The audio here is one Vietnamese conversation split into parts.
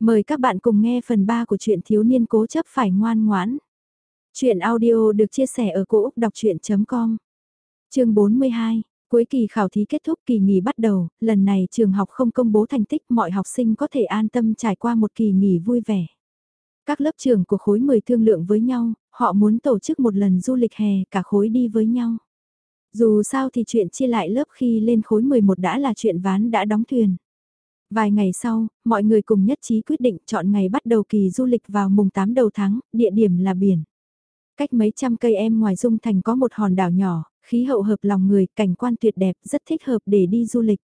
Mời các bạn cùng nghe phần 3 của truyện thiếu niên cố chấp phải ngoan ngoãn. Chuyện audio được chia sẻ ở cỗ đọc chuyện.com Trường 42, cuối kỳ khảo thí kết thúc kỳ nghỉ bắt đầu, lần này trường học không công bố thành tích mọi học sinh có thể an tâm trải qua một kỳ nghỉ vui vẻ. Các lớp trường của khối 10 thương lượng với nhau, họ muốn tổ chức một lần du lịch hè cả khối đi với nhau. Dù sao thì chuyện chia lại lớp khi lên khối 11 đã là chuyện ván đã đóng thuyền. Vài ngày sau, mọi người cùng nhất trí quyết định chọn ngày bắt đầu kỳ du lịch vào mùng 8 đầu tháng, địa điểm là biển. Cách mấy trăm cây em ngoài Dung Thành có một hòn đảo nhỏ, khí hậu hợp lòng người, cảnh quan tuyệt đẹp, rất thích hợp để đi du lịch.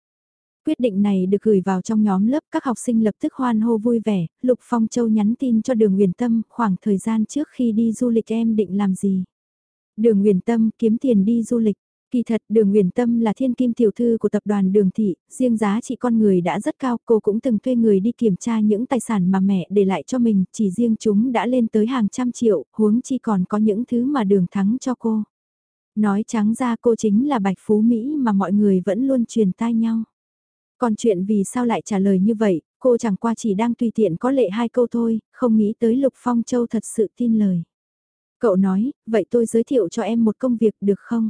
Quyết định này được gửi vào trong nhóm lớp các học sinh lập tức hoan hô vui vẻ, Lục Phong Châu nhắn tin cho Đường Nguyền Tâm khoảng thời gian trước khi đi du lịch em định làm gì. Đường Nguyền Tâm kiếm tiền đi du lịch. Kỳ thật đường Nguyền Tâm là thiên kim tiểu thư của tập đoàn đường thị, riêng giá trị con người đã rất cao, cô cũng từng thuê người đi kiểm tra những tài sản mà mẹ để lại cho mình, chỉ riêng chúng đã lên tới hàng trăm triệu, huống chi còn có những thứ mà đường thắng cho cô. Nói trắng ra cô chính là bạch phú Mỹ mà mọi người vẫn luôn truyền tai nhau. Còn chuyện vì sao lại trả lời như vậy, cô chẳng qua chỉ đang tùy tiện có lệ hai câu thôi, không nghĩ tới Lục Phong Châu thật sự tin lời. Cậu nói, vậy tôi giới thiệu cho em một công việc được không?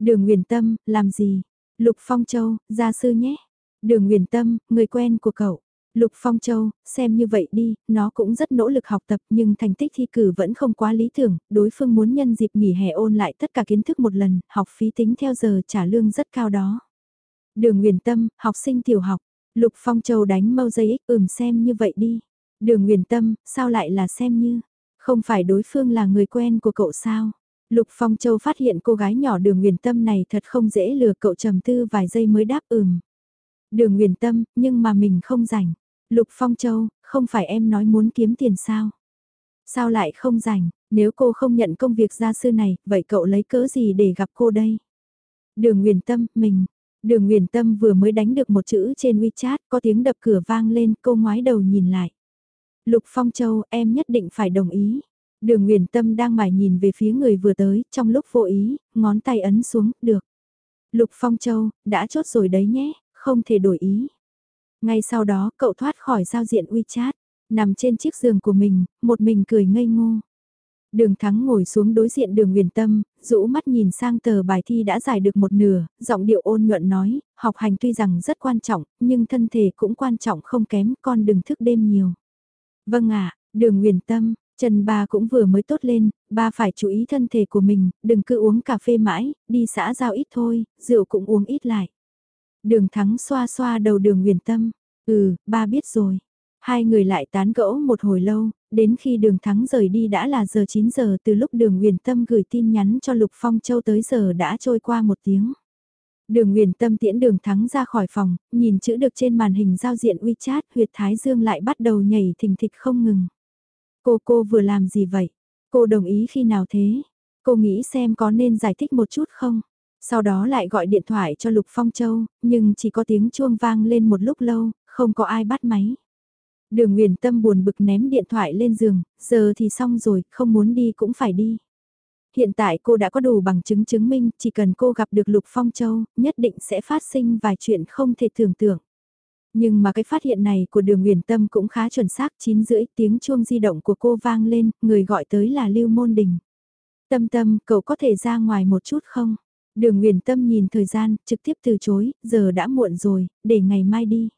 Đường Nguyền Tâm, làm gì? Lục Phong Châu, gia sư nhé. Đường Nguyền Tâm, người quen của cậu. Lục Phong Châu, xem như vậy đi, nó cũng rất nỗ lực học tập nhưng thành tích thi cử vẫn không quá lý tưởng, đối phương muốn nhân dịp nghỉ hè ôn lại tất cả kiến thức một lần, học phí tính theo giờ trả lương rất cao đó. Đường Nguyền Tâm, học sinh tiểu học, Lục Phong Châu đánh mau dây ích ừm xem như vậy đi. Đường Nguyền Tâm, sao lại là xem như, không phải đối phương là người quen của cậu sao? Lục Phong Châu phát hiện cô gái nhỏ đường Nguyền Tâm này thật không dễ lừa cậu trầm tư vài giây mới đáp ừm. Đường Nguyền Tâm, nhưng mà mình không rảnh. Lục Phong Châu, không phải em nói muốn kiếm tiền sao? Sao lại không rảnh, nếu cô không nhận công việc gia sư này, vậy cậu lấy cớ gì để gặp cô đây? Đường Nguyền Tâm, mình. Đường Nguyền Tâm vừa mới đánh được một chữ trên WeChat, có tiếng đập cửa vang lên, cô ngoái đầu nhìn lại. Lục Phong Châu, em nhất định phải đồng ý. Đường Nguyền Tâm đang mải nhìn về phía người vừa tới, trong lúc vô ý, ngón tay ấn xuống, được. Lục Phong Châu, đã chốt rồi đấy nhé, không thể đổi ý. Ngay sau đó, cậu thoát khỏi giao diện WeChat, nằm trên chiếc giường của mình, một mình cười ngây ngô. Đường Thắng ngồi xuống đối diện đường Nguyền Tâm, rũ mắt nhìn sang tờ bài thi đã giải được một nửa, giọng điệu ôn nhuận nói, học hành tuy rằng rất quan trọng, nhưng thân thể cũng quan trọng không kém, con đừng thức đêm nhiều. Vâng ạ, đường Nguyền Tâm, chân ba cũng vừa mới tốt lên, ba phải chú ý thân thể của mình, đừng cứ uống cà phê mãi, đi xã giao ít thôi, rượu cũng uống ít lại. Đường thắng xoa xoa đầu đường huyền tâm, ừ, ba biết rồi. Hai người lại tán gẫu một hồi lâu, đến khi đường thắng rời đi đã là giờ 9 giờ từ lúc đường huyền tâm gửi tin nhắn cho Lục Phong Châu tới giờ đã trôi qua một tiếng. Đường huyền tâm tiễn đường thắng ra khỏi phòng, nhìn chữ được trên màn hình giao diện WeChat huyệt thái dương lại bắt đầu nhảy thình thịch không ngừng. Cô cô vừa làm gì vậy? Cô đồng ý khi nào thế? Cô nghĩ xem có nên giải thích một chút không? Sau đó lại gọi điện thoại cho Lục Phong Châu, nhưng chỉ có tiếng chuông vang lên một lúc lâu, không có ai bắt máy. Đường Nguyền Tâm buồn bực ném điện thoại lên giường, giờ thì xong rồi, không muốn đi cũng phải đi. Hiện tại cô đã có đủ bằng chứng chứng minh, chỉ cần cô gặp được Lục Phong Châu, nhất định sẽ phát sinh vài chuyện không thể tưởng tượng. Nhưng mà cái phát hiện này của đường Nguyễn Tâm cũng khá chuẩn xác, chín rưỡi tiếng chuông di động của cô vang lên, người gọi tới là Lưu Môn Đình. Tâm tâm, cậu có thể ra ngoài một chút không? Đường Nguyễn Tâm nhìn thời gian, trực tiếp từ chối, giờ đã muộn rồi, để ngày mai đi.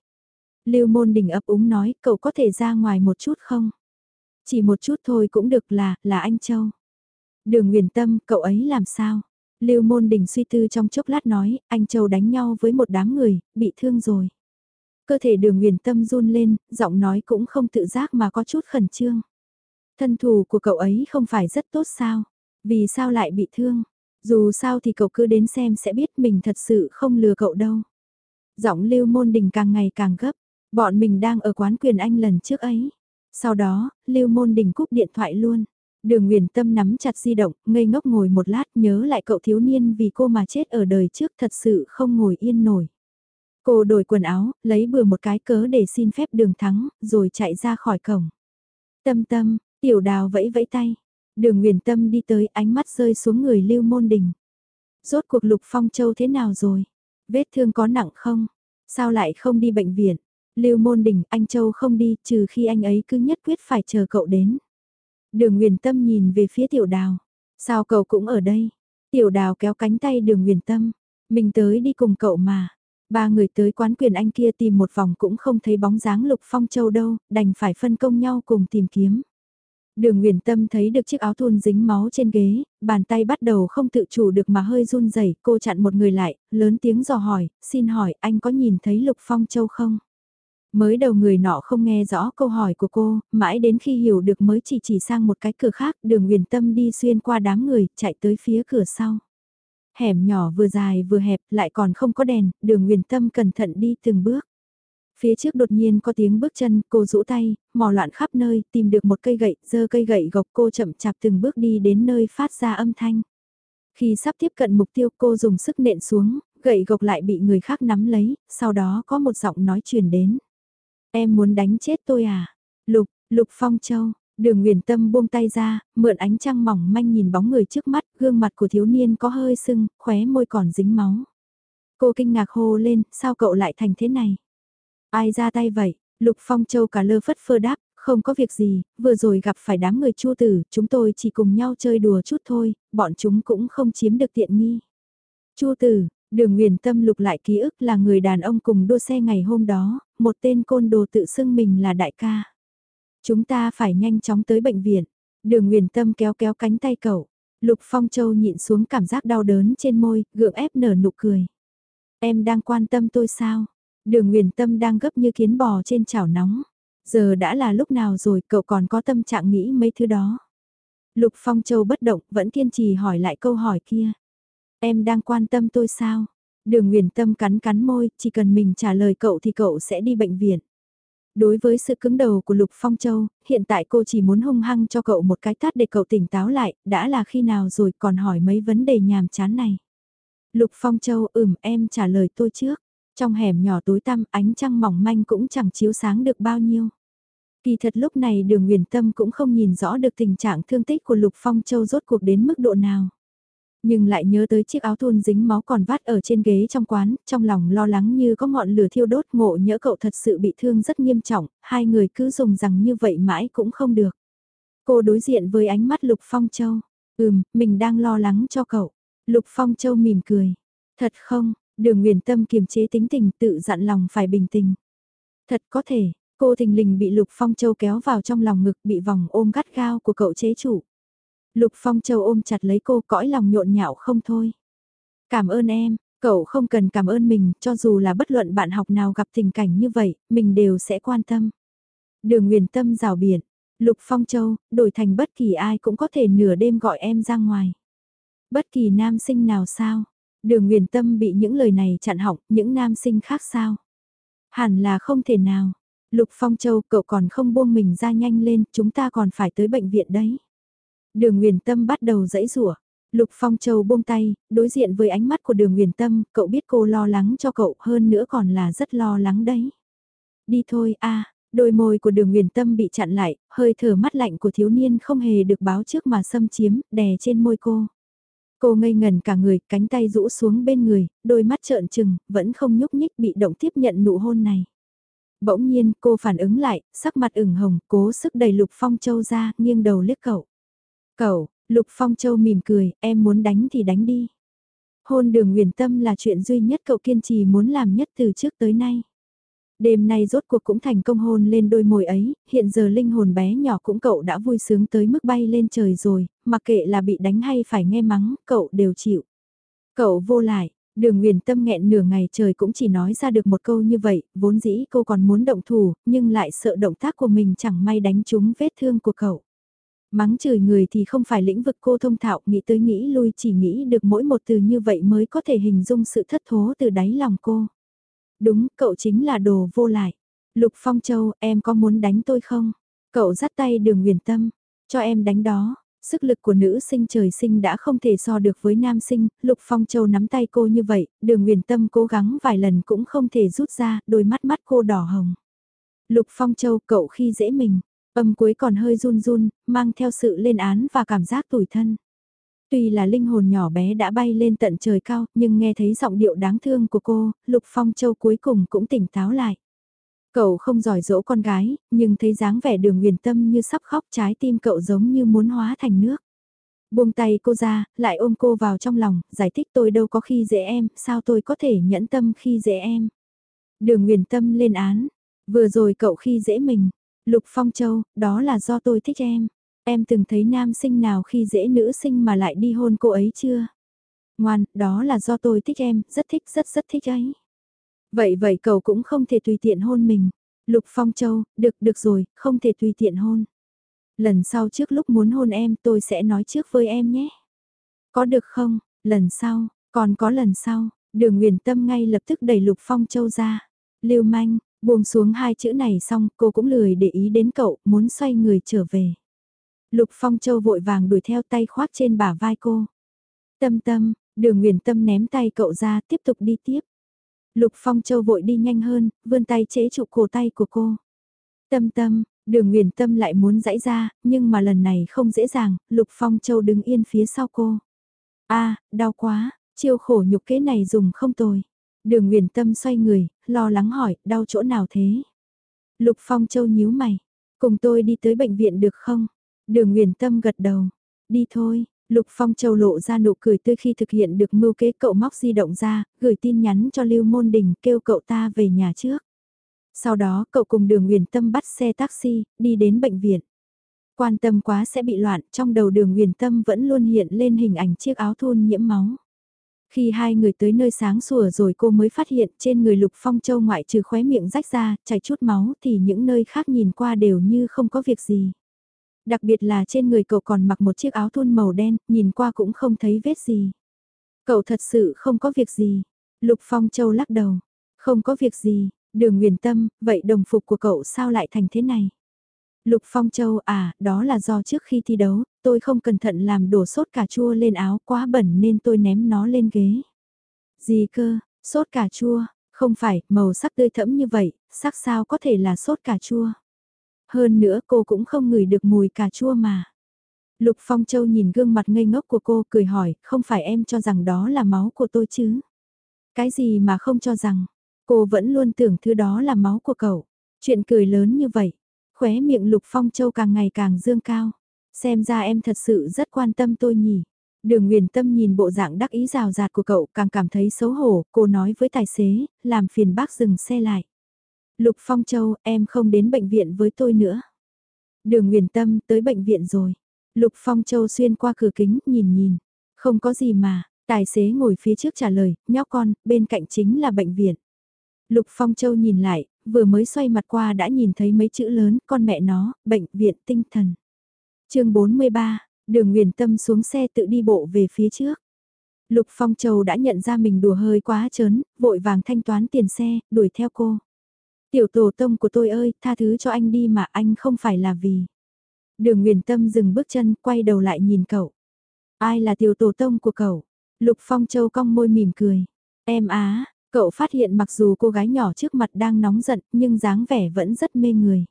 Lưu Môn Đình ấp úng nói, cậu có thể ra ngoài một chút không? Chỉ một chút thôi cũng được là, là anh Châu. Đường Nguyễn Tâm, cậu ấy làm sao? Lưu Môn Đình suy tư trong chốc lát nói, anh Châu đánh nhau với một đám người, bị thương rồi. Cơ thể đường Uyển tâm run lên, giọng nói cũng không tự giác mà có chút khẩn trương. Thân thù của cậu ấy không phải rất tốt sao? Vì sao lại bị thương? Dù sao thì cậu cứ đến xem sẽ biết mình thật sự không lừa cậu đâu. Giọng lưu môn đình càng ngày càng gấp, bọn mình đang ở quán quyền anh lần trước ấy. Sau đó, lưu môn đình cúp điện thoại luôn. Đường Nguyền Tâm nắm chặt di động, ngây ngốc ngồi một lát nhớ lại cậu thiếu niên vì cô mà chết ở đời trước thật sự không ngồi yên nổi. Cô đổi quần áo, lấy bừa một cái cớ để xin phép đường thắng, rồi chạy ra khỏi cổng. Tâm tâm, tiểu đào vẫy vẫy tay. Đường Nguyền Tâm đi tới ánh mắt rơi xuống người Lưu Môn Đình. Rốt cuộc Lục Phong Châu thế nào rồi? Vết thương có nặng không? Sao lại không đi bệnh viện? Lưu Môn Đỉnh, anh Châu không đi, trừ khi anh ấy cứ nhất quyết phải chờ cậu đến. Đường Nguyền Tâm nhìn về phía Tiểu Đào. Sao cậu cũng ở đây? Tiểu Đào kéo cánh tay Đường Nguyền Tâm. Mình tới đi cùng cậu mà. Ba người tới quán quyền anh kia tìm một vòng cũng không thấy bóng dáng Lục Phong Châu đâu, đành phải phân công nhau cùng tìm kiếm. Đường uyển Tâm thấy được chiếc áo thun dính máu trên ghế, bàn tay bắt đầu không tự chủ được mà hơi run rẩy, cô chặn một người lại, lớn tiếng dò hỏi, xin hỏi anh có nhìn thấy Lục Phong Châu không? Mới đầu người nọ không nghe rõ câu hỏi của cô, mãi đến khi hiểu được mới chỉ chỉ sang một cái cửa khác, đường uyển Tâm đi xuyên qua đám người, chạy tới phía cửa sau. Hẻm nhỏ vừa dài vừa hẹp, lại còn không có đèn, đường Nguyền Tâm cẩn thận đi từng bước. Phía trước đột nhiên có tiếng bước chân, cô rũ tay, mò loạn khắp nơi, tìm được một cây gậy, giơ cây gậy gộc cô chậm chạp từng bước đi đến nơi phát ra âm thanh. Khi sắp tiếp cận mục tiêu cô dùng sức nện xuống, gậy gộc lại bị người khác nắm lấy, sau đó có một giọng nói truyền đến. Em muốn đánh chết tôi à? Lục, Lục Phong Châu, đường nguyền tâm buông tay ra, mượn ánh trăng mỏng manh nhìn bóng người trước mắt, gương mặt của thiếu niên có hơi sưng, khóe môi còn dính máu. Cô kinh ngạc hô lên, sao cậu lại thành thế này? Ai ra tay vậy? Lục Phong Châu cả lơ phất phơ đáp, không có việc gì, vừa rồi gặp phải đám người Chu tử, chúng tôi chỉ cùng nhau chơi đùa chút thôi, bọn chúng cũng không chiếm được tiện nghi. Chu tử, đường nguyền tâm lục lại ký ức là người đàn ông cùng đua xe ngày hôm đó, một tên côn đồ tự xưng mình là đại ca. Chúng ta phải nhanh chóng tới bệnh viện. Đường nguyền tâm kéo kéo cánh tay cậu. Lục Phong Châu nhịn xuống cảm giác đau đớn trên môi, gượng ép nở nụ cười. Em đang quan tâm tôi sao? Đường Nguyền Tâm đang gấp như kiến bò trên chảo nóng. Giờ đã là lúc nào rồi cậu còn có tâm trạng nghĩ mấy thứ đó. Lục Phong Châu bất động vẫn kiên trì hỏi lại câu hỏi kia. Em đang quan tâm tôi sao? Đường Nguyền Tâm cắn cắn môi, chỉ cần mình trả lời cậu thì cậu sẽ đi bệnh viện. Đối với sự cứng đầu của Lục Phong Châu, hiện tại cô chỉ muốn hung hăng cho cậu một cái tát để cậu tỉnh táo lại, đã là khi nào rồi còn hỏi mấy vấn đề nhàm chán này. Lục Phong Châu ừm em trả lời tôi trước. Trong hẻm nhỏ tối tăm ánh trăng mỏng manh cũng chẳng chiếu sáng được bao nhiêu. Kỳ thật lúc này đường Nguyền Tâm cũng không nhìn rõ được tình trạng thương tích của Lục Phong Châu rốt cuộc đến mức độ nào. Nhưng lại nhớ tới chiếc áo thun dính máu còn vắt ở trên ghế trong quán, trong lòng lo lắng như có ngọn lửa thiêu đốt ngộ nhỡ cậu thật sự bị thương rất nghiêm trọng, hai người cứ dùng rằng như vậy mãi cũng không được. Cô đối diện với ánh mắt Lục Phong Châu. Ừm, mình đang lo lắng cho cậu. Lục Phong Châu mỉm cười. Thật không, Đường Nguyền Tâm kiềm chế tính tình tự dặn lòng phải bình tĩnh. Thật có thể, cô thình lình bị Lục Phong Châu kéo vào trong lòng ngực bị vòng ôm gắt gao của cậu chế chủ. Lục Phong Châu ôm chặt lấy cô cõi lòng nhộn nhạo không thôi. Cảm ơn em, cậu không cần cảm ơn mình, cho dù là bất luận bạn học nào gặp tình cảnh như vậy, mình đều sẽ quan tâm. Đường Nguyền Tâm rào biển, Lục Phong Châu, đổi thành bất kỳ ai cũng có thể nửa đêm gọi em ra ngoài. Bất kỳ nam sinh nào sao? Đường Nguyền Tâm bị những lời này chặn họng, những nam sinh khác sao? Hẳn là không thể nào. Lục Phong Châu, cậu còn không buông mình ra nhanh lên, chúng ta còn phải tới bệnh viện đấy. Đường Nguyền Tâm bắt đầu dãy rủa. Lục Phong Châu buông tay, đối diện với ánh mắt của đường Nguyền Tâm, cậu biết cô lo lắng cho cậu hơn nữa còn là rất lo lắng đấy. Đi thôi a đôi môi của đường Nguyền Tâm bị chặn lại, hơi thở mắt lạnh của thiếu niên không hề được báo trước mà xâm chiếm, đè trên môi cô. Cô ngây ngần cả người, cánh tay rũ xuống bên người, đôi mắt trợn trừng, vẫn không nhúc nhích bị động tiếp nhận nụ hôn này. Bỗng nhiên cô phản ứng lại, sắc mặt ửng hồng, cố sức đẩy Lục Phong Châu ra, nghiêng đầu liếc cậu. Cậu, Lục Phong Châu mỉm cười, em muốn đánh thì đánh đi. Hôn đường huyền tâm là chuyện duy nhất cậu kiên trì muốn làm nhất từ trước tới nay. Đêm nay rốt cuộc cũng thành công hôn lên đôi môi ấy, hiện giờ linh hồn bé nhỏ cũng cậu đã vui sướng tới mức bay lên trời rồi, mặc kệ là bị đánh hay phải nghe mắng, cậu đều chịu. Cậu vô lại, đường nguyền tâm nghẹn nửa ngày trời cũng chỉ nói ra được một câu như vậy, vốn dĩ cô còn muốn động thủ, nhưng lại sợ động tác của mình chẳng may đánh trúng vết thương của cậu. Mắng chửi người thì không phải lĩnh vực cô thông thạo, nghĩ tới nghĩ lui chỉ nghĩ được mỗi một từ như vậy mới có thể hình dung sự thất thố từ đáy lòng cô. Đúng, cậu chính là đồ vô lại. Lục Phong Châu, em có muốn đánh tôi không? Cậu dắt tay đường huyền tâm, cho em đánh đó. Sức lực của nữ sinh trời sinh đã không thể so được với nam sinh, Lục Phong Châu nắm tay cô như vậy, đường huyền tâm cố gắng vài lần cũng không thể rút ra, đôi mắt mắt cô đỏ hồng. Lục Phong Châu cậu khi dễ mình, âm cuối còn hơi run run, mang theo sự lên án và cảm giác tủi thân. Tuy là linh hồn nhỏ bé đã bay lên tận trời cao, nhưng nghe thấy giọng điệu đáng thương của cô, Lục Phong Châu cuối cùng cũng tỉnh táo lại. Cậu không giỏi dỗ con gái, nhưng thấy dáng vẻ đường huyền tâm như sắp khóc trái tim cậu giống như muốn hóa thành nước. Buông tay cô ra, lại ôm cô vào trong lòng, giải thích tôi đâu có khi dễ em, sao tôi có thể nhẫn tâm khi dễ em. Đường huyền tâm lên án, vừa rồi cậu khi dễ mình, Lục Phong Châu, đó là do tôi thích em. Em từng thấy nam sinh nào khi dễ nữ sinh mà lại đi hôn cô ấy chưa? Ngoan, đó là do tôi thích em, rất thích rất rất thích ấy. Vậy vậy cậu cũng không thể tùy tiện hôn mình. Lục Phong Châu, được được rồi, không thể tùy tiện hôn. Lần sau trước lúc muốn hôn em tôi sẽ nói trước với em nhé. Có được không, lần sau, còn có lần sau, đường nguyền tâm ngay lập tức đẩy Lục Phong Châu ra. Lưu manh, buông xuống hai chữ này xong cô cũng lười để ý đến cậu, muốn xoay người trở về. Lục Phong Châu vội vàng đuổi theo tay khoác trên bả vai cô. Tâm tâm, đường nguyền tâm ném tay cậu ra tiếp tục đi tiếp. Lục Phong Châu vội đi nhanh hơn, vươn tay chế trụ cổ tay của cô. Tâm tâm, đường nguyền tâm lại muốn dãy ra, nhưng mà lần này không dễ dàng, Lục Phong Châu đứng yên phía sau cô. a đau quá, chiêu khổ nhục kế này dùng không tồi. Đường nguyền tâm xoay người, lo lắng hỏi, đau chỗ nào thế? Lục Phong Châu nhíu mày, cùng tôi đi tới bệnh viện được không? Đường nguyền tâm gật đầu, đi thôi, Lục Phong Châu lộ ra nụ cười tươi khi thực hiện được mưu kế cậu móc di động ra, gửi tin nhắn cho Lưu Môn Đình kêu cậu ta về nhà trước. Sau đó cậu cùng đường Nguyền Tâm bắt xe taxi, đi đến bệnh viện. Quan tâm quá sẽ bị loạn, trong đầu đường Nguyền Tâm vẫn luôn hiện lên hình ảnh chiếc áo thun nhiễm máu. Khi hai người tới nơi sáng sủa rồi cô mới phát hiện trên người Lục Phong Châu ngoại trừ khóe miệng rách ra, chảy chút máu thì những nơi khác nhìn qua đều như không có việc gì. Đặc biệt là trên người cậu còn mặc một chiếc áo thun màu đen, nhìn qua cũng không thấy vết gì. Cậu thật sự không có việc gì. Lục Phong Châu lắc đầu. Không có việc gì, đường nguyền tâm, vậy đồng phục của cậu sao lại thành thế này? Lục Phong Châu à, đó là do trước khi thi đấu, tôi không cẩn thận làm đổ sốt cà chua lên áo quá bẩn nên tôi ném nó lên ghế. Gì cơ, sốt cà chua, không phải, màu sắc tươi thẫm như vậy, sắc sao có thể là sốt cà chua. Hơn nữa cô cũng không ngửi được mùi cà chua mà. Lục Phong Châu nhìn gương mặt ngây ngốc của cô cười hỏi, không phải em cho rằng đó là máu của tôi chứ? Cái gì mà không cho rằng, cô vẫn luôn tưởng thứ đó là máu của cậu. Chuyện cười lớn như vậy, khóe miệng Lục Phong Châu càng ngày càng dương cao. Xem ra em thật sự rất quan tâm tôi nhỉ. Đường Nguyền Tâm nhìn bộ dạng đắc ý rào rạt của cậu càng cảm thấy xấu hổ, cô nói với tài xế, làm phiền bác dừng xe lại. Lục Phong Châu, em không đến bệnh viện với tôi nữa. Đường Nguyền Tâm tới bệnh viện rồi. Lục Phong Châu xuyên qua cửa kính, nhìn nhìn. Không có gì mà, tài xế ngồi phía trước trả lời, nhóc con, bên cạnh chính là bệnh viện. Lục Phong Châu nhìn lại, vừa mới xoay mặt qua đã nhìn thấy mấy chữ lớn, con mẹ nó, bệnh viện tinh thần. chương 43, đường Nguyền Tâm xuống xe tự đi bộ về phía trước. Lục Phong Châu đã nhận ra mình đùa hơi quá chớn, vội vàng thanh toán tiền xe, đuổi theo cô. Tiểu tổ tông của tôi ơi, tha thứ cho anh đi mà anh không phải là vì. Đường Nguyền Tâm dừng bước chân, quay đầu lại nhìn cậu. Ai là tiểu tổ tông của cậu? Lục Phong Châu cong môi mỉm cười. Em á, cậu phát hiện mặc dù cô gái nhỏ trước mặt đang nóng giận, nhưng dáng vẻ vẫn rất mê người.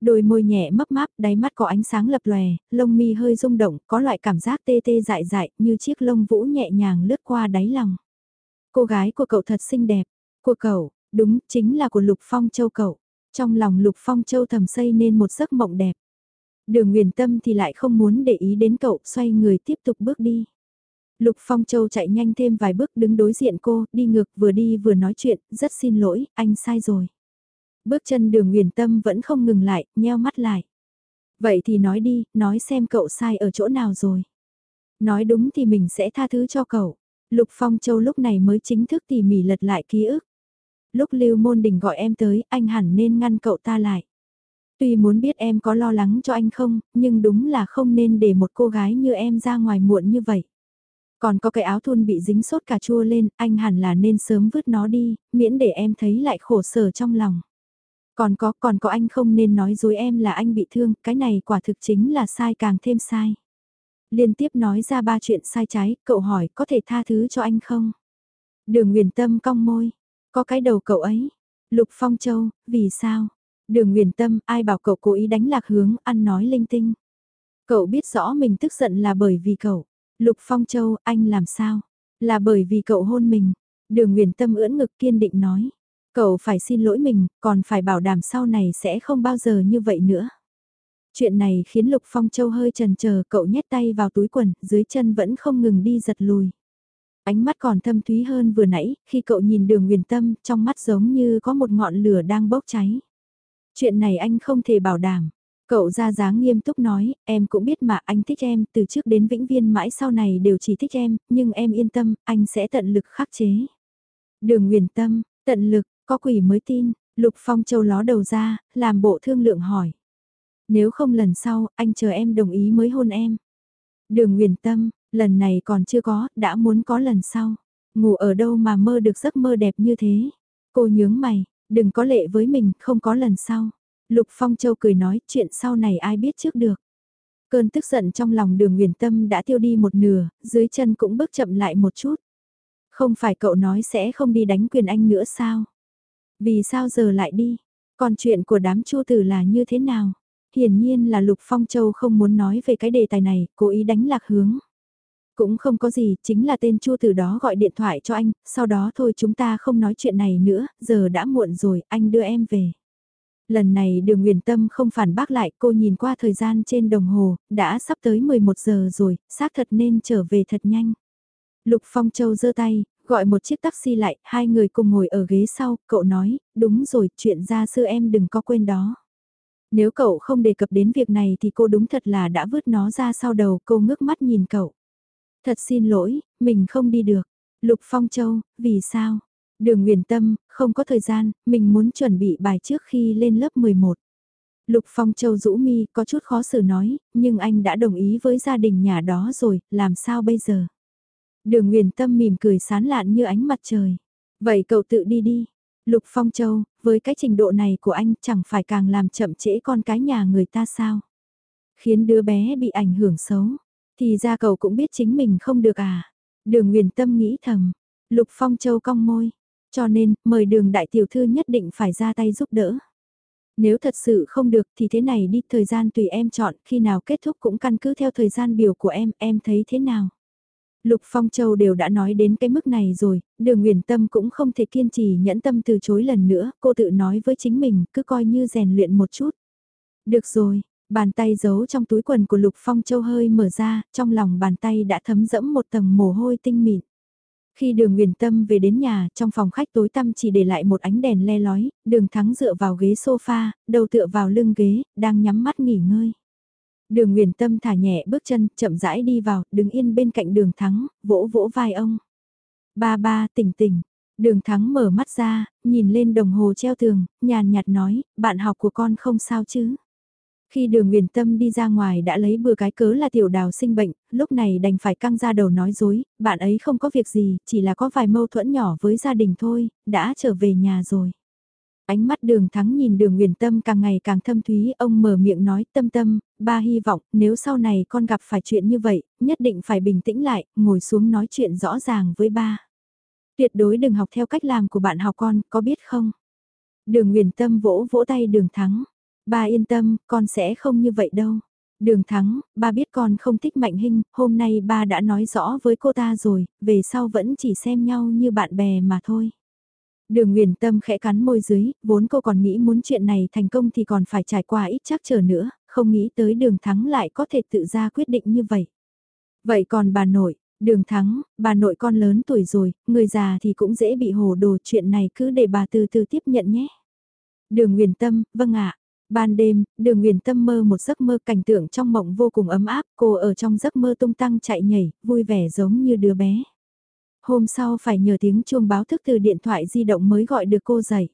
Đôi môi nhẹ mấp máp, đáy mắt có ánh sáng lập lòe, lông mi hơi rung động, có loại cảm giác tê tê dại dại, như chiếc lông vũ nhẹ nhàng lướt qua đáy lòng. Cô gái của cậu thật xinh đẹp. Của cậu, Đúng, chính là của Lục Phong Châu cậu. Trong lòng Lục Phong Châu thầm xây nên một giấc mộng đẹp. Đường Nguyền Tâm thì lại không muốn để ý đến cậu, xoay người tiếp tục bước đi. Lục Phong Châu chạy nhanh thêm vài bước đứng đối diện cô, đi ngược vừa đi vừa nói chuyện, rất xin lỗi, anh sai rồi. Bước chân đường Huyền Tâm vẫn không ngừng lại, nheo mắt lại. Vậy thì nói đi, nói xem cậu sai ở chỗ nào rồi. Nói đúng thì mình sẽ tha thứ cho cậu. Lục Phong Châu lúc này mới chính thức tỉ mỉ lật lại ký ức lúc Lưu Môn Đình gọi em tới, anh hẳn nên ngăn cậu ta lại. Tuy muốn biết em có lo lắng cho anh không, nhưng đúng là không nên để một cô gái như em ra ngoài muộn như vậy. Còn có cái áo thun bị dính sốt cà chua lên, anh hẳn là nên sớm vứt nó đi, miễn để em thấy lại khổ sở trong lòng. Còn có, còn có anh không nên nói dối em là anh bị thương, cái này quả thực chính là sai càng thêm sai. Liên tiếp nói ra ba chuyện sai trái, cậu hỏi có thể tha thứ cho anh không? Đường Nguyền Tâm cong môi, có cái đầu cậu ấy. Lục Phong Châu, vì sao? Đường Nguyền Tâm, ai bảo cậu cố ý đánh lạc hướng, ăn nói linh tinh. Cậu biết rõ mình tức giận là bởi vì cậu. Lục Phong Châu, anh làm sao? Là bởi vì cậu hôn mình. Đường Nguyễn Tâm ưỡn ngực kiên định nói. Cậu phải xin lỗi mình, còn phải bảo đảm sau này sẽ không bao giờ như vậy nữa. Chuyện này khiến Lục Phong Châu hơi trần chờ cậu nhét tay vào túi quần, dưới chân vẫn không ngừng đi giật lùi. Ánh mắt còn thâm thúy hơn vừa nãy, khi cậu nhìn đường huyền tâm, trong mắt giống như có một ngọn lửa đang bốc cháy. Chuyện này anh không thể bảo đảm. Cậu ra dáng nghiêm túc nói, em cũng biết mà anh thích em, từ trước đến vĩnh viên mãi sau này đều chỉ thích em, nhưng em yên tâm, anh sẽ tận lực khắc chế. Đường huyền tâm, tận lực, có quỷ mới tin, Lục Phong Châu ló đầu ra, làm bộ thương lượng hỏi. Nếu không lần sau, anh chờ em đồng ý mới hôn em. Đường huyền tâm, lần này còn chưa có, đã muốn có lần sau. Ngủ ở đâu mà mơ được giấc mơ đẹp như thế. Cô nhướng mày, đừng có lệ với mình, không có lần sau. Lục Phong Châu cười nói chuyện sau này ai biết trước được. Cơn tức giận trong lòng đường huyền tâm đã tiêu đi một nửa, dưới chân cũng bước chậm lại một chút. Không phải cậu nói sẽ không đi đánh quyền anh nữa sao? Vì sao giờ lại đi? Còn chuyện của đám chu tử là như thế nào? Hiển nhiên là Lục Phong Châu không muốn nói về cái đề tài này, cố ý đánh lạc hướng. Cũng không có gì, chính là tên chu tử đó gọi điện thoại cho anh, sau đó thôi chúng ta không nói chuyện này nữa, giờ đã muộn rồi, anh đưa em về. Lần này đường huyền tâm không phản bác lại, cô nhìn qua thời gian trên đồng hồ, đã sắp tới 11 giờ rồi, xác thật nên trở về thật nhanh. Lục Phong Châu giơ tay, gọi một chiếc taxi lại, hai người cùng ngồi ở ghế sau, cậu nói, đúng rồi, chuyện ra sư em đừng có quên đó. Nếu cậu không đề cập đến việc này thì cô đúng thật là đã vứt nó ra sau đầu, cô ngước mắt nhìn cậu. Thật xin lỗi, mình không đi được. Lục Phong Châu, vì sao? Đường Nguyền Tâm, không có thời gian, mình muốn chuẩn bị bài trước khi lên lớp 11. Lục Phong Châu rũ mi có chút khó xử nói, nhưng anh đã đồng ý với gia đình nhà đó rồi, làm sao bây giờ? Đường Nguyền Tâm mỉm cười sán lạn như ánh mặt trời. Vậy cậu tự đi đi. Lục Phong Châu, với cái trình độ này của anh chẳng phải càng làm chậm trễ con cái nhà người ta sao? Khiến đứa bé bị ảnh hưởng xấu. Thì ra cậu cũng biết chính mình không được à? Đường Nguyền Tâm nghĩ thầm. Lục Phong Châu cong môi. Cho nên, mời đường đại tiểu thư nhất định phải ra tay giúp đỡ. Nếu thật sự không được thì thế này đi, thời gian tùy em chọn, khi nào kết thúc cũng căn cứ theo thời gian biểu của em, em thấy thế nào? Lục Phong Châu đều đã nói đến cái mức này rồi, đường Nguyền Tâm cũng không thể kiên trì nhẫn tâm từ chối lần nữa, cô tự nói với chính mình, cứ coi như rèn luyện một chút. Được rồi, bàn tay giấu trong túi quần của Lục Phong Châu hơi mở ra, trong lòng bàn tay đã thấm dẫm một tầng mồ hôi tinh mịn. Khi đường Nguyền Tâm về đến nhà, trong phòng khách tối tăm chỉ để lại một ánh đèn le lói, đường thắng dựa vào ghế sofa, đầu tựa vào lưng ghế, đang nhắm mắt nghỉ ngơi. Đường Nguyền Tâm thả nhẹ bước chân, chậm rãi đi vào, đứng yên bên cạnh đường thắng, vỗ vỗ vai ông. Ba ba, tỉnh tỉnh. Đường thắng mở mắt ra, nhìn lên đồng hồ treo tường, nhàn nhạt nói, bạn học của con không sao chứ. Khi đường huyền Tâm đi ra ngoài đã lấy bừa cái cớ là tiểu đào sinh bệnh, lúc này đành phải căng ra đầu nói dối, bạn ấy không có việc gì, chỉ là có vài mâu thuẫn nhỏ với gia đình thôi, đã trở về nhà rồi. Ánh mắt đường thắng nhìn đường huyền Tâm càng ngày càng thâm thúy, ông mở miệng nói tâm tâm, ba hy vọng nếu sau này con gặp phải chuyện như vậy, nhất định phải bình tĩnh lại, ngồi xuống nói chuyện rõ ràng với ba. Tuyệt đối đừng học theo cách làm của bạn học con, có biết không? Đường huyền Tâm vỗ vỗ tay đường thắng. Ba yên tâm, con sẽ không như vậy đâu. Đường thắng, ba biết con không thích Mạnh Hinh, hôm nay ba đã nói rõ với cô ta rồi, về sau vẫn chỉ xem nhau như bạn bè mà thôi. Đường Nguyền Tâm khẽ cắn môi dưới, vốn cô còn nghĩ muốn chuyện này thành công thì còn phải trải qua ít chắc chờ nữa, không nghĩ tới đường thắng lại có thể tự ra quyết định như vậy. Vậy còn bà nội, đường thắng, bà nội con lớn tuổi rồi, người già thì cũng dễ bị hồ đồ chuyện này cứ để bà từ từ tiếp nhận nhé. Đường Nguyền Tâm, vâng ạ. Ban đêm, đường Nguyền Tâm mơ một giấc mơ cảnh tượng trong mộng vô cùng ấm áp, cô ở trong giấc mơ tung tăng chạy nhảy, vui vẻ giống như đứa bé. Hôm sau phải nhờ tiếng chuông báo thức từ điện thoại di động mới gọi được cô dậy.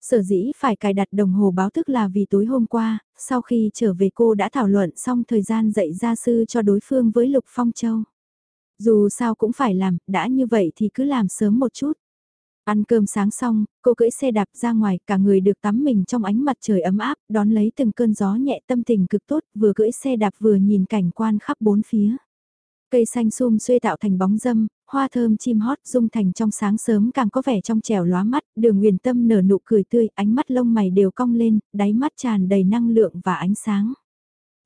Sở dĩ phải cài đặt đồng hồ báo thức là vì tối hôm qua, sau khi trở về cô đã thảo luận xong thời gian dạy gia sư cho đối phương với Lục Phong Châu. Dù sao cũng phải làm, đã như vậy thì cứ làm sớm một chút. Ăn cơm sáng xong, cô cưỡi xe đạp ra ngoài, cả người được tắm mình trong ánh mặt trời ấm áp, đón lấy từng cơn gió nhẹ tâm tình cực tốt, vừa cưỡi xe đạp vừa nhìn cảnh quan khắp bốn phía. Cây xanh sum xuê tạo thành bóng dâm, hoa thơm chim hót dung thành trong sáng sớm càng có vẻ trong trẻo lóa mắt, đường nguyền tâm nở nụ cười tươi, ánh mắt lông mày đều cong lên, đáy mắt tràn đầy năng lượng và ánh sáng.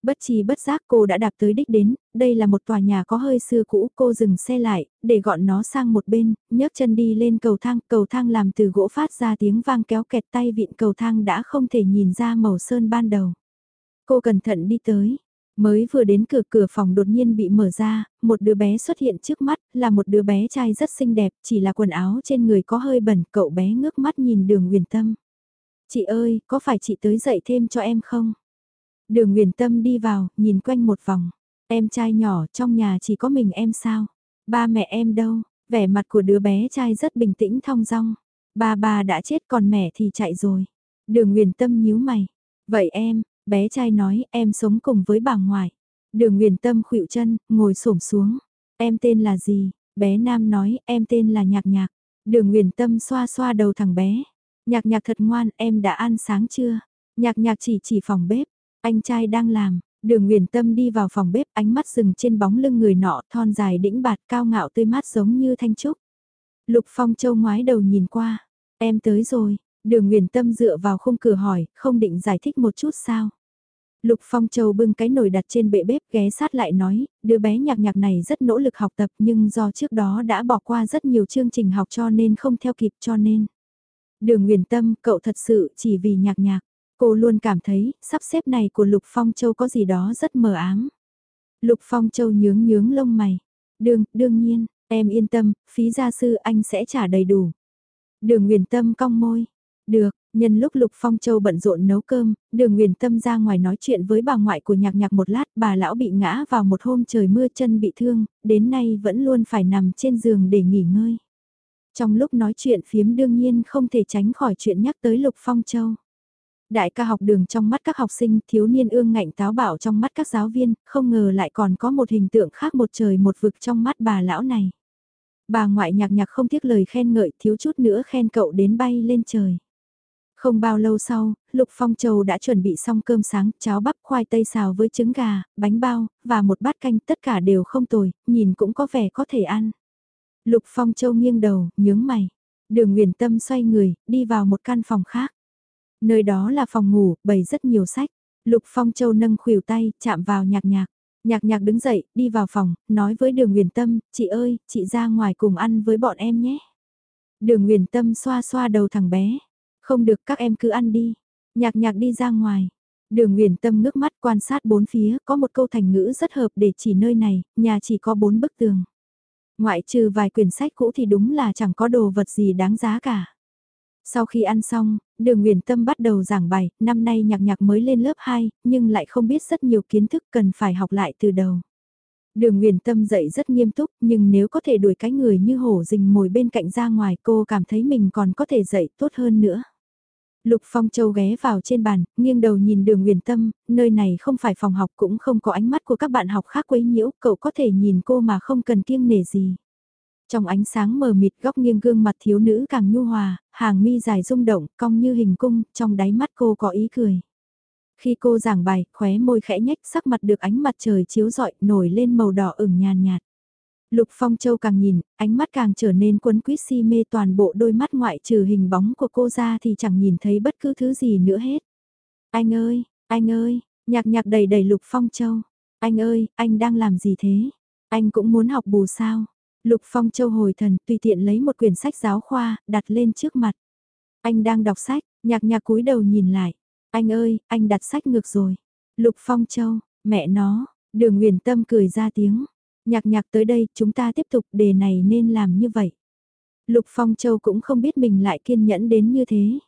Bất chi bất giác cô đã đạp tới đích đến, đây là một tòa nhà có hơi xưa cũ, cô dừng xe lại, để gọn nó sang một bên, nhấc chân đi lên cầu thang, cầu thang làm từ gỗ phát ra tiếng vang kéo kẹt tay vịn cầu thang đã không thể nhìn ra màu sơn ban đầu. Cô cẩn thận đi tới, mới vừa đến cửa cửa phòng đột nhiên bị mở ra, một đứa bé xuất hiện trước mắt, là một đứa bé trai rất xinh đẹp, chỉ là quần áo trên người có hơi bẩn, cậu bé ngước mắt nhìn đường huyền tâm. Chị ơi, có phải chị tới dậy thêm cho em không? Đường Nguyền Tâm đi vào, nhìn quanh một vòng. Em trai nhỏ trong nhà chỉ có mình em sao? Ba mẹ em đâu? Vẻ mặt của đứa bé trai rất bình tĩnh thong dong. Ba ba đã chết còn mẹ thì chạy rồi. Đường Nguyền Tâm nhíu mày. Vậy em, bé trai nói em sống cùng với bà ngoại. Đường Nguyền Tâm khuỵu chân, ngồi xổm xuống. Em tên là gì? Bé Nam nói em tên là Nhạc Nhạc. Đường Nguyền Tâm xoa xoa đầu thằng bé. Nhạc Nhạc thật ngoan, em đã ăn sáng chưa? Nhạc Nhạc chỉ chỉ phòng bếp. Anh trai đang làm, đường nguyền tâm đi vào phòng bếp ánh mắt dừng trên bóng lưng người nọ thon dài đĩnh bạt cao ngạo tươi mát giống như thanh trúc. Lục Phong Châu ngoái đầu nhìn qua, em tới rồi, đường nguyền tâm dựa vào khung cửa hỏi, không định giải thích một chút sao. Lục Phong Châu bưng cái nồi đặt trên bệ bếp ghé sát lại nói, đứa bé nhạc nhạc này rất nỗ lực học tập nhưng do trước đó đã bỏ qua rất nhiều chương trình học cho nên không theo kịp cho nên. Đường Nguyền Tâm, cậu thật sự chỉ vì nhạc nhạc. Cô luôn cảm thấy, sắp xếp này của Lục Phong Châu có gì đó rất mờ ám. Lục Phong Châu nhướng nhướng lông mày. Đương, đương nhiên, em yên tâm, phí gia sư anh sẽ trả đầy đủ. Đường Nguyền Tâm cong môi. Được, nhân lúc Lục Phong Châu bận rộn nấu cơm, đường Nguyền Tâm ra ngoài nói chuyện với bà ngoại của nhạc nhạc một lát, bà lão bị ngã vào một hôm trời mưa chân bị thương, đến nay vẫn luôn phải nằm trên giường để nghỉ ngơi. Trong lúc nói chuyện phiếm đương nhiên không thể tránh khỏi chuyện nhắc tới Lục Phong Châu. Đại ca học đường trong mắt các học sinh, thiếu niên ương ngạnh táo bạo trong mắt các giáo viên, không ngờ lại còn có một hình tượng khác một trời một vực trong mắt bà lão này. Bà ngoại nhạc nhạc không tiếc lời khen ngợi, thiếu chút nữa khen cậu đến bay lên trời. Không bao lâu sau, Lục Phong Châu đã chuẩn bị xong cơm sáng, cháo bắp khoai tây xào với trứng gà, bánh bao, và một bát canh tất cả đều không tồi, nhìn cũng có vẻ có thể ăn. Lục Phong Châu nghiêng đầu, nhướng mày. Đường Nguyền Tâm xoay người, đi vào một căn phòng khác. Nơi đó là phòng ngủ, bày rất nhiều sách. Lục Phong Châu nâng khuỷu tay, chạm vào nhạc nhạc. Nhạc nhạc đứng dậy, đi vào phòng, nói với đường Nguyền Tâm, chị ơi, chị ra ngoài cùng ăn với bọn em nhé. Đường Nguyền Tâm xoa xoa đầu thằng bé. Không được các em cứ ăn đi. Nhạc nhạc đi ra ngoài. Đường Nguyền Tâm ngước mắt quan sát bốn phía, có một câu thành ngữ rất hợp để chỉ nơi này, nhà chỉ có bốn bức tường. Ngoại trừ vài quyển sách cũ thì đúng là chẳng có đồ vật gì đáng giá cả. Sau khi ăn xong, đường Nguyễn Tâm bắt đầu giảng bài, năm nay nhạc nhạc mới lên lớp 2, nhưng lại không biết rất nhiều kiến thức cần phải học lại từ đầu. Đường Nguyễn Tâm dạy rất nghiêm túc, nhưng nếu có thể đuổi cái người như hổ rình mồi bên cạnh ra ngoài cô cảm thấy mình còn có thể dạy tốt hơn nữa. Lục Phong Châu ghé vào trên bàn, nghiêng đầu nhìn đường Nguyễn Tâm, nơi này không phải phòng học cũng không có ánh mắt của các bạn học khác quấy nhiễu, cậu có thể nhìn cô mà không cần kiêng nể gì. Trong ánh sáng mờ mịt góc nghiêng gương mặt thiếu nữ càng nhu hòa, hàng mi dài rung động, cong như hình cung, trong đáy mắt cô có ý cười. Khi cô giảng bài, khóe môi khẽ nhách sắc mặt được ánh mặt trời chiếu rọi nổi lên màu đỏ ửng nhàn nhạt. Lục Phong Châu càng nhìn, ánh mắt càng trở nên quấn quýt si mê toàn bộ đôi mắt ngoại trừ hình bóng của cô ra thì chẳng nhìn thấy bất cứ thứ gì nữa hết. Anh ơi, anh ơi, nhạc nhạc đầy đầy Lục Phong Châu. Anh ơi, anh đang làm gì thế? Anh cũng muốn học bù sao? Lục Phong Châu hồi thần tùy tiện lấy một quyển sách giáo khoa, đặt lên trước mặt. Anh đang đọc sách, nhạc nhạc cúi đầu nhìn lại. Anh ơi, anh đặt sách ngược rồi. Lục Phong Châu, mẹ nó, đường huyền tâm cười ra tiếng. Nhạc nhạc tới đây, chúng ta tiếp tục đề này nên làm như vậy. Lục Phong Châu cũng không biết mình lại kiên nhẫn đến như thế.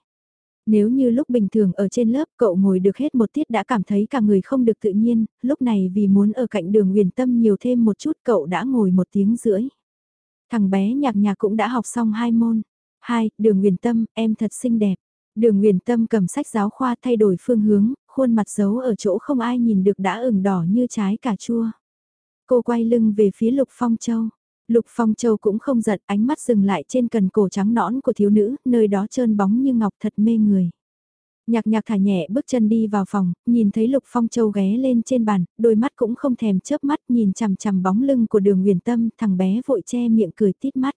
Nếu như lúc bình thường ở trên lớp cậu ngồi được hết một tiết đã cảm thấy cả người không được tự nhiên, lúc này vì muốn ở cạnh đường huyền tâm nhiều thêm một chút cậu đã ngồi một tiếng rưỡi. Thằng bé nhạc nhạc cũng đã học xong hai môn. Hai, đường huyền Tâm, em thật xinh đẹp. Đường huyền Tâm cầm sách giáo khoa thay đổi phương hướng, khuôn mặt giấu ở chỗ không ai nhìn được đã ửng đỏ như trái cà chua. Cô quay lưng về phía Lục Phong Châu. Lục Phong Châu cũng không giận ánh mắt dừng lại trên cần cổ trắng nõn của thiếu nữ, nơi đó trơn bóng như ngọc thật mê người. Nhạc nhạc thả nhẹ bước chân đi vào phòng, nhìn thấy Lục Phong Châu ghé lên trên bàn, đôi mắt cũng không thèm chớp mắt nhìn chằm chằm bóng lưng của đường huyền Tâm, thằng bé vội che miệng cười tít mắt.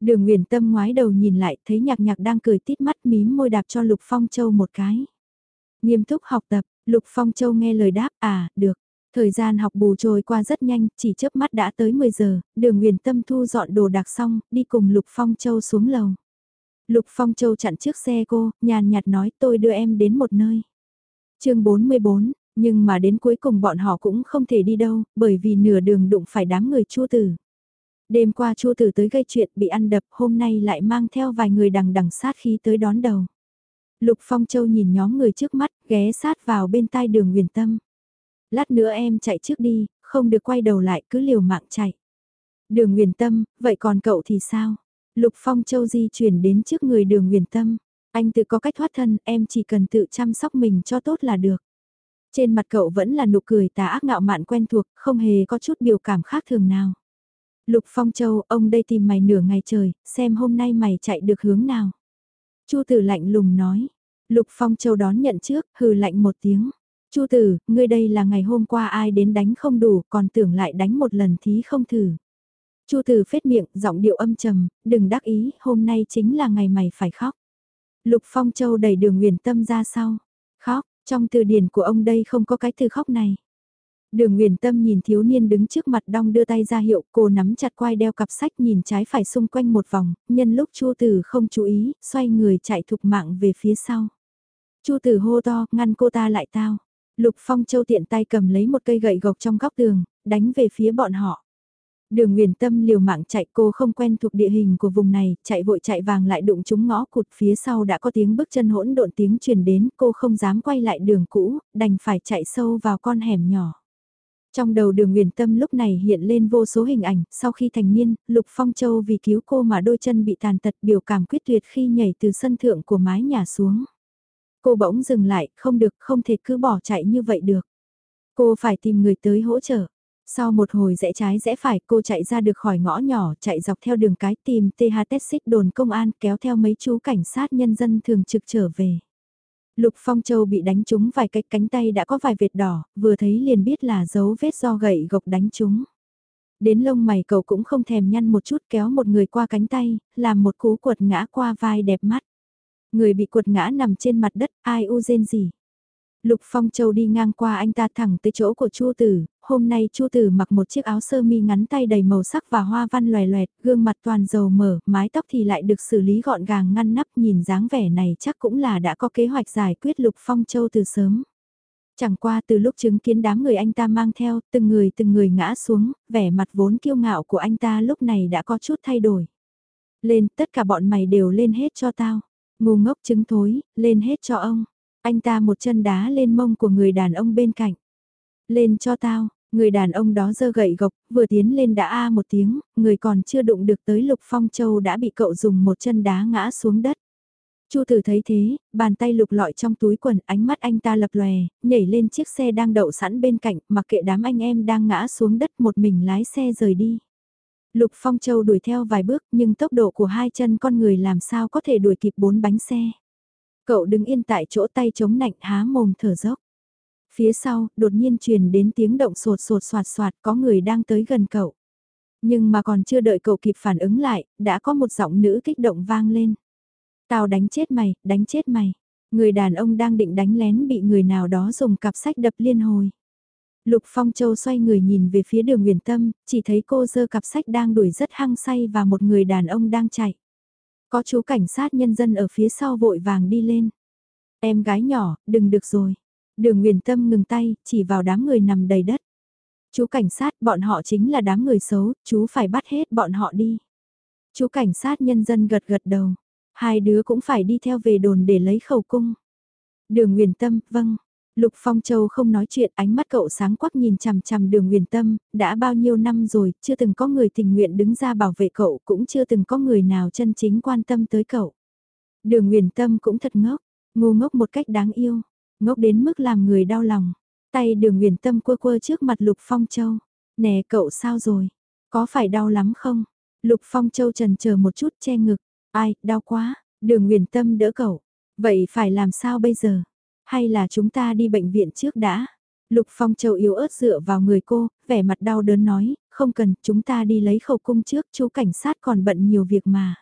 Đường huyền Tâm ngoái đầu nhìn lại, thấy nhạc nhạc đang cười tít mắt mím môi đạp cho Lục Phong Châu một cái. Nghiêm túc học tập, Lục Phong Châu nghe lời đáp à, được. Thời gian học bù trôi qua rất nhanh, chỉ chớp mắt đã tới 10 giờ, đường huyền Tâm thu dọn đồ đạc xong, đi cùng Lục Phong Châu xuống lầu. Lục Phong Châu chặn trước xe cô, nhàn nhạt nói tôi đưa em đến một nơi. chương 44, nhưng mà đến cuối cùng bọn họ cũng không thể đi đâu, bởi vì nửa đường đụng phải đám người chua tử. Đêm qua chua tử tới gây chuyện bị ăn đập, hôm nay lại mang theo vài người đằng đằng sát khí tới đón đầu. Lục Phong Châu nhìn nhóm người trước mắt, ghé sát vào bên tai đường huyền tâm. Lát nữa em chạy trước đi, không được quay đầu lại cứ liều mạng chạy. Đường huyền tâm, vậy còn cậu thì sao? Lục Phong Châu di chuyển đến trước người đường huyền tâm. Anh tự có cách thoát thân, em chỉ cần tự chăm sóc mình cho tốt là được. Trên mặt cậu vẫn là nụ cười tà ác ngạo mạn quen thuộc, không hề có chút biểu cảm khác thường nào. Lục Phong Châu, ông đây tìm mày nửa ngày trời, xem hôm nay mày chạy được hướng nào. Chu Tử lạnh lùng nói. Lục Phong Châu đón nhận trước, hừ lạnh một tiếng. Chu Tử, ngươi đây là ngày hôm qua ai đến đánh không đủ, còn tưởng lại đánh một lần thí không thử. Chu Tử phết miệng, giọng điệu âm trầm, đừng đắc ý, hôm nay chính là ngày mày phải khóc. Lục Phong Châu đẩy đường Nguyền Tâm ra sau. Khóc, trong từ điển của ông đây không có cái từ khóc này. Đường Nguyền Tâm nhìn thiếu niên đứng trước mặt đong đưa tay ra hiệu cô nắm chặt quai đeo cặp sách nhìn trái phải xung quanh một vòng, nhân lúc Chu Tử không chú ý, xoay người chạy thục mạng về phía sau. Chu Tử hô to, ngăn cô ta lại tao. Lục Phong Châu tiện tay cầm lấy một cây gậy gộc trong góc tường, đánh về phía bọn họ. Đường Nguyền Tâm liều mạng chạy cô không quen thuộc địa hình của vùng này, chạy vội chạy vàng lại đụng trúng ngõ cụt phía sau đã có tiếng bước chân hỗn độn tiếng truyền đến, cô không dám quay lại đường cũ, đành phải chạy sâu vào con hẻm nhỏ. Trong đầu đường Nguyền Tâm lúc này hiện lên vô số hình ảnh, sau khi thành niên, Lục Phong Châu vì cứu cô mà đôi chân bị tàn tật biểu cảm quyết tuyệt khi nhảy từ sân thượng của mái nhà xuống. Cô bỗng dừng lại, không được, không thể cứ bỏ chạy như vậy được. Cô phải tìm người tới hỗ trợ. Sau một hồi rẽ trái rẽ phải cô chạy ra được khỏi ngõ nhỏ chạy dọc theo đường cái tìm TH xích đồn công an kéo theo mấy chú cảnh sát nhân dân thường trực trở về. Lục Phong Châu bị đánh trúng vài cái cánh tay đã có vài vệt đỏ, vừa thấy liền biết là dấu vết do gậy gộc đánh trúng. Đến lông mày cậu cũng không thèm nhăn một chút kéo một người qua cánh tay, làm một cú quật ngã qua vai đẹp mắt. Người bị quật ngã nằm trên mặt đất, ai u rên gì. Lục Phong Châu đi ngang qua anh ta thẳng tới chỗ của Chu Tử, hôm nay Chu Tử mặc một chiếc áo sơ mi ngắn tay đầy màu sắc và hoa văn loè loẹt, gương mặt toàn dầu mở, mái tóc thì lại được xử lý gọn gàng ngăn nắp nhìn dáng vẻ này chắc cũng là đã có kế hoạch giải quyết Lục Phong Châu từ sớm. Chẳng qua từ lúc chứng kiến đám người anh ta mang theo, từng người từng người ngã xuống, vẻ mặt vốn kiêu ngạo của anh ta lúc này đã có chút thay đổi. Lên, tất cả bọn mày đều lên hết cho tao. Ngu ngốc chứng thối, lên hết cho ông. Anh ta một chân đá lên mông của người đàn ông bên cạnh. Lên cho tao, người đàn ông đó giơ gậy gộc, vừa tiến lên đã a một tiếng, người còn chưa đụng được tới Lục Phong Châu đã bị cậu dùng một chân đá ngã xuống đất. Chu Tử thấy thế, bàn tay lục lọi trong túi quần, ánh mắt anh ta lập lòe, nhảy lên chiếc xe đang đậu sẵn bên cạnh, mặc kệ đám anh em đang ngã xuống đất một mình lái xe rời đi. Lục Phong Châu đuổi theo vài bước nhưng tốc độ của hai chân con người làm sao có thể đuổi kịp bốn bánh xe. Cậu đứng yên tại chỗ tay chống nạnh há mồm thở dốc. Phía sau, đột nhiên truyền đến tiếng động sột sột soạt soạt có người đang tới gần cậu. Nhưng mà còn chưa đợi cậu kịp phản ứng lại, đã có một giọng nữ kích động vang lên. Tao đánh chết mày, đánh chết mày. Người đàn ông đang định đánh lén bị người nào đó dùng cặp sách đập liên hồi. Lục Phong Châu xoay người nhìn về phía đường nguyễn Tâm, chỉ thấy cô dơ cặp sách đang đuổi rất hăng say và một người đàn ông đang chạy. Có chú cảnh sát nhân dân ở phía sau vội vàng đi lên. Em gái nhỏ, đừng được rồi. Đường Nguyền Tâm ngừng tay, chỉ vào đám người nằm đầy đất. Chú cảnh sát, bọn họ chính là đám người xấu, chú phải bắt hết bọn họ đi. Chú cảnh sát nhân dân gật gật đầu. Hai đứa cũng phải đi theo về đồn để lấy khẩu cung. Đường Nguyền Tâm, vâng. Lục Phong Châu không nói chuyện, ánh mắt cậu sáng quắc nhìn chằm chằm đường huyền tâm, đã bao nhiêu năm rồi, chưa từng có người tình nguyện đứng ra bảo vệ cậu, cũng chưa từng có người nào chân chính quan tâm tới cậu. Đường huyền tâm cũng thật ngốc, ngu ngốc một cách đáng yêu, ngốc đến mức làm người đau lòng. Tay đường huyền tâm quơ quơ trước mặt Lục Phong Châu. Nè cậu sao rồi? Có phải đau lắm không? Lục Phong Châu trần chờ một chút che ngực. Ai, đau quá, đường huyền tâm đỡ cậu. Vậy phải làm sao bây giờ? Hay là chúng ta đi bệnh viện trước đã? Lục Phong Châu yếu ớt dựa vào người cô, vẻ mặt đau đớn nói, không cần, chúng ta đi lấy khẩu cung trước, chú cảnh sát còn bận nhiều việc mà.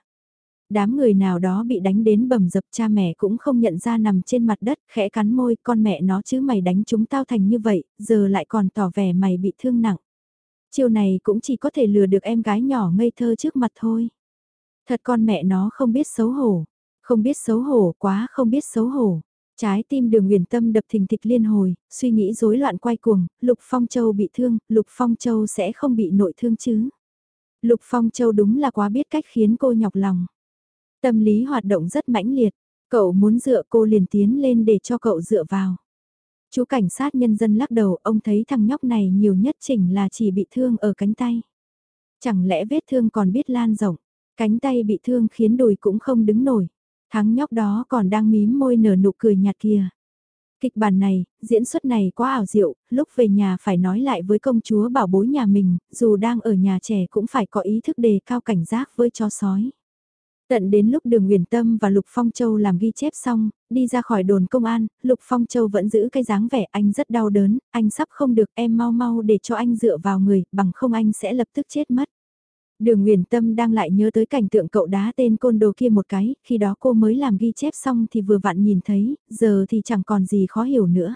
Đám người nào đó bị đánh đến bầm dập cha mẹ cũng không nhận ra nằm trên mặt đất, khẽ cắn môi, con mẹ nó chứ mày đánh chúng tao thành như vậy, giờ lại còn tỏ vẻ mày bị thương nặng. Chiều này cũng chỉ có thể lừa được em gái nhỏ ngây thơ trước mặt thôi. Thật con mẹ nó không biết xấu hổ, không biết xấu hổ quá không biết xấu hổ. Trái tim đường huyền tâm đập thình thịch liên hồi, suy nghĩ rối loạn quay cuồng, Lục Phong Châu bị thương, Lục Phong Châu sẽ không bị nội thương chứ. Lục Phong Châu đúng là quá biết cách khiến cô nhọc lòng. Tâm lý hoạt động rất mãnh liệt, cậu muốn dựa cô liền tiến lên để cho cậu dựa vào. Chú cảnh sát nhân dân lắc đầu, ông thấy thằng nhóc này nhiều nhất chỉnh là chỉ bị thương ở cánh tay. Chẳng lẽ vết thương còn biết lan rộng, cánh tay bị thương khiến đùi cũng không đứng nổi. Thắng nhóc đó còn đang mím môi nở nụ cười nhạt kia. Kịch bản này, diễn xuất này quá ảo diệu, lúc về nhà phải nói lại với công chúa bảo bối nhà mình, dù đang ở nhà trẻ cũng phải có ý thức đề cao cảnh giác với chó sói. Tận đến lúc đường Nguyền Tâm và Lục Phong Châu làm ghi chép xong, đi ra khỏi đồn công an, Lục Phong Châu vẫn giữ cái dáng vẻ anh rất đau đớn, anh sắp không được em mau mau để cho anh dựa vào người, bằng không anh sẽ lập tức chết mất. Đường Nguyền Tâm đang lại nhớ tới cảnh tượng cậu đá tên côn đồ kia một cái, khi đó cô mới làm ghi chép xong thì vừa vặn nhìn thấy, giờ thì chẳng còn gì khó hiểu nữa.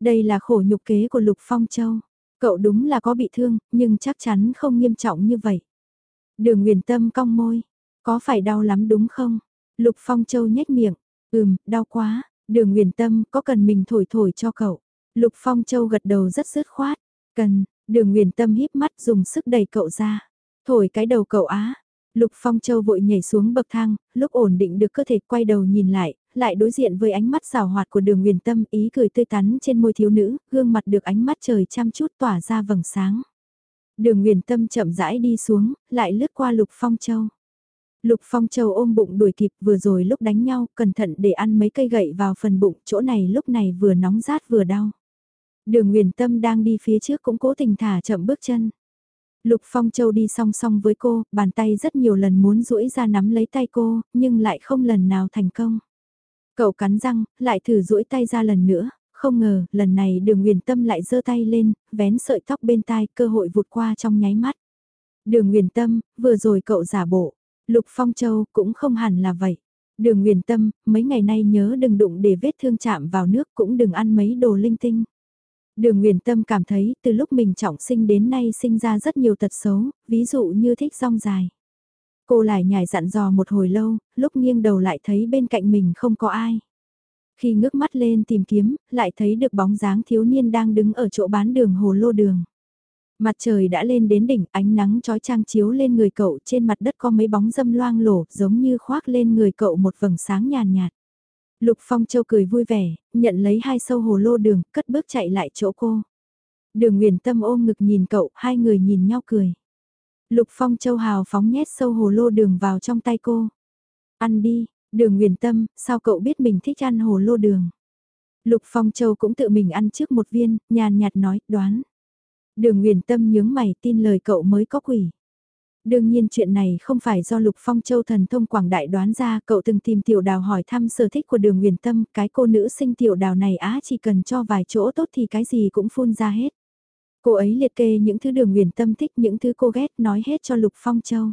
Đây là khổ nhục kế của Lục Phong Châu. Cậu đúng là có bị thương, nhưng chắc chắn không nghiêm trọng như vậy. Đường Nguyền Tâm cong môi, có phải đau lắm đúng không? Lục Phong Châu nhếch miệng, ừm, đau quá, đường Nguyền Tâm có cần mình thổi thổi cho cậu. Lục Phong Châu gật đầu rất dứt khoát, cần, đường Nguyền Tâm híp mắt dùng sức đẩy cậu ra. Thổi cái đầu cậu á. Lục Phong Châu vội nhảy xuống bậc thang, lúc ổn định được cơ thể quay đầu nhìn lại, lại đối diện với ánh mắt rào hoạt của đường huyền tâm ý cười tươi tắn trên môi thiếu nữ, gương mặt được ánh mắt trời chăm chút tỏa ra vầng sáng. Đường huyền tâm chậm rãi đi xuống, lại lướt qua Lục Phong Châu. Lục Phong Châu ôm bụng đuổi kịp vừa rồi lúc đánh nhau, cẩn thận để ăn mấy cây gậy vào phần bụng, chỗ này lúc này vừa nóng rát vừa đau. Đường huyền tâm đang đi phía trước cũng cố tình thả chậm bước chân. Lục Phong Châu đi song song với cô, bàn tay rất nhiều lần muốn duỗi ra nắm lấy tay cô, nhưng lại không lần nào thành công. Cậu cắn răng, lại thử duỗi tay ra lần nữa, không ngờ, lần này đường Nguyền Tâm lại giơ tay lên, vén sợi tóc bên tai, cơ hội vụt qua trong nháy mắt. Đường Nguyền Tâm, vừa rồi cậu giả bộ, Lục Phong Châu cũng không hẳn là vậy. Đường Nguyền Tâm, mấy ngày nay nhớ đừng đụng để vết thương chạm vào nước cũng đừng ăn mấy đồ linh tinh. Đường Nguyền Tâm cảm thấy từ lúc mình trọng sinh đến nay sinh ra rất nhiều tật xấu, ví dụ như thích rong dài. Cô lại nhảy dặn dò một hồi lâu, lúc nghiêng đầu lại thấy bên cạnh mình không có ai. Khi ngước mắt lên tìm kiếm, lại thấy được bóng dáng thiếu niên đang đứng ở chỗ bán đường hồ lô đường. Mặt trời đã lên đến đỉnh, ánh nắng trói trang chiếu lên người cậu, trên mặt đất có mấy bóng dâm loang lổ, giống như khoác lên người cậu một vầng sáng nhàn nhạt. Lục Phong Châu cười vui vẻ, nhận lấy hai sâu hồ lô đường, cất bước chạy lại chỗ cô. Đường Nguyền Tâm ôm ngực nhìn cậu, hai người nhìn nhau cười. Lục Phong Châu hào phóng nhét sâu hồ lô đường vào trong tay cô. Ăn đi, đường Nguyền Tâm, sao cậu biết mình thích ăn hồ lô đường? Lục Phong Châu cũng tự mình ăn trước một viên, nhàn nhạt nói, đoán. Đường Nguyền Tâm nhướng mày tin lời cậu mới có quỷ. Đương nhiên chuyện này không phải do Lục Phong Châu thần thông quảng đại đoán ra, cậu từng tìm tiểu đào hỏi thăm sở thích của đường huyền tâm, cái cô nữ sinh tiểu đào này á chỉ cần cho vài chỗ tốt thì cái gì cũng phun ra hết. Cô ấy liệt kê những thứ đường huyền tâm thích, những thứ cô ghét nói hết cho Lục Phong Châu.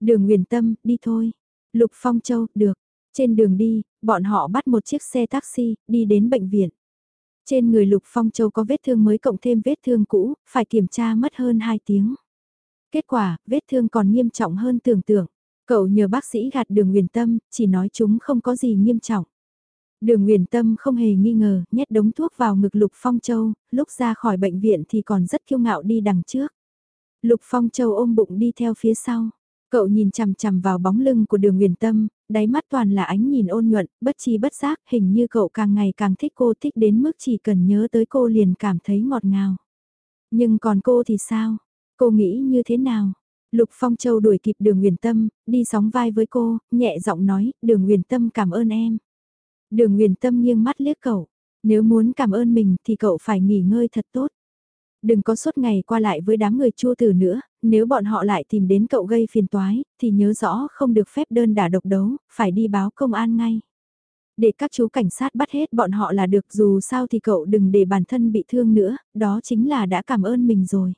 Đường huyền tâm, đi thôi. Lục Phong Châu, được. Trên đường đi, bọn họ bắt một chiếc xe taxi, đi đến bệnh viện. Trên người Lục Phong Châu có vết thương mới cộng thêm vết thương cũ, phải kiểm tra mất hơn 2 tiếng. Kết quả, vết thương còn nghiêm trọng hơn tưởng tượng. Cậu nhờ bác sĩ gạt đường Nguyền tâm, chỉ nói chúng không có gì nghiêm trọng. Đường Nguyền tâm không hề nghi ngờ, nhét đống thuốc vào ngực Lục Phong Châu, lúc ra khỏi bệnh viện thì còn rất kiêu ngạo đi đằng trước. Lục Phong Châu ôm bụng đi theo phía sau. Cậu nhìn chằm chằm vào bóng lưng của đường Nguyền tâm, đáy mắt toàn là ánh nhìn ôn nhuận, bất chi bất giác, hình như cậu càng ngày càng thích cô thích đến mức chỉ cần nhớ tới cô liền cảm thấy ngọt ngào. Nhưng còn cô thì sao? Cô nghĩ như thế nào? Lục Phong Châu đuổi kịp đường Nguyền Tâm, đi sóng vai với cô, nhẹ giọng nói, đường Nguyền Tâm cảm ơn em. Đường Nguyền Tâm nghiêng mắt liếc cậu, nếu muốn cảm ơn mình thì cậu phải nghỉ ngơi thật tốt. Đừng có suốt ngày qua lại với đám người chua tử nữa, nếu bọn họ lại tìm đến cậu gây phiền toái, thì nhớ rõ không được phép đơn đả độc đấu, phải đi báo công an ngay. Để các chú cảnh sát bắt hết bọn họ là được dù sao thì cậu đừng để bản thân bị thương nữa, đó chính là đã cảm ơn mình rồi.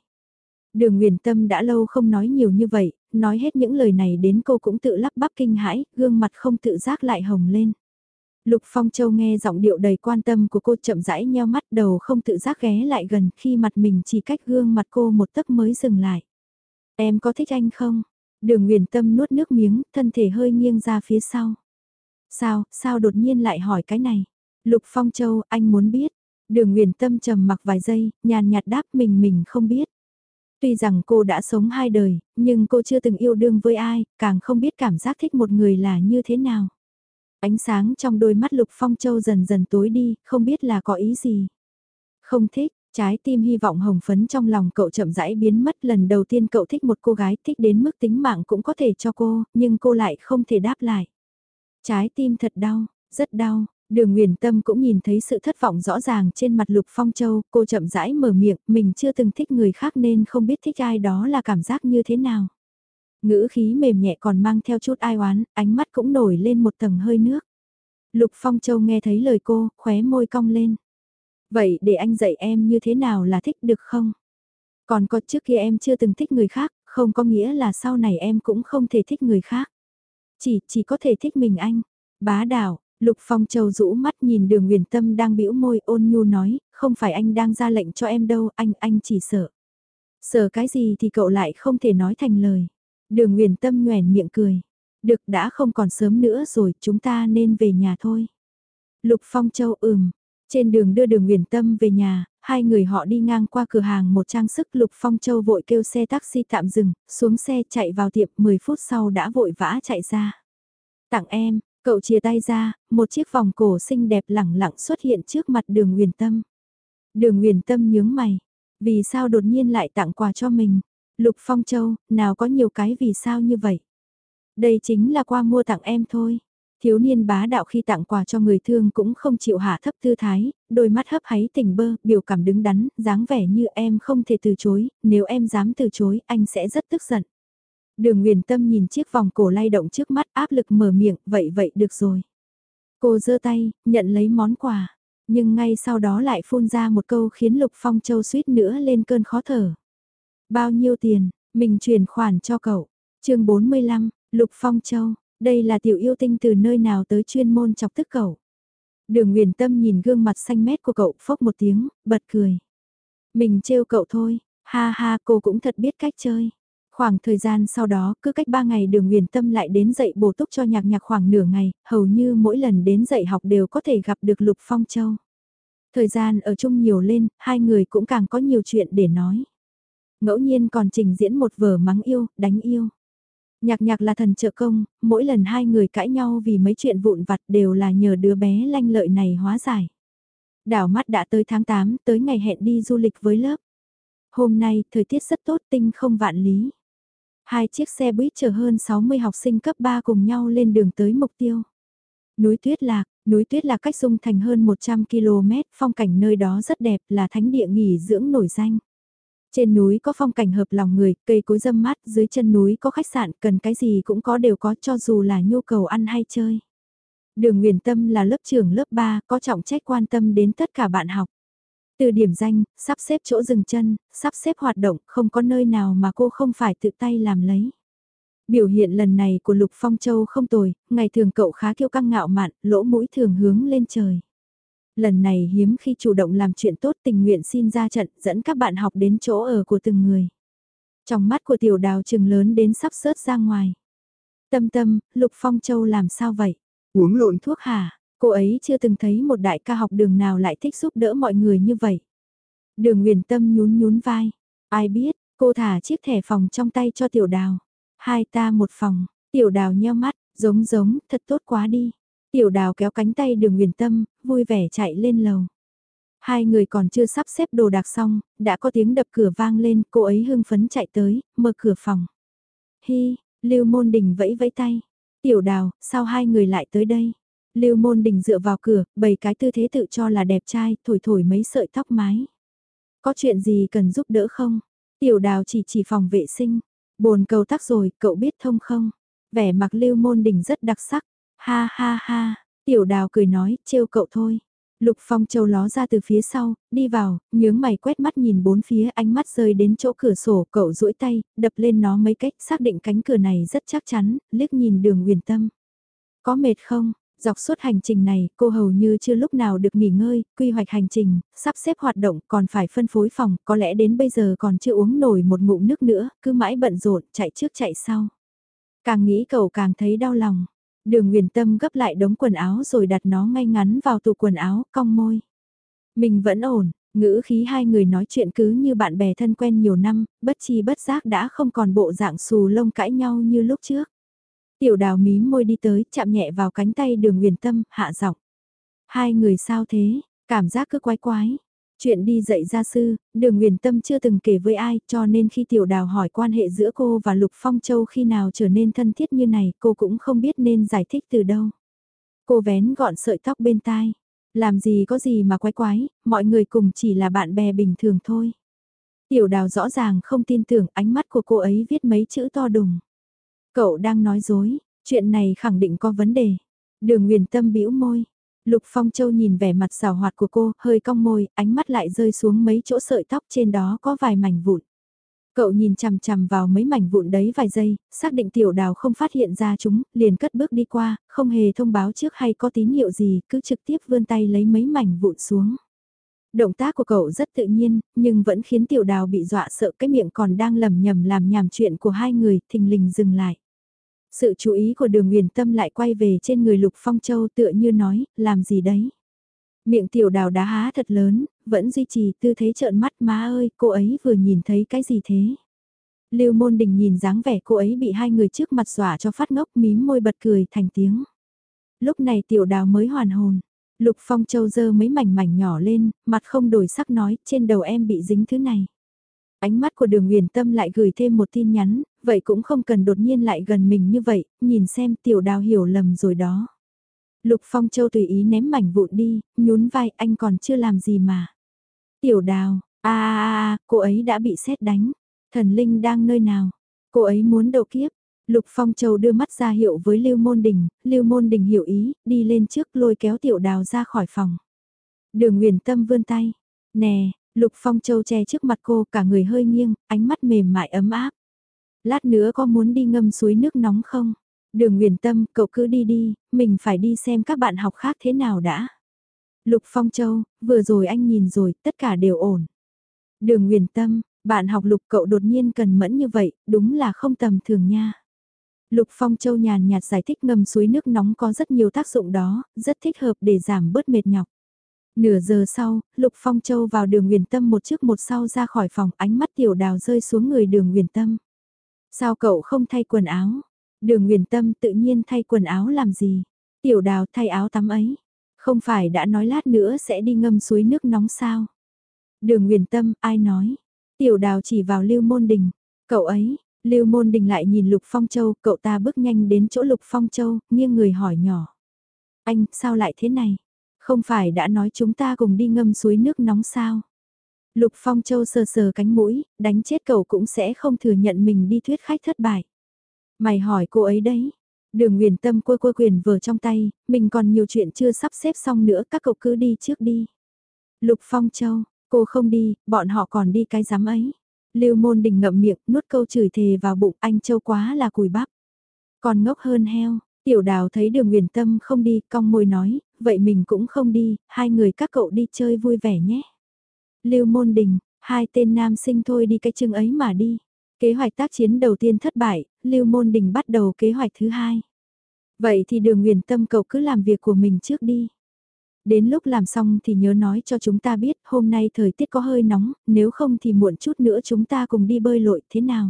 Đường Nguyền Tâm đã lâu không nói nhiều như vậy, nói hết những lời này đến cô cũng tự lắp bắp kinh hãi, gương mặt không tự giác lại hồng lên. Lục Phong Châu nghe giọng điệu đầy quan tâm của cô chậm rãi nheo mắt đầu không tự giác ghé lại gần khi mặt mình chỉ cách gương mặt cô một tấc mới dừng lại. Em có thích anh không? Đường Nguyền Tâm nuốt nước miếng, thân thể hơi nghiêng ra phía sau. Sao, sao đột nhiên lại hỏi cái này? Lục Phong Châu, anh muốn biết. Đường Nguyền Tâm trầm mặc vài giây, nhàn nhạt đáp mình mình không biết. Tuy rằng cô đã sống hai đời, nhưng cô chưa từng yêu đương với ai, càng không biết cảm giác thích một người là như thế nào. Ánh sáng trong đôi mắt Lục Phong Châu dần dần tối đi, không biết là có ý gì. Không thích, trái tim hy vọng hồng phấn trong lòng cậu chậm rãi biến mất lần đầu tiên cậu thích một cô gái thích đến mức tính mạng cũng có thể cho cô, nhưng cô lại không thể đáp lại. Trái tim thật đau, rất đau, Đường Nguyền Tâm cũng nhìn thấy sự thất vọng rõ ràng trên mặt Lục Phong Châu, cô chậm rãi mở miệng, mình chưa từng thích người khác nên không biết thích ai đó là cảm giác như thế nào. Ngữ khí mềm nhẹ còn mang theo chút ai oán, ánh mắt cũng nổi lên một tầng hơi nước. Lục Phong Châu nghe thấy lời cô, khóe môi cong lên. Vậy để anh dạy em như thế nào là thích được không? Còn có trước kia em chưa từng thích người khác, không có nghĩa là sau này em cũng không thể thích người khác. Chỉ, chỉ có thể thích mình anh. Bá đảo Lục Phong Châu rũ mắt nhìn đường Nguyền Tâm đang bĩu môi ôn nhu nói, không phải anh đang ra lệnh cho em đâu, anh, anh chỉ sợ. Sợ cái gì thì cậu lại không thể nói thành lời. Đường Nguyền Tâm nhoèn miệng cười. Được đã không còn sớm nữa rồi, chúng ta nên về nhà thôi. Lục Phong Châu ừm. Trên đường đưa đường Nguyền Tâm về nhà, hai người họ đi ngang qua cửa hàng một trang sức Lục Phong Châu vội kêu xe taxi tạm dừng, xuống xe chạy vào tiệm 10 phút sau đã vội vã chạy ra. Tặng em, Cậu chia tay ra, một chiếc vòng cổ xinh đẹp lẳng lặng xuất hiện trước mặt đường huyền tâm. Đường huyền tâm nhướng mày. Vì sao đột nhiên lại tặng quà cho mình? Lục Phong Châu, nào có nhiều cái vì sao như vậy? Đây chính là qua mua tặng em thôi. Thiếu niên bá đạo khi tặng quà cho người thương cũng không chịu hạ thấp tư thái, đôi mắt hấp háy tỉnh bơ, biểu cảm đứng đắn, dáng vẻ như em không thể từ chối, nếu em dám từ chối anh sẽ rất tức giận. Đường Nguyền Tâm nhìn chiếc vòng cổ lay động trước mắt áp lực mở miệng, vậy vậy được rồi. Cô giơ tay, nhận lấy món quà, nhưng ngay sau đó lại phun ra một câu khiến Lục Phong Châu suýt nữa lên cơn khó thở. Bao nhiêu tiền, mình chuyển khoản cho cậu. chương 45, Lục Phong Châu, đây là tiểu yêu tinh từ nơi nào tới chuyên môn chọc tức cậu. Đường Nguyền Tâm nhìn gương mặt xanh mét của cậu phốc một tiếng, bật cười. Mình trêu cậu thôi, ha ha cô cũng thật biết cách chơi. Khoảng thời gian sau đó, cứ cách 3 ngày đường huyền tâm lại đến dạy bổ túc cho nhạc nhạc khoảng nửa ngày, hầu như mỗi lần đến dạy học đều có thể gặp được Lục Phong Châu. Thời gian ở chung nhiều lên, hai người cũng càng có nhiều chuyện để nói. Ngẫu nhiên còn trình diễn một vở mắng yêu, đánh yêu. Nhạc nhạc là thần trợ công, mỗi lần hai người cãi nhau vì mấy chuyện vụn vặt đều là nhờ đứa bé lanh lợi này hóa giải. Đảo mắt đã tới tháng 8, tới ngày hẹn đi du lịch với lớp. Hôm nay, thời tiết rất tốt tinh không vạn lý. Hai chiếc xe buýt chở hơn 60 học sinh cấp 3 cùng nhau lên đường tới mục tiêu. Núi Tuyết Lạc, núi Tuyết Lạc cách dung thành hơn 100 km, phong cảnh nơi đó rất đẹp là thánh địa nghỉ dưỡng nổi danh. Trên núi có phong cảnh hợp lòng người, cây cối dâm mát, dưới chân núi có khách sạn, cần cái gì cũng có đều có cho dù là nhu cầu ăn hay chơi. Đường Nguyễn Tâm là lớp trưởng lớp 3, có trọng trách quan tâm đến tất cả bạn học. Từ điểm danh, sắp xếp chỗ dừng chân, sắp xếp hoạt động, không có nơi nào mà cô không phải tự tay làm lấy. Biểu hiện lần này của Lục Phong Châu không tồi, ngày thường cậu khá kiêu căng ngạo mạn, lỗ mũi thường hướng lên trời. Lần này hiếm khi chủ động làm chuyện tốt tình nguyện xin ra trận dẫn các bạn học đến chỗ ở của từng người. Trong mắt của tiểu đào trừng lớn đến sắp sớt ra ngoài. Tâm tâm, Lục Phong Châu làm sao vậy? Uống lộn thuốc hả? Cô ấy chưa từng thấy một đại ca học đường nào lại thích giúp đỡ mọi người như vậy. Đường huyền tâm nhún nhún vai. Ai biết, cô thả chiếc thẻ phòng trong tay cho tiểu đào. Hai ta một phòng, tiểu đào nheo mắt, giống giống, thật tốt quá đi. Tiểu đào kéo cánh tay đường huyền tâm, vui vẻ chạy lên lầu. Hai người còn chưa sắp xếp đồ đạc xong, đã có tiếng đập cửa vang lên, cô ấy hưng phấn chạy tới, mở cửa phòng. Hi, Lưu Môn Đình vẫy vẫy tay. Tiểu đào, sao hai người lại tới đây? Lưu Môn Đình dựa vào cửa, bày cái tư thế tự cho là đẹp trai, thổi thổi mấy sợi tóc mái. Có chuyện gì cần giúp đỡ không? Tiểu đào chỉ chỉ phòng vệ sinh. Bồn cầu tắc rồi, cậu biết thông không? Vẻ mặt Lưu Môn Đình rất đặc sắc. Ha ha ha, tiểu đào cười nói, trêu cậu thôi. Lục Phong Châu ló ra từ phía sau, đi vào, nhướng mày quét mắt nhìn bốn phía ánh mắt rơi đến chỗ cửa sổ, cậu duỗi tay, đập lên nó mấy cách, xác định cánh cửa này rất chắc chắn, liếc nhìn đường huyền tâm. Có mệt không? Dọc suốt hành trình này, cô hầu như chưa lúc nào được nghỉ ngơi, quy hoạch hành trình, sắp xếp hoạt động, còn phải phân phối phòng, có lẽ đến bây giờ còn chưa uống nổi một ngụm nước nữa, cứ mãi bận rộn, chạy trước chạy sau. Càng nghĩ cậu càng thấy đau lòng. Đường Nguyền Tâm gấp lại đống quần áo rồi đặt nó ngay ngắn vào tủ quần áo, cong môi. Mình vẫn ổn, ngữ khí hai người nói chuyện cứ như bạn bè thân quen nhiều năm, bất chi bất giác đã không còn bộ dạng xù lông cãi nhau như lúc trước. Tiểu đào mí môi đi tới, chạm nhẹ vào cánh tay đường Huyền Tâm, hạ giọng. Hai người sao thế, cảm giác cứ quái quái. Chuyện đi dạy gia sư, đường Huyền Tâm chưa từng kể với ai cho nên khi tiểu đào hỏi quan hệ giữa cô và Lục Phong Châu khi nào trở nên thân thiết như này cô cũng không biết nên giải thích từ đâu. Cô vén gọn sợi tóc bên tai. Làm gì có gì mà quái quái, mọi người cùng chỉ là bạn bè bình thường thôi. Tiểu đào rõ ràng không tin tưởng ánh mắt của cô ấy viết mấy chữ to đùng. Cậu đang nói dối, chuyện này khẳng định có vấn đề. Đường Nguyền Tâm bĩu môi, Lục Phong Châu nhìn vẻ mặt rào hoạt của cô, hơi cong môi, ánh mắt lại rơi xuống mấy chỗ sợi tóc trên đó có vài mảnh vụn. Cậu nhìn chằm chằm vào mấy mảnh vụn đấy vài giây, xác định tiểu đào không phát hiện ra chúng, liền cất bước đi qua, không hề thông báo trước hay có tín hiệu gì, cứ trực tiếp vươn tay lấy mấy mảnh vụn xuống. Động tác của cậu rất tự nhiên, nhưng vẫn khiến tiểu đào bị dọa sợ cái miệng còn đang lầm nhầm làm nhảm chuyện của hai người, thình lình dừng lại. Sự chú ý của đường huyền tâm lại quay về trên người Lục Phong Châu tựa như nói, làm gì đấy? Miệng tiểu đào đá há thật lớn, vẫn duy trì tư thế trợn mắt má ơi, cô ấy vừa nhìn thấy cái gì thế? Lưu môn đình nhìn dáng vẻ cô ấy bị hai người trước mặt dọa cho phát ngốc mím môi bật cười thành tiếng. Lúc này tiểu đào mới hoàn hồn. Lục Phong Châu dơ mấy mảnh mảnh nhỏ lên, mặt không đổi sắc nói, trên đầu em bị dính thứ này. Ánh mắt của đường huyền tâm lại gửi thêm một tin nhắn, vậy cũng không cần đột nhiên lại gần mình như vậy, nhìn xem tiểu đào hiểu lầm rồi đó. Lục Phong Châu tùy ý ném mảnh vụn đi, nhún vai anh còn chưa làm gì mà. Tiểu đào, a a a, cô ấy đã bị xét đánh. Thần linh đang nơi nào? Cô ấy muốn độ kiếp. Lục Phong Châu đưa mắt ra hiệu với Lưu Môn Đình, Lưu Môn Đình hiểu ý, đi lên trước lôi kéo tiểu đào ra khỏi phòng. Đường Nguyễn Tâm vươn tay. Nè, Lục Phong Châu che trước mặt cô cả người hơi nghiêng, ánh mắt mềm mại ấm áp. Lát nữa có muốn đi ngâm suối nước nóng không? Đường Nguyền Tâm, cậu cứ đi đi, mình phải đi xem các bạn học khác thế nào đã. Lục Phong Châu, vừa rồi anh nhìn rồi, tất cả đều ổn. Đường Nguyền Tâm, bạn học Lục cậu đột nhiên cần mẫn như vậy, đúng là không tầm thường nha. Lục Phong Châu nhàn nhạt giải thích ngâm suối nước nóng có rất nhiều tác dụng đó, rất thích hợp để giảm bớt mệt nhọc. Nửa giờ sau, Lục Phong Châu vào đường Nguyền Tâm một trước một sau ra khỏi phòng ánh mắt tiểu đào rơi xuống người đường Nguyền Tâm. Sao cậu không thay quần áo? Đường Nguyền Tâm tự nhiên thay quần áo làm gì? Tiểu đào thay áo tắm ấy. Không phải đã nói lát nữa sẽ đi ngâm suối nước nóng sao? Đường Nguyền Tâm, ai nói? Tiểu đào chỉ vào Lưu Môn Đình. Cậu ấy, Lưu Môn Đình lại nhìn Lục Phong Châu, cậu ta bước nhanh đến chỗ Lục Phong Châu, nghiêng người hỏi nhỏ. Anh, sao lại thế này? Không phải đã nói chúng ta cùng đi ngâm suối nước nóng sao? Lục Phong Châu sờ sờ cánh mũi, đánh chết cậu cũng sẽ không thừa nhận mình đi thuyết khách thất bại. Mày hỏi cô ấy đấy. Đường Nguyền Tâm quơ quơ quyền vờ trong tay, mình còn nhiều chuyện chưa sắp xếp xong nữa, các cậu cứ đi trước đi. Lục Phong Châu, cô không đi, bọn họ còn đi cái giám ấy. Lưu Môn Đình ngậm miệng, nuốt câu chửi thề vào bụng, anh Châu quá là cùi bắp. Còn ngốc hơn heo, Tiểu Đào thấy Đường Nguyền Tâm không đi, cong môi nói, vậy mình cũng không đi, hai người các cậu đi chơi vui vẻ nhé. Lưu Môn Đình, hai tên nam sinh thôi đi cái chừng ấy mà đi. Kế hoạch tác chiến đầu tiên thất bại, Lưu Môn Đình bắt đầu kế hoạch thứ hai. Vậy thì đường Huyền tâm cậu cứ làm việc của mình trước đi. Đến lúc làm xong thì nhớ nói cho chúng ta biết hôm nay thời tiết có hơi nóng, nếu không thì muộn chút nữa chúng ta cùng đi bơi lội thế nào.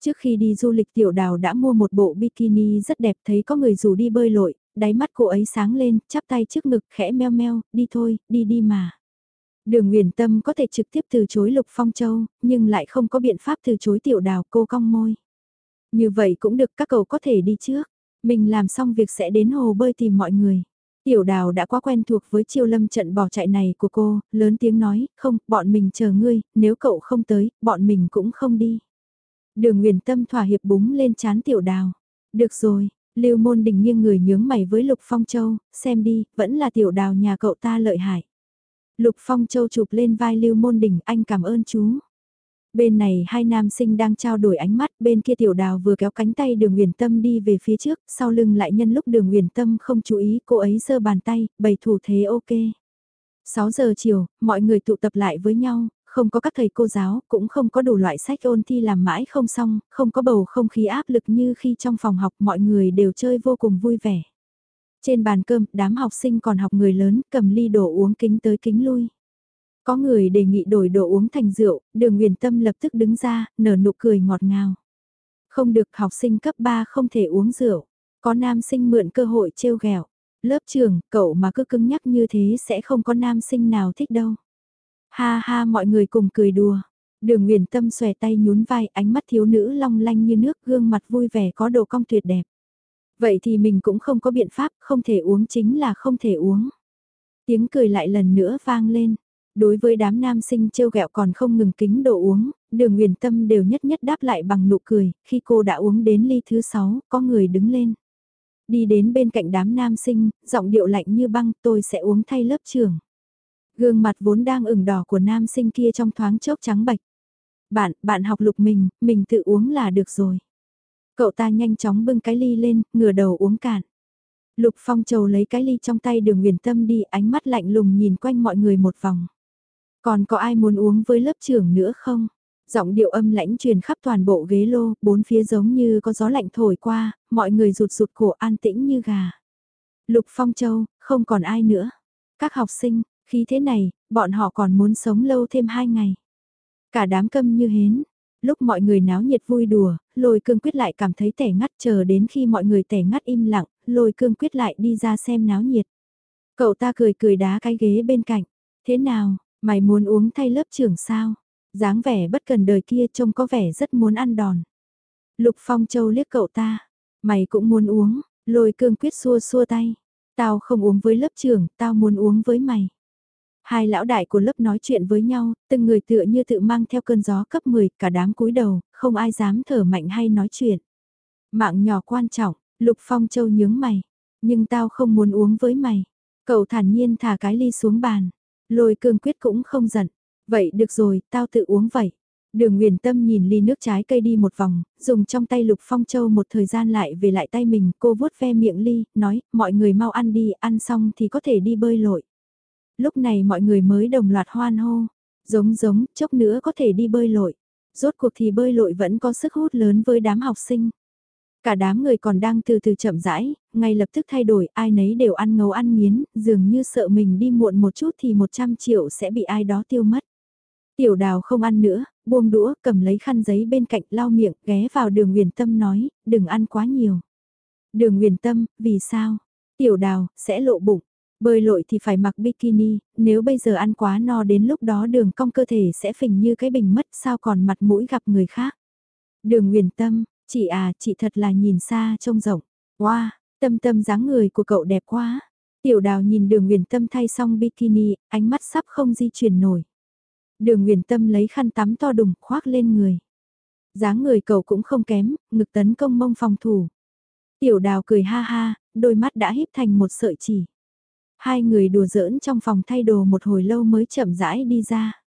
Trước khi đi du lịch tiểu đào đã mua một bộ bikini rất đẹp thấy có người rủ đi bơi lội, đáy mắt cô ấy sáng lên, chắp tay trước ngực khẽ meo meo, đi thôi, đi đi mà. Đường Nguyền Tâm có thể trực tiếp từ chối Lục Phong Châu, nhưng lại không có biện pháp từ chối tiểu đào cô cong môi. Như vậy cũng được các cậu có thể đi trước. Mình làm xong việc sẽ đến hồ bơi tìm mọi người. Tiểu đào đã quá quen thuộc với chiêu lâm trận bỏ chạy này của cô, lớn tiếng nói, không, bọn mình chờ ngươi, nếu cậu không tới, bọn mình cũng không đi. Đường Nguyền Tâm thỏa hiệp búng lên chán tiểu đào. Được rồi, Lưu Môn Đình nghiêng người nhướng mày với Lục Phong Châu, xem đi, vẫn là tiểu đào nhà cậu ta lợi hại. Lục Phong Châu chụp lên vai Lưu Môn Đình, anh cảm ơn chú. Bên này hai nam sinh đang trao đổi ánh mắt, bên kia tiểu đào vừa kéo cánh tay đường huyền tâm đi về phía trước, sau lưng lại nhân lúc đường huyền tâm không chú ý, cô ấy giơ bàn tay, bày thủ thế ok. 6 giờ chiều, mọi người tụ tập lại với nhau, không có các thầy cô giáo, cũng không có đủ loại sách ôn thi làm mãi không xong, không có bầu không khí áp lực như khi trong phòng học mọi người đều chơi vô cùng vui vẻ. Trên bàn cơm, đám học sinh còn học người lớn cầm ly đồ uống kính tới kính lui. Có người đề nghị đổi đồ uống thành rượu, đường nguyền tâm lập tức đứng ra, nở nụ cười ngọt ngào. Không được học sinh cấp 3 không thể uống rượu. Có nam sinh mượn cơ hội trêu ghẹo Lớp trường, cậu mà cứ cứng nhắc như thế sẽ không có nam sinh nào thích đâu. Ha ha mọi người cùng cười đùa. Đường uyển Tâm xòe tay nhún vai, ánh mắt thiếu nữ long lanh như nước, gương mặt vui vẻ có độ cong tuyệt đẹp. Vậy thì mình cũng không có biện pháp, không thể uống chính là không thể uống. Tiếng cười lại lần nữa vang lên. Đối với đám nam sinh trêu ghẹo còn không ngừng kính độ uống, đường Nguyền Tâm đều nhất nhất đáp lại bằng nụ cười, khi cô đã uống đến ly thứ sáu có người đứng lên. Đi đến bên cạnh đám nam sinh, giọng điệu lạnh như băng tôi sẽ uống thay lớp trưởng. Gương mặt vốn đang ửng đỏ của nam sinh kia trong thoáng chốc trắng bạch. Bạn, bạn học lục mình, mình tự uống là được rồi. Cậu ta nhanh chóng bưng cái ly lên, ngửa đầu uống cạn. Lục Phong Châu lấy cái ly trong tay đường huyền tâm đi, ánh mắt lạnh lùng nhìn quanh mọi người một vòng. Còn có ai muốn uống với lớp trưởng nữa không? Giọng điệu âm lãnh truyền khắp toàn bộ ghế lô, bốn phía giống như có gió lạnh thổi qua, mọi người rụt rụt cổ an tĩnh như gà. Lục Phong Châu, không còn ai nữa. Các học sinh, khi thế này, bọn họ còn muốn sống lâu thêm hai ngày. Cả đám câm như hến. Lúc mọi người náo nhiệt vui đùa, lôi cương quyết lại cảm thấy tẻ ngắt chờ đến khi mọi người tẻ ngắt im lặng, lôi cương quyết lại đi ra xem náo nhiệt. Cậu ta cười cười đá cái ghế bên cạnh. Thế nào, mày muốn uống thay lớp trưởng sao? dáng vẻ bất cần đời kia trông có vẻ rất muốn ăn đòn. Lục Phong Châu liếc cậu ta, mày cũng muốn uống, lôi cương quyết xua xua tay. Tao không uống với lớp trưởng, tao muốn uống với mày. Hai lão đại của lớp nói chuyện với nhau, từng người tựa như tự mang theo cơn gió cấp 10, cả đám cúi đầu, không ai dám thở mạnh hay nói chuyện. Mạng nhỏ quan trọng, Lục Phong Châu nhướng mày, nhưng tao không muốn uống với mày. Cậu thản nhiên thả cái ly xuống bàn, lôi cương quyết cũng không giận, Vậy được rồi, tao tự uống vậy. Đường Nguyền Tâm nhìn ly nước trái cây đi một vòng, dùng trong tay Lục Phong Châu một thời gian lại về lại tay mình, cô vuốt ve miệng ly, nói, mọi người mau ăn đi, ăn xong thì có thể đi bơi lội. Lúc này mọi người mới đồng loạt hoan hô, giống giống, chốc nữa có thể đi bơi lội. Rốt cuộc thì bơi lội vẫn có sức hút lớn với đám học sinh. Cả đám người còn đang từ từ chậm rãi, ngay lập tức thay đổi, ai nấy đều ăn ngấu ăn miến, dường như sợ mình đi muộn một chút thì 100 triệu sẽ bị ai đó tiêu mất. Tiểu đào không ăn nữa, buông đũa, cầm lấy khăn giấy bên cạnh lau miệng, ghé vào đường huyền tâm nói, đừng ăn quá nhiều. Đường huyền tâm, vì sao? Tiểu đào, sẽ lộ bụng. Bơi lội thì phải mặc bikini, nếu bây giờ ăn quá no đến lúc đó đường cong cơ thể sẽ phình như cái bình mất sao còn mặt mũi gặp người khác. Đường huyền tâm, chị à, chị thật là nhìn xa trông rộng. Wow, tâm tâm dáng người của cậu đẹp quá. Tiểu đào nhìn đường huyền tâm thay xong bikini, ánh mắt sắp không di chuyển nổi. Đường Nguyền Tâm lấy khăn tắm to đùng khoác lên người. dáng người cậu cũng không kém, ngực tấn công mông phòng thủ. Tiểu đào cười ha ha, đôi mắt đã híp thành một sợi chỉ. Hai người đùa giỡn trong phòng thay đồ một hồi lâu mới chậm rãi đi ra.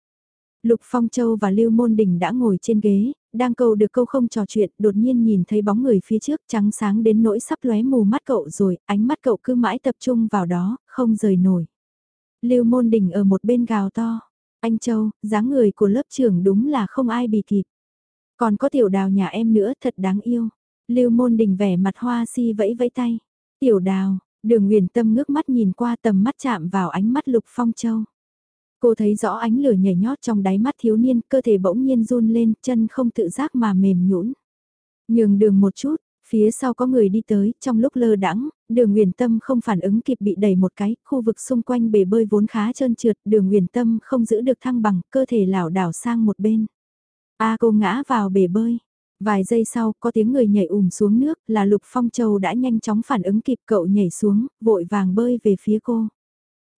Lục Phong Châu và Lưu Môn Đình đã ngồi trên ghế, đang câu được câu không trò chuyện, đột nhiên nhìn thấy bóng người phía trước trắng sáng đến nỗi sắp lóe mù mắt cậu rồi, ánh mắt cậu cứ mãi tập trung vào đó, không rời nổi. Lưu Môn Đình ở một bên gào to, anh Châu, dáng người của lớp trưởng đúng là không ai bị kịp. Còn có tiểu đào nhà em nữa thật đáng yêu. Lưu môn đình vẻ mặt hoa si vẫy vẫy tay. Tiểu đào, đường uyển tâm ngước mắt nhìn qua tầm mắt chạm vào ánh mắt lục phong châu. Cô thấy rõ ánh lửa nhảy nhót trong đáy mắt thiếu niên, cơ thể bỗng nhiên run lên, chân không tự giác mà mềm nhũn. Nhường đường một chút, Phía sau có người đi tới, trong lúc lơ đãng, đường uyển tâm không phản ứng kịp bị đẩy một cái, khu vực xung quanh bể bơi vốn khá trơn trượt, đường uyển tâm không giữ được thăng bằng, cơ thể lảo đảo sang một bên. A cô ngã vào bể bơi. Vài giây sau, có tiếng người nhảy ùm xuống nước, là Lục Phong Châu đã nhanh chóng phản ứng kịp cậu nhảy xuống, vội vàng bơi về phía cô.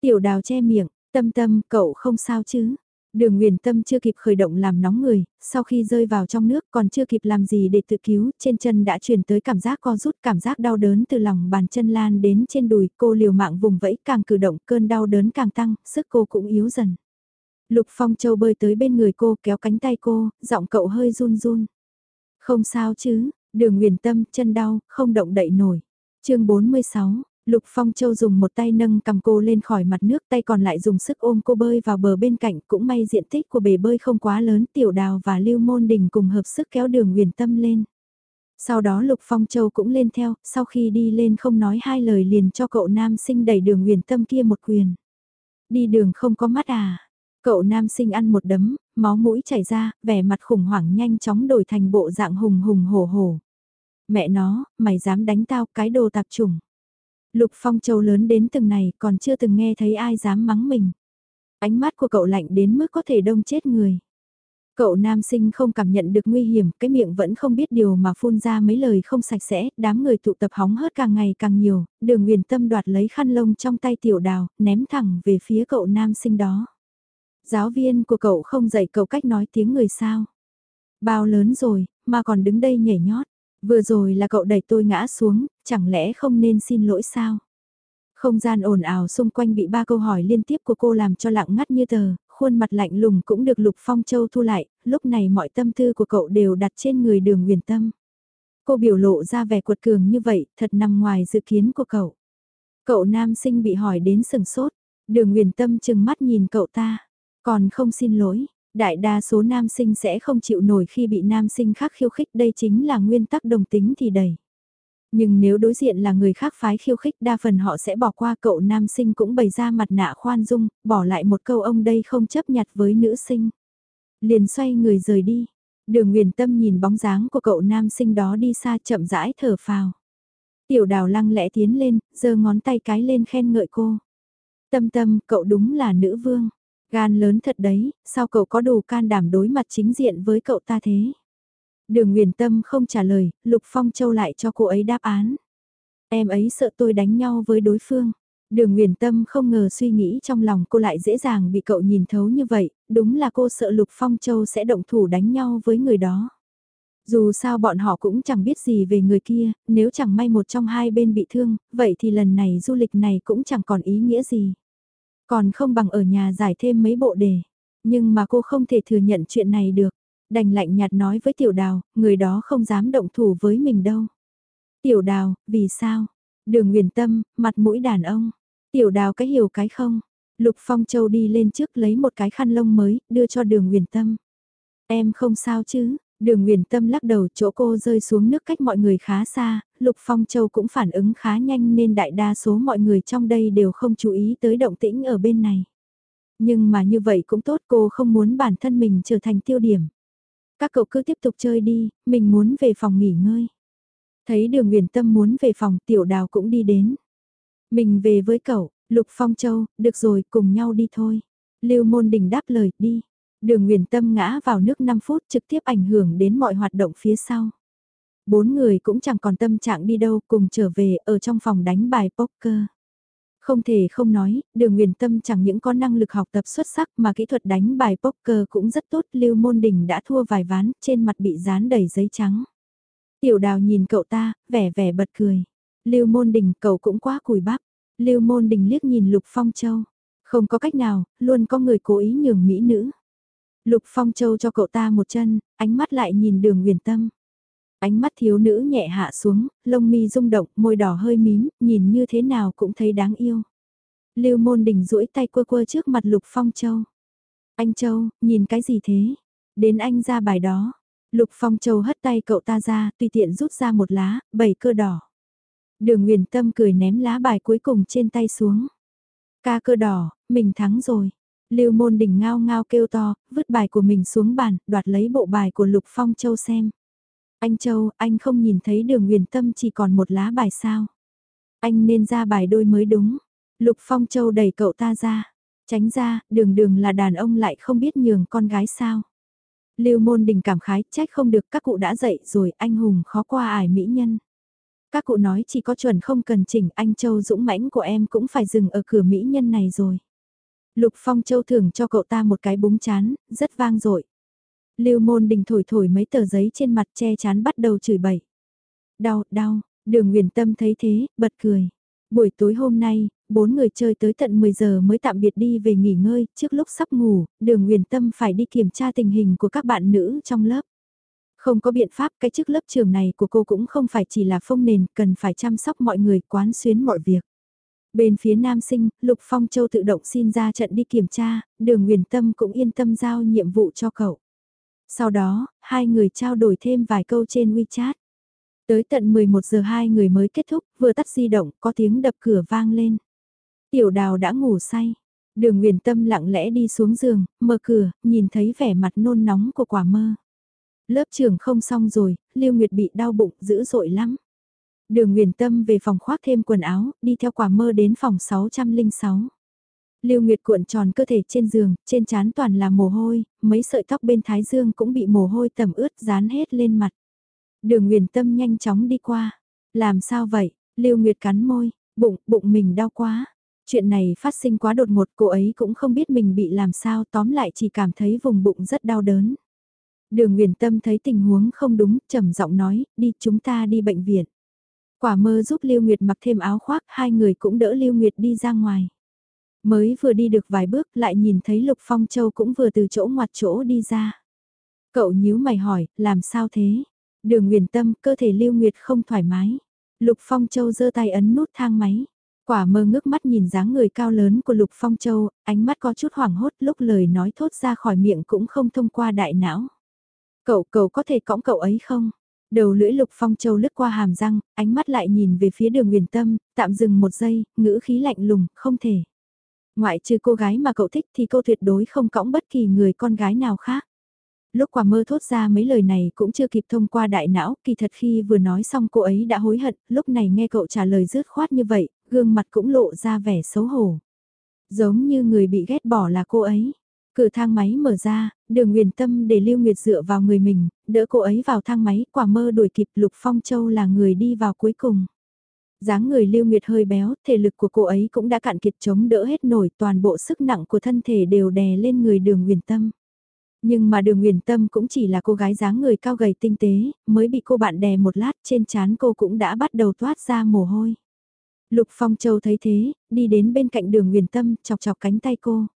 Tiểu đào che miệng, tâm tâm, cậu không sao chứ? Đường Nguyền Tâm chưa kịp khởi động làm nóng người, sau khi rơi vào trong nước còn chưa kịp làm gì để tự cứu, trên chân đã truyền tới cảm giác co rút, cảm giác đau đớn từ lòng bàn chân lan đến trên đùi, cô liều mạng vùng vẫy càng cử động, cơn đau đớn càng tăng, sức cô cũng yếu dần. Lục Phong Châu bơi tới bên người cô, kéo cánh tay cô, giọng cậu hơi run run. Không sao chứ, đường Nguyền Tâm, chân đau, không động đậy nổi. chương 46 Lục Phong Châu dùng một tay nâng cầm cô lên khỏi mặt nước tay còn lại dùng sức ôm cô bơi vào bờ bên cạnh cũng may diện tích của bể bơi không quá lớn tiểu đào và lưu môn đình cùng hợp sức kéo đường huyền tâm lên. Sau đó Lục Phong Châu cũng lên theo, sau khi đi lên không nói hai lời liền cho cậu nam sinh đẩy đường huyền tâm kia một quyền. Đi đường không có mắt à? Cậu nam sinh ăn một đấm, máu mũi chảy ra, vẻ mặt khủng hoảng nhanh chóng đổi thành bộ dạng hùng hùng hổ hổ. Mẹ nó, mày dám đánh tao cái đồ tạp chủng. Lục Phong Châu lớn đến từng này còn chưa từng nghe thấy ai dám mắng mình. Ánh mắt của cậu lạnh đến mức có thể đông chết người. Cậu nam sinh không cảm nhận được nguy hiểm, cái miệng vẫn không biết điều mà phun ra mấy lời không sạch sẽ, đám người tụ tập hóng hớt càng ngày càng nhiều, đường huyền tâm đoạt lấy khăn lông trong tay tiểu đào, ném thẳng về phía cậu nam sinh đó. Giáo viên của cậu không dạy cậu cách nói tiếng người sao. Bao lớn rồi, mà còn đứng đây nhảy nhót. Vừa rồi là cậu đẩy tôi ngã xuống, chẳng lẽ không nên xin lỗi sao? Không gian ồn ào xung quanh bị ba câu hỏi liên tiếp của cô làm cho lặng ngắt như tờ, khuôn mặt lạnh lùng cũng được Lục Phong Châu thu lại, lúc này mọi tâm tư của cậu đều đặt trên người đường huyền tâm. Cô biểu lộ ra vẻ cuột cường như vậy, thật nằm ngoài dự kiến của cậu. Cậu nam sinh bị hỏi đến sừng sốt, đường huyền tâm chừng mắt nhìn cậu ta, còn không xin lỗi, Đại đa số nam sinh sẽ không chịu nổi khi bị nam sinh khác khiêu khích đây chính là nguyên tắc đồng tính thì đầy. Nhưng nếu đối diện là người khác phái khiêu khích đa phần họ sẽ bỏ qua cậu nam sinh cũng bày ra mặt nạ khoan dung, bỏ lại một câu ông đây không chấp nhặt với nữ sinh. Liền xoay người rời đi. Đường Nguyền Tâm nhìn bóng dáng của cậu nam sinh đó đi xa chậm rãi thở phào. Tiểu đào lăng lẽ tiến lên, giơ ngón tay cái lên khen ngợi cô. Tâm tâm, cậu đúng là nữ vương. Gan lớn thật đấy, sao cậu có đủ can đảm đối mặt chính diện với cậu ta thế? Đường Nguyền Tâm không trả lời, Lục Phong Châu lại cho cô ấy đáp án. Em ấy sợ tôi đánh nhau với đối phương. Đường Nguyền Tâm không ngờ suy nghĩ trong lòng cô lại dễ dàng bị cậu nhìn thấu như vậy, đúng là cô sợ Lục Phong Châu sẽ động thủ đánh nhau với người đó. Dù sao bọn họ cũng chẳng biết gì về người kia, nếu chẳng may một trong hai bên bị thương, vậy thì lần này du lịch này cũng chẳng còn ý nghĩa gì. Còn không bằng ở nhà giải thêm mấy bộ đề. Nhưng mà cô không thể thừa nhận chuyện này được. Đành lạnh nhạt nói với tiểu đào, người đó không dám động thủ với mình đâu. Tiểu đào, vì sao? Đường Nguyền Tâm, mặt mũi đàn ông. Tiểu đào cái hiểu cái không? Lục Phong Châu đi lên trước lấy một cái khăn lông mới, đưa cho đường Nguyền Tâm. Em không sao chứ? Đường Nguyền Tâm lắc đầu chỗ cô rơi xuống nước cách mọi người khá xa, Lục Phong Châu cũng phản ứng khá nhanh nên đại đa số mọi người trong đây đều không chú ý tới động tĩnh ở bên này. Nhưng mà như vậy cũng tốt cô không muốn bản thân mình trở thành tiêu điểm. Các cậu cứ tiếp tục chơi đi, mình muốn về phòng nghỉ ngơi. Thấy đường Nguyền Tâm muốn về phòng tiểu đào cũng đi đến. Mình về với cậu, Lục Phong Châu, được rồi cùng nhau đi thôi. Lưu Môn Đình đáp lời, đi. Đường Nguyền Tâm ngã vào nước 5 phút trực tiếp ảnh hưởng đến mọi hoạt động phía sau. Bốn người cũng chẳng còn tâm trạng đi đâu cùng trở về ở trong phòng đánh bài poker. Không thể không nói, đường Nguyền Tâm chẳng những có năng lực học tập xuất sắc mà kỹ thuật đánh bài poker cũng rất tốt. Lưu Môn Đình đã thua vài ván, trên mặt bị dán đầy giấy trắng. Tiểu đào nhìn cậu ta, vẻ vẻ bật cười. Lưu Môn Đình, cậu cũng quá cùi bắp. Lưu Môn Đình liếc nhìn Lục Phong Châu. Không có cách nào, luôn có người cố ý nhường mỹ nữ. Lục Phong Châu cho cậu ta một chân, ánh mắt lại nhìn đường huyền tâm. Ánh mắt thiếu nữ nhẹ hạ xuống, lông mi rung động, môi đỏ hơi mím, nhìn như thế nào cũng thấy đáng yêu. Lưu môn đình duỗi tay quơ quơ trước mặt Lục Phong Châu. Anh Châu, nhìn cái gì thế? Đến anh ra bài đó. Lục Phong Châu hất tay cậu ta ra, tùy tiện rút ra một lá, bảy cơ đỏ. Đường Nguyền Tâm cười ném lá bài cuối cùng trên tay xuống. Ca cơ đỏ, mình thắng rồi. Lưu môn đỉnh ngao ngao kêu to, vứt bài của mình xuống bàn, đoạt lấy bộ bài của Lục Phong Châu xem. Anh Châu, anh không nhìn thấy đường huyền tâm chỉ còn một lá bài sao. Anh nên ra bài đôi mới đúng. Lục Phong Châu đẩy cậu ta ra. Tránh ra, đường đường là đàn ông lại không biết nhường con gái sao. Lưu môn đình cảm khái, trách không được các cụ đã dậy rồi, anh hùng khó qua ải mỹ nhân. Các cụ nói chỉ có chuẩn không cần chỉnh, anh Châu dũng mãnh của em cũng phải dừng ở cửa mỹ nhân này rồi. Lục Phong Châu thưởng cho cậu ta một cái búng chán, rất vang dội. Lưu Môn Đình thổi thổi mấy tờ giấy trên mặt che chán bắt đầu chửi bậy. Đau, đau, đường Nguyền Tâm thấy thế, bật cười. Buổi tối hôm nay, bốn người chơi tới tận 10 giờ mới tạm biệt đi về nghỉ ngơi, trước lúc sắp ngủ, đường Nguyền Tâm phải đi kiểm tra tình hình của các bạn nữ trong lớp. Không có biện pháp, cái chức lớp trường này của cô cũng không phải chỉ là phong nền, cần phải chăm sóc mọi người, quán xuyến mọi việc. Bên phía nam sinh, Lục Phong Châu tự động xin ra trận đi kiểm tra, đường Nguyền Tâm cũng yên tâm giao nhiệm vụ cho cậu. Sau đó, hai người trao đổi thêm vài câu trên WeChat. Tới tận 11 giờ hai người mới kết thúc, vừa tắt di động, có tiếng đập cửa vang lên. Tiểu đào đã ngủ say. Đường Nguyền Tâm lặng lẽ đi xuống giường, mở cửa, nhìn thấy vẻ mặt nôn nóng của quả mơ. Lớp trưởng không xong rồi, Lưu Nguyệt bị đau bụng dữ dội lắm. Đường Nguyền Tâm về phòng khoác thêm quần áo, đi theo quả mơ đến phòng 606. Lưu Nguyệt cuộn tròn cơ thể trên giường, trên trán toàn là mồ hôi, mấy sợi tóc bên thái dương cũng bị mồ hôi tầm ướt dán hết lên mặt. Đường Nguyền Tâm nhanh chóng đi qua. Làm sao vậy? Lưu Nguyệt cắn môi, bụng, bụng mình đau quá. Chuyện này phát sinh quá đột ngột, cô ấy cũng không biết mình bị làm sao, tóm lại chỉ cảm thấy vùng bụng rất đau đớn. Đường Nguyền Tâm thấy tình huống không đúng, trầm giọng nói, đi chúng ta đi bệnh viện. Quả mơ giúp Lưu Nguyệt mặc thêm áo khoác, hai người cũng đỡ Lưu Nguyệt đi ra ngoài. Mới vừa đi được vài bước lại nhìn thấy Lục Phong Châu cũng vừa từ chỗ ngoặt chỗ đi ra. Cậu nhíu mày hỏi, làm sao thế? Đường Nguyền Tâm, cơ thể Lưu Nguyệt không thoải mái. Lục Phong Châu giơ tay ấn nút thang máy. Quả mơ ngước mắt nhìn dáng người cao lớn của Lục Phong Châu, ánh mắt có chút hoảng hốt lúc lời nói thốt ra khỏi miệng cũng không thông qua đại não. Cậu, cậu có thể cõng cậu ấy không? Đầu lưỡi Lục Phong Châu lướt qua hàm răng, ánh mắt lại nhìn về phía đường huyền tâm, tạm dừng một giây, ngữ khí lạnh lùng, không thể. Ngoại trừ cô gái mà cậu thích thì cô tuyệt đối không cõng bất kỳ người con gái nào khác. Lúc quả mơ thốt ra mấy lời này cũng chưa kịp thông qua đại não, kỳ thật khi vừa nói xong cô ấy đã hối hận, lúc này nghe cậu trả lời rứt khoát như vậy, gương mặt cũng lộ ra vẻ xấu hổ. Giống như người bị ghét bỏ là cô ấy. Cửa thang máy mở ra, đường huyền tâm để Lưu Nguyệt dựa vào người mình, đỡ cô ấy vào thang máy, quả mơ đuổi kịp Lục Phong Châu là người đi vào cuối cùng. dáng người Lưu Nguyệt hơi béo, thể lực của cô ấy cũng đã cạn kiệt chống đỡ hết nổi, toàn bộ sức nặng của thân thể đều đè lên người đường huyền tâm. Nhưng mà đường huyền tâm cũng chỉ là cô gái dáng người cao gầy tinh tế, mới bị cô bạn đè một lát trên chán cô cũng đã bắt đầu toát ra mồ hôi. Lục Phong Châu thấy thế, đi đến bên cạnh đường huyền tâm, chọc chọc cánh tay cô.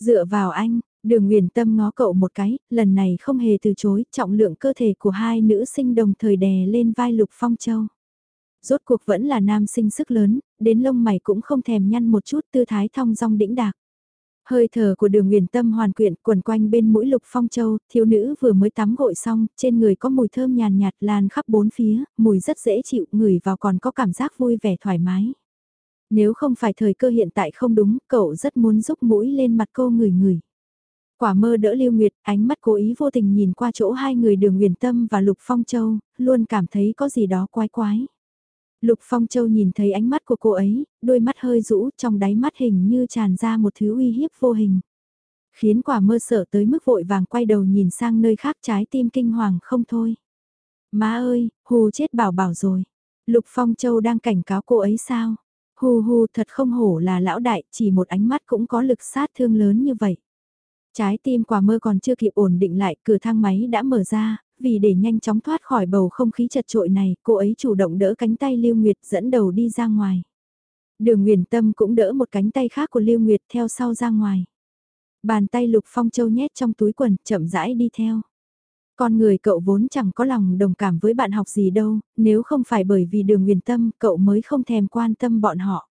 Dựa vào anh, đường huyền tâm ngó cậu một cái, lần này không hề từ chối, trọng lượng cơ thể của hai nữ sinh đồng thời đè lên vai Lục Phong Châu. Rốt cuộc vẫn là nam sinh sức lớn, đến lông mày cũng không thèm nhăn một chút tư thái thong dong đĩnh đạc. Hơi thở của đường huyền tâm hoàn quyện quần quanh bên mũi lục phong châu, thiếu nữ vừa mới tắm gội xong, trên người có mùi thơm nhàn nhạt lan khắp bốn phía, mùi rất dễ chịu, ngửi vào còn có cảm giác vui vẻ thoải mái. Nếu không phải thời cơ hiện tại không đúng, cậu rất muốn giúp mũi lên mặt cô ngửi ngửi. Quả mơ đỡ Lưu Nguyệt, ánh mắt cố ý vô tình nhìn qua chỗ hai người đường huyền tâm và Lục Phong Châu, luôn cảm thấy có gì đó quái quái. Lục Phong Châu nhìn thấy ánh mắt của cô ấy, đôi mắt hơi rũ, trong đáy mắt hình như tràn ra một thứ uy hiếp vô hình. Khiến quả mơ sợ tới mức vội vàng quay đầu nhìn sang nơi khác trái tim kinh hoàng không thôi. Má ơi, hù chết bảo bảo rồi. Lục Phong Châu đang cảnh cáo cô ấy sao? Hù hù thật không hổ là lão đại, chỉ một ánh mắt cũng có lực sát thương lớn như vậy. Trái tim quả mơ còn chưa kịp ổn định lại, cửa thang máy đã mở ra, vì để nhanh chóng thoát khỏi bầu không khí chật trội này, cô ấy chủ động đỡ cánh tay Lưu Nguyệt dẫn đầu đi ra ngoài. Đường Nguyền Tâm cũng đỡ một cánh tay khác của Lưu Nguyệt theo sau ra ngoài. Bàn tay Lục Phong Châu nhét trong túi quần, chậm rãi đi theo. Con người cậu vốn chẳng có lòng đồng cảm với bạn học gì đâu, nếu không phải bởi vì đường huyền Tâm, cậu mới không thèm quan tâm bọn họ.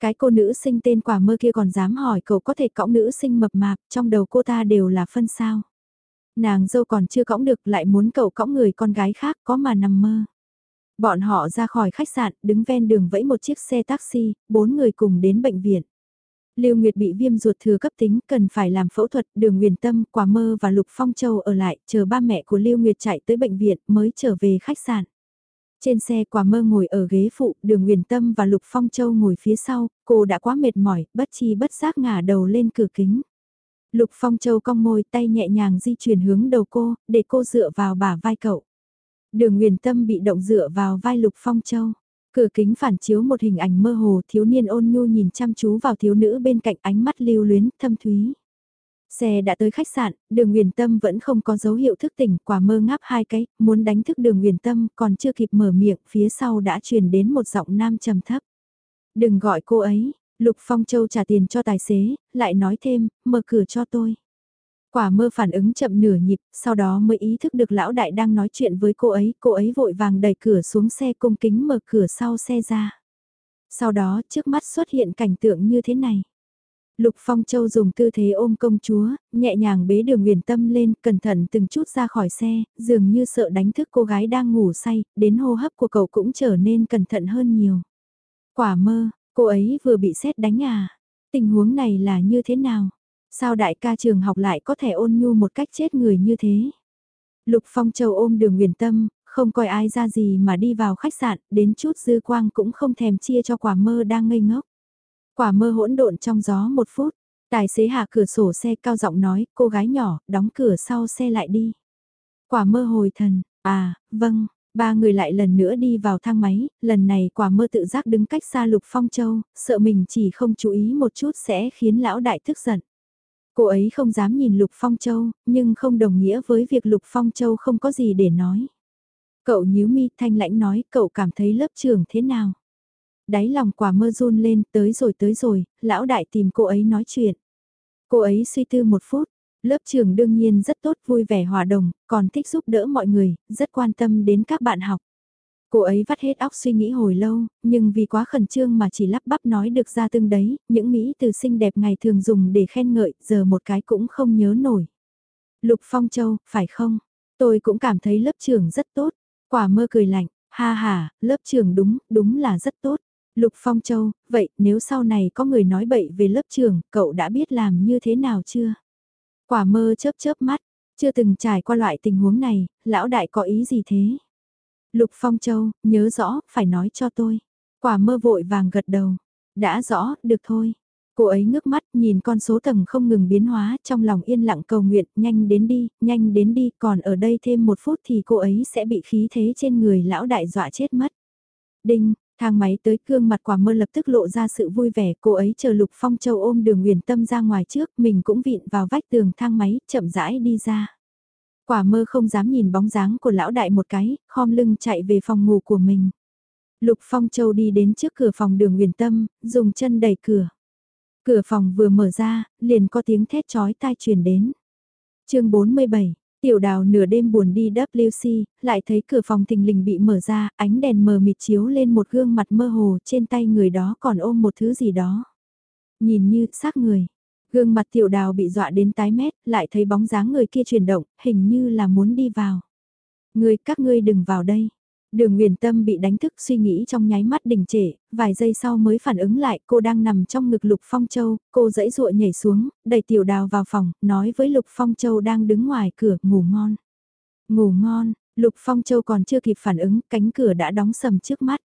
Cái cô nữ sinh tên quả mơ kia còn dám hỏi cậu có thể cõng nữ sinh mập mạp, trong đầu cô ta đều là phân sao. Nàng dâu còn chưa cõng được lại muốn cậu cõng người con gái khác có mà nằm mơ. Bọn họ ra khỏi khách sạn, đứng ven đường vẫy một chiếc xe taxi, bốn người cùng đến bệnh viện. Lưu Nguyệt bị viêm ruột thừa cấp tính, cần phải làm phẫu thuật, Đường Nguyền Tâm, Quả Mơ và Lục Phong Châu ở lại, chờ ba mẹ của Lưu Nguyệt chạy tới bệnh viện mới trở về khách sạn. Trên xe Quả Mơ ngồi ở ghế phụ, Đường Nguyền Tâm và Lục Phong Châu ngồi phía sau, cô đã quá mệt mỏi, bất chi bất giác ngả đầu lên cửa kính. Lục Phong Châu cong môi tay nhẹ nhàng di chuyển hướng đầu cô, để cô dựa vào bả vai cậu. Đường Nguyền Tâm bị động dựa vào vai Lục Phong Châu. Cửa kính phản chiếu một hình ảnh mơ hồ thiếu niên ôn nhu nhìn chăm chú vào thiếu nữ bên cạnh ánh mắt lưu luyến, thâm thúy. Xe đã tới khách sạn, đường huyền tâm vẫn không có dấu hiệu thức tỉnh, quả mơ ngáp hai cái, muốn đánh thức đường huyền tâm, còn chưa kịp mở miệng, phía sau đã truyền đến một giọng nam trầm thấp. Đừng gọi cô ấy, Lục Phong Châu trả tiền cho tài xế, lại nói thêm, mở cửa cho tôi. Quả mơ phản ứng chậm nửa nhịp, sau đó mới ý thức được lão đại đang nói chuyện với cô ấy, cô ấy vội vàng đẩy cửa xuống xe cung kính mở cửa sau xe ra. Sau đó trước mắt xuất hiện cảnh tượng như thế này. Lục Phong Châu dùng tư thế ôm công chúa, nhẹ nhàng bế đường huyền tâm lên, cẩn thận từng chút ra khỏi xe, dường như sợ đánh thức cô gái đang ngủ say, đến hô hấp của cậu cũng trở nên cẩn thận hơn nhiều. Quả mơ, cô ấy vừa bị xét đánh à? Tình huống này là như thế nào? Sao đại ca trường học lại có thể ôn nhu một cách chết người như thế? Lục Phong Châu ôm đường huyền tâm, không coi ai ra gì mà đi vào khách sạn, đến chút dư quang cũng không thèm chia cho quả mơ đang ngây ngốc. Quả mơ hỗn độn trong gió một phút, tài xế hạ cửa sổ xe cao giọng nói, cô gái nhỏ, đóng cửa sau xe lại đi. Quả mơ hồi thần, à, vâng, ba người lại lần nữa đi vào thang máy, lần này quả mơ tự giác đứng cách xa Lục Phong Châu, sợ mình chỉ không chú ý một chút sẽ khiến lão đại tức giận. Cô ấy không dám nhìn Lục Phong Châu, nhưng không đồng nghĩa với việc Lục Phong Châu không có gì để nói. Cậu nhíu mi thanh lãnh nói cậu cảm thấy lớp trường thế nào? Đáy lòng quả mơ run lên tới rồi tới rồi, lão đại tìm cô ấy nói chuyện. Cô ấy suy tư một phút, lớp trường đương nhiên rất tốt vui vẻ hòa đồng, còn thích giúp đỡ mọi người, rất quan tâm đến các bạn học. Cô ấy vắt hết óc suy nghĩ hồi lâu, nhưng vì quá khẩn trương mà chỉ lắp bắp nói được ra tương đấy, những Mỹ từ xinh đẹp ngày thường dùng để khen ngợi, giờ một cái cũng không nhớ nổi. Lục Phong Châu, phải không? Tôi cũng cảm thấy lớp trưởng rất tốt. Quả mơ cười lạnh, ha ha, lớp trưởng đúng, đúng là rất tốt. Lục Phong Châu, vậy nếu sau này có người nói bậy về lớp trưởng, cậu đã biết làm như thế nào chưa? Quả mơ chớp chớp mắt, chưa từng trải qua loại tình huống này, lão đại có ý gì thế? Lục Phong Châu, nhớ rõ, phải nói cho tôi. Quả mơ vội vàng gật đầu. Đã rõ, được thôi. Cô ấy ngước mắt nhìn con số tầng không ngừng biến hóa trong lòng yên lặng cầu nguyện, nhanh đến đi, nhanh đến đi, còn ở đây thêm một phút thì cô ấy sẽ bị khí thế trên người lão đại dọa chết mất. Đinh, thang máy tới cương mặt quả mơ lập tức lộ ra sự vui vẻ, cô ấy chờ Lục Phong Châu ôm đường huyền tâm ra ngoài trước, mình cũng vịn vào vách tường thang máy, chậm rãi đi ra. Quả mơ không dám nhìn bóng dáng của lão đại một cái, khom lưng chạy về phòng ngủ của mình. Lục Phong Châu đi đến trước cửa phòng đường huyền tâm, dùng chân đẩy cửa. Cửa phòng vừa mở ra, liền có tiếng thét chói tai truyền đến. chương 47, tiểu đào nửa đêm buồn đi WC, lại thấy cửa phòng thình lình bị mở ra, ánh đèn mờ mịt chiếu lên một gương mặt mơ hồ trên tay người đó còn ôm một thứ gì đó. Nhìn như xác người, Gương mặt tiểu đào bị dọa đến tái mét, lại thấy bóng dáng người kia chuyển động, hình như là muốn đi vào. Người các ngươi đừng vào đây. Đường Nguyền Tâm bị đánh thức suy nghĩ trong nháy mắt đình trệ, vài giây sau mới phản ứng lại cô đang nằm trong ngực Lục Phong Châu, cô dãy dụa nhảy xuống, đẩy tiểu đào vào phòng, nói với Lục Phong Châu đang đứng ngoài cửa, ngủ ngon. Ngủ ngon, Lục Phong Châu còn chưa kịp phản ứng, cánh cửa đã đóng sầm trước mắt.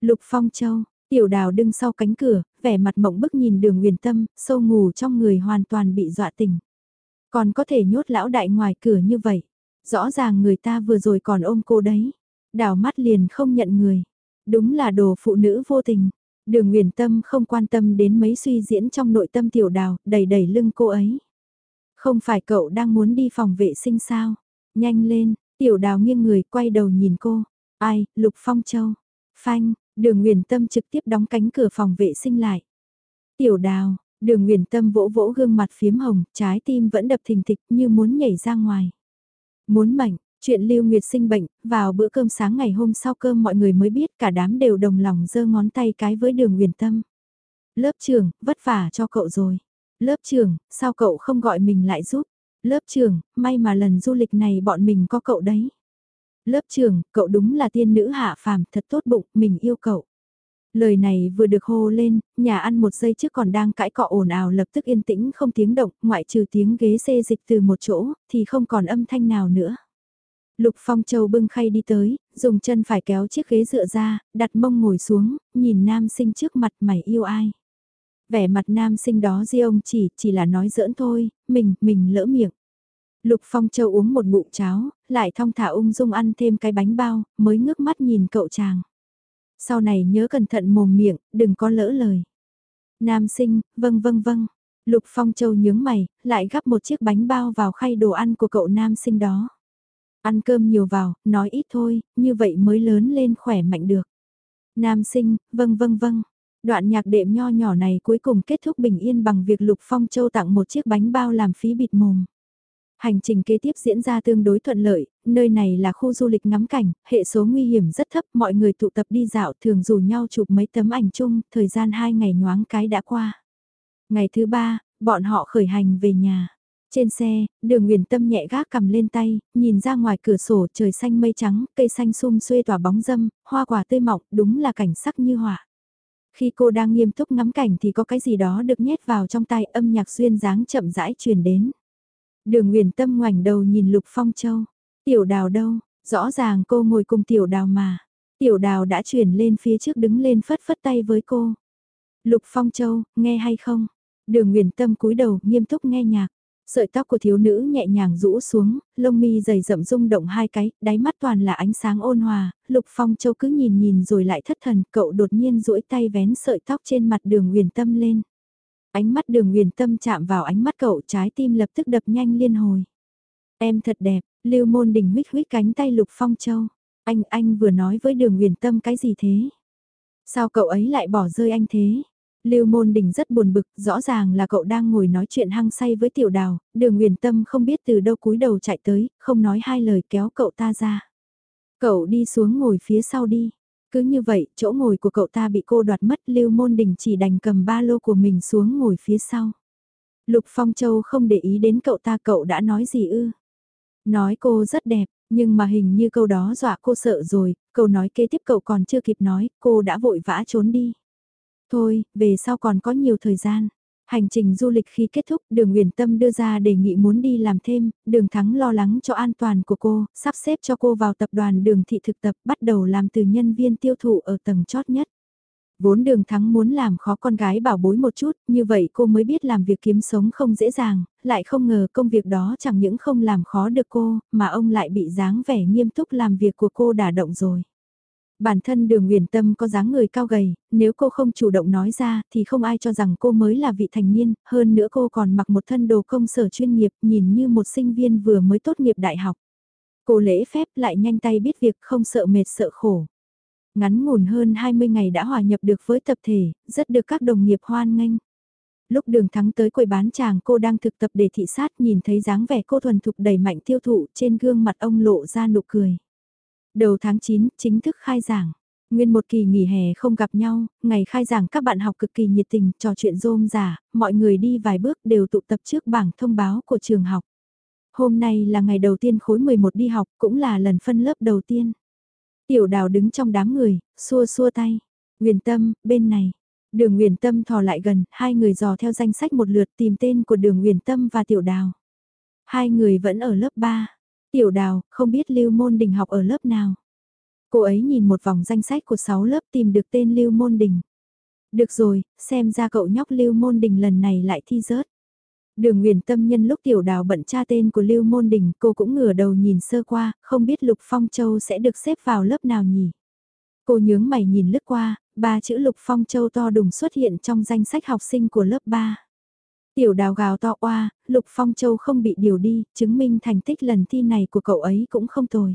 Lục Phong Châu, Tiểu đào đứng sau cánh cửa, vẻ mặt mộng bức nhìn đường huyền tâm, sâu ngủ trong người hoàn toàn bị dọa tỉnh. Còn có thể nhốt lão đại ngoài cửa như vậy. Rõ ràng người ta vừa rồi còn ôm cô đấy. Đào mắt liền không nhận người. Đúng là đồ phụ nữ vô tình. Đường huyền tâm không quan tâm đến mấy suy diễn trong nội tâm tiểu đào, đẩy đẩy lưng cô ấy. Không phải cậu đang muốn đi phòng vệ sinh sao? Nhanh lên, tiểu đào nghiêng người quay đầu nhìn cô. Ai, Lục Phong Châu. Phanh, Đường Nguyền Tâm trực tiếp đóng cánh cửa phòng vệ sinh lại. Tiểu đào, đường Nguyền Tâm vỗ vỗ gương mặt phiếm hồng, trái tim vẫn đập thình thịch như muốn nhảy ra ngoài. Muốn mệnh, chuyện Lưu Nguyệt sinh bệnh, vào bữa cơm sáng ngày hôm sau cơm mọi người mới biết cả đám đều đồng lòng giơ ngón tay cái với đường Nguyền Tâm. Lớp trưởng, vất vả cho cậu rồi. Lớp trưởng, sao cậu không gọi mình lại giúp? Lớp trưởng, may mà lần du lịch này bọn mình có cậu đấy. Lớp trưởng cậu đúng là tiên nữ hạ phàm, thật tốt bụng, mình yêu cậu. Lời này vừa được hô lên, nhà ăn một giây trước còn đang cãi cọ ồn ào lập tức yên tĩnh không tiếng động, ngoại trừ tiếng ghế xê dịch từ một chỗ, thì không còn âm thanh nào nữa. Lục Phong Châu bưng khay đi tới, dùng chân phải kéo chiếc ghế dựa ra, đặt mông ngồi xuống, nhìn nam sinh trước mặt mày yêu ai. Vẻ mặt nam sinh đó di ông chỉ, chỉ là nói giỡn thôi, mình, mình lỡ miệng. Lục Phong Châu uống một ngụm cháo, lại thong thả ung dung ăn thêm cái bánh bao, mới ngước mắt nhìn cậu chàng. Sau này nhớ cẩn thận mồm miệng, đừng có lỡ lời. Nam sinh, vâng vâng vâng. Lục Phong Châu nhướng mày, lại gắp một chiếc bánh bao vào khay đồ ăn của cậu nam sinh đó. Ăn cơm nhiều vào, nói ít thôi, như vậy mới lớn lên khỏe mạnh được. Nam sinh, vâng vâng vâng. Đoạn nhạc đệm nho nhỏ này cuối cùng kết thúc bình yên bằng việc Lục Phong Châu tặng một chiếc bánh bao làm phí bịt mồm. Hành trình kế tiếp diễn ra tương đối thuận lợi, nơi này là khu du lịch ngắm cảnh, hệ số nguy hiểm rất thấp, mọi người tụ tập đi dạo thường rủ nhau chụp mấy tấm ảnh chung, thời gian hai ngày nhoáng cái đã qua. Ngày thứ ba, bọn họ khởi hành về nhà. Trên xe, đường Nguyền Tâm nhẹ gác cầm lên tay, nhìn ra ngoài cửa sổ trời xanh mây trắng, cây xanh sum xuê tỏa bóng dâm, hoa quả tươi mọng, đúng là cảnh sắc như họa. Khi cô đang nghiêm túc ngắm cảnh thì có cái gì đó được nhét vào trong tay âm nhạc xuyên dáng chậm rãi truyền đến. Đường Nguyền Tâm ngoảnh đầu nhìn Lục Phong Châu. Tiểu đào đâu, rõ ràng cô ngồi cùng tiểu đào mà. Tiểu đào đã chuyển lên phía trước đứng lên phất phất tay với cô. Lục Phong Châu, nghe hay không? Đường Nguyền Tâm cúi đầu nghiêm túc nghe nhạc. Sợi tóc của thiếu nữ nhẹ nhàng rũ xuống, lông mi dày rậm rung động hai cái, đáy mắt toàn là ánh sáng ôn hòa, Lục Phong Châu cứ nhìn nhìn rồi lại thất thần, cậu đột nhiên duỗi tay vén sợi tóc trên mặt đường huyền Tâm lên. Ánh mắt đường Huyền Tâm chạm vào ánh mắt cậu trái tim lập tức đập nhanh liên hồi. Em thật đẹp, Lưu Môn Đình huyết huyết cánh tay Lục Phong Châu. Anh, anh vừa nói với đường Huyền Tâm cái gì thế? Sao cậu ấy lại bỏ rơi anh thế? Lưu Môn Đình rất buồn bực, rõ ràng là cậu đang ngồi nói chuyện hăng say với tiểu đào, đường Nguyền Tâm không biết từ đâu cúi đầu chạy tới, không nói hai lời kéo cậu ta ra. Cậu đi xuống ngồi phía sau đi. Cứ như vậy, chỗ ngồi của cậu ta bị cô đoạt mất, Lưu Môn Đình chỉ đành cầm ba lô của mình xuống ngồi phía sau. Lục Phong Châu không để ý đến cậu ta cậu đã nói gì ư. Nói cô rất đẹp, nhưng mà hình như câu đó dọa cô sợ rồi, câu nói kế tiếp cậu còn chưa kịp nói, cô đã vội vã trốn đi. Thôi, về sau còn có nhiều thời gian. Hành trình du lịch khi kết thúc, đường nguyễn Tâm đưa ra đề nghị muốn đi làm thêm, đường Thắng lo lắng cho an toàn của cô, sắp xếp cho cô vào tập đoàn đường thị thực tập bắt đầu làm từ nhân viên tiêu thụ ở tầng chót nhất. Vốn đường Thắng muốn làm khó con gái bảo bối một chút, như vậy cô mới biết làm việc kiếm sống không dễ dàng, lại không ngờ công việc đó chẳng những không làm khó được cô, mà ông lại bị dáng vẻ nghiêm túc làm việc của cô đả động rồi. Bản thân đường Nguyền Tâm có dáng người cao gầy, nếu cô không chủ động nói ra thì không ai cho rằng cô mới là vị thành niên, hơn nữa cô còn mặc một thân đồ công sở chuyên nghiệp nhìn như một sinh viên vừa mới tốt nghiệp đại học. Cô lễ phép lại nhanh tay biết việc không sợ mệt sợ khổ. Ngắn ngủn hơn 20 ngày đã hòa nhập được với tập thể, rất được các đồng nghiệp hoan nghênh. Lúc đường thắng tới quầy bán chàng cô đang thực tập để thị sát nhìn thấy dáng vẻ cô thuần thục đầy mạnh tiêu thụ trên gương mặt ông lộ ra nụ cười. Đầu tháng 9, chính thức khai giảng. Nguyên một kỳ nghỉ hè không gặp nhau, ngày khai giảng các bạn học cực kỳ nhiệt tình, trò chuyện rôm rả, mọi người đi vài bước đều tụ tập trước bảng thông báo của trường học. Hôm nay là ngày đầu tiên khối 11 đi học, cũng là lần phân lớp đầu tiên. Tiểu đào đứng trong đám người, xua xua tay. Nguyền tâm, bên này. Đường Nguyền Tâm thò lại gần, hai người dò theo danh sách một lượt tìm tên của Đường Nguyền Tâm và Tiểu Đào. Hai người vẫn ở lớp 3. Tiểu đào, không biết Lưu Môn Đình học ở lớp nào. Cô ấy nhìn một vòng danh sách của 6 lớp tìm được tên Lưu Môn Đình. Được rồi, xem ra cậu nhóc Lưu Môn Đình lần này lại thi rớt. Đường Nguyễn Tâm nhân lúc tiểu đào bận tra tên của Lưu Môn Đình, cô cũng ngửa đầu nhìn sơ qua, không biết Lục Phong Châu sẽ được xếp vào lớp nào nhỉ. Cô nhướng mày nhìn lướt qua, ba chữ Lục Phong Châu to đùng xuất hiện trong danh sách học sinh của lớp 3. Tiểu đào gào to oa, Lục Phong Châu không bị điều đi, chứng minh thành tích lần thi này của cậu ấy cũng không tồi.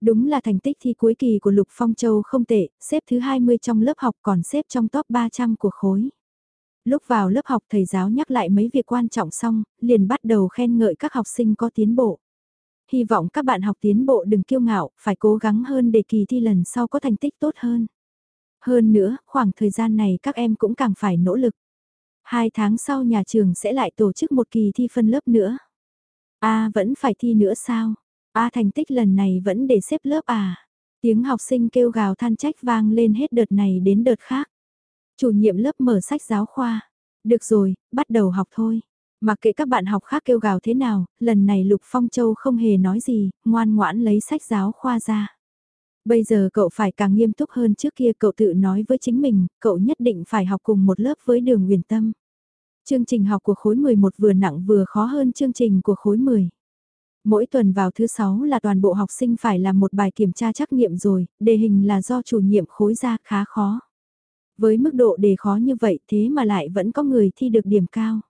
Đúng là thành tích thi cuối kỳ của Lục Phong Châu không tệ, xếp thứ 20 trong lớp học còn xếp trong top 300 của khối. Lúc vào lớp học thầy giáo nhắc lại mấy việc quan trọng xong, liền bắt đầu khen ngợi các học sinh có tiến bộ. Hy vọng các bạn học tiến bộ đừng kiêu ngạo, phải cố gắng hơn để kỳ thi lần sau có thành tích tốt hơn. Hơn nữa, khoảng thời gian này các em cũng càng phải nỗ lực. Hai tháng sau nhà trường sẽ lại tổ chức một kỳ thi phân lớp nữa. A vẫn phải thi nữa sao? A thành tích lần này vẫn để xếp lớp à? Tiếng học sinh kêu gào than trách vang lên hết đợt này đến đợt khác. Chủ nhiệm lớp mở sách giáo khoa. Được rồi, bắt đầu học thôi. Mặc kệ các bạn học khác kêu gào thế nào, lần này Lục Phong Châu không hề nói gì, ngoan ngoãn lấy sách giáo khoa ra. Bây giờ cậu phải càng nghiêm túc hơn trước kia cậu tự nói với chính mình, cậu nhất định phải học cùng một lớp với đường huyền tâm. Chương trình học của khối 11 vừa nặng vừa khó hơn chương trình của khối 10. Mỗi tuần vào thứ sáu là toàn bộ học sinh phải làm một bài kiểm tra trắc nghiệm rồi, đề hình là do chủ nhiệm khối ra khá khó. Với mức độ đề khó như vậy thế mà lại vẫn có người thi được điểm cao.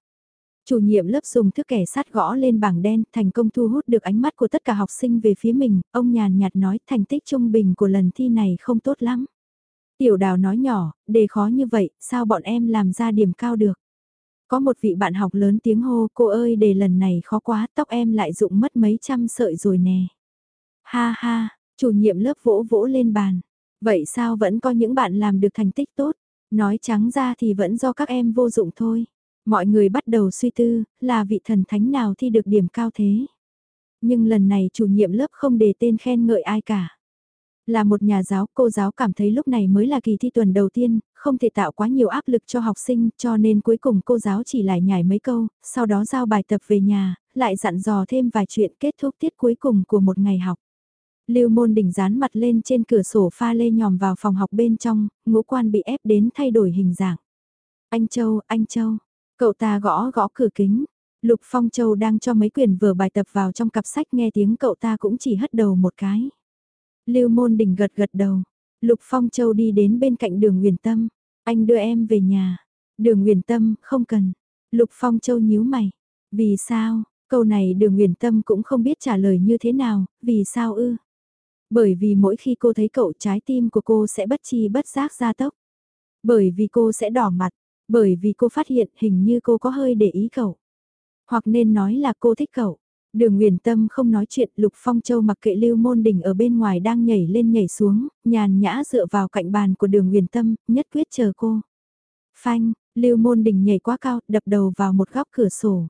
Chủ nhiệm lớp dùng thước kẻ sắt gõ lên bảng đen thành công thu hút được ánh mắt của tất cả học sinh về phía mình, ông nhàn nhạt nói thành tích trung bình của lần thi này không tốt lắm. Tiểu đào nói nhỏ, đề khó như vậy, sao bọn em làm ra điểm cao được? Có một vị bạn học lớn tiếng hô, cô ơi đề lần này khó quá, tóc em lại dụng mất mấy trăm sợi rồi nè. Ha ha, chủ nhiệm lớp vỗ vỗ lên bàn. Vậy sao vẫn có những bạn làm được thành tích tốt? Nói trắng ra thì vẫn do các em vô dụng thôi. Mọi người bắt đầu suy tư, là vị thần thánh nào thi được điểm cao thế? Nhưng lần này chủ nhiệm lớp không đề tên khen ngợi ai cả. Là một nhà giáo, cô giáo cảm thấy lúc này mới là kỳ thi tuần đầu tiên, không thể tạo quá nhiều áp lực cho học sinh cho nên cuối cùng cô giáo chỉ lại nhảy mấy câu, sau đó giao bài tập về nhà, lại dặn dò thêm vài chuyện kết thúc tiết cuối cùng của một ngày học. Lưu môn đỉnh dán mặt lên trên cửa sổ pha lê nhòm vào phòng học bên trong, ngũ quan bị ép đến thay đổi hình dạng. Anh Châu, anh Châu, cậu ta gõ gõ cửa kính. Lục Phong Châu đang cho mấy quyển vừa bài tập vào trong cặp sách nghe tiếng cậu ta cũng chỉ hất đầu một cái. Lưu môn đỉnh gật gật đầu. Lục Phong Châu đi đến bên cạnh đường Nguyền Tâm. Anh đưa em về nhà. Đường Nguyền Tâm, không cần. Lục Phong Châu nhíu mày. Vì sao? Câu này đường Nguyền Tâm cũng không biết trả lời như thế nào. Vì sao ư? Bởi vì mỗi khi cô thấy cậu trái tim của cô sẽ bất chi bất giác ra tốc. Bởi vì cô sẽ đỏ mặt. Bởi vì cô phát hiện hình như cô có hơi để ý cậu. Hoặc nên nói là cô thích cậu. Đường Nguyền Tâm không nói chuyện, Lục Phong Châu mặc kệ Lưu Môn Đình ở bên ngoài đang nhảy lên nhảy xuống, nhàn nhã dựa vào cạnh bàn của Đường Nguyền Tâm, nhất quyết chờ cô. Phanh, Lưu Môn Đình nhảy quá cao, đập đầu vào một góc cửa sổ.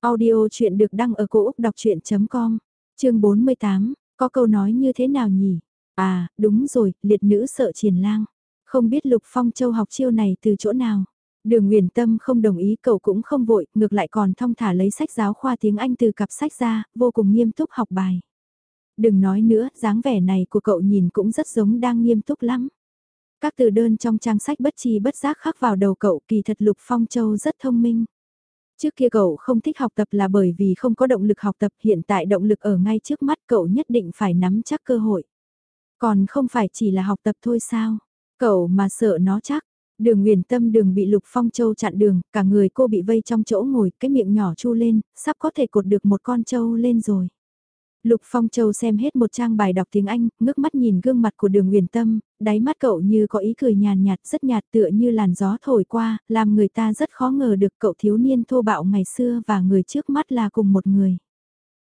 Audio chuyện được đăng ở cổ Úc đọc chuyện.com, chương 48, có câu nói như thế nào nhỉ? À, đúng rồi, liệt nữ sợ triển lang. Không biết Lục Phong Châu học chiêu này từ chỗ nào? Đường Nguyền Tâm không đồng ý cậu cũng không vội, ngược lại còn thong thả lấy sách giáo khoa tiếng Anh từ cặp sách ra, vô cùng nghiêm túc học bài. Đừng nói nữa, dáng vẻ này của cậu nhìn cũng rất giống đang nghiêm túc lắm. Các từ đơn trong trang sách bất chi bất giác khắc vào đầu cậu kỳ thật Lục Phong Châu rất thông minh. Trước kia cậu không thích học tập là bởi vì không có động lực học tập hiện tại động lực ở ngay trước mắt cậu nhất định phải nắm chắc cơ hội. Còn không phải chỉ là học tập thôi sao? Cậu mà sợ nó chắc, Đường Nguyền Tâm đường bị Lục Phong Châu chặn đường, cả người cô bị vây trong chỗ ngồi, cái miệng nhỏ chu lên, sắp có thể cột được một con trâu lên rồi. Lục Phong Châu xem hết một trang bài đọc tiếng Anh, ngước mắt nhìn gương mặt của đường Nguyền Tâm, đáy mắt cậu như có ý cười nhàn nhạt rất nhạt tựa như làn gió thổi qua, làm người ta rất khó ngờ được cậu thiếu niên thô bạo ngày xưa và người trước mắt là cùng một người.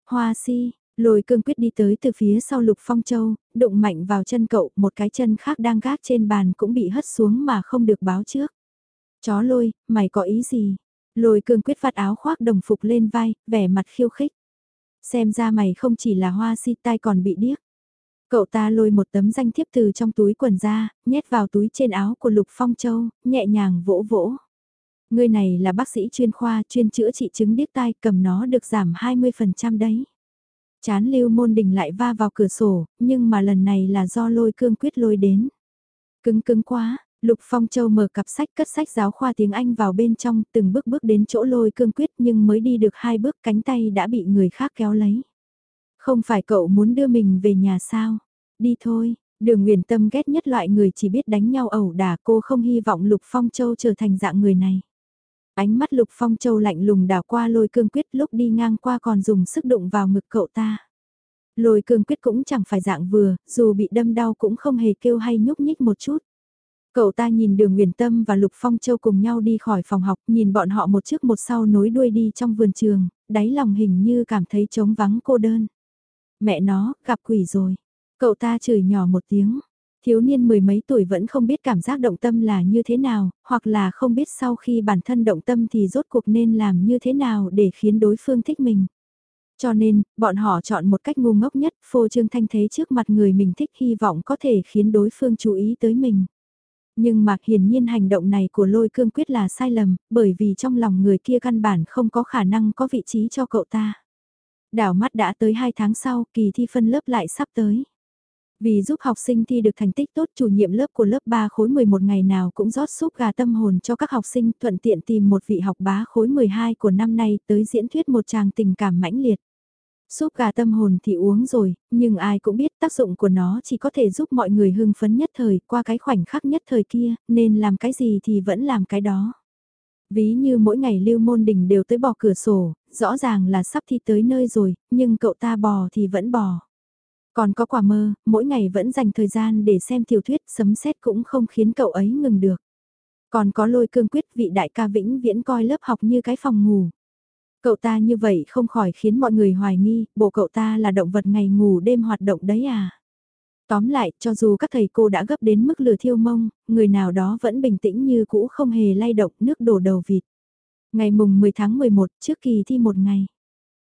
Hoa si, Lôi cương quyết đi tới từ phía sau lục phong châu, đụng mạnh vào chân cậu, một cái chân khác đang gác trên bàn cũng bị hất xuống mà không được báo trước. Chó lôi, mày có ý gì? Lôi cương quyết vặt áo khoác đồng phục lên vai, vẻ mặt khiêu khích. Xem ra mày không chỉ là hoa si tai còn bị điếc. Cậu ta lôi một tấm danh thiếp từ trong túi quần ra, nhét vào túi trên áo của Lục Phong Châu, nhẹ nhàng vỗ vỗ. Người này là bác sĩ chuyên khoa chuyên chữa trị chứng điếc tai cầm nó được giảm 20% đấy. Chán lưu môn đình lại va vào cửa sổ, nhưng mà lần này là do lôi cương quyết lôi đến. Cứng cứng quá, Lục Phong Châu mở cặp sách cất sách giáo khoa tiếng Anh vào bên trong, từng bước bước đến chỗ lôi cương quyết nhưng mới đi được hai bước cánh tay đã bị người khác kéo lấy. Không phải cậu muốn đưa mình về nhà sao? Đi thôi, đường nguyền tâm ghét nhất loại người chỉ biết đánh nhau ẩu đả cô không hy vọng Lục Phong Châu trở thành dạng người này. Ánh mắt Lục Phong Châu lạnh lùng đảo qua lôi cương quyết lúc đi ngang qua còn dùng sức đụng vào ngực cậu ta. Lôi cương quyết cũng chẳng phải dạng vừa, dù bị đâm đau cũng không hề kêu hay nhúc nhích một chút. Cậu ta nhìn đường Nguyền Tâm và Lục Phong Châu cùng nhau đi khỏi phòng học, nhìn bọn họ một trước một sau nối đuôi đi trong vườn trường, đáy lòng hình như cảm thấy trống vắng cô đơn. Mẹ nó, gặp quỷ rồi. Cậu ta chửi nhỏ một tiếng, Thiếu niên mười mấy tuổi vẫn không biết cảm giác động tâm là như thế nào, hoặc là không biết sau khi bản thân động tâm thì rốt cuộc nên làm như thế nào để khiến đối phương thích mình. Cho nên, bọn họ chọn một cách ngu ngốc nhất, phô trương thanh thế trước mặt người mình thích hy vọng có thể khiến đối phương chú ý tới mình. Nhưng mà hiển nhiên hành động này của lôi cương quyết là sai lầm, bởi vì trong lòng người kia căn bản không có khả năng có vị trí cho cậu ta. Đảo mắt đã tới 2 tháng sau, kỳ thi phân lớp lại sắp tới. Vì giúp học sinh thi được thành tích tốt chủ nhiệm lớp của lớp 3 khối 11 ngày nào cũng rót súp gà tâm hồn cho các học sinh thuận tiện tìm một vị học bá khối 12 của năm nay tới diễn thuyết một tràng tình cảm mãnh liệt. Súp gà tâm hồn thì uống rồi, nhưng ai cũng biết tác dụng của nó chỉ có thể giúp mọi người hưng phấn nhất thời qua cái khoảnh khắc nhất thời kia, nên làm cái gì thì vẫn làm cái đó. Ví như mỗi ngày Lưu Môn Đình đều tới bỏ cửa sổ, rõ ràng là sắp thi tới nơi rồi, nhưng cậu ta bò thì vẫn bò. Còn có quả mơ, mỗi ngày vẫn dành thời gian để xem tiểu thuyết sấm sét cũng không khiến cậu ấy ngừng được. Còn có lôi cương quyết vị đại ca vĩnh viễn coi lớp học như cái phòng ngủ. Cậu ta như vậy không khỏi khiến mọi người hoài nghi, bộ cậu ta là động vật ngày ngủ đêm hoạt động đấy à. Tóm lại, cho dù các thầy cô đã gấp đến mức lửa thiêu mông, người nào đó vẫn bình tĩnh như cũ không hề lay động nước đổ đầu vịt. Ngày mùng 10 tháng 11 trước kỳ thi một ngày.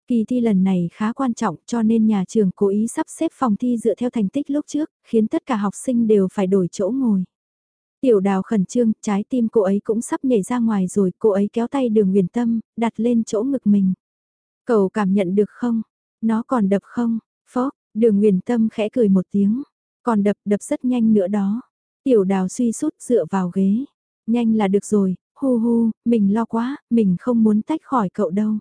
Kỳ thi lần này khá quan trọng cho nên nhà trường cố ý sắp xếp phòng thi dựa theo thành tích lúc trước, khiến tất cả học sinh đều phải đổi chỗ ngồi. Tiểu đào khẩn trương, trái tim cô ấy cũng sắp nhảy ra ngoài rồi, cô ấy kéo tay đường huyền tâm, đặt lên chỗ ngực mình. Cậu cảm nhận được không? Nó còn đập không? Phó, đường huyền tâm khẽ cười một tiếng. Còn đập, đập rất nhanh nữa đó. Tiểu đào suy sút dựa vào ghế. Nhanh là được rồi, hu hu, mình lo quá, mình không muốn tách khỏi cậu đâu.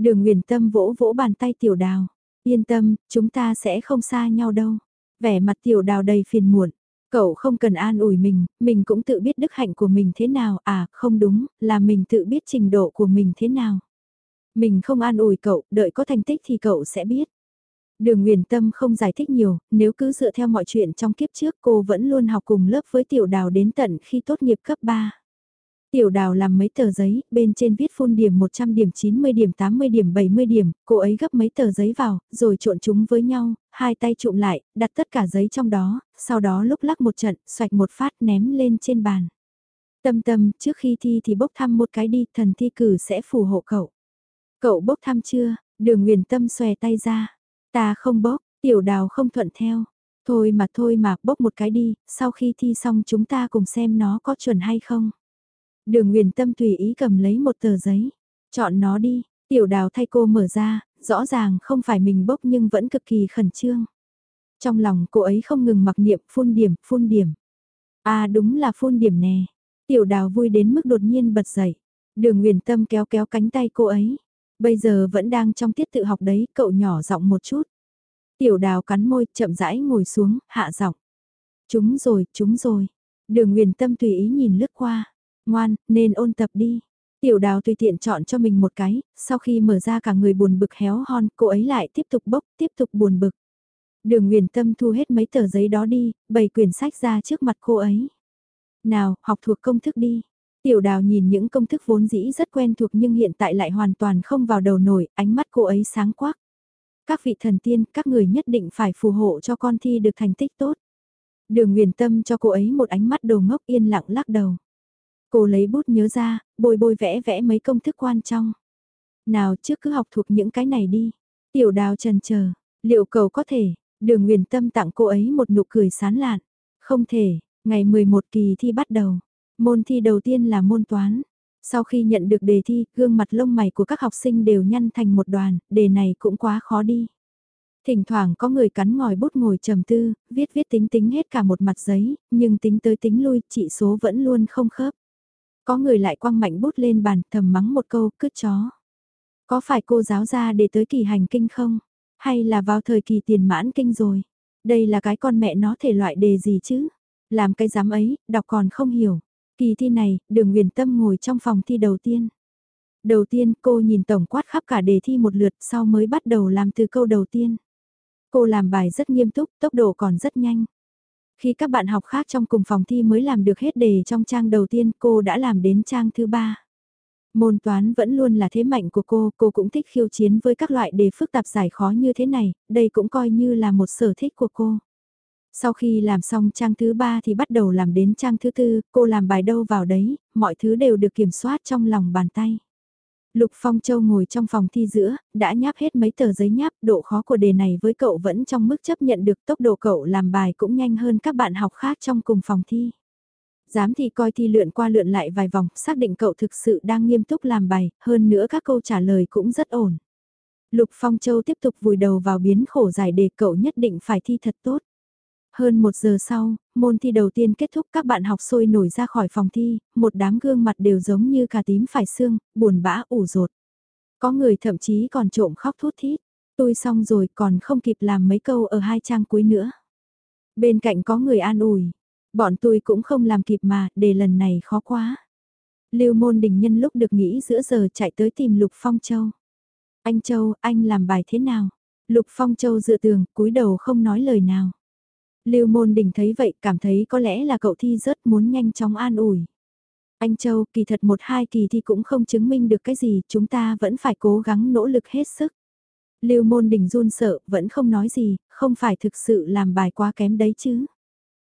Đường Nguyền tâm vỗ vỗ bàn tay tiểu đào. Yên tâm, chúng ta sẽ không xa nhau đâu. Vẻ mặt tiểu đào đầy phiền muộn. Cậu không cần an ủi mình, mình cũng tự biết đức hạnh của mình thế nào, à không đúng, là mình tự biết trình độ của mình thế nào. Mình không an ủi cậu, đợi có thành tích thì cậu sẽ biết. Đường Nguyền Tâm không giải thích nhiều, nếu cứ dựa theo mọi chuyện trong kiếp trước cô vẫn luôn học cùng lớp với Tiểu Đào đến tận khi tốt nghiệp cấp 3. Tiểu đào làm mấy tờ giấy, bên trên viết phun điểm 100 điểm 90 điểm 80 điểm 70 điểm, cô ấy gấp mấy tờ giấy vào, rồi trộn chúng với nhau, hai tay trụm lại, đặt tất cả giấy trong đó, sau đó lúc lắc một trận, xoạch một phát ném lên trên bàn. Tâm tâm, trước khi thi thì bốc thăm một cái đi, thần thi cử sẽ phù hộ cậu. Cậu bốc thăm chưa? Đường Nguyền Tâm xòe tay ra. Ta không bốc, tiểu đào không thuận theo. Thôi mà thôi mà, bốc một cái đi, sau khi thi xong chúng ta cùng xem nó có chuẩn hay không. Đường Nguyền Tâm tùy ý cầm lấy một tờ giấy. Chọn nó đi, tiểu đào thay cô mở ra, rõ ràng không phải mình bốc nhưng vẫn cực kỳ khẩn trương. Trong lòng cô ấy không ngừng mặc niệm phun điểm, phun điểm. À đúng là phun điểm nè. Tiểu đào vui đến mức đột nhiên bật dậy. Đường Nguyền Tâm kéo kéo cánh tay cô ấy. Bây giờ vẫn đang trong tiết tự học đấy, cậu nhỏ giọng một chút. Tiểu đào cắn môi, chậm rãi ngồi xuống, hạ giọng. Chúng rồi, chúng rồi. Đường Nguyền Tâm tùy ý nhìn lướt qua. Ngoan, nên ôn tập đi. Tiểu đào tùy tiện chọn cho mình một cái, sau khi mở ra cả người buồn bực héo hon, cô ấy lại tiếp tục bốc, tiếp tục buồn bực. Đường Nguyền Tâm thu hết mấy tờ giấy đó đi, bày quyển sách ra trước mặt cô ấy. Nào, học thuộc công thức đi. Tiểu đào nhìn những công thức vốn dĩ rất quen thuộc nhưng hiện tại lại hoàn toàn không vào đầu nổi, ánh mắt cô ấy sáng quắc. Các vị thần tiên, các người nhất định phải phù hộ cho con thi được thành tích tốt. Đường Nguyền Tâm cho cô ấy một ánh mắt đồ ngốc yên lặng lắc đầu. Cô lấy bút nhớ ra, bôi bôi vẽ vẽ mấy công thức quan trọng. Nào trước cứ học thuộc những cái này đi. Tiểu đào trần chờ liệu cầu có thể, đường nguyền tâm tặng cô ấy một nụ cười sán lạn. Không thể, ngày 11 kỳ thi bắt đầu. Môn thi đầu tiên là môn toán. Sau khi nhận được đề thi, gương mặt lông mày của các học sinh đều nhăn thành một đoàn, đề này cũng quá khó đi. Thỉnh thoảng có người cắn ngòi bút ngồi trầm tư, viết viết tính tính hết cả một mặt giấy, nhưng tính tới tính lui, chỉ số vẫn luôn không khớp. Có người lại quăng mạnh bút lên bàn thầm mắng một câu cứt chó. Có phải cô giáo ra để tới kỳ hành kinh không? Hay là vào thời kỳ tiền mãn kinh rồi? Đây là cái con mẹ nó thể loại đề gì chứ? Làm cái giám ấy, đọc còn không hiểu. Kỳ thi này, đường huyền tâm ngồi trong phòng thi đầu tiên. Đầu tiên cô nhìn tổng quát khắp cả đề thi một lượt sau mới bắt đầu làm từ câu đầu tiên. Cô làm bài rất nghiêm túc, tốc độ còn rất nhanh. Khi các bạn học khác trong cùng phòng thi mới làm được hết đề trong trang đầu tiên cô đã làm đến trang thứ ba. Môn toán vẫn luôn là thế mạnh của cô, cô cũng thích khiêu chiến với các loại đề phức tạp giải khó như thế này, đây cũng coi như là một sở thích của cô. Sau khi làm xong trang thứ ba thì bắt đầu làm đến trang thứ tư, cô làm bài đâu vào đấy, mọi thứ đều được kiểm soát trong lòng bàn tay. Lục Phong Châu ngồi trong phòng thi giữa, đã nháp hết mấy tờ giấy nháp, độ khó của đề này với cậu vẫn trong mức chấp nhận được tốc độ cậu làm bài cũng nhanh hơn các bạn học khác trong cùng phòng thi. Giám thì coi thi lượn qua lượn lại vài vòng, xác định cậu thực sự đang nghiêm túc làm bài, hơn nữa các câu trả lời cũng rất ổn. Lục Phong Châu tiếp tục vùi đầu vào biến khổ giải đề cậu nhất định phải thi thật tốt. Hơn một giờ sau, môn thi đầu tiên kết thúc các bạn học sôi nổi ra khỏi phòng thi, một đám gương mặt đều giống như cà tím phải xương, buồn bã ủ rột. Có người thậm chí còn trộm khóc thút thít. Tôi xong rồi còn không kịp làm mấy câu ở hai trang cuối nữa. Bên cạnh có người an ủi. Bọn tôi cũng không làm kịp mà, để lần này khó quá. Lưu môn đình nhân lúc được nghỉ giữa giờ chạy tới tìm Lục Phong Châu. Anh Châu, anh làm bài thế nào? Lục Phong Châu dựa tường, cúi đầu không nói lời nào. Lưu môn đình thấy vậy cảm thấy có lẽ là cậu thi rất muốn nhanh chóng an ủi. Anh Châu, kỳ thật một hai kỳ thi cũng không chứng minh được cái gì, chúng ta vẫn phải cố gắng nỗ lực hết sức. Lưu môn đình run sợ, vẫn không nói gì, không phải thực sự làm bài quá kém đấy chứ.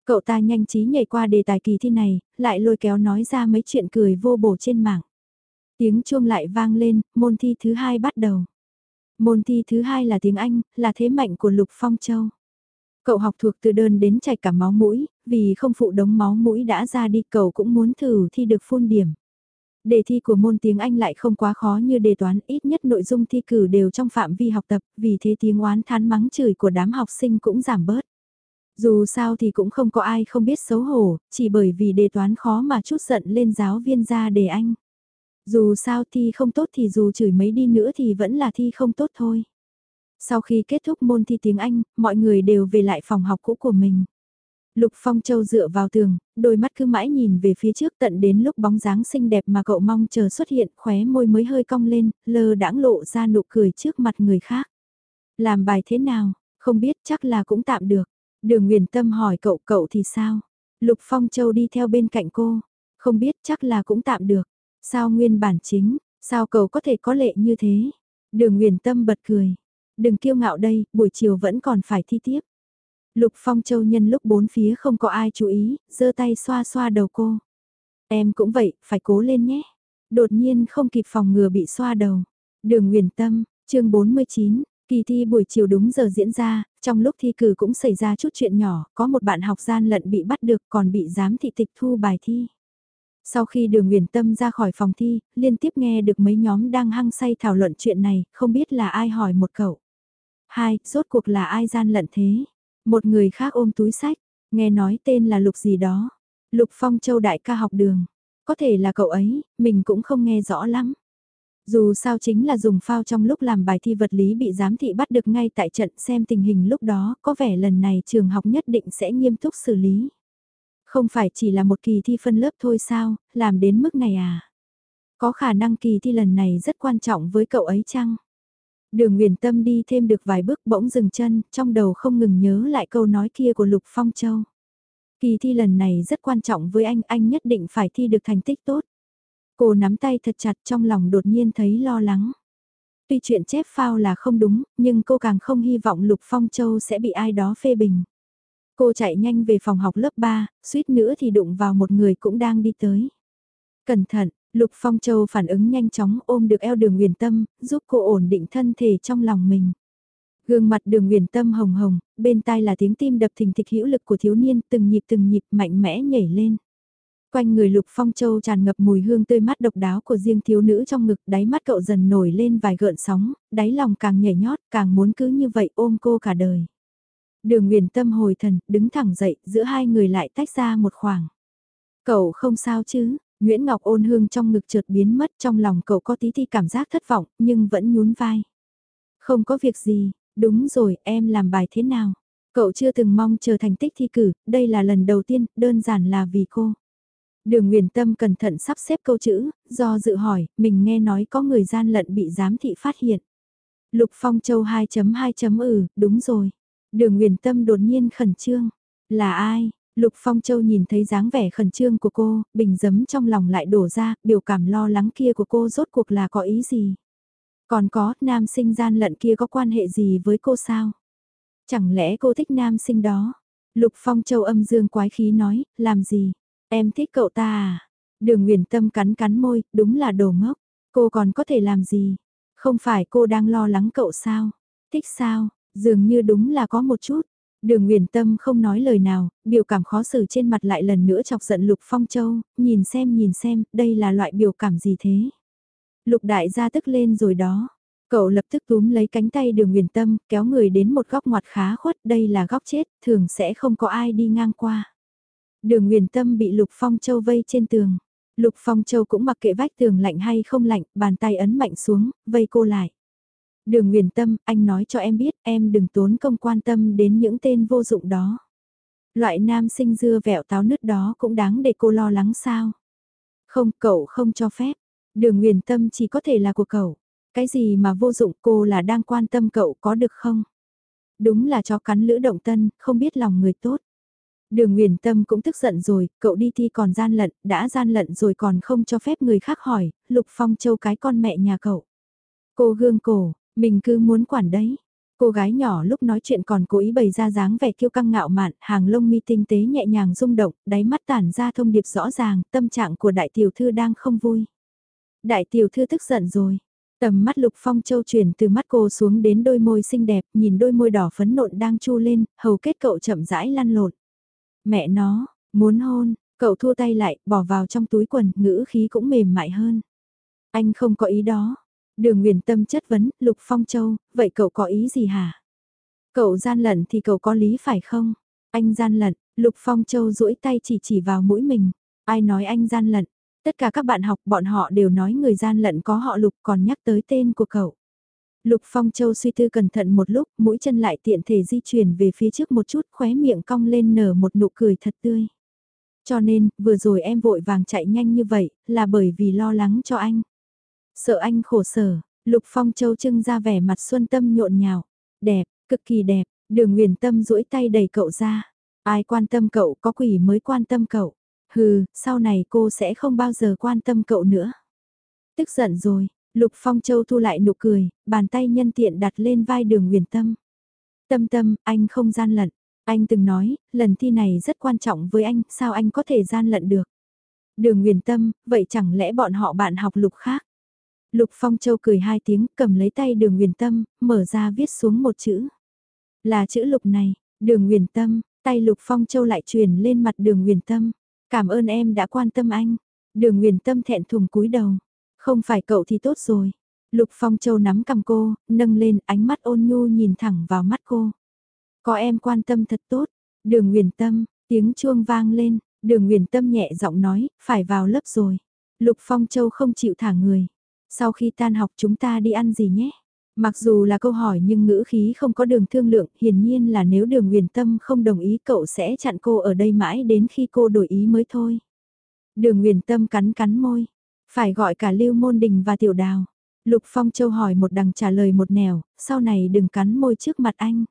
Cậu ta nhanh trí nhảy qua đề tài kỳ thi này, lại lôi kéo nói ra mấy chuyện cười vô bổ trên mạng. Tiếng chuông lại vang lên, môn thi thứ hai bắt đầu. Môn thi thứ hai là tiếng Anh, là thế mạnh của Lục Phong Châu. Cậu học thuộc từ đơn đến chảy cả máu mũi, vì không phụ đống máu mũi đã ra đi cậu cũng muốn thử thi được phun điểm. Đề thi của môn tiếng Anh lại không quá khó như đề toán, ít nhất nội dung thi cử đều trong phạm vi học tập, vì thế tiếng oán thán mắng chửi của đám học sinh cũng giảm bớt. Dù sao thì cũng không có ai không biết xấu hổ, chỉ bởi vì đề toán khó mà chút giận lên giáo viên ra đề Anh. Dù sao thi không tốt thì dù chửi mấy đi nữa thì vẫn là thi không tốt thôi. Sau khi kết thúc môn thi tiếng Anh, mọi người đều về lại phòng học cũ của mình. Lục Phong Châu dựa vào tường, đôi mắt cứ mãi nhìn về phía trước tận đến lúc bóng dáng xinh đẹp mà cậu mong chờ xuất hiện, khóe môi mới hơi cong lên, lơ đãng lộ ra nụ cười trước mặt người khác. Làm bài thế nào, không biết chắc là cũng tạm được. Đường Nguyền Tâm hỏi cậu cậu thì sao? Lục Phong Châu đi theo bên cạnh cô, không biết chắc là cũng tạm được. Sao nguyên bản chính, sao cậu có thể có lệ như thế? Đường Nguyền Tâm bật cười. Đừng kiêu ngạo đây, buổi chiều vẫn còn phải thi tiếp. Lục Phong Châu nhân lúc bốn phía không có ai chú ý, giơ tay xoa xoa đầu cô. Em cũng vậy, phải cố lên nhé. Đột nhiên không kịp phòng ngừa bị xoa đầu. Đường Nguyền Tâm, chương 49, kỳ thi buổi chiều đúng giờ diễn ra, trong lúc thi cử cũng xảy ra chút chuyện nhỏ, có một bạn học gian lận bị bắt được còn bị giám thị tịch thu bài thi. Sau khi đường Nguyền Tâm ra khỏi phòng thi, liên tiếp nghe được mấy nhóm đang hăng say thảo luận chuyện này, không biết là ai hỏi một cậu. Hai, rốt cuộc là ai gian lận thế? Một người khác ôm túi sách, nghe nói tên là Lục gì đó. Lục Phong Châu đại ca học đường. Có thể là cậu ấy, mình cũng không nghe rõ lắm. Dù sao chính là dùng phao trong lúc làm bài thi vật lý bị giám thị bắt được ngay tại trận xem tình hình lúc đó, có vẻ lần này trường học nhất định sẽ nghiêm túc xử lý. Không phải chỉ là một kỳ thi phân lớp thôi sao, làm đến mức này à? Có khả năng kỳ thi lần này rất quan trọng với cậu ấy chăng? Đường Nguyền Tâm đi thêm được vài bước bỗng dừng chân, trong đầu không ngừng nhớ lại câu nói kia của Lục Phong Châu. Kỳ thi lần này rất quan trọng với anh, anh nhất định phải thi được thành tích tốt. Cô nắm tay thật chặt trong lòng đột nhiên thấy lo lắng. Tuy chuyện chép phao là không đúng, nhưng cô càng không hy vọng Lục Phong Châu sẽ bị ai đó phê bình. Cô chạy nhanh về phòng học lớp 3, suýt nữa thì đụng vào một người cũng đang đi tới. Cẩn thận, Lục Phong Châu phản ứng nhanh chóng ôm được eo đường huyền tâm, giúp cô ổn định thân thể trong lòng mình. Gương mặt đường huyền tâm hồng hồng, bên tai là tiếng tim đập thình thịch hữu lực của thiếu niên từng nhịp từng nhịp mạnh mẽ nhảy lên. Quanh người Lục Phong Châu tràn ngập mùi hương tươi mát độc đáo của riêng thiếu nữ trong ngực, đáy mắt cậu dần nổi lên vài gợn sóng, đáy lòng càng nhảy nhót, càng muốn cứ như vậy ôm cô cả đời. Đường huyền Tâm hồi thần, đứng thẳng dậy, giữa hai người lại tách ra một khoảng. Cậu không sao chứ, Nguyễn Ngọc ôn hương trong ngực chợt biến mất trong lòng cậu có tí thi cảm giác thất vọng, nhưng vẫn nhún vai. Không có việc gì, đúng rồi, em làm bài thế nào? Cậu chưa từng mong chờ thành tích thi cử, đây là lần đầu tiên, đơn giản là vì cô. Đường Nguyễn Tâm cẩn thận sắp xếp câu chữ, do dự hỏi, mình nghe nói có người gian lận bị giám thị phát hiện. Lục Phong Châu 2.2. ừ, đúng rồi. Đường Nguyễn Tâm đột nhiên khẩn trương. Là ai? Lục Phong Châu nhìn thấy dáng vẻ khẩn trương của cô, bình dấm trong lòng lại đổ ra, biểu cảm lo lắng kia của cô rốt cuộc là có ý gì? Còn có, nam sinh gian lận kia có quan hệ gì với cô sao? Chẳng lẽ cô thích nam sinh đó? Lục Phong Châu âm dương quái khí nói, làm gì? Em thích cậu ta à? Đường Nguyền Tâm cắn cắn môi, đúng là đồ ngốc. Cô còn có thể làm gì? Không phải cô đang lo lắng cậu sao? Thích sao? Dường như đúng là có một chút. Đường Nguyền Tâm không nói lời nào, biểu cảm khó xử trên mặt lại lần nữa chọc giận Lục Phong Châu, nhìn xem nhìn xem, đây là loại biểu cảm gì thế? Lục đại gia tức lên rồi đó. Cậu lập tức túm lấy cánh tay đường Nguyền Tâm, kéo người đến một góc ngoặt khá khuất, đây là góc chết, thường sẽ không có ai đi ngang qua. Đường Nguyền Tâm bị Lục Phong Châu vây trên tường. Lục Phong Châu cũng mặc kệ vách tường lạnh hay không lạnh, bàn tay ấn mạnh xuống, vây cô lại. Đường Nguyền Tâm, anh nói cho em biết, em đừng tốn công quan tâm đến những tên vô dụng đó. Loại nam sinh dưa vẹo táo nứt đó cũng đáng để cô lo lắng sao? Không, cậu không cho phép. Đường Nguyền Tâm chỉ có thể là của cậu. Cái gì mà vô dụng cô là đang quan tâm cậu có được không? Đúng là cho cắn lữ động tân, không biết lòng người tốt. Đường Nguyền Tâm cũng tức giận rồi, cậu đi thi còn gian lận, đã gian lận rồi còn không cho phép người khác hỏi, Lục Phong Châu cái con mẹ nhà cậu. Cô gương cổ, mình cứ muốn quản đấy. Cô gái nhỏ lúc nói chuyện còn cố ý bày ra dáng vẻ kiêu căng ngạo mạn, hàng lông mi tinh tế nhẹ nhàng rung động, đáy mắt tản ra thông điệp rõ ràng, tâm trạng của đại tiểu thư đang không vui. Đại tiểu thư tức giận rồi. Tầm mắt Lục Phong Châu chuyển từ mắt cô xuống đến đôi môi xinh đẹp, nhìn đôi môi đỏ phấn nộn đang chu lên, hầu kết cậu chậm rãi lăn lộn. Mẹ nó, muốn hôn, cậu thua tay lại, bỏ vào trong túi quần, ngữ khí cũng mềm mại hơn. Anh không có ý đó. Đường Nguyền Tâm chất vấn, Lục Phong Châu, vậy cậu có ý gì hả? Cậu gian lận thì cậu có lý phải không? Anh gian lận, Lục Phong Châu duỗi tay chỉ chỉ vào mũi mình. Ai nói anh gian lận? Tất cả các bạn học bọn họ đều nói người gian lận có họ Lục còn nhắc tới tên của cậu. Lục Phong Châu suy tư cẩn thận một lúc, mũi chân lại tiện thể di chuyển về phía trước một chút, khóe miệng cong lên nở một nụ cười thật tươi. Cho nên, vừa rồi em vội vàng chạy nhanh như vậy, là bởi vì lo lắng cho anh. Sợ anh khổ sở, Lục Phong Châu trưng ra vẻ mặt xuân tâm nhộn nhào. Đẹp, cực kỳ đẹp, đường nguyền tâm duỗi tay đẩy cậu ra. Ai quan tâm cậu có quỷ mới quan tâm cậu. Hừ, sau này cô sẽ không bao giờ quan tâm cậu nữa. Tức giận rồi, Lục Phong Châu thu lại nụ cười, bàn tay nhân tiện đặt lên vai đường huyền tâm. Tâm tâm, anh không gian lận. Anh từng nói, lần thi này rất quan trọng với anh, sao anh có thể gian lận được? Đường huyền tâm, vậy chẳng lẽ bọn họ bạn học lục khác? Lục Phong Châu cười hai tiếng, cầm lấy tay đường huyền tâm, mở ra viết xuống một chữ. Là chữ lục này, đường huyền tâm, tay Lục Phong Châu lại truyền lên mặt đường huyền tâm. Cảm ơn em đã quan tâm anh. Đường huyền tâm thẹn thùng cúi đầu. Không phải cậu thì tốt rồi. Lục Phong Châu nắm cầm cô, nâng lên ánh mắt ôn nhu nhìn thẳng vào mắt cô. Có em quan tâm thật tốt. Đường huyền tâm, tiếng chuông vang lên, đường huyền tâm nhẹ giọng nói, phải vào lớp rồi. Lục Phong Châu không chịu thả người. Sau khi tan học chúng ta đi ăn gì nhé? Mặc dù là câu hỏi nhưng ngữ khí không có đường thương lượng, hiển nhiên là nếu đường huyền tâm không đồng ý cậu sẽ chặn cô ở đây mãi đến khi cô đổi ý mới thôi. Đường huyền tâm cắn cắn môi, phải gọi cả Lưu Môn Đình và Tiểu Đào. Lục Phong Châu hỏi một đằng trả lời một nẻo, sau này đừng cắn môi trước mặt anh.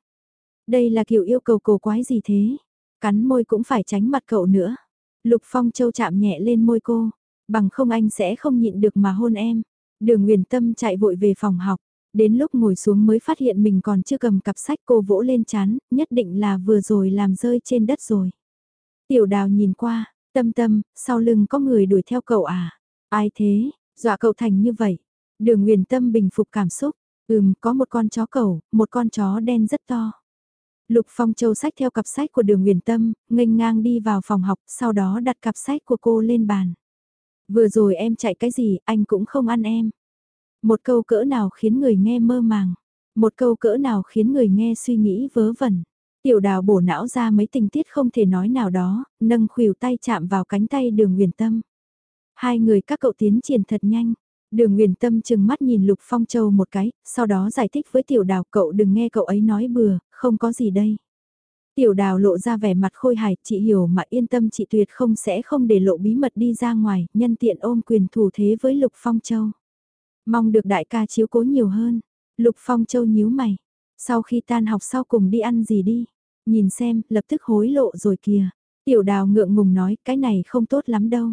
Đây là kiểu yêu cầu cổ quái gì thế? Cắn môi cũng phải tránh mặt cậu nữa. Lục Phong Châu chạm nhẹ lên môi cô, bằng không anh sẽ không nhịn được mà hôn em. Đường Nguyền Tâm chạy vội về phòng học, đến lúc ngồi xuống mới phát hiện mình còn chưa cầm cặp sách cô vỗ lên chán, nhất định là vừa rồi làm rơi trên đất rồi. Tiểu đào nhìn qua, tâm tâm, sau lưng có người đuổi theo cậu à? Ai thế, dọa cậu thành như vậy? Đường Nguyền Tâm bình phục cảm xúc, ừm, có một con chó cẩu một con chó đen rất to. Lục Phong Châu sách theo cặp sách của đường Nguyền Tâm, nghênh ngang đi vào phòng học, sau đó đặt cặp sách của cô lên bàn. Vừa rồi em chạy cái gì, anh cũng không ăn em. Một câu cỡ nào khiến người nghe mơ màng. Một câu cỡ nào khiến người nghe suy nghĩ vớ vẩn. Tiểu đào bổ não ra mấy tình tiết không thể nói nào đó, nâng khuỷu tay chạm vào cánh tay đường huyền tâm. Hai người các cậu tiến triển thật nhanh. Đường huyền tâm chừng mắt nhìn Lục Phong Châu một cái, sau đó giải thích với tiểu đào cậu đừng nghe cậu ấy nói bừa, không có gì đây. Tiểu đào lộ ra vẻ mặt khôi hài, chị hiểu mà yên tâm chị tuyệt không sẽ không để lộ bí mật đi ra ngoài, nhân tiện ôm quyền thủ thế với Lục Phong Châu. Mong được đại ca chiếu cố nhiều hơn. Lục Phong Châu nhíu mày. Sau khi tan học sau cùng đi ăn gì đi. Nhìn xem, lập tức hối lộ rồi kìa. Tiểu đào ngượng ngùng nói, cái này không tốt lắm đâu.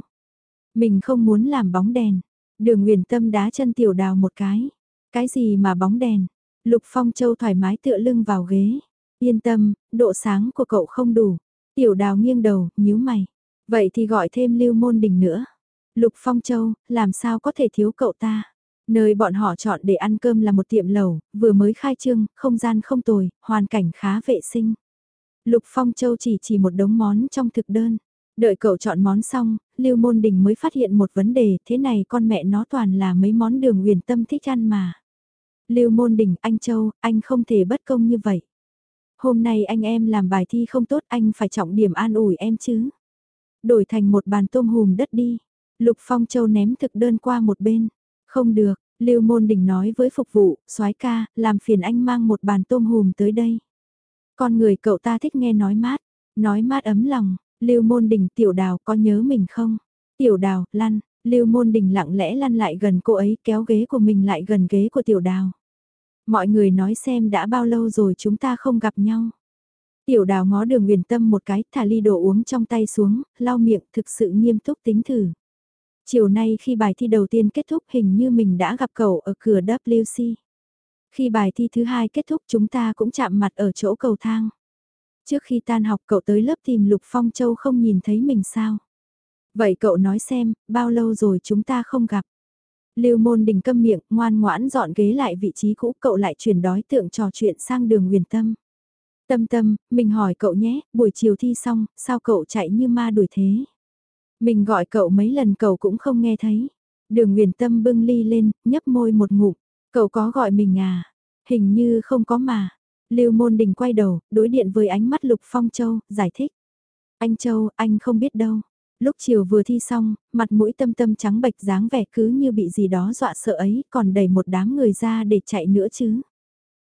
Mình không muốn làm bóng đèn. Đường huyền tâm đá chân tiểu đào một cái. Cái gì mà bóng đèn? Lục Phong Châu thoải mái tựa lưng vào ghế. Yên tâm, độ sáng của cậu không đủ. Tiểu đào nghiêng đầu, nhíu mày. Vậy thì gọi thêm lưu môn đình nữa. Lục Phong Châu, làm sao có thể thiếu cậu ta? Nơi bọn họ chọn để ăn cơm là một tiệm lẩu, vừa mới khai trương, không gian không tồi, hoàn cảnh khá vệ sinh. Lục Phong Châu chỉ chỉ một đống món trong thực đơn. Đợi cậu chọn món xong, Lưu Môn Đình mới phát hiện một vấn đề, thế này con mẹ nó toàn là mấy món đường huyền tâm thích ăn mà. Lưu Môn Đình, anh Châu, anh không thể bất công như vậy. Hôm nay anh em làm bài thi không tốt anh phải trọng điểm an ủi em chứ. Đổi thành một bàn tôm hùm đất đi. Lục Phong Châu ném thực đơn qua một bên. Không được, Lưu Môn Đình nói với phục vụ, soái ca, làm phiền anh mang một bàn tôm hùm tới đây. Con người cậu ta thích nghe nói mát, nói mát ấm lòng, Lưu Môn Đình tiểu đào có nhớ mình không? Tiểu đào, lăn, Lưu Môn Đình lặng lẽ lăn lại gần cô ấy kéo ghế của mình lại gần ghế của tiểu đào. Mọi người nói xem đã bao lâu rồi chúng ta không gặp nhau. Tiểu đào ngó đường huyền tâm một cái, thả ly đồ uống trong tay xuống, lau miệng thực sự nghiêm túc tính thử. Chiều nay khi bài thi đầu tiên kết thúc hình như mình đã gặp cậu ở cửa WC. Khi bài thi thứ hai kết thúc chúng ta cũng chạm mặt ở chỗ cầu thang. Trước khi tan học cậu tới lớp tìm Lục Phong Châu không nhìn thấy mình sao? Vậy cậu nói xem, bao lâu rồi chúng ta không gặp? Lưu môn đình câm miệng, ngoan ngoãn dọn ghế lại vị trí cũ cậu lại chuyển đói tượng trò chuyện sang đường huyền tâm. Tâm tâm, mình hỏi cậu nhé, buổi chiều thi xong, sao cậu chạy như ma đuổi thế? Mình gọi cậu mấy lần cậu cũng không nghe thấy. Đường huyền tâm bưng ly lên, nhấp môi một ngụm. Cậu có gọi mình à? Hình như không có mà. Lưu môn đình quay đầu, đối điện với ánh mắt Lục Phong Châu, giải thích. Anh Châu, anh không biết đâu. Lúc chiều vừa thi xong, mặt mũi tâm tâm trắng bệch dáng vẻ cứ như bị gì đó dọa sợ ấy, còn đầy một đám người ra để chạy nữa chứ.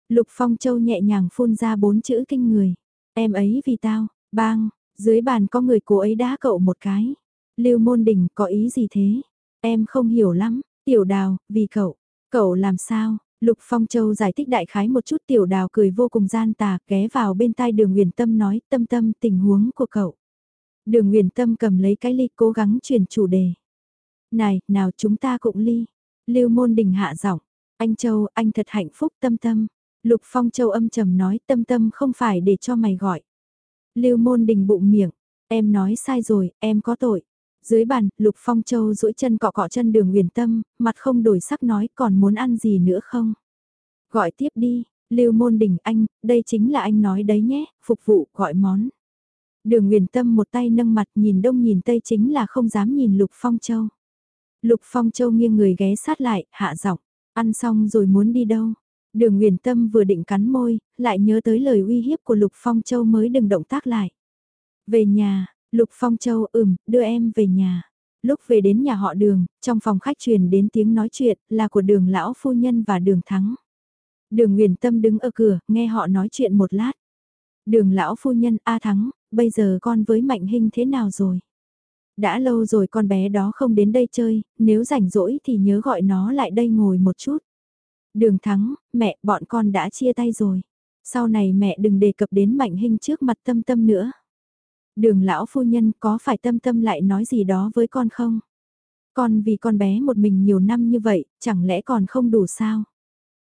Lục Phong Châu nhẹ nhàng phun ra bốn chữ kinh người. Em ấy vì tao, bang, dưới bàn có người cô ấy đá cậu một cái. Lưu môn đình có ý gì thế? Em không hiểu lắm, tiểu đào, vì cậu, cậu làm sao? Lục Phong Châu giải thích đại khái một chút tiểu đào cười vô cùng gian tà ghé vào bên tai đường huyền tâm nói tâm tâm tình huống của cậu. Đường huyền tâm cầm lấy cái ly cố gắng chuyển chủ đề. Này, nào chúng ta cũng ly. Lưu môn đình hạ giọng Anh Châu, anh thật hạnh phúc tâm tâm. Lục Phong Châu âm trầm nói tâm tâm không phải để cho mày gọi. Lưu môn đình bụng miệng. Em nói sai rồi, em có tội. Dưới bàn, Lục Phong Châu duỗi chân cọ cọ chân đường huyền tâm, mặt không đổi sắc nói còn muốn ăn gì nữa không? Gọi tiếp đi, Lưu Môn Đình anh, đây chính là anh nói đấy nhé, phục vụ, gọi món. Đường huyền tâm một tay nâng mặt nhìn đông nhìn tây chính là không dám nhìn Lục Phong Châu. Lục Phong Châu nghiêng người ghé sát lại, hạ giọng, ăn xong rồi muốn đi đâu? Đường huyền tâm vừa định cắn môi, lại nhớ tới lời uy hiếp của Lục Phong Châu mới đừng động tác lại. Về nhà, Lục Phong Châu ừm, đưa em về nhà. Lúc về đến nhà họ đường, trong phòng khách truyền đến tiếng nói chuyện là của đường lão phu nhân và đường thắng. Đường Nguyền Tâm đứng ở cửa, nghe họ nói chuyện một lát. Đường lão phu nhân A Thắng, bây giờ con với Mạnh Hinh thế nào rồi? Đã lâu rồi con bé đó không đến đây chơi, nếu rảnh rỗi thì nhớ gọi nó lại đây ngồi một chút. Đường Thắng, mẹ, bọn con đã chia tay rồi. Sau này mẹ đừng đề cập đến Mạnh Hinh trước mặt tâm tâm nữa. Đường lão phu nhân có phải tâm tâm lại nói gì đó với con không? Con vì con bé một mình nhiều năm như vậy, chẳng lẽ còn không đủ sao?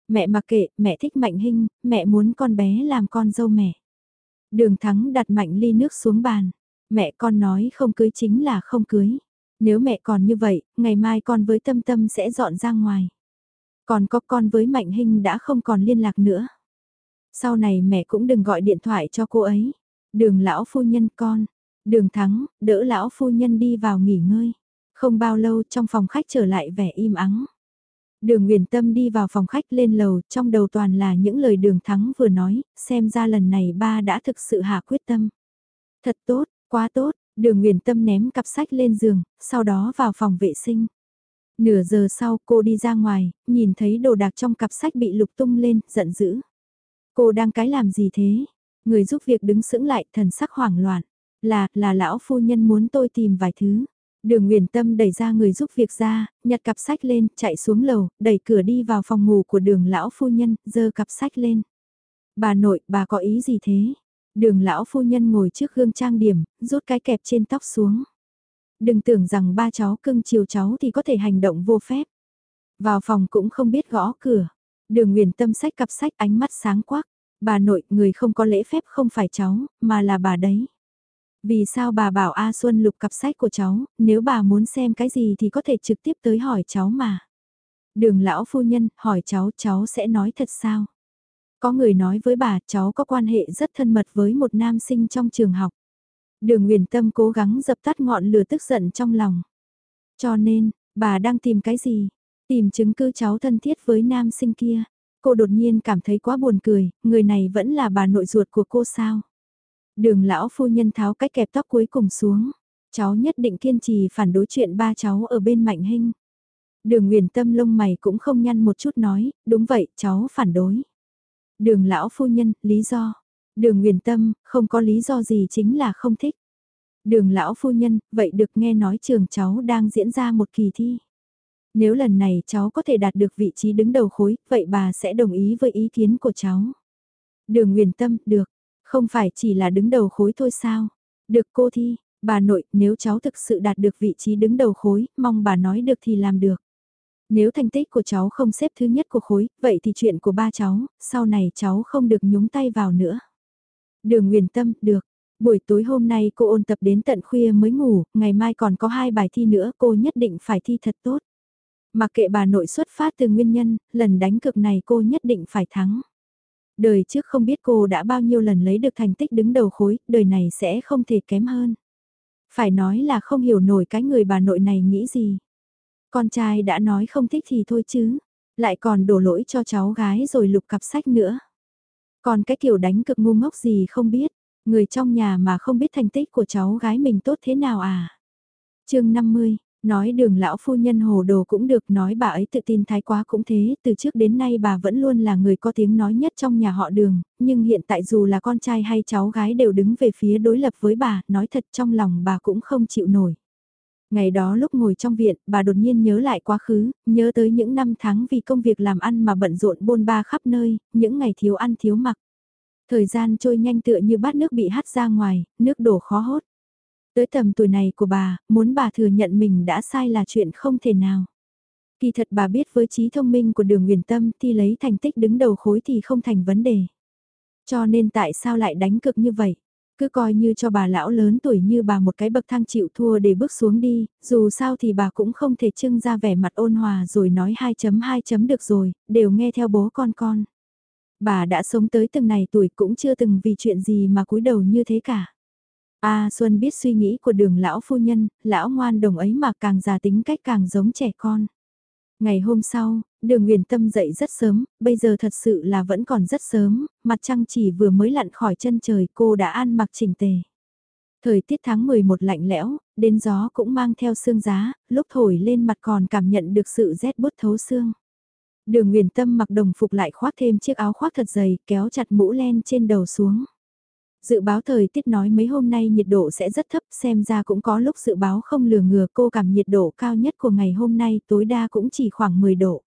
Mẹ mặc kệ, mẹ thích mạnh hình, mẹ muốn con bé làm con dâu mẹ. Đường thắng đặt mạnh ly nước xuống bàn. Mẹ con nói không cưới chính là không cưới. Nếu mẹ còn như vậy, ngày mai con với tâm tâm sẽ dọn ra ngoài. Còn có con với mạnh hình đã không còn liên lạc nữa. Sau này mẹ cũng đừng gọi điện thoại cho cô ấy. Đường lão phu nhân con, đường thắng, đỡ lão phu nhân đi vào nghỉ ngơi. Không bao lâu trong phòng khách trở lại vẻ im ắng. Đường Nguyền Tâm đi vào phòng khách lên lầu, trong đầu toàn là những lời đường thắng vừa nói, xem ra lần này ba đã thực sự hạ quyết tâm. Thật tốt, quá tốt, đường Nguyền Tâm ném cặp sách lên giường, sau đó vào phòng vệ sinh. Nửa giờ sau cô đi ra ngoài, nhìn thấy đồ đạc trong cặp sách bị lục tung lên, giận dữ. Cô đang cái làm gì thế? Người giúp việc đứng sững lại thần sắc hoảng loạn. Là, là lão phu nhân muốn tôi tìm vài thứ. Đường Nguyền Tâm đẩy ra người giúp việc ra, nhặt cặp sách lên, chạy xuống lầu, đẩy cửa đi vào phòng ngủ của đường lão phu nhân, dơ cặp sách lên. Bà nội, bà có ý gì thế? Đường lão phu nhân ngồi trước gương trang điểm, rút cái kẹp trên tóc xuống. Đừng tưởng rằng ba cháu cưng chiều cháu thì có thể hành động vô phép. Vào phòng cũng không biết gõ cửa. Đường Nguyền Tâm sách cặp sách ánh mắt sáng quắc. Bà nội, người không có lễ phép không phải cháu, mà là bà đấy. Vì sao bà bảo A Xuân lục cặp sách của cháu, nếu bà muốn xem cái gì thì có thể trực tiếp tới hỏi cháu mà. Đường lão phu nhân, hỏi cháu, cháu sẽ nói thật sao? Có người nói với bà, cháu có quan hệ rất thân mật với một nam sinh trong trường học. Đường Nguyền Tâm cố gắng dập tắt ngọn lửa tức giận trong lòng. Cho nên, bà đang tìm cái gì? Tìm chứng cứ cháu thân thiết với nam sinh kia. Cô đột nhiên cảm thấy quá buồn cười, người này vẫn là bà nội ruột của cô sao? Đường lão phu nhân tháo cái kẹp tóc cuối cùng xuống. Cháu nhất định kiên trì phản đối chuyện ba cháu ở bên mạnh hình. Đường Nguyền Tâm lông mày cũng không nhăn một chút nói, đúng vậy, cháu phản đối. Đường lão phu nhân, lý do. Đường Nguyền Tâm, không có lý do gì chính là không thích. Đường lão phu nhân, vậy được nghe nói trường cháu đang diễn ra một kỳ thi. Nếu lần này cháu có thể đạt được vị trí đứng đầu khối, vậy bà sẽ đồng ý với ý kiến của cháu. Đường Nguyền Tâm, được. Không phải chỉ là đứng đầu khối thôi sao? Được cô thi, bà nội, nếu cháu thực sự đạt được vị trí đứng đầu khối, mong bà nói được thì làm được. Nếu thành tích của cháu không xếp thứ nhất của khối, vậy thì chuyện của ba cháu, sau này cháu không được nhúng tay vào nữa. Đường Nguyền Tâm, được. Buổi tối hôm nay cô ôn tập đến tận khuya mới ngủ, ngày mai còn có hai bài thi nữa cô nhất định phải thi thật tốt. Mặc kệ bà nội xuất phát từ nguyên nhân, lần đánh cực này cô nhất định phải thắng. Đời trước không biết cô đã bao nhiêu lần lấy được thành tích đứng đầu khối, đời này sẽ không thể kém hơn. Phải nói là không hiểu nổi cái người bà nội này nghĩ gì. Con trai đã nói không thích thì thôi chứ, lại còn đổ lỗi cho cháu gái rồi lục cặp sách nữa. Còn cái kiểu đánh cực ngu ngốc gì không biết, người trong nhà mà không biết thành tích của cháu gái mình tốt thế nào à. chương 50, Nói đường lão phu nhân hồ đồ cũng được nói bà ấy tự tin thái quá cũng thế, từ trước đến nay bà vẫn luôn là người có tiếng nói nhất trong nhà họ đường, nhưng hiện tại dù là con trai hay cháu gái đều đứng về phía đối lập với bà, nói thật trong lòng bà cũng không chịu nổi. Ngày đó lúc ngồi trong viện, bà đột nhiên nhớ lại quá khứ, nhớ tới những năm tháng vì công việc làm ăn mà bận rộn bôn ba khắp nơi, những ngày thiếu ăn thiếu mặc. Thời gian trôi nhanh tựa như bát nước bị hắt ra ngoài, nước đổ khó hốt. Tới tầm tuổi này của bà, muốn bà thừa nhận mình đã sai là chuyện không thể nào. Kỳ thật bà biết với trí thông minh của đường huyền tâm thì lấy thành tích đứng đầu khối thì không thành vấn đề. Cho nên tại sao lại đánh cực như vậy? Cứ coi như cho bà lão lớn tuổi như bà một cái bậc thang chịu thua để bước xuống đi, dù sao thì bà cũng không thể trưng ra vẻ mặt ôn hòa rồi nói 2 chấm 2 chấm được rồi, đều nghe theo bố con con. Bà đã sống tới từng này tuổi cũng chưa từng vì chuyện gì mà cúi đầu như thế cả. A Xuân biết suy nghĩ của đường lão phu nhân, lão ngoan đồng ấy mà càng già tính cách càng giống trẻ con. Ngày hôm sau, đường Nguyền Tâm dậy rất sớm, bây giờ thật sự là vẫn còn rất sớm, mặt trăng chỉ vừa mới lặn khỏi chân trời cô đã ăn mặc chỉnh tề. Thời tiết tháng 11 lạnh lẽo, đến gió cũng mang theo sương giá, lúc thổi lên mặt còn cảm nhận được sự rét bút thấu xương. Đường Nguyền Tâm mặc đồng phục lại khoác thêm chiếc áo khoác thật dày kéo chặt mũ len trên đầu xuống. Dự báo thời tiết nói mấy hôm nay nhiệt độ sẽ rất thấp xem ra cũng có lúc dự báo không lừa ngừa cô cảm nhiệt độ cao nhất của ngày hôm nay tối đa cũng chỉ khoảng 10 độ.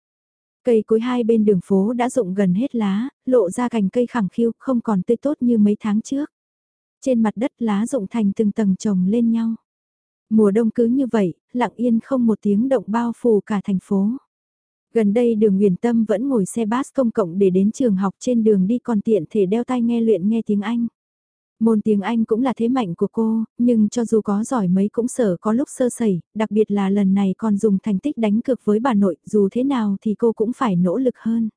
Cây cối hai bên đường phố đã rụng gần hết lá, lộ ra cành cây khẳng khiu không còn tươi tốt như mấy tháng trước. Trên mặt đất lá rụng thành từng tầng chồng lên nhau. Mùa đông cứ như vậy, lặng yên không một tiếng động bao phủ cả thành phố. Gần đây đường Nguyền Tâm vẫn ngồi xe bus công cộng để đến trường học trên đường đi còn tiện thể đeo tai nghe luyện nghe tiếng Anh. Môn tiếng Anh cũng là thế mạnh của cô, nhưng cho dù có giỏi mấy cũng sợ có lúc sơ sẩy, đặc biệt là lần này còn dùng thành tích đánh cược với bà nội, dù thế nào thì cô cũng phải nỗ lực hơn.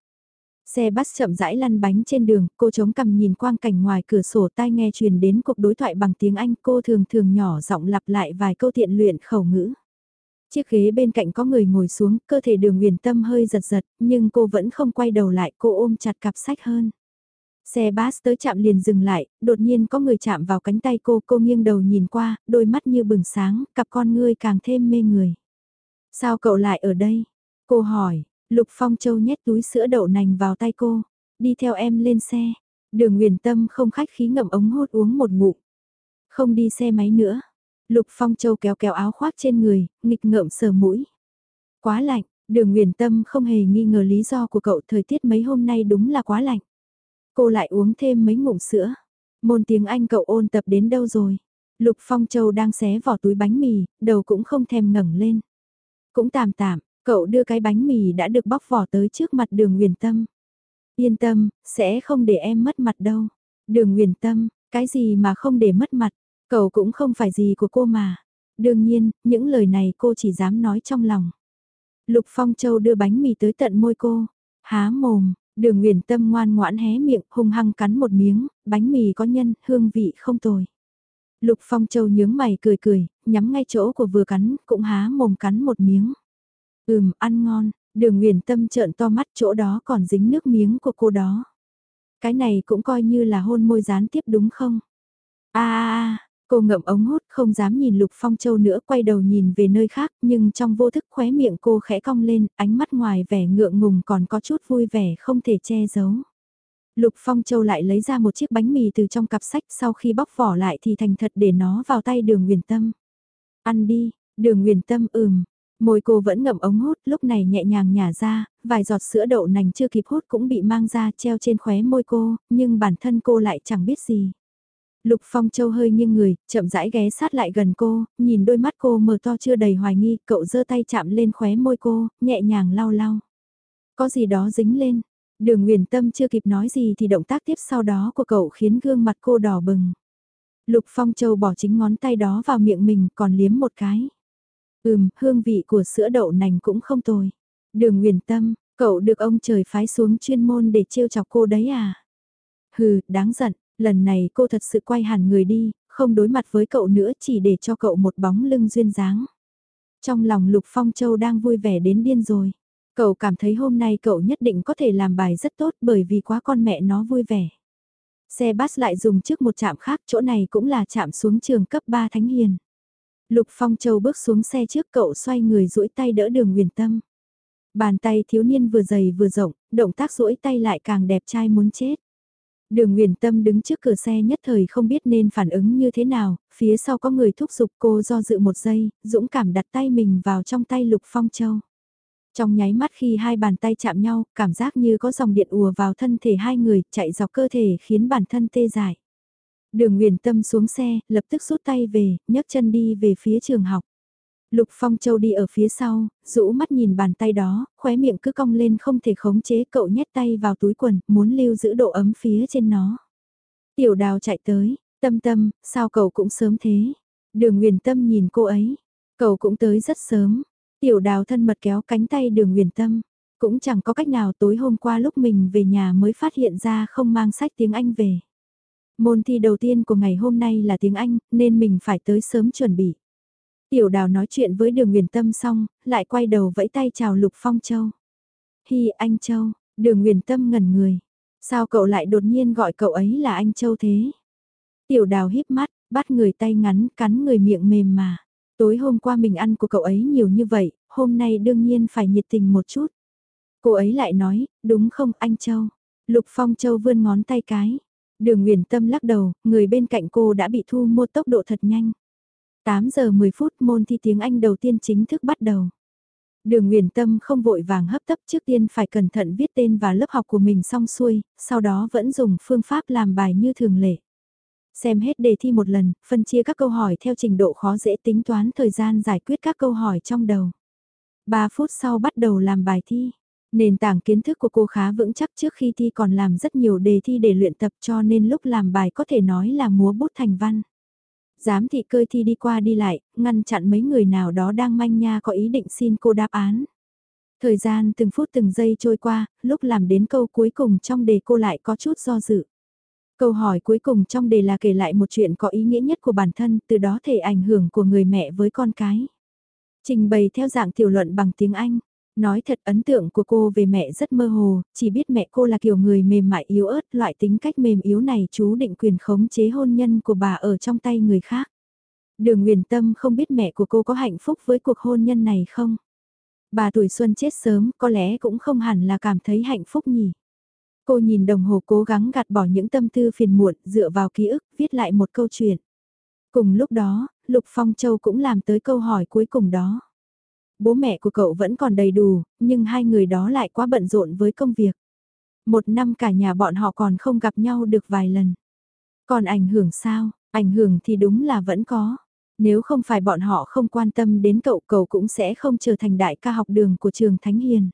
Xe bus chậm rãi lăn bánh trên đường, cô chống cằm nhìn quang cảnh ngoài cửa sổ tai nghe truyền đến cuộc đối thoại bằng tiếng Anh, cô thường thường nhỏ giọng lặp lại vài câu tiện luyện khẩu ngữ. Chiếc ghế bên cạnh có người ngồi xuống, cơ thể đường huyền tâm hơi giật giật, nhưng cô vẫn không quay đầu lại, cô ôm chặt cặp sách hơn. Xe bus tới chạm liền dừng lại, đột nhiên có người chạm vào cánh tay cô, cô nghiêng đầu nhìn qua, đôi mắt như bừng sáng, cặp con ngươi càng thêm mê người. Sao cậu lại ở đây? Cô hỏi, Lục Phong Châu nhét túi sữa đậu nành vào tay cô, đi theo em lên xe. Đường Nguyền Tâm không khách khí ngậm ống hút uống một ngụm. Không đi xe máy nữa. Lục Phong Châu kéo kéo áo khoác trên người, nghịch ngợm sờ mũi. Quá lạnh, đường Nguyền Tâm không hề nghi ngờ lý do của cậu thời tiết mấy hôm nay đúng là quá lạnh. Cô lại uống thêm mấy ngụm sữa. Môn tiếng Anh cậu ôn tập đến đâu rồi? Lục Phong Châu đang xé vỏ túi bánh mì, đầu cũng không thèm ngẩng lên. Cũng tạm tạm, cậu đưa cái bánh mì đã được bóc vỏ tới trước mặt đường huyền tâm. Yên tâm, sẽ không để em mất mặt đâu. Đường huyền tâm, cái gì mà không để mất mặt, cậu cũng không phải gì của cô mà. Đương nhiên, những lời này cô chỉ dám nói trong lòng. Lục Phong Châu đưa bánh mì tới tận môi cô. Há mồm, Đường Nguyền Tâm ngoan ngoãn hé miệng, hung hăng cắn một miếng, bánh mì có nhân, hương vị không tồi. Lục Phong Châu nhướng mày cười cười, nhắm ngay chỗ của vừa cắn, cũng há mồm cắn một miếng. Ừm, ăn ngon, đường Nguyền Tâm trợn to mắt chỗ đó còn dính nước miếng của cô đó. Cái này cũng coi như là hôn môi gián tiếp đúng không? a à, Cô ngậm ống hút không dám nhìn Lục Phong Châu nữa quay đầu nhìn về nơi khác nhưng trong vô thức khóe miệng cô khẽ cong lên, ánh mắt ngoài vẻ ngượng ngùng còn có chút vui vẻ không thể che giấu. Lục Phong Châu lại lấy ra một chiếc bánh mì từ trong cặp sách sau khi bóc vỏ lại thì thành thật để nó vào tay đường Nguyền Tâm. Ăn đi, đường Nguyền Tâm ừm. Môi cô vẫn ngậm ống hút lúc này nhẹ nhàng nhả ra, vài giọt sữa đậu nành chưa kịp hút cũng bị mang ra treo trên khóe môi cô, nhưng bản thân cô lại chẳng biết gì. Lục Phong Châu hơi nghiêng người, chậm rãi ghé sát lại gần cô, nhìn đôi mắt cô mờ to chưa đầy hoài nghi, cậu giơ tay chạm lên khóe môi cô, nhẹ nhàng lau lau. Có gì đó dính lên, Đường Huyền Tâm chưa kịp nói gì thì động tác tiếp sau đó của cậu khiến gương mặt cô đỏ bừng. Lục Phong Châu bỏ chính ngón tay đó vào miệng mình còn liếm một cái. Ừm, hương vị của sữa đậu nành cũng không tồi. Đường Huyền Tâm, cậu được ông trời phái xuống chuyên môn để trêu chọc cô đấy à? Hừ, đáng giận, lần này cô thật sự quay hẳn người đi, không đối mặt với cậu nữa chỉ để cho cậu một bóng lưng duyên dáng. Trong lòng Lục Phong Châu đang vui vẻ đến điên rồi. Cậu cảm thấy hôm nay cậu nhất định có thể làm bài rất tốt bởi vì quá con mẹ nó vui vẻ. Xe bus lại dùng trước một trạm khác, chỗ này cũng là trạm xuống trường cấp 3 Thánh Hiền. Lục Phong Châu bước xuống xe trước cậu xoay người duỗi tay đỡ đường huyền tâm. Bàn tay thiếu niên vừa dày vừa rộng, động tác duỗi tay lại càng đẹp trai muốn chết. Đường Nguyễn Tâm đứng trước cửa xe nhất thời không biết nên phản ứng như thế nào, phía sau có người thúc giục cô do dự một giây, dũng cảm đặt tay mình vào trong tay Lục Phong Châu. Trong nháy mắt khi hai bàn tay chạm nhau, cảm giác như có dòng điện ùa vào thân thể hai người, chạy dọc cơ thể khiến bản thân tê dại. Đường Nguyễn Tâm xuống xe, lập tức rút tay về, nhấc chân đi về phía trường học. Lục Phong Châu đi ở phía sau, rũ mắt nhìn bàn tay đó, khóe miệng cứ cong lên không thể khống chế cậu nhét tay vào túi quần, muốn lưu giữ độ ấm phía trên nó. Tiểu đào chạy tới, tâm tâm, sao cậu cũng sớm thế? Đường Nguyền Tâm nhìn cô ấy, cậu cũng tới rất sớm, Tiểu đào thân mật kéo cánh tay đường huyền tâm. Cũng chẳng có cách nào tối hôm qua lúc mình về nhà mới phát hiện ra không mang sách tiếng Anh về. Môn thi đầu tiên của ngày hôm nay là tiếng Anh, nên mình phải tới sớm chuẩn bị. Tiểu đào nói chuyện với đường Nguyền tâm xong, lại quay đầu vẫy tay chào Lục Phong Châu. Hi anh Châu, đường Nguyền tâm ngẩn người. Sao cậu lại đột nhiên gọi cậu ấy là anh Châu thế? Tiểu đào híp mắt, bắt người tay ngắn, cắn người miệng mềm mà. Tối hôm qua mình ăn của cậu ấy nhiều như vậy, hôm nay đương nhiên phải nhiệt tình một chút. Cô ấy lại nói, đúng không anh Châu? Lục Phong Châu vươn ngón tay cái. Đường Nguyền Tâm lắc đầu, người bên cạnh cô đã bị thu mua tốc độ thật nhanh. 8 giờ 10 phút môn thi tiếng Anh đầu tiên chính thức bắt đầu. Đường Nguyền Tâm không vội vàng hấp tấp trước tiên phải cẩn thận viết tên và lớp học của mình xong xuôi, sau đó vẫn dùng phương pháp làm bài như thường lệ. Xem hết đề thi một lần, phân chia các câu hỏi theo trình độ khó dễ tính toán thời gian giải quyết các câu hỏi trong đầu. 3 phút sau bắt đầu làm bài thi. Nền tảng kiến thức của cô khá vững chắc trước khi thi còn làm rất nhiều đề thi để luyện tập cho nên lúc làm bài có thể nói là múa bút thành văn. Giám thị cơi thi đi qua đi lại, ngăn chặn mấy người nào đó đang manh nha có ý định xin cô đáp án. Thời gian từng phút từng giây trôi qua, lúc làm đến câu cuối cùng trong đề cô lại có chút do dự. Câu hỏi cuối cùng trong đề là kể lại một chuyện có ý nghĩa nhất của bản thân, từ đó thể ảnh hưởng của người mẹ với con cái. Trình bày theo dạng tiểu luận bằng tiếng Anh. Nói thật ấn tượng của cô về mẹ rất mơ hồ, chỉ biết mẹ cô là kiểu người mềm mại yếu ớt, loại tính cách mềm yếu này chú định quyền khống chế hôn nhân của bà ở trong tay người khác. Đường Nguyền Tâm không biết mẹ của cô có hạnh phúc với cuộc hôn nhân này không? Bà tuổi xuân chết sớm, có lẽ cũng không hẳn là cảm thấy hạnh phúc nhỉ. Cô nhìn đồng hồ cố gắng gạt bỏ những tâm tư phiền muộn, dựa vào ký ức, viết lại một câu chuyện. Cùng lúc đó, Lục Phong Châu cũng làm tới câu hỏi cuối cùng đó. Bố mẹ của cậu vẫn còn đầy đủ, nhưng hai người đó lại quá bận rộn với công việc. Một năm cả nhà bọn họ còn không gặp nhau được vài lần. Còn ảnh hưởng sao? Ảnh hưởng thì đúng là vẫn có. Nếu không phải bọn họ không quan tâm đến cậu, cậu cũng sẽ không trở thành đại ca học đường của trường Thánh Hiền.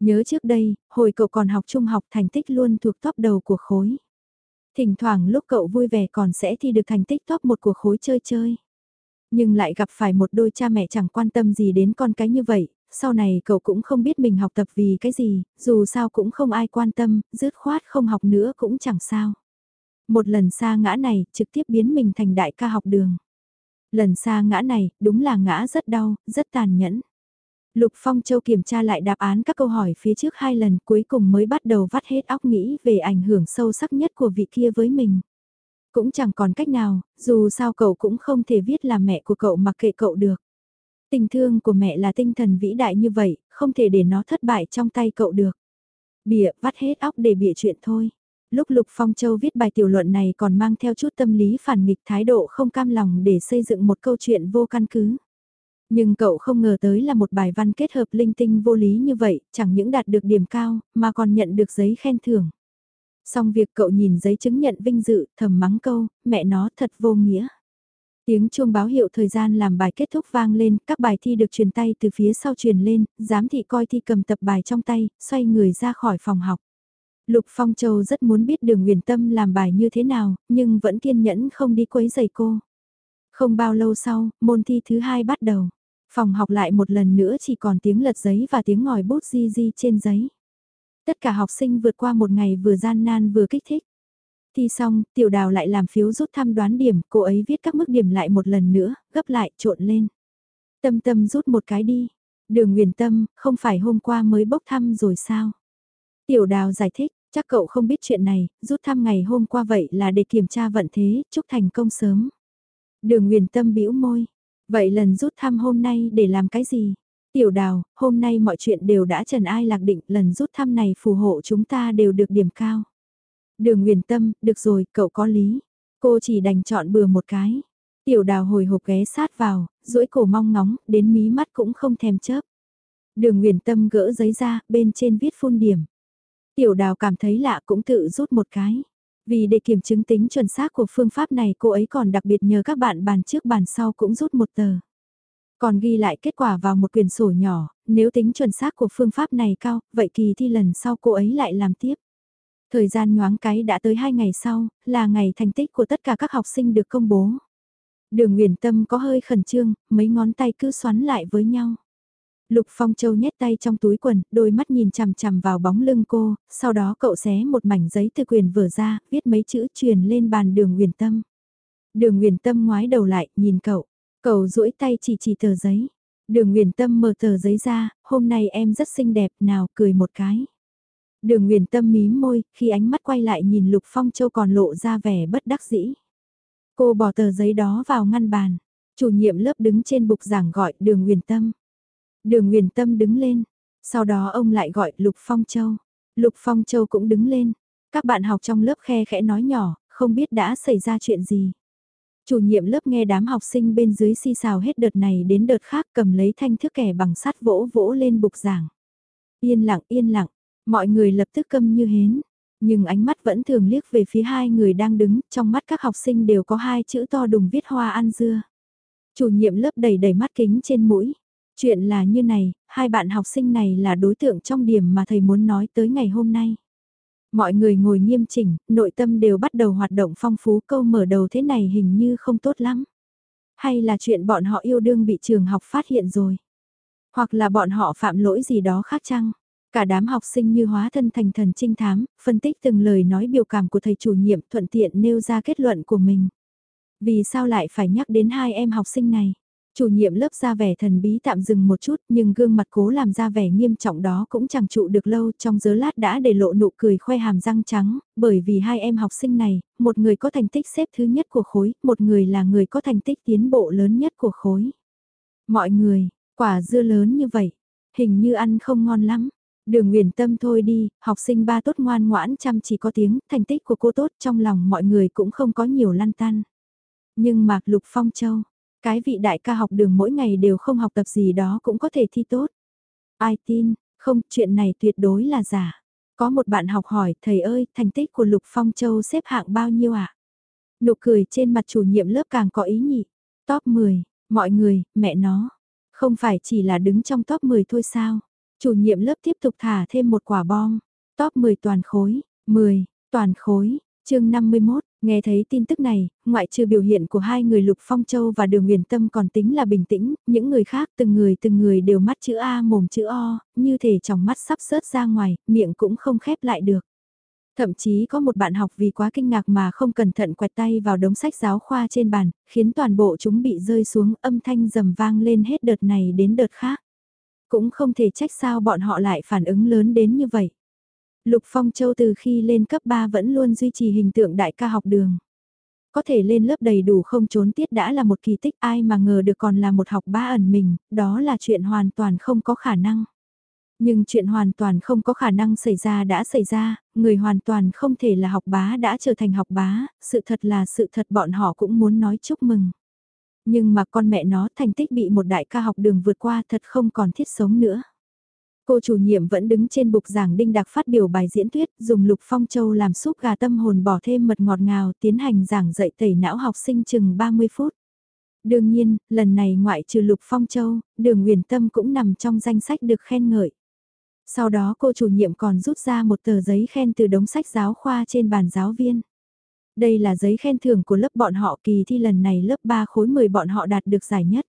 Nhớ trước đây, hồi cậu còn học trung học thành tích luôn thuộc top đầu của khối. Thỉnh thoảng lúc cậu vui vẻ còn sẽ thi được thành tích top một của khối chơi chơi. Nhưng lại gặp phải một đôi cha mẹ chẳng quan tâm gì đến con cái như vậy, sau này cậu cũng không biết mình học tập vì cái gì, dù sao cũng không ai quan tâm, dứt khoát không học nữa cũng chẳng sao. Một lần xa ngã này, trực tiếp biến mình thành đại ca học đường. Lần xa ngã này, đúng là ngã rất đau, rất tàn nhẫn. Lục Phong Châu kiểm tra lại đáp án các câu hỏi phía trước hai lần cuối cùng mới bắt đầu vắt hết óc nghĩ về ảnh hưởng sâu sắc nhất của vị kia với mình. Cũng chẳng còn cách nào, dù sao cậu cũng không thể viết là mẹ của cậu mặc kệ cậu được. Tình thương của mẹ là tinh thần vĩ đại như vậy, không thể để nó thất bại trong tay cậu được. Bịa, vắt hết óc để bịa chuyện thôi. Lúc Lục Phong Châu viết bài tiểu luận này còn mang theo chút tâm lý phản nghịch thái độ không cam lòng để xây dựng một câu chuyện vô căn cứ. Nhưng cậu không ngờ tới là một bài văn kết hợp linh tinh vô lý như vậy, chẳng những đạt được điểm cao, mà còn nhận được giấy khen thưởng. Xong việc cậu nhìn giấy chứng nhận vinh dự, thầm mắng câu, mẹ nó thật vô nghĩa. Tiếng chuông báo hiệu thời gian làm bài kết thúc vang lên, các bài thi được truyền tay từ phía sau truyền lên, giám thị coi thi cầm tập bài trong tay, xoay người ra khỏi phòng học. Lục Phong Châu rất muốn biết đường huyền tâm làm bài như thế nào, nhưng vẫn kiên nhẫn không đi quấy giày cô. Không bao lâu sau, môn thi thứ hai bắt đầu. Phòng học lại một lần nữa chỉ còn tiếng lật giấy và tiếng ngòi bút di di trên giấy. Tất cả học sinh vượt qua một ngày vừa gian nan vừa kích thích. Thi xong, tiểu đào lại làm phiếu rút thăm đoán điểm, cô ấy viết các mức điểm lại một lần nữa, gấp lại, trộn lên. Tâm tâm rút một cái đi. Đường Nguyền Tâm, không phải hôm qua mới bốc thăm rồi sao? Tiểu đào giải thích, chắc cậu không biết chuyện này, rút thăm ngày hôm qua vậy là để kiểm tra vận thế, chúc thành công sớm. Đường Nguyền Tâm bĩu môi, vậy lần rút thăm hôm nay để làm cái gì? Tiểu đào, hôm nay mọi chuyện đều đã trần ai lạc định, lần rút thăm này phù hộ chúng ta đều được điểm cao. Đường Nguyền Tâm, được rồi, cậu có lý. Cô chỉ đành chọn bừa một cái. Tiểu đào hồi hộp ghé sát vào, duỗi cổ mong ngóng, đến mí mắt cũng không thèm chớp. Đường Nguyền Tâm gỡ giấy ra, bên trên viết phun điểm. Tiểu đào cảm thấy lạ cũng tự rút một cái. Vì để kiểm chứng tính chuẩn xác của phương pháp này cô ấy còn đặc biệt nhờ các bạn bàn trước bàn sau cũng rút một tờ. Còn ghi lại kết quả vào một quyển sổ nhỏ, nếu tính chuẩn xác của phương pháp này cao, vậy kỳ thi lần sau cô ấy lại làm tiếp. Thời gian nhoáng cái đã tới 2 ngày sau, là ngày thành tích của tất cả các học sinh được công bố. Đường Nguyễn Tâm có hơi khẩn trương, mấy ngón tay cứ xoắn lại với nhau. Lục Phong Châu nhét tay trong túi quần, đôi mắt nhìn chằm chằm vào bóng lưng cô, sau đó cậu xé một mảnh giấy từ quyền vừa ra, viết mấy chữ truyền lên bàn đường Nguyễn Tâm. Đường Nguyễn Tâm ngoái đầu lại, nhìn cậu. Cậu duỗi tay chỉ chỉ tờ giấy. Đường Nguyễn Tâm mở tờ giấy ra, hôm nay em rất xinh đẹp, nào cười một cái. Đường Nguyễn Tâm mím môi, khi ánh mắt quay lại nhìn Lục Phong Châu còn lộ ra vẻ bất đắc dĩ. Cô bỏ tờ giấy đó vào ngăn bàn. Chủ nhiệm lớp đứng trên bục giảng gọi Đường Nguyễn Tâm. Đường Nguyễn Tâm đứng lên. Sau đó ông lại gọi Lục Phong Châu. Lục Phong Châu cũng đứng lên. Các bạn học trong lớp khe khẽ nói nhỏ, không biết đã xảy ra chuyện gì. Chủ nhiệm lớp nghe đám học sinh bên dưới si xào hết đợt này đến đợt khác cầm lấy thanh thước kẻ bằng sắt vỗ vỗ lên bục giảng. Yên lặng yên lặng, mọi người lập tức câm như hến. Nhưng ánh mắt vẫn thường liếc về phía hai người đang đứng, trong mắt các học sinh đều có hai chữ to đùng viết hoa ăn dưa. Chủ nhiệm lớp đầy đầy mắt kính trên mũi. Chuyện là như này, hai bạn học sinh này là đối tượng trong điểm mà thầy muốn nói tới ngày hôm nay. Mọi người ngồi nghiêm chỉnh, nội tâm đều bắt đầu hoạt động phong phú câu mở đầu thế này hình như không tốt lắm. Hay là chuyện bọn họ yêu đương bị trường học phát hiện rồi. Hoặc là bọn họ phạm lỗi gì đó khác chăng. Cả đám học sinh như hóa thân thành thần trinh thám, phân tích từng lời nói biểu cảm của thầy chủ nhiệm thuận tiện nêu ra kết luận của mình. Vì sao lại phải nhắc đến hai em học sinh này? Chủ nhiệm lớp ra vẻ thần bí tạm dừng một chút nhưng gương mặt cố làm ra vẻ nghiêm trọng đó cũng chẳng trụ được lâu trong giớ lát đã để lộ nụ cười khoe hàm răng trắng, bởi vì hai em học sinh này, một người có thành tích xếp thứ nhất của khối, một người là người có thành tích tiến bộ lớn nhất của khối. Mọi người, quả dưa lớn như vậy, hình như ăn không ngon lắm. Đường Nguyễn Tâm thôi đi, học sinh ba tốt ngoan ngoãn chăm chỉ có tiếng, thành tích của cô tốt trong lòng mọi người cũng không có nhiều lăn tăn. Nhưng Mạc Lục Phong Châu, cái vị đại ca học đường mỗi ngày đều không học tập gì đó cũng có thể thi tốt. Ai tin, không, chuyện này tuyệt đối là giả. Có một bạn học hỏi, thầy ơi, thành tích của Lục Phong Châu xếp hạng bao nhiêu ạ? À? Nụ cười trên mặt chủ nhiệm lớp càng có ý nhị. Top 10, mọi người, mẹ nó. Không phải chỉ là đứng trong top 10 thôi sao? Chủ nhiệm lớp tiếp tục thả thêm một quả bom. Top 10 toàn khối, 10, toàn khối, chương 51, nghe thấy tin tức này, ngoại trừ biểu hiện của hai người Lục Phong Châu và Đường Nguyền Tâm còn tính là bình tĩnh, những người khác từng người từng người đều mắt chữ A mồm chữ O, như thể trong mắt sắp sớt ra ngoài, miệng cũng không khép lại được. Thậm chí có một bạn học vì quá kinh ngạc mà không cẩn thận quẹt tay vào đống sách giáo khoa trên bàn, khiến toàn bộ chúng bị rơi xuống âm thanh rầm vang lên hết đợt này đến đợt khác. Cũng không thể trách sao bọn họ lại phản ứng lớn đến như vậy. Lục Phong Châu từ khi lên cấp 3 vẫn luôn duy trì hình tượng đại ca học đường. Có thể lên lớp đầy đủ không trốn tiết đã là một kỳ tích ai mà ngờ được còn là một học bá ẩn mình, đó là chuyện hoàn toàn không có khả năng. Nhưng chuyện hoàn toàn không có khả năng xảy ra đã xảy ra, người hoàn toàn không thể là học bá đã trở thành học bá, sự thật là sự thật bọn họ cũng muốn nói chúc mừng. Nhưng mà con mẹ nó thành tích bị một đại ca học đường vượt qua thật không còn thiết sống nữa. Cô chủ nhiệm vẫn đứng trên bục giảng đinh đặc phát biểu bài diễn thuyết, dùng lục phong châu làm súp gà tâm hồn bỏ thêm mật ngọt ngào tiến hành giảng dạy tẩy não học sinh chừng 30 phút. Đương nhiên, lần này ngoại trừ lục phong châu, đường huyền tâm cũng nằm trong danh sách được khen ngợi. Sau đó cô chủ nhiệm còn rút ra một tờ giấy khen từ đống sách giáo khoa trên bàn giáo viên. Đây là giấy khen thưởng của lớp bọn họ kỳ thi lần này lớp 3 khối 10 bọn họ đạt được giải nhất.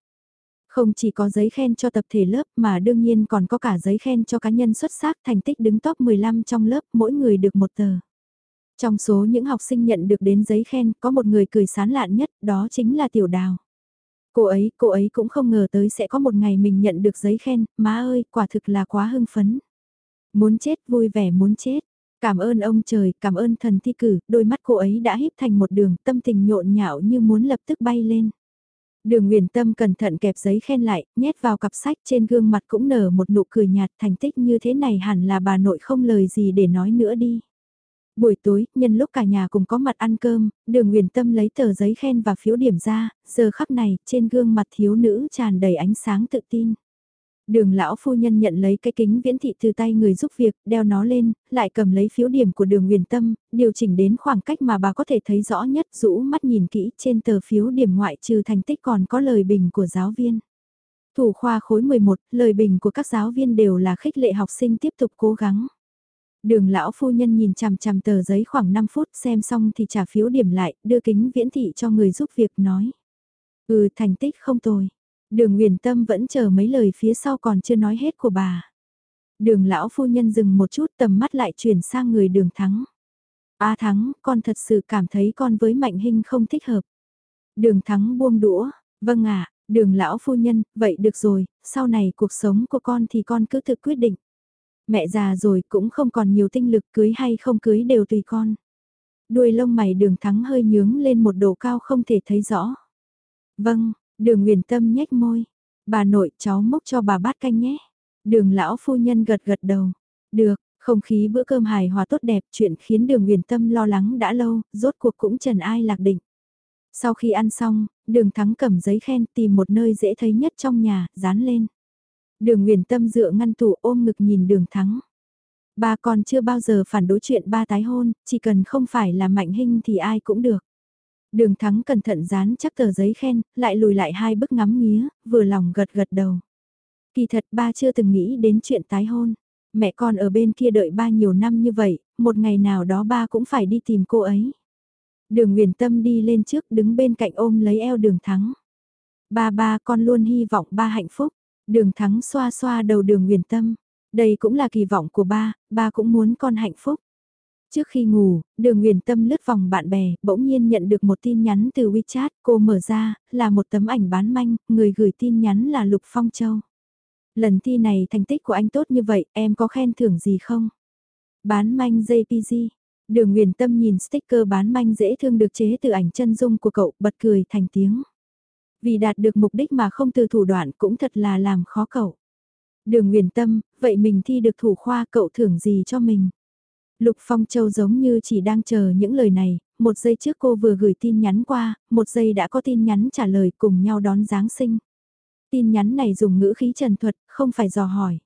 Không chỉ có giấy khen cho tập thể lớp mà đương nhiên còn có cả giấy khen cho cá nhân xuất sắc thành tích đứng top 15 trong lớp mỗi người được một tờ. Trong số những học sinh nhận được đến giấy khen có một người cười sán lạn nhất đó chính là Tiểu Đào. Cô ấy, cô ấy cũng không ngờ tới sẽ có một ngày mình nhận được giấy khen, má ơi, quả thực là quá hưng phấn. Muốn chết, vui vẻ muốn chết. Cảm ơn ông trời, cảm ơn thần thi cử, đôi mắt cô ấy đã híp thành một đường, tâm tình nhộn nhạo như muốn lập tức bay lên. Đường Nguyền Tâm cẩn thận kẹp giấy khen lại, nhét vào cặp sách trên gương mặt cũng nở một nụ cười nhạt thành tích như thế này hẳn là bà nội không lời gì để nói nữa đi. Buổi tối, nhân lúc cả nhà cùng có mặt ăn cơm, đường Nguyền Tâm lấy tờ giấy khen và phiếu điểm ra, giờ khắc này, trên gương mặt thiếu nữ tràn đầy ánh sáng tự tin. Đường lão phu nhân nhận lấy cái kính viễn thị từ tay người giúp việc, đeo nó lên, lại cầm lấy phiếu điểm của đường huyền tâm, điều chỉnh đến khoảng cách mà bà có thể thấy rõ nhất, rũ mắt nhìn kỹ trên tờ phiếu điểm ngoại trừ thành tích còn có lời bình của giáo viên. Thủ khoa khối 11, lời bình của các giáo viên đều là khích lệ học sinh tiếp tục cố gắng. Đường lão phu nhân nhìn chằm chằm tờ giấy khoảng 5 phút xem xong thì trả phiếu điểm lại, đưa kính viễn thị cho người giúp việc nói. Ừ thành tích không tồi. Đường Nguyền Tâm vẫn chờ mấy lời phía sau còn chưa nói hết của bà. Đường lão phu nhân dừng một chút tầm mắt lại chuyển sang người đường thắng. A thắng, con thật sự cảm thấy con với Mạnh Hinh không thích hợp. Đường thắng buông đũa, vâng ạ, đường lão phu nhân, vậy được rồi, sau này cuộc sống của con thì con cứ tự quyết định. Mẹ già rồi cũng không còn nhiều tinh lực cưới hay không cưới đều tùy con. Đuôi lông mày đường thắng hơi nhướng lên một độ cao không thể thấy rõ. Vâng, Đường Nguyền Tâm nhếch môi. Bà nội cháu mốc cho bà bát canh nhé. Đường lão phu nhân gật gật đầu. Được, không khí bữa cơm hài hòa tốt đẹp chuyện khiến đường Nguyền Tâm lo lắng đã lâu, rốt cuộc cũng trần ai lạc định. Sau khi ăn xong, đường thắng cầm giấy khen tìm một nơi dễ thấy nhất trong nhà, dán lên. Đường Nguyền Tâm dựa ngăn tủ ôm ngực nhìn đường thắng. Ba còn chưa bao giờ phản đối chuyện ba tái hôn, chỉ cần không phải là mạnh hình thì ai cũng được. Đường thắng cẩn thận dán chắc tờ giấy khen, lại lùi lại hai bức ngắm nghía, vừa lòng gật gật đầu. Kỳ thật ba chưa từng nghĩ đến chuyện tái hôn. Mẹ con ở bên kia đợi ba nhiều năm như vậy, một ngày nào đó ba cũng phải đi tìm cô ấy. Đường huyền Tâm đi lên trước đứng bên cạnh ôm lấy eo đường thắng. Ba ba con luôn hy vọng ba hạnh phúc. Đường thắng xoa xoa đầu đường huyền Tâm. Đây cũng là kỳ vọng của ba, ba cũng muốn con hạnh phúc. Trước khi ngủ, đường Nguyền Tâm lướt vòng bạn bè, bỗng nhiên nhận được một tin nhắn từ WeChat, cô mở ra, là một tấm ảnh bán manh, người gửi tin nhắn là Lục Phong Châu. Lần thi này thành tích của anh tốt như vậy, em có khen thưởng gì không? Bán manh JPG. Đường Nguyền Tâm nhìn sticker bán manh dễ thương được chế từ ảnh chân dung của cậu, bật cười thành tiếng. Vì đạt được mục đích mà không từ thủ đoạn cũng thật là làm khó cậu. Đường Nguyền Tâm, vậy mình thi được thủ khoa cậu thưởng gì cho mình? Lục Phong Châu giống như chỉ đang chờ những lời này, một giây trước cô vừa gửi tin nhắn qua, một giây đã có tin nhắn trả lời cùng nhau đón Giáng sinh. Tin nhắn này dùng ngữ khí trần thuật, không phải dò hỏi.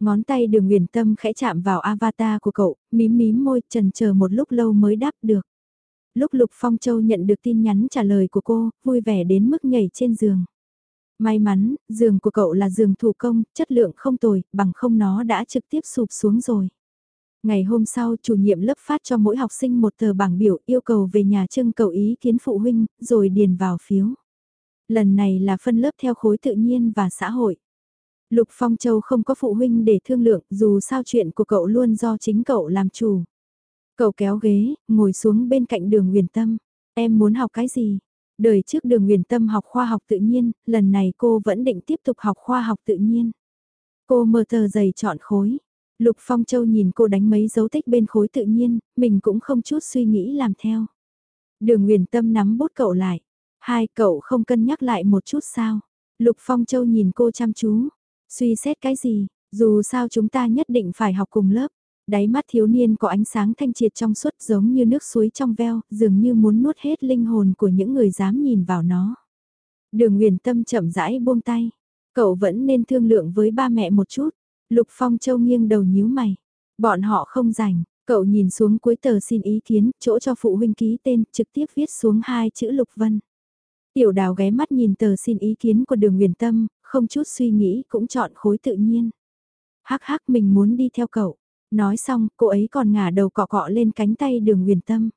Ngón tay đường huyền tâm khẽ chạm vào avatar của cậu, mím mím môi trần chờ một lúc lâu mới đáp được. Lúc Lục Phong Châu nhận được tin nhắn trả lời của cô, vui vẻ đến mức nhảy trên giường. May mắn, giường của cậu là giường thủ công, chất lượng không tồi, bằng không nó đã trực tiếp sụp xuống rồi. Ngày hôm sau, chủ nhiệm lớp phát cho mỗi học sinh một tờ bảng biểu yêu cầu về nhà trưng cầu ý kiến phụ huynh, rồi điền vào phiếu. Lần này là phân lớp theo khối tự nhiên và xã hội. Lục Phong Châu không có phụ huynh để thương lượng, dù sao chuyện của cậu luôn do chính cậu làm chủ. Cậu kéo ghế, ngồi xuống bên cạnh đường huyền tâm. Em muốn học cái gì? Đời trước đường huyền tâm học khoa học tự nhiên, lần này cô vẫn định tiếp tục học khoa học tự nhiên. Cô mở tờ giày chọn khối. Lục Phong Châu nhìn cô đánh mấy dấu tích bên khối tự nhiên, mình cũng không chút suy nghĩ làm theo. Đường Nguyền Tâm nắm bút cậu lại. Hai cậu không cân nhắc lại một chút sao? Lục Phong Châu nhìn cô chăm chú. Suy xét cái gì? Dù sao chúng ta nhất định phải học cùng lớp. Đáy mắt thiếu niên có ánh sáng thanh triệt trong suốt giống như nước suối trong veo, dường như muốn nuốt hết linh hồn của những người dám nhìn vào nó. Đường Nguyền Tâm chậm rãi buông tay. Cậu vẫn nên thương lượng với ba mẹ một chút. Lục Phong Châu nghiêng đầu nhíu mày. Bọn họ không rảnh, cậu nhìn xuống cuối tờ xin ý kiến, chỗ cho phụ huynh ký tên, trực tiếp viết xuống hai chữ Lục Vân. Tiểu đào ghé mắt nhìn tờ xin ý kiến của đường huyền tâm, không chút suy nghĩ cũng chọn khối tự nhiên. Hắc hắc mình muốn đi theo cậu. Nói xong, cô ấy còn ngả đầu cọ cọ lên cánh tay đường huyền tâm.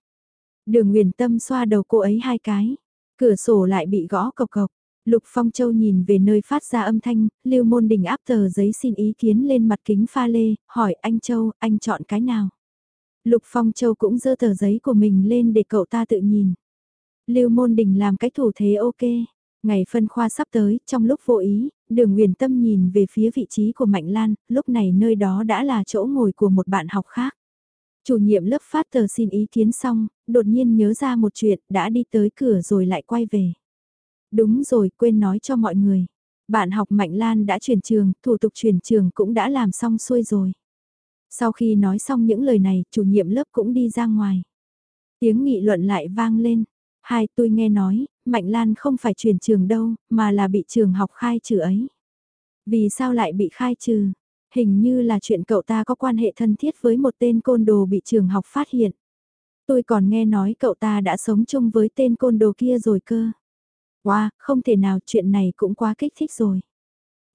Đường huyền tâm xoa đầu cô ấy hai cái. Cửa sổ lại bị gõ cộc cộc. Lục Phong Châu nhìn về nơi phát ra âm thanh, Lưu Môn Đình áp tờ giấy xin ý kiến lên mặt kính pha lê, hỏi anh Châu, anh chọn cái nào? Lục Phong Châu cũng dơ tờ giấy của mình lên để cậu ta tự nhìn. Lưu Môn Đình làm cái thủ thế ok. Ngày phân khoa sắp tới, trong lúc vô ý, đường huyền tâm nhìn về phía vị trí của Mạnh Lan, lúc này nơi đó đã là chỗ ngồi của một bạn học khác. Chủ nhiệm lớp phát tờ xin ý kiến xong, đột nhiên nhớ ra một chuyện, đã đi tới cửa rồi lại quay về. Đúng rồi, quên nói cho mọi người. Bạn học Mạnh Lan đã chuyển trường, thủ tục chuyển trường cũng đã làm xong xuôi rồi. Sau khi nói xong những lời này, chủ nhiệm lớp cũng đi ra ngoài. Tiếng nghị luận lại vang lên. Hai tôi nghe nói, Mạnh Lan không phải chuyển trường đâu, mà là bị trường học khai trừ ấy. Vì sao lại bị khai trừ? Hình như là chuyện cậu ta có quan hệ thân thiết với một tên côn đồ bị trường học phát hiện. Tôi còn nghe nói cậu ta đã sống chung với tên côn đồ kia rồi cơ. Wow, không thể nào chuyện này cũng quá kích thích rồi.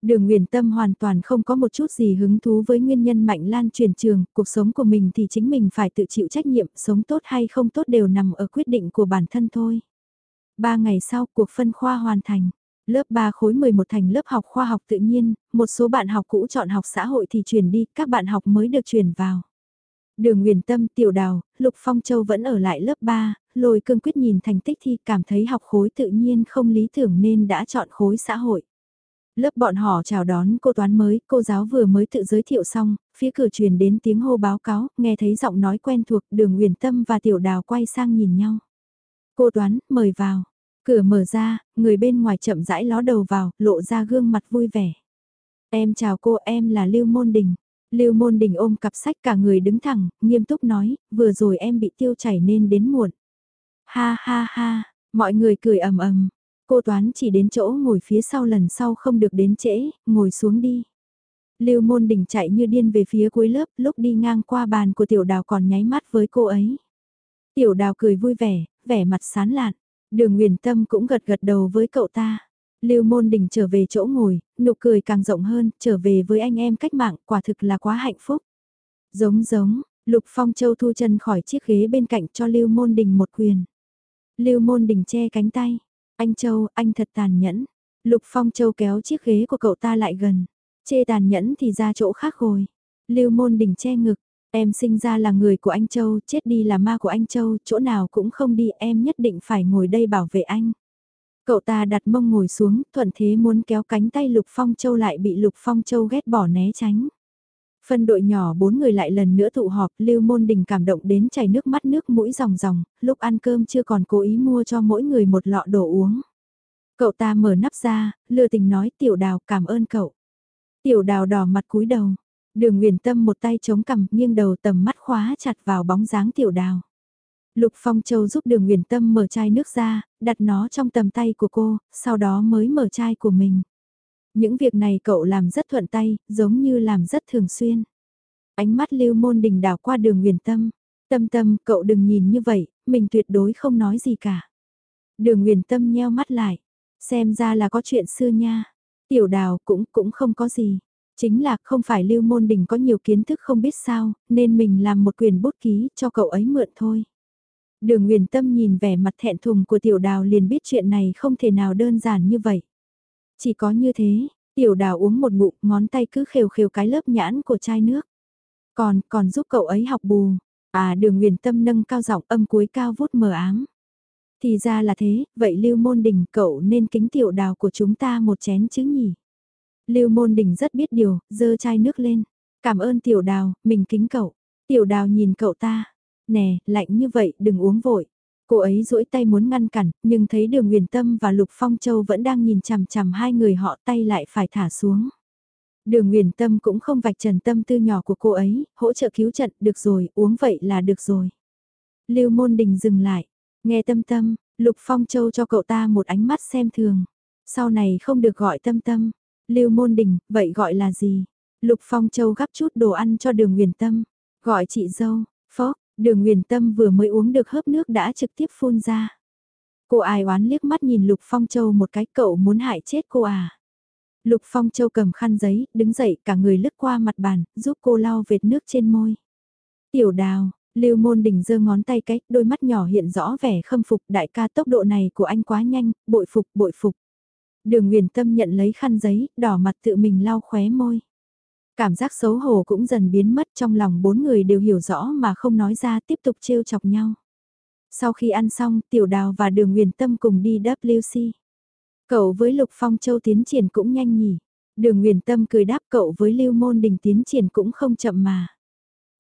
Đường Nguyễn Tâm hoàn toàn không có một chút gì hứng thú với nguyên nhân Mạnh Lan chuyển trường, cuộc sống của mình thì chính mình phải tự chịu trách nhiệm, sống tốt hay không tốt đều nằm ở quyết định của bản thân thôi. Ba ngày sau, cuộc phân khoa hoàn thành. Lớp 3 khối 11 thành lớp học khoa học tự nhiên, một số bạn học cũ chọn học xã hội thì chuyển đi, các bạn học mới được chuyển vào. Đường Nguyền Tâm, Tiểu Đào, Lục Phong Châu vẫn ở lại lớp 3, lôi cương quyết nhìn thành tích thi cảm thấy học khối tự nhiên không lý tưởng nên đã chọn khối xã hội. Lớp bọn họ chào đón cô toán mới, cô giáo vừa mới tự giới thiệu xong, phía cửa truyền đến tiếng hô báo cáo, nghe thấy giọng nói quen thuộc đường Nguyền tâm và tiểu đào quay sang nhìn nhau. Cô toán, mời vào. Cửa mở ra, người bên ngoài chậm rãi ló đầu vào, lộ ra gương mặt vui vẻ. Em chào cô, em là Lưu Môn Đình. Lưu Môn Đình ôm cặp sách cả người đứng thẳng, nghiêm túc nói, vừa rồi em bị tiêu chảy nên đến muộn. Ha ha ha, mọi người cười ầm ầm. Cô Toán chỉ đến chỗ ngồi phía sau lần sau không được đến trễ, ngồi xuống đi. Lưu Môn Đình chạy như điên về phía cuối lớp, lúc đi ngang qua bàn của Tiểu Đào còn nháy mắt với cô ấy. Tiểu Đào cười vui vẻ, vẻ mặt sán lạn. Đường Nguyền Tâm cũng gật gật đầu với cậu ta. Lưu Môn Đình trở về chỗ ngồi, nụ cười càng rộng hơn, trở về với anh em cách mạng, quả thực là quá hạnh phúc. Giống giống, Lục Phong Châu thu chân khỏi chiếc ghế bên cạnh cho Lưu Môn Đình một quyền. Lưu Môn Đình che cánh tay. Anh Châu, anh thật tàn nhẫn. Lục Phong Châu kéo chiếc ghế của cậu ta lại gần. Chê tàn nhẫn thì ra chỗ khác rồi. Lưu Môn Đình che ngực. Em sinh ra là người của anh Châu, chết đi là ma của anh Châu, chỗ nào cũng không đi, em nhất định phải ngồi đây bảo vệ anh. Cậu ta đặt mông ngồi xuống, thuận thế muốn kéo cánh tay Lục Phong Châu lại bị Lục Phong Châu ghét bỏ né tránh. Phân đội nhỏ bốn người lại lần nữa tụ họp, Lưu Môn Đình cảm động đến chảy nước mắt nước mũi ròng ròng, lúc ăn cơm chưa còn cố ý mua cho mỗi người một lọ đồ uống. Cậu ta mở nắp ra, lừa tình nói tiểu đào cảm ơn cậu. Tiểu đào đỏ mặt cúi đầu, đường nguyền tâm một tay chống cằm nghiêng đầu tầm mắt khóa chặt vào bóng dáng tiểu đào. Lục Phong Châu giúp đường Nguyễn tâm mở chai nước ra, đặt nó trong tầm tay của cô, sau đó mới mở chai của mình. Những việc này cậu làm rất thuận tay, giống như làm rất thường xuyên. Ánh mắt lưu môn đình đảo qua đường Nguyễn tâm. Tâm tâm, cậu đừng nhìn như vậy, mình tuyệt đối không nói gì cả. Đường Nguyễn tâm nheo mắt lại. Xem ra là có chuyện xưa nha. Tiểu đào cũng cũng không có gì. Chính là không phải lưu môn đình có nhiều kiến thức không biết sao, nên mình làm một quyền bút ký cho cậu ấy mượn thôi. Đường huyền tâm nhìn vẻ mặt thẹn thùng của tiểu đào liền biết chuyện này không thể nào đơn giản như vậy. Chỉ có như thế, tiểu đào uống một ngụm ngón tay cứ khều khều cái lớp nhãn của chai nước. Còn, còn giúp cậu ấy học bù. À đường huyền tâm nâng cao giọng âm cuối cao vút mờ ám. Thì ra là thế, vậy Lưu Môn Đình cậu nên kính tiểu đào của chúng ta một chén chứ nhỉ? Lưu Môn Đình rất biết điều, dơ chai nước lên. Cảm ơn tiểu đào, mình kính cậu. Tiểu đào nhìn cậu ta. Nè, lạnh như vậy, đừng uống vội. Cô ấy duỗi tay muốn ngăn cản, nhưng thấy đường Nguyền Tâm và Lục Phong Châu vẫn đang nhìn chằm chằm hai người họ tay lại phải thả xuống. Đường Nguyền Tâm cũng không vạch trần tâm tư nhỏ của cô ấy, hỗ trợ cứu trận, được rồi, uống vậy là được rồi. Lưu Môn Đình dừng lại, nghe tâm tâm, Lục Phong Châu cho cậu ta một ánh mắt xem thường. Sau này không được gọi tâm tâm. Lưu Môn Đình, vậy gọi là gì? Lục Phong Châu gắp chút đồ ăn cho đường Nguyền Tâm. Gọi chị dâu, phó, đường Nguyền Tâm vừa mới uống được hớp nước đã trực tiếp phun ra. Cô ai oán liếc mắt nhìn Lục Phong Châu một cái cậu muốn hại chết cô à. Lục Phong Châu cầm khăn giấy, đứng dậy cả người lướt qua mặt bàn, giúp cô lau vệt nước trên môi. Tiểu đào, Lưu Môn Đình giơ ngón tay cách, đôi mắt nhỏ hiện rõ vẻ khâm phục đại ca tốc độ này của anh quá nhanh, bội phục bội phục. Đường Nguyền Tâm nhận lấy khăn giấy, đỏ mặt tự mình lau khóe môi. Cảm giác xấu hổ cũng dần biến mất trong lòng bốn người đều hiểu rõ mà không nói ra tiếp tục trêu chọc nhau. Sau khi ăn xong, Tiểu Đào và Đường Nguyền Tâm cùng đi WC. Cậu với Lục Phong Châu tiến triển cũng nhanh nhỉ. Đường Nguyền Tâm cười đáp cậu với Lưu Môn Đình tiến triển cũng không chậm mà.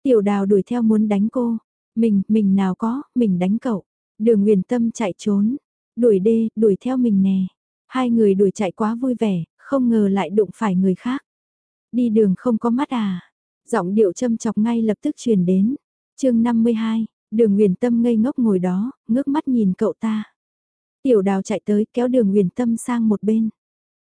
Tiểu Đào đuổi theo muốn đánh cô. Mình, mình nào có, mình đánh cậu. Đường Nguyền Tâm chạy trốn. Đuổi đê, đuổi theo mình nè. Hai người đuổi chạy quá vui vẻ, không ngờ lại đụng phải người khác. Đi đường không có mắt à? Giọng điệu châm chọc ngay lập tức truyền đến. chương 52, đường Nguyền Tâm ngây ngốc ngồi đó, ngước mắt nhìn cậu ta. Tiểu đào chạy tới kéo đường Nguyền Tâm sang một bên.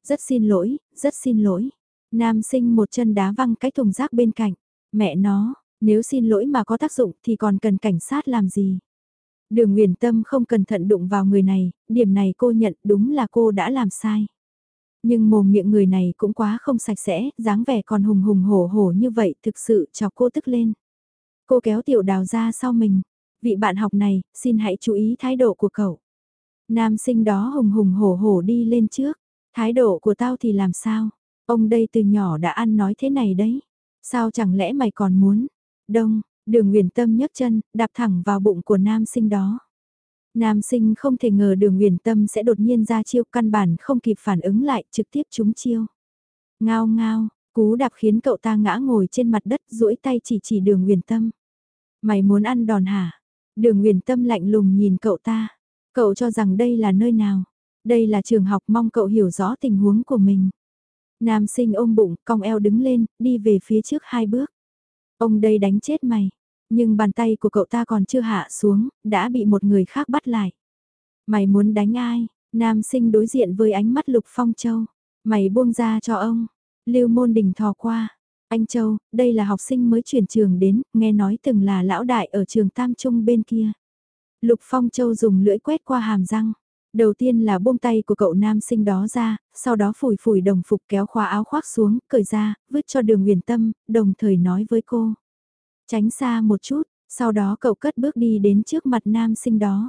Rất xin lỗi, rất xin lỗi. Nam sinh một chân đá văng cái thùng rác bên cạnh. Mẹ nó, nếu xin lỗi mà có tác dụng thì còn cần cảnh sát làm gì? Đường Nguyền Tâm không cẩn thận đụng vào người này, điểm này cô nhận đúng là cô đã làm sai. Nhưng mồm miệng người này cũng quá không sạch sẽ, dáng vẻ còn hùng hùng hổ hổ như vậy thực sự cho cô tức lên. Cô kéo tiểu đào ra sau mình. Vị bạn học này, xin hãy chú ý thái độ của cậu. Nam sinh đó hùng hùng hổ hổ đi lên trước. Thái độ của tao thì làm sao? Ông đây từ nhỏ đã ăn nói thế này đấy. Sao chẳng lẽ mày còn muốn? Đông, đường Nguyền Tâm nhấc chân, đạp thẳng vào bụng của nam sinh đó. Nam sinh không thể ngờ đường huyền Tâm sẽ đột nhiên ra chiêu căn bản không kịp phản ứng lại trực tiếp trúng chiêu. Ngao ngao, cú đạp khiến cậu ta ngã ngồi trên mặt đất duỗi tay chỉ chỉ đường huyền Tâm. Mày muốn ăn đòn hả? Đường huyền Tâm lạnh lùng nhìn cậu ta. Cậu cho rằng đây là nơi nào? Đây là trường học mong cậu hiểu rõ tình huống của mình. Nam sinh ôm bụng, cong eo đứng lên, đi về phía trước hai bước. Ông đây đánh chết mày. Nhưng bàn tay của cậu ta còn chưa hạ xuống, đã bị một người khác bắt lại. Mày muốn đánh ai? Nam sinh đối diện với ánh mắt Lục Phong Châu. Mày buông ra cho ông. Lưu Môn Đình thò qua. Anh Châu, đây là học sinh mới chuyển trường đến, nghe nói từng là lão đại ở trường Tam Trung bên kia. Lục Phong Châu dùng lưỡi quét qua hàm răng. Đầu tiên là buông tay của cậu nam sinh đó ra, sau đó phủi phủi đồng phục kéo khóa áo khoác xuống, cởi ra, vứt cho đường huyền tâm, đồng thời nói với cô. Tránh xa một chút, sau đó cậu cất bước đi đến trước mặt nam sinh đó.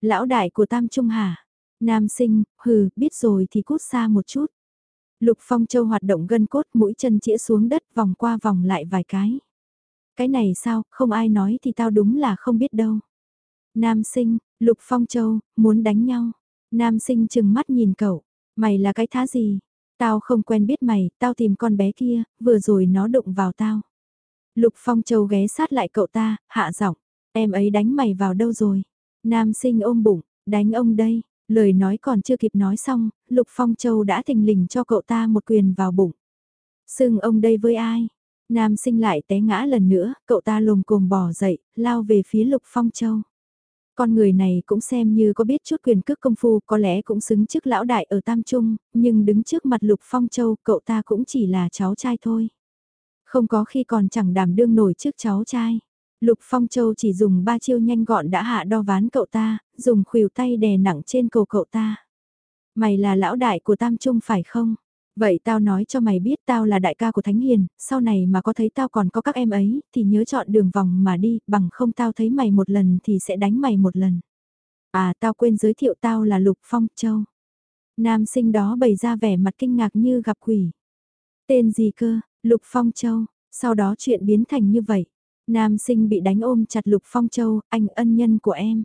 Lão đại của Tam Trung hả? Nam sinh, hừ, biết rồi thì cút xa một chút. Lục Phong Châu hoạt động gân cốt mũi chân chĩa xuống đất vòng qua vòng lại vài cái. Cái này sao, không ai nói thì tao đúng là không biết đâu. Nam sinh, Lục Phong Châu, muốn đánh nhau. Nam sinh chừng mắt nhìn cậu, mày là cái thá gì? Tao không quen biết mày, tao tìm con bé kia, vừa rồi nó đụng vào tao. Lục Phong Châu ghé sát lại cậu ta, hạ giọng, em ấy đánh mày vào đâu rồi? Nam sinh ôm bụng, đánh ông đây. Lời nói còn chưa kịp nói xong, Lục Phong Châu đã thình lình cho cậu ta một quyền vào bụng. Sưng ông đây với ai? Nam sinh lại té ngã lần nữa, cậu ta lồm cồm bò dậy, lao về phía Lục Phong Châu. Con người này cũng xem như có biết chút quyền cước công phu có lẽ cũng xứng trước lão đại ở Tam Trung, nhưng đứng trước mặt Lục Phong Châu cậu ta cũng chỉ là cháu trai thôi. Không có khi còn chẳng đảm đương nổi trước cháu trai. Lục Phong Châu chỉ dùng ba chiêu nhanh gọn đã hạ đo ván cậu ta, dùng khuỷu tay đè nặng trên cổ cậu ta. Mày là lão đại của Tam Trung phải không? Vậy tao nói cho mày biết tao là đại ca của Thánh Hiền, sau này mà có thấy tao còn có các em ấy, thì nhớ chọn đường vòng mà đi, bằng không tao thấy mày một lần thì sẽ đánh mày một lần. À tao quên giới thiệu tao là Lục Phong Châu. Nam sinh đó bày ra vẻ mặt kinh ngạc như gặp quỷ. Tên gì cơ, Lục Phong Châu, sau đó chuyện biến thành như vậy. Nam sinh bị đánh ôm chặt Lục Phong Châu, anh ân nhân của em.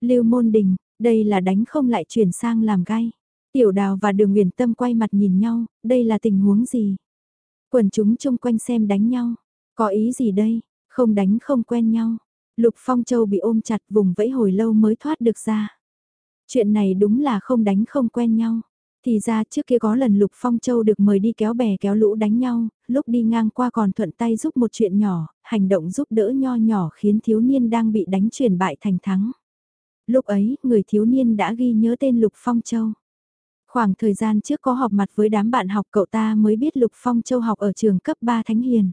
Lưu Môn Đình, đây là đánh không lại chuyển sang làm gai. Tiểu đào và đường Nguyễn tâm quay mặt nhìn nhau, đây là tình huống gì? Quần chúng chung quanh xem đánh nhau, có ý gì đây, không đánh không quen nhau. Lục Phong Châu bị ôm chặt vùng vẫy hồi lâu mới thoát được ra. Chuyện này đúng là không đánh không quen nhau. Thì ra trước kia có lần Lục Phong Châu được mời đi kéo bè kéo lũ đánh nhau, lúc đi ngang qua còn thuận tay giúp một chuyện nhỏ, hành động giúp đỡ nho nhỏ khiến thiếu niên đang bị đánh chuyển bại thành thắng. Lúc ấy, người thiếu niên đã ghi nhớ tên Lục Phong Châu. Khoảng thời gian trước có họp mặt với đám bạn học cậu ta mới biết Lục Phong Châu học ở trường cấp 3 Thánh Hiền.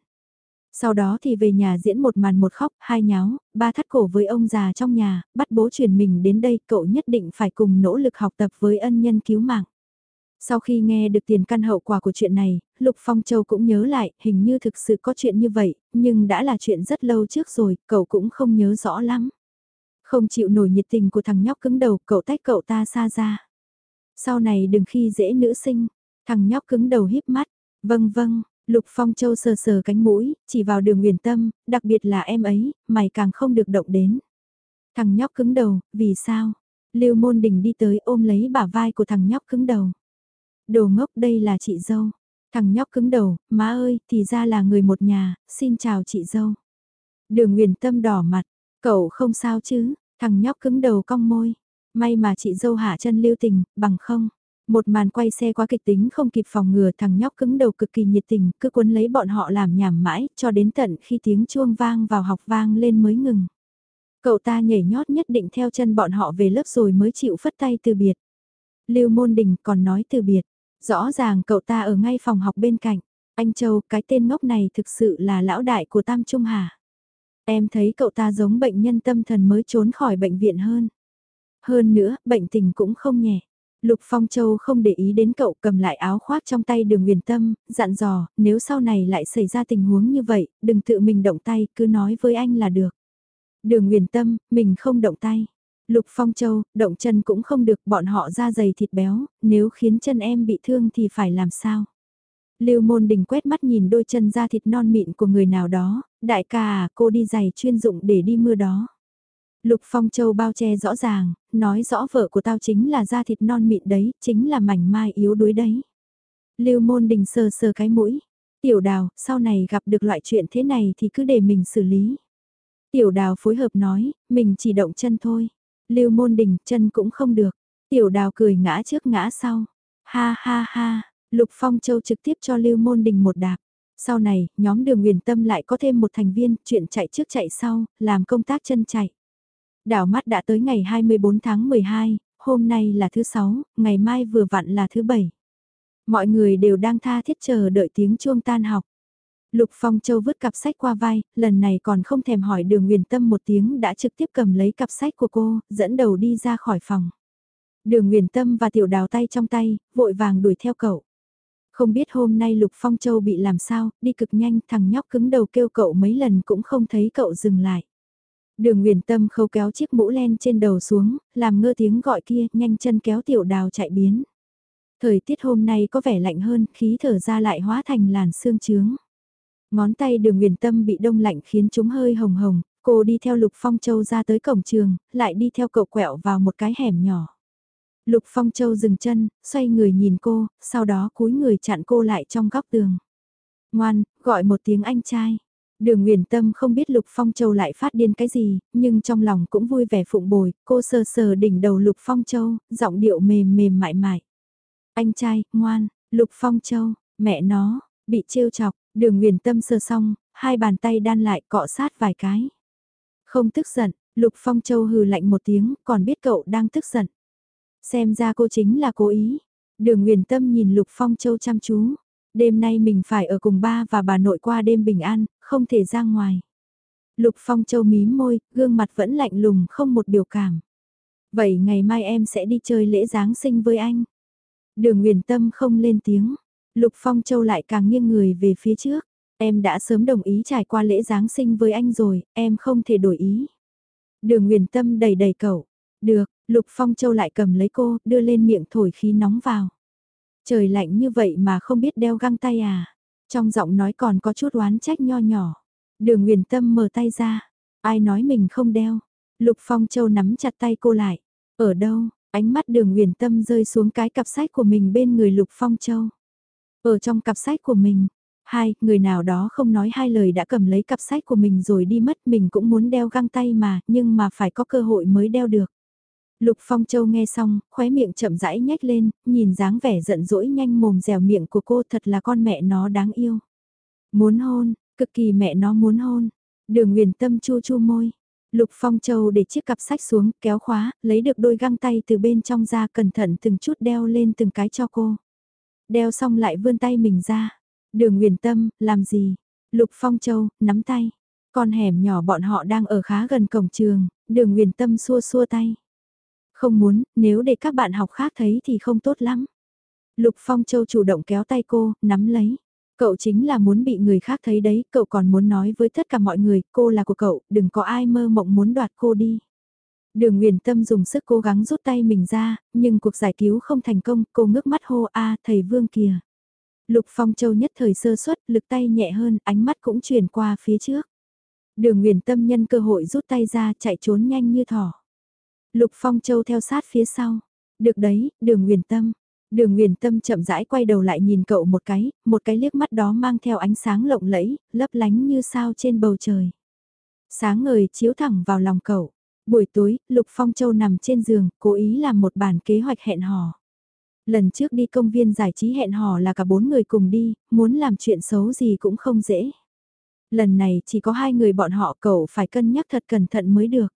Sau đó thì về nhà diễn một màn một khóc, hai nháo, ba thắt cổ với ông già trong nhà, bắt bố chuyển mình đến đây cậu nhất định phải cùng nỗ lực học tập với ân nhân cứu mạng. Sau khi nghe được tiền căn hậu quả của chuyện này, Lục Phong Châu cũng nhớ lại, hình như thực sự có chuyện như vậy, nhưng đã là chuyện rất lâu trước rồi, cậu cũng không nhớ rõ lắm. Không chịu nổi nhiệt tình của thằng nhóc cứng đầu, cậu tách cậu ta xa ra. Sau này đừng khi dễ nữ sinh, thằng nhóc cứng đầu híp mắt, vâng vâng, Lục Phong Châu sờ sờ cánh mũi, chỉ vào đường huyền tâm, đặc biệt là em ấy, mày càng không được động đến. Thằng nhóc cứng đầu, vì sao? Lưu Môn Đình đi tới ôm lấy bả vai của thằng nhóc cứng đầu. Đồ ngốc đây là chị dâu. Thằng nhóc cứng đầu, má ơi, thì ra là người một nhà, xin chào chị dâu. Đường Nguyền tâm đỏ mặt, cậu không sao chứ, thằng nhóc cứng đầu cong môi. May mà chị dâu hạ chân lưu tình, bằng không. Một màn quay xe quá kịch tính không kịp phòng ngừa thằng nhóc cứng đầu cực kỳ nhiệt tình, cứ cuốn lấy bọn họ làm nhảm mãi, cho đến tận khi tiếng chuông vang vào học vang lên mới ngừng. Cậu ta nhảy nhót nhất định theo chân bọn họ về lớp rồi mới chịu phất tay từ biệt. Lưu Môn Đình còn nói từ biệt, rõ ràng cậu ta ở ngay phòng học bên cạnh. Anh Châu, cái tên ngốc này thực sự là lão đại của Tam Trung Hà. Em thấy cậu ta giống bệnh nhân tâm thần mới trốn khỏi bệnh viện hơn. Hơn nữa, bệnh tình cũng không nhẹ. Lục Phong Châu không để ý đến cậu cầm lại áo khoác trong tay đường huyền tâm, dặn dò, nếu sau này lại xảy ra tình huống như vậy, đừng tự mình động tay, cứ nói với anh là được. Đường huyền tâm, mình không động tay. Lục Phong Châu, động chân cũng không được, bọn họ da dày thịt béo, nếu khiến chân em bị thương thì phải làm sao? Lưu Môn Đình quét mắt nhìn đôi chân da thịt non mịn của người nào đó, đại ca à, cô đi giày chuyên dụng để đi mưa đó. Lục Phong Châu bao che rõ ràng, nói rõ vợ của tao chính là da thịt non mịn đấy, chính là mảnh mai yếu đuối đấy. Lưu Môn Đình sờ sờ cái mũi. Tiểu đào, sau này gặp được loại chuyện thế này thì cứ để mình xử lý. Tiểu đào phối hợp nói, mình chỉ động chân thôi. Lưu Môn Đình, chân cũng không được. Tiểu đào cười ngã trước ngã sau. Ha ha ha, Lục Phong Châu trực tiếp cho Lưu Môn Đình một đạp. Sau này, nhóm đường huyền tâm lại có thêm một thành viên, chuyện chạy trước chạy sau, làm công tác chân chạy. Đảo mắt đã tới ngày 24 tháng 12, hôm nay là thứ 6, ngày mai vừa vặn là thứ 7. Mọi người đều đang tha thiết chờ đợi tiếng chuông tan học. Lục Phong Châu vứt cặp sách qua vai, lần này còn không thèm hỏi đường huyền tâm một tiếng đã trực tiếp cầm lấy cặp sách của cô, dẫn đầu đi ra khỏi phòng. Đường huyền tâm và tiểu đào tay trong tay, vội vàng đuổi theo cậu. Không biết hôm nay Lục Phong Châu bị làm sao, đi cực nhanh thằng nhóc cứng đầu kêu cậu mấy lần cũng không thấy cậu dừng lại. Đường Nguyền Tâm khâu kéo chiếc mũ len trên đầu xuống, làm ngơ tiếng gọi kia, nhanh chân kéo tiểu đào chạy biến. Thời tiết hôm nay có vẻ lạnh hơn, khí thở ra lại hóa thành làn sương trướng. Ngón tay đường Nguyền Tâm bị đông lạnh khiến chúng hơi hồng hồng, cô đi theo Lục Phong Châu ra tới cổng trường, lại đi theo cậu quẹo vào một cái hẻm nhỏ. Lục Phong Châu dừng chân, xoay người nhìn cô, sau đó cúi người chặn cô lại trong góc tường. Ngoan, gọi một tiếng anh trai. Đường Nguyền Tâm không biết Lục Phong Châu lại phát điên cái gì, nhưng trong lòng cũng vui vẻ phụng bồi, cô sờ sờ đỉnh đầu Lục Phong Châu, giọng điệu mềm mềm mại mại. Anh trai, ngoan, Lục Phong Châu, mẹ nó, bị trêu chọc, đường Nguyền Tâm sờ xong, hai bàn tay đan lại cọ sát vài cái. Không tức giận, Lục Phong Châu hừ lạnh một tiếng, còn biết cậu đang tức giận. Xem ra cô chính là cố ý. Đường Nguyền Tâm nhìn Lục Phong Châu chăm chú. Đêm nay mình phải ở cùng ba và bà nội qua đêm bình an, không thể ra ngoài. Lục Phong Châu mím môi, gương mặt vẫn lạnh lùng không một biểu cảm. Vậy ngày mai em sẽ đi chơi lễ Giáng sinh với anh. Đường Nguyền Tâm không lên tiếng. Lục Phong Châu lại càng nghiêng người về phía trước. Em đã sớm đồng ý trải qua lễ Giáng sinh với anh rồi, em không thể đổi ý. Đường Nguyền Tâm đầy đầy cậu. Được, Lục Phong Châu lại cầm lấy cô, đưa lên miệng thổi khí nóng vào. Trời lạnh như vậy mà không biết đeo găng tay à. Trong giọng nói còn có chút oán trách nho nhỏ. Đường Nguyền Tâm mở tay ra. Ai nói mình không đeo. Lục Phong Châu nắm chặt tay cô lại. Ở đâu? Ánh mắt đường Nguyền Tâm rơi xuống cái cặp sách của mình bên người Lục Phong Châu. Ở trong cặp sách của mình. Hai, người nào đó không nói hai lời đã cầm lấy cặp sách của mình rồi đi mất mình cũng muốn đeo găng tay mà, nhưng mà phải có cơ hội mới đeo được. Lục Phong Châu nghe xong, khóe miệng chậm rãi nhếch lên, nhìn dáng vẻ giận dỗi nhanh mồm dẻo miệng của cô thật là con mẹ nó đáng yêu. Muốn hôn, cực kỳ mẹ nó muốn hôn. Đường Nguyền Tâm chu chu môi. Lục Phong Châu để chiếc cặp sách xuống, kéo khóa, lấy được đôi găng tay từ bên trong ra cẩn thận từng chút đeo lên từng cái cho cô. Đeo xong lại vươn tay mình ra. Đường Nguyền Tâm, làm gì? Lục Phong Châu, nắm tay. Con hẻm nhỏ bọn họ đang ở khá gần cổng trường, đường Nguyền Tâm xua xua tay. Không muốn, nếu để các bạn học khác thấy thì không tốt lắm. Lục Phong Châu chủ động kéo tay cô, nắm lấy. Cậu chính là muốn bị người khác thấy đấy, cậu còn muốn nói với tất cả mọi người, cô là của cậu, đừng có ai mơ mộng muốn đoạt cô đi. Đường Nguyền Tâm dùng sức cố gắng rút tay mình ra, nhưng cuộc giải cứu không thành công, cô ngước mắt hô a thầy Vương kìa. Lục Phong Châu nhất thời sơ suất, lực tay nhẹ hơn, ánh mắt cũng chuyển qua phía trước. Đường Nguyền Tâm nhân cơ hội rút tay ra, chạy trốn nhanh như thỏ. Lục Phong Châu theo sát phía sau. Được đấy, Đường Nguyền Tâm. Đường Nguyền Tâm chậm rãi quay đầu lại nhìn cậu một cái, một cái liếc mắt đó mang theo ánh sáng lộng lẫy, lấp lánh như sao trên bầu trời. Sáng ngời chiếu thẳng vào lòng cậu. Buổi tối, Lục Phong Châu nằm trên giường, cố ý làm một bản kế hoạch hẹn hò. Lần trước đi công viên giải trí hẹn hò là cả bốn người cùng đi, muốn làm chuyện xấu gì cũng không dễ. Lần này chỉ có hai người bọn họ cậu phải cân nhắc thật cẩn thận mới được.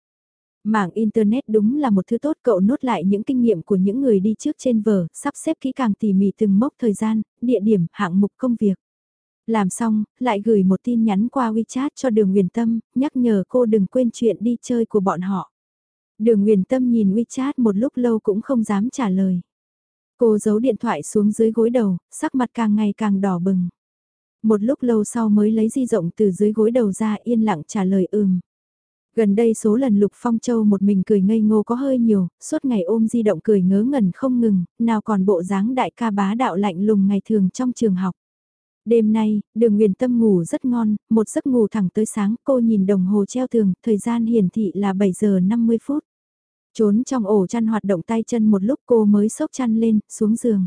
Mạng Internet đúng là một thứ tốt cậu nốt lại những kinh nghiệm của những người đi trước trên vở, sắp xếp kỹ càng tỉ mỉ từng mốc thời gian, địa điểm, hạng mục công việc. Làm xong, lại gửi một tin nhắn qua WeChat cho đường Nguyền Tâm, nhắc nhở cô đừng quên chuyện đi chơi của bọn họ. Đường Nguyền Tâm nhìn WeChat một lúc lâu cũng không dám trả lời. Cô giấu điện thoại xuống dưới gối đầu, sắc mặt càng ngày càng đỏ bừng. Một lúc lâu sau mới lấy di rộng từ dưới gối đầu ra yên lặng trả lời ừm. Gần đây số lần Lục Phong Châu một mình cười ngây ngô có hơi nhiều, suốt ngày ôm di động cười ngớ ngẩn không ngừng, nào còn bộ dáng đại ca bá đạo lạnh lùng ngày thường trong trường học. Đêm nay, đường Nguyền Tâm ngủ rất ngon, một giấc ngủ thẳng tới sáng cô nhìn đồng hồ treo tường, thời gian hiển thị là 7 giờ 50 phút. Trốn trong ổ chăn hoạt động tay chân một lúc cô mới sốc chăn lên, xuống giường.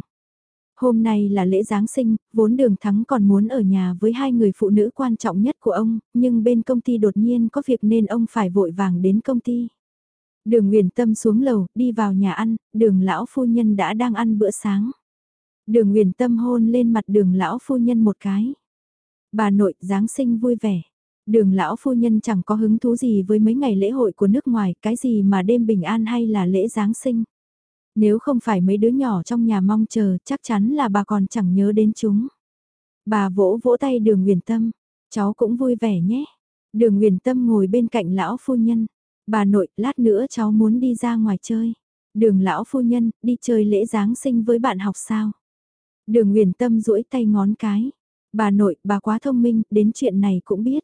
Hôm nay là lễ Giáng sinh, vốn đường thắng còn muốn ở nhà với hai người phụ nữ quan trọng nhất của ông, nhưng bên công ty đột nhiên có việc nên ông phải vội vàng đến công ty. Đường Nguyền Tâm xuống lầu, đi vào nhà ăn, đường lão phu nhân đã đang ăn bữa sáng. Đường Nguyền Tâm hôn lên mặt đường lão phu nhân một cái. Bà nội Giáng sinh vui vẻ. Đường lão phu nhân chẳng có hứng thú gì với mấy ngày lễ hội của nước ngoài, cái gì mà đêm bình an hay là lễ Giáng sinh. Nếu không phải mấy đứa nhỏ trong nhà mong chờ, chắc chắn là bà còn chẳng nhớ đến chúng. Bà vỗ vỗ tay đường Nguyền Tâm, cháu cũng vui vẻ nhé. Đường Nguyền Tâm ngồi bên cạnh lão phu nhân. Bà nội, lát nữa cháu muốn đi ra ngoài chơi. Đường lão phu nhân, đi chơi lễ Giáng sinh với bạn học sao? Đường Nguyền Tâm duỗi tay ngón cái. Bà nội, bà quá thông minh, đến chuyện này cũng biết.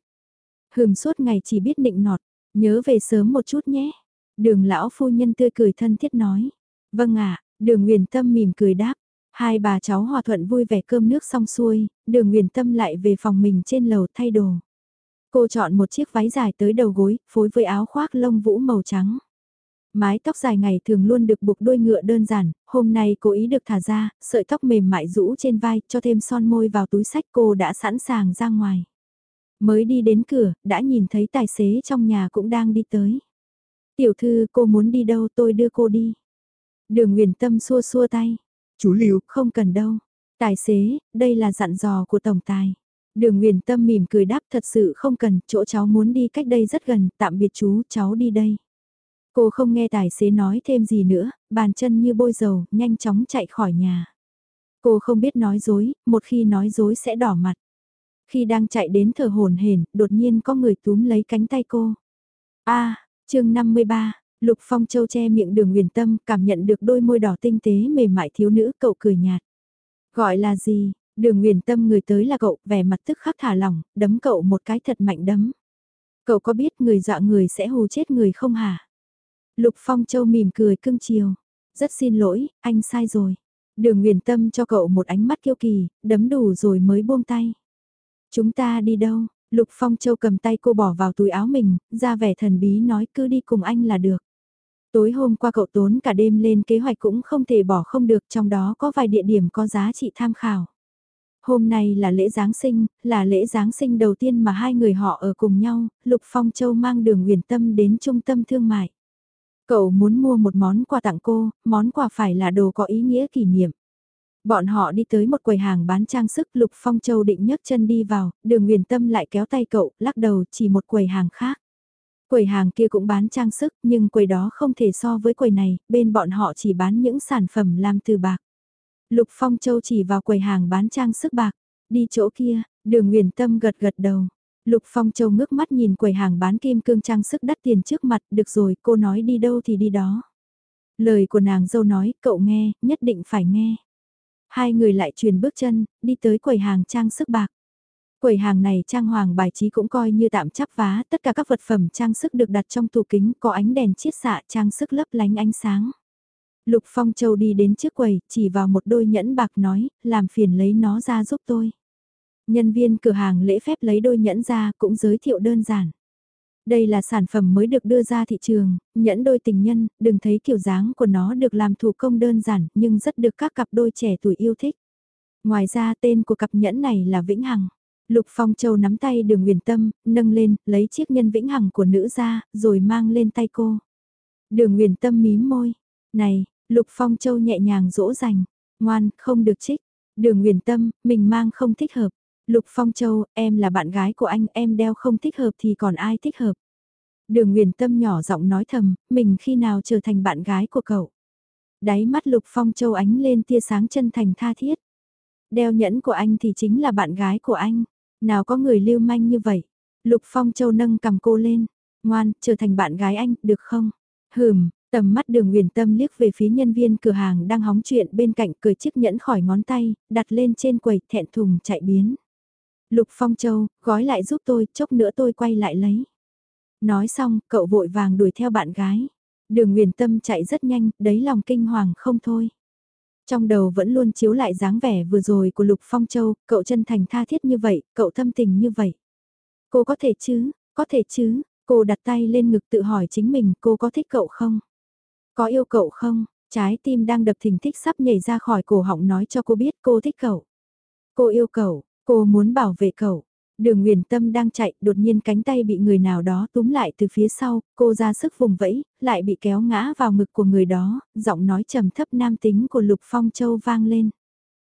Hừm suốt ngày chỉ biết nịnh nọt, nhớ về sớm một chút nhé. Đường lão phu nhân tươi cười thân thiết nói. Vâng ạ, đường Nguyền Tâm mỉm cười đáp. Hai bà cháu hòa thuận vui vẻ cơm nước xong xuôi, đường Nguyền Tâm lại về phòng mình trên lầu thay đồ. Cô chọn một chiếc váy dài tới đầu gối, phối với áo khoác lông vũ màu trắng. Mái tóc dài ngày thường luôn được buộc đuôi ngựa đơn giản, hôm nay cố ý được thả ra, sợi tóc mềm mại rũ trên vai, cho thêm son môi vào túi sách cô đã sẵn sàng ra ngoài. Mới đi đến cửa, đã nhìn thấy tài xế trong nhà cũng đang đi tới. Tiểu thư cô muốn đi đâu tôi đưa cô đi. Đường Nguyền Tâm xua xua tay. Chú Lưu, không cần đâu. Tài xế, đây là dặn dò của Tổng Tài. Đường Nguyền Tâm mỉm cười đáp thật sự không cần, chỗ cháu muốn đi cách đây rất gần, tạm biệt chú, cháu đi đây. Cô không nghe tài xế nói thêm gì nữa, bàn chân như bôi dầu, nhanh chóng chạy khỏi nhà. Cô không biết nói dối, một khi nói dối sẽ đỏ mặt. Khi đang chạy đến thở hồn hển, đột nhiên có người túm lấy cánh tay cô. A, chương 53, Lục Phong Châu che miệng đường huyền tâm, cảm nhận được đôi môi đỏ tinh tế mềm mại thiếu nữ, cậu cười nhạt. Gọi là gì? Đường huyền tâm người tới là cậu, vẻ mặt tức khắc thả lỏng, đấm cậu một cái thật mạnh đấm. Cậu có biết người dọa người sẽ hù chết người không hả? Lục Phong Châu mỉm cười cưng chiều. Rất xin lỗi, anh sai rồi. Đường huyền tâm cho cậu một ánh mắt kiêu kỳ, đấm đủ rồi mới buông tay. Chúng ta đi đâu? Lục Phong Châu cầm tay cô bỏ vào túi áo mình, ra vẻ thần bí nói cứ đi cùng anh là được. Tối hôm qua cậu tốn cả đêm lên kế hoạch cũng không thể bỏ không được trong đó có vài địa điểm có giá trị tham khảo. Hôm nay là lễ Giáng sinh, là lễ Giáng sinh đầu tiên mà hai người họ ở cùng nhau, Lục Phong Châu mang đường huyền tâm đến trung tâm thương mại. Cậu muốn mua một món quà tặng cô, món quà phải là đồ có ý nghĩa kỷ niệm. Bọn họ đi tới một quầy hàng bán trang sức Lục Phong Châu định nhấc chân đi vào, đường huyền tâm lại kéo tay cậu, lắc đầu chỉ một quầy hàng khác. Quầy hàng kia cũng bán trang sức nhưng quầy đó không thể so với quầy này, bên bọn họ chỉ bán những sản phẩm làm từ bạc. Lục Phong Châu chỉ vào quầy hàng bán trang sức bạc, đi chỗ kia, đường huyền tâm gật gật đầu. Lục Phong Châu ngước mắt nhìn quầy hàng bán kim cương trang sức đắt tiền trước mặt, được rồi, cô nói đi đâu thì đi đó. Lời của nàng dâu nói, cậu nghe, nhất định phải nghe. Hai người lại truyền bước chân, đi tới quầy hàng trang sức bạc. Quầy hàng này trang hoàng bài trí cũng coi như tạm chắp vá, tất cả các vật phẩm trang sức được đặt trong tủ kính có ánh đèn chiết xạ trang sức lấp lánh ánh sáng. Lục Phong Châu đi đến trước quầy, chỉ vào một đôi nhẫn bạc nói, làm phiền lấy nó ra giúp tôi. Nhân viên cửa hàng lễ phép lấy đôi nhẫn ra cũng giới thiệu đơn giản. Đây là sản phẩm mới được đưa ra thị trường, nhẫn đôi tình nhân, đừng thấy kiểu dáng của nó được làm thủ công đơn giản nhưng rất được các cặp đôi trẻ tuổi yêu thích. Ngoài ra tên của cặp nhẫn này là Vĩnh Hằng. Lục Phong Châu nắm tay đường huyền tâm, nâng lên, lấy chiếc nhân Vĩnh Hằng của nữ ra, rồi mang lên tay cô. Đường huyền tâm mím môi. Này, Lục Phong Châu nhẹ nhàng dỗ dành. Ngoan, không được trích. Đường huyền tâm, mình mang không thích hợp. Lục Phong Châu, em là bạn gái của anh, em đeo không thích hợp thì còn ai thích hợp. Đường Nguyền Tâm nhỏ giọng nói thầm, mình khi nào trở thành bạn gái của cậu. Đáy mắt Lục Phong Châu ánh lên tia sáng chân thành tha thiết. Đeo nhẫn của anh thì chính là bạn gái của anh. Nào có người lưu manh như vậy. Lục Phong Châu nâng cầm cô lên. Ngoan, trở thành bạn gái anh, được không? Hừm, tầm mắt đường huyền tâm liếc về phía nhân viên cửa hàng đang hóng chuyện bên cạnh cười chiếc nhẫn khỏi ngón tay, đặt lên trên quầy thẹn thùng chạy biến. Lục Phong Châu, gói lại giúp tôi, chốc nữa tôi quay lại lấy. Nói xong, cậu vội vàng đuổi theo bạn gái. Đường Nguyền Tâm chạy rất nhanh, đấy lòng kinh hoàng không thôi. Trong đầu vẫn luôn chiếu lại dáng vẻ vừa rồi của Lục Phong Châu, cậu chân thành tha thiết như vậy, cậu thâm tình như vậy. Cô có thể chứ, có thể chứ, cô đặt tay lên ngực tự hỏi chính mình cô có thích cậu không? Có yêu cậu không? Trái tim đang đập thình thích sắp nhảy ra khỏi cổ họng nói cho cô biết cô thích cậu. Cô yêu cậu, Cô muốn bảo vệ cậu. Đường Nguyền Tâm đang chạy, đột nhiên cánh tay bị người nào đó túm lại từ phía sau, cô ra sức vùng vẫy, lại bị kéo ngã vào ngực của người đó, giọng nói trầm thấp nam tính của Lục Phong Châu vang lên.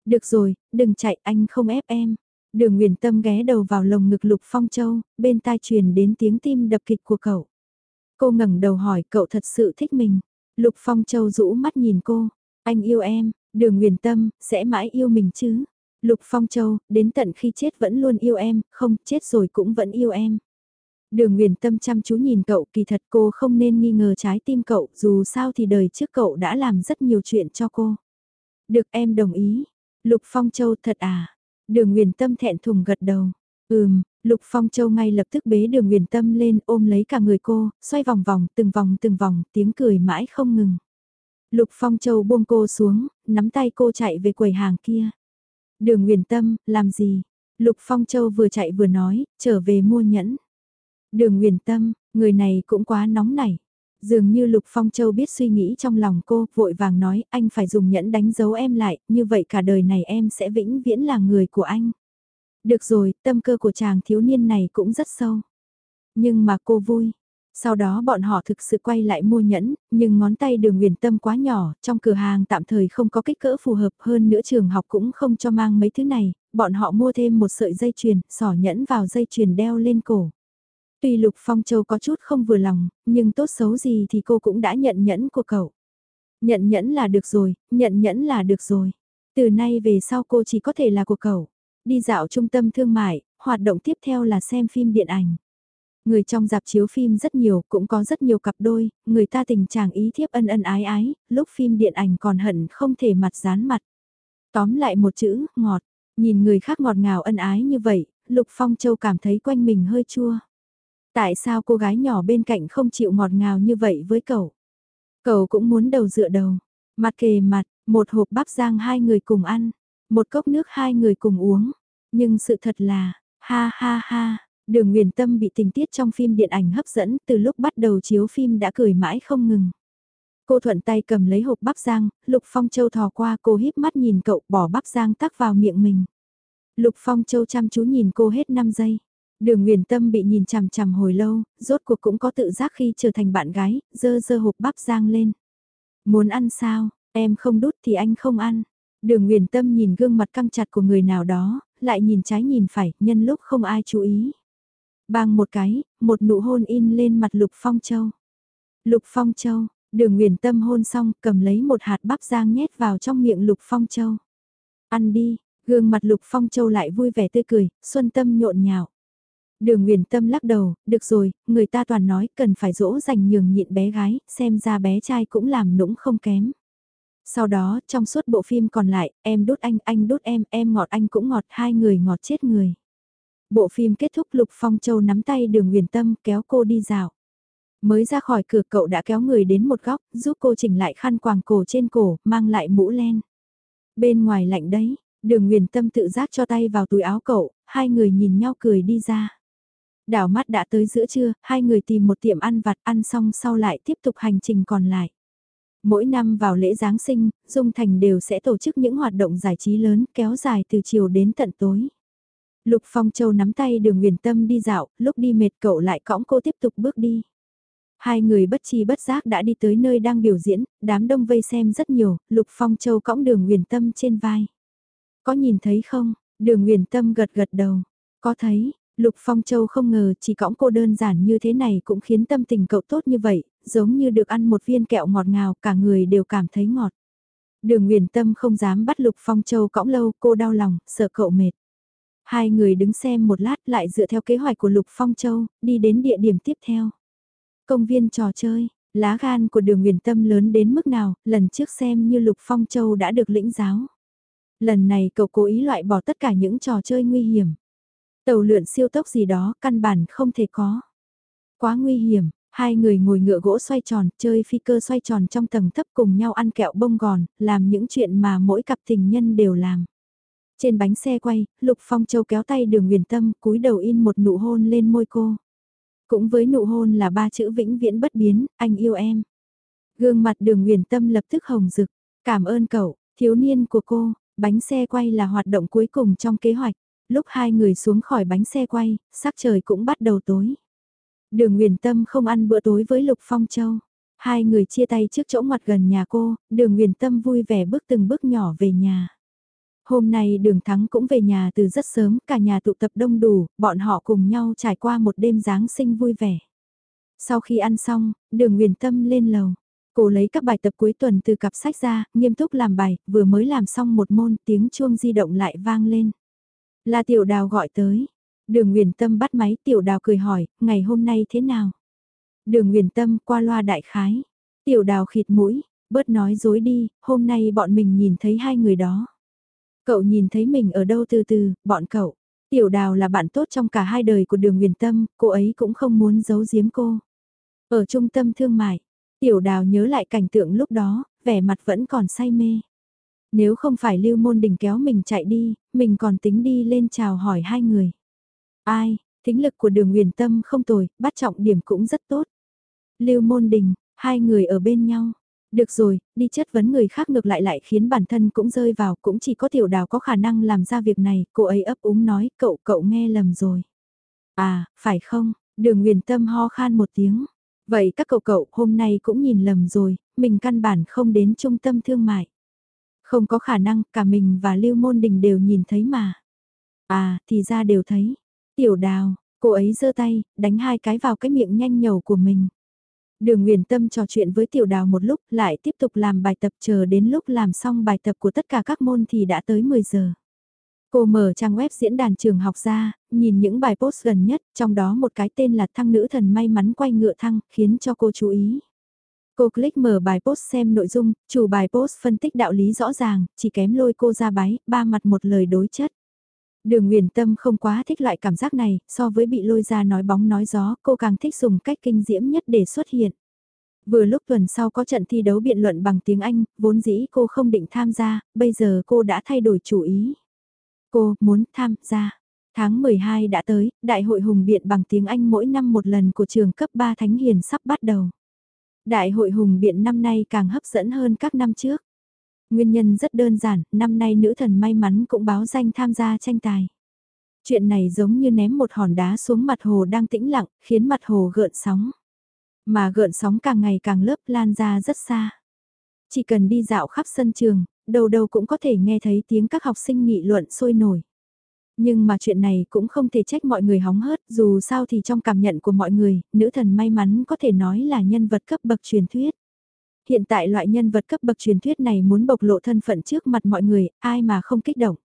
Được rồi, đừng chạy, anh không ép em. Đường Nguyền Tâm ghé đầu vào lồng ngực Lục Phong Châu, bên tai truyền đến tiếng tim đập kịch của cậu. Cô ngẩng đầu hỏi cậu thật sự thích mình. Lục Phong Châu rũ mắt nhìn cô, anh yêu em, đường Nguyền Tâm, sẽ mãi yêu mình chứ. Lục Phong Châu, đến tận khi chết vẫn luôn yêu em, không, chết rồi cũng vẫn yêu em. Đường Nguyền Tâm chăm chú nhìn cậu, kỳ thật cô không nên nghi ngờ trái tim cậu, dù sao thì đời trước cậu đã làm rất nhiều chuyện cho cô. Được em đồng ý. Lục Phong Châu thật à? Đường Nguyền Tâm thẹn thùng gật đầu. Ừm, Lục Phong Châu ngay lập tức bế đường Nguyền Tâm lên ôm lấy cả người cô, xoay vòng vòng, từng vòng từng vòng, tiếng cười mãi không ngừng. Lục Phong Châu buông cô xuống, nắm tay cô chạy về quầy hàng kia. Đường Nguyền Tâm, làm gì? Lục Phong Châu vừa chạy vừa nói, trở về mua nhẫn. Đường Nguyền Tâm, người này cũng quá nóng nảy. Dường như Lục Phong Châu biết suy nghĩ trong lòng cô, vội vàng nói, anh phải dùng nhẫn đánh dấu em lại, như vậy cả đời này em sẽ vĩnh viễn là người của anh. Được rồi, tâm cơ của chàng thiếu niên này cũng rất sâu. Nhưng mà cô vui, sau đó bọn họ thực sự quay lại mua nhẫn, nhưng ngón tay đường huyền tâm quá nhỏ, trong cửa hàng tạm thời không có kích cỡ phù hợp hơn nữa trường học cũng không cho mang mấy thứ này, bọn họ mua thêm một sợi dây chuyền, sỏ nhẫn vào dây chuyền đeo lên cổ. Tuy Lục Phong Châu có chút không vừa lòng, nhưng tốt xấu gì thì cô cũng đã nhận nhẫn của cậu. Nhận nhẫn là được rồi, nhận nhẫn là được rồi. Từ nay về sau cô chỉ có thể là của cậu. Đi dạo trung tâm thương mại, hoạt động tiếp theo là xem phim điện ảnh. Người trong dạp chiếu phim rất nhiều, cũng có rất nhiều cặp đôi, người ta tình chàng ý thiếp ân ân ái ái, lúc phim điện ảnh còn hận không thể mặt dán mặt. Tóm lại một chữ, ngọt, nhìn người khác ngọt ngào ân ái như vậy, Lục Phong Châu cảm thấy quanh mình hơi chua. Tại sao cô gái nhỏ bên cạnh không chịu ngọt ngào như vậy với cậu? Cậu cũng muốn đầu dựa đầu, mặt kề mặt, một hộp bắp rang hai người cùng ăn, một cốc nước hai người cùng uống. Nhưng sự thật là, ha ha ha, Đường Nguyền Tâm bị tình tiết trong phim điện ảnh hấp dẫn từ lúc bắt đầu chiếu phim đã cười mãi không ngừng. Cô thuận tay cầm lấy hộp bắp rang, Lục Phong Châu thò qua cô híp mắt nhìn cậu bỏ bắp rang tắc vào miệng mình. Lục Phong Châu chăm chú nhìn cô hết 5 giây. Đường Nguyền Tâm bị nhìn chằm chằm hồi lâu, rốt cuộc cũng có tự giác khi trở thành bạn gái, dơ dơ hộp bắp rang lên. Muốn ăn sao, em không đút thì anh không ăn. Đường Nguyền Tâm nhìn gương mặt căng chặt của người nào đó, lại nhìn trái nhìn phải, nhân lúc không ai chú ý. Bang một cái, một nụ hôn in lên mặt Lục Phong Châu. Lục Phong Châu, đường Nguyền Tâm hôn xong, cầm lấy một hạt bắp giang nhét vào trong miệng Lục Phong Châu. Ăn đi, gương mặt Lục Phong Châu lại vui vẻ tươi cười, xuân tâm nhộn nhạo. Đường Nguyền Tâm lắc đầu, được rồi, người ta toàn nói cần phải dỗ dành nhường nhịn bé gái, xem ra bé trai cũng làm nũng không kém. Sau đó, trong suốt bộ phim còn lại, em đút anh, anh đút em, em ngọt anh cũng ngọt, hai người ngọt chết người. Bộ phim kết thúc Lục Phong Châu nắm tay đường huyền tâm kéo cô đi dạo. Mới ra khỏi cửa cậu đã kéo người đến một góc, giúp cô chỉnh lại khăn quàng cổ trên cổ, mang lại mũ len. Bên ngoài lạnh đấy, đường huyền tâm tự giác cho tay vào túi áo cậu, hai người nhìn nhau cười đi ra. Đảo mắt đã tới giữa trưa, hai người tìm một tiệm ăn vặt ăn xong sau lại tiếp tục hành trình còn lại. Mỗi năm vào lễ Giáng sinh, Dung Thành đều sẽ tổ chức những hoạt động giải trí lớn kéo dài từ chiều đến tận tối. Lục Phong Châu nắm tay đường huyền tâm đi dạo, lúc đi mệt cậu lại cõng cô tiếp tục bước đi. Hai người bất chi bất giác đã đi tới nơi đang biểu diễn, đám đông vây xem rất nhiều, Lục Phong Châu cõng đường huyền tâm trên vai. Có nhìn thấy không? Đường huyền tâm gật gật đầu. Có thấy, Lục Phong Châu không ngờ chỉ cõng cô đơn giản như thế này cũng khiến tâm tình cậu tốt như vậy, giống như được ăn một viên kẹo ngọt ngào, cả người đều cảm thấy ngọt. Đường Nguyền Tâm không dám bắt Lục Phong Châu cõng lâu, cô đau lòng, sợ cậu mệt. Hai người đứng xem một lát lại dựa theo kế hoạch của Lục Phong Châu, đi đến địa điểm tiếp theo. Công viên trò chơi, lá gan của đường Nguyền Tâm lớn đến mức nào, lần trước xem như Lục Phong Châu đã được lĩnh giáo. Lần này cậu cố ý loại bỏ tất cả những trò chơi nguy hiểm. Tàu lượn siêu tốc gì đó căn bản không thể có. Quá nguy hiểm, hai người ngồi ngựa gỗ xoay tròn, chơi phi cơ xoay tròn trong tầng thấp cùng nhau ăn kẹo bông gòn, làm những chuyện mà mỗi cặp tình nhân đều làm. Trên bánh xe quay, Lục Phong Châu kéo tay đường Nguyền tâm, cúi đầu in một nụ hôn lên môi cô. Cũng với nụ hôn là ba chữ vĩnh viễn bất biến, anh yêu em. Gương mặt đường Nguyền tâm lập tức hồng rực, cảm ơn cậu, thiếu niên của cô, bánh xe quay là hoạt động cuối cùng trong kế hoạch. Lúc hai người xuống khỏi bánh xe quay, sắc trời cũng bắt đầu tối. Đường Nguyền Tâm không ăn bữa tối với Lục Phong Châu. Hai người chia tay trước chỗ ngoặt gần nhà cô, đường Nguyền Tâm vui vẻ bước từng bước nhỏ về nhà. Hôm nay đường Thắng cũng về nhà từ rất sớm, cả nhà tụ tập đông đủ, bọn họ cùng nhau trải qua một đêm Giáng sinh vui vẻ. Sau khi ăn xong, đường Nguyền Tâm lên lầu. Cô lấy các bài tập cuối tuần từ cặp sách ra, nghiêm túc làm bài, vừa mới làm xong một môn tiếng chuông di động lại vang lên. Là tiểu đào gọi tới. Đường Nguyền Tâm bắt máy tiểu đào cười hỏi, ngày hôm nay thế nào? Đường Nguyền Tâm qua loa đại khái. Tiểu đào khịt mũi, bớt nói dối đi, hôm nay bọn mình nhìn thấy hai người đó. Cậu nhìn thấy mình ở đâu từ từ, bọn cậu. Tiểu đào là bạn tốt trong cả hai đời của đường huyền Tâm, cô ấy cũng không muốn giấu giếm cô. Ở trung tâm thương mại, tiểu đào nhớ lại cảnh tượng lúc đó, vẻ mặt vẫn còn say mê. Nếu không phải Lưu Môn Đình kéo mình chạy đi, mình còn tính đi lên chào hỏi hai người. Ai, thính lực của đường huyền tâm không tồi, bắt trọng điểm cũng rất tốt. Lưu Môn Đình, hai người ở bên nhau. Được rồi, đi chất vấn người khác ngược lại lại khiến bản thân cũng rơi vào, cũng chỉ có tiểu đào có khả năng làm ra việc này, cô ấy ấp úng nói, cậu cậu nghe lầm rồi. À, phải không, đường huyền tâm ho khan một tiếng. Vậy các cậu cậu hôm nay cũng nhìn lầm rồi, mình căn bản không đến trung tâm thương mại. Không có khả năng, cả mình và Lưu Môn Đình đều nhìn thấy mà. À, thì ra đều thấy. Tiểu đào, cô ấy giơ tay, đánh hai cái vào cái miệng nhanh nhầu của mình. Đường Nguyền Tâm trò chuyện với Tiểu Đào một lúc, lại tiếp tục làm bài tập chờ đến lúc làm xong bài tập của tất cả các môn thì đã tới 10 giờ. Cô mở trang web diễn đàn trường học ra, nhìn những bài post gần nhất, trong đó một cái tên là Thăng Nữ Thần May Mắn Quay Ngựa Thăng, khiến cho cô chú ý. Cô click mở bài post xem nội dung, chủ bài post phân tích đạo lý rõ ràng, chỉ kém lôi cô ra bái, ba mặt một lời đối chất. Đường Nguyền Tâm không quá thích loại cảm giác này, so với bị lôi ra nói bóng nói gió, cô càng thích dùng cách kinh diễm nhất để xuất hiện. Vừa lúc tuần sau có trận thi đấu biện luận bằng tiếng Anh, vốn dĩ cô không định tham gia, bây giờ cô đã thay đổi chủ ý. Cô muốn tham gia. Tháng 12 đã tới, Đại hội Hùng Biện bằng tiếng Anh mỗi năm một lần của trường cấp 3 Thánh Hiền sắp bắt đầu. Đại hội hùng biện năm nay càng hấp dẫn hơn các năm trước. Nguyên nhân rất đơn giản, năm nay nữ thần may mắn cũng báo danh tham gia tranh tài. Chuyện này giống như ném một hòn đá xuống mặt hồ đang tĩnh lặng, khiến mặt hồ gợn sóng. Mà gợn sóng càng ngày càng lớp lan ra rất xa. Chỉ cần đi dạo khắp sân trường, đầu đầu cũng có thể nghe thấy tiếng các học sinh nghị luận sôi nổi. Nhưng mà chuyện này cũng không thể trách mọi người hóng hớt, dù sao thì trong cảm nhận của mọi người, nữ thần may mắn có thể nói là nhân vật cấp bậc truyền thuyết. Hiện tại loại nhân vật cấp bậc truyền thuyết này muốn bộc lộ thân phận trước mặt mọi người, ai mà không kích động.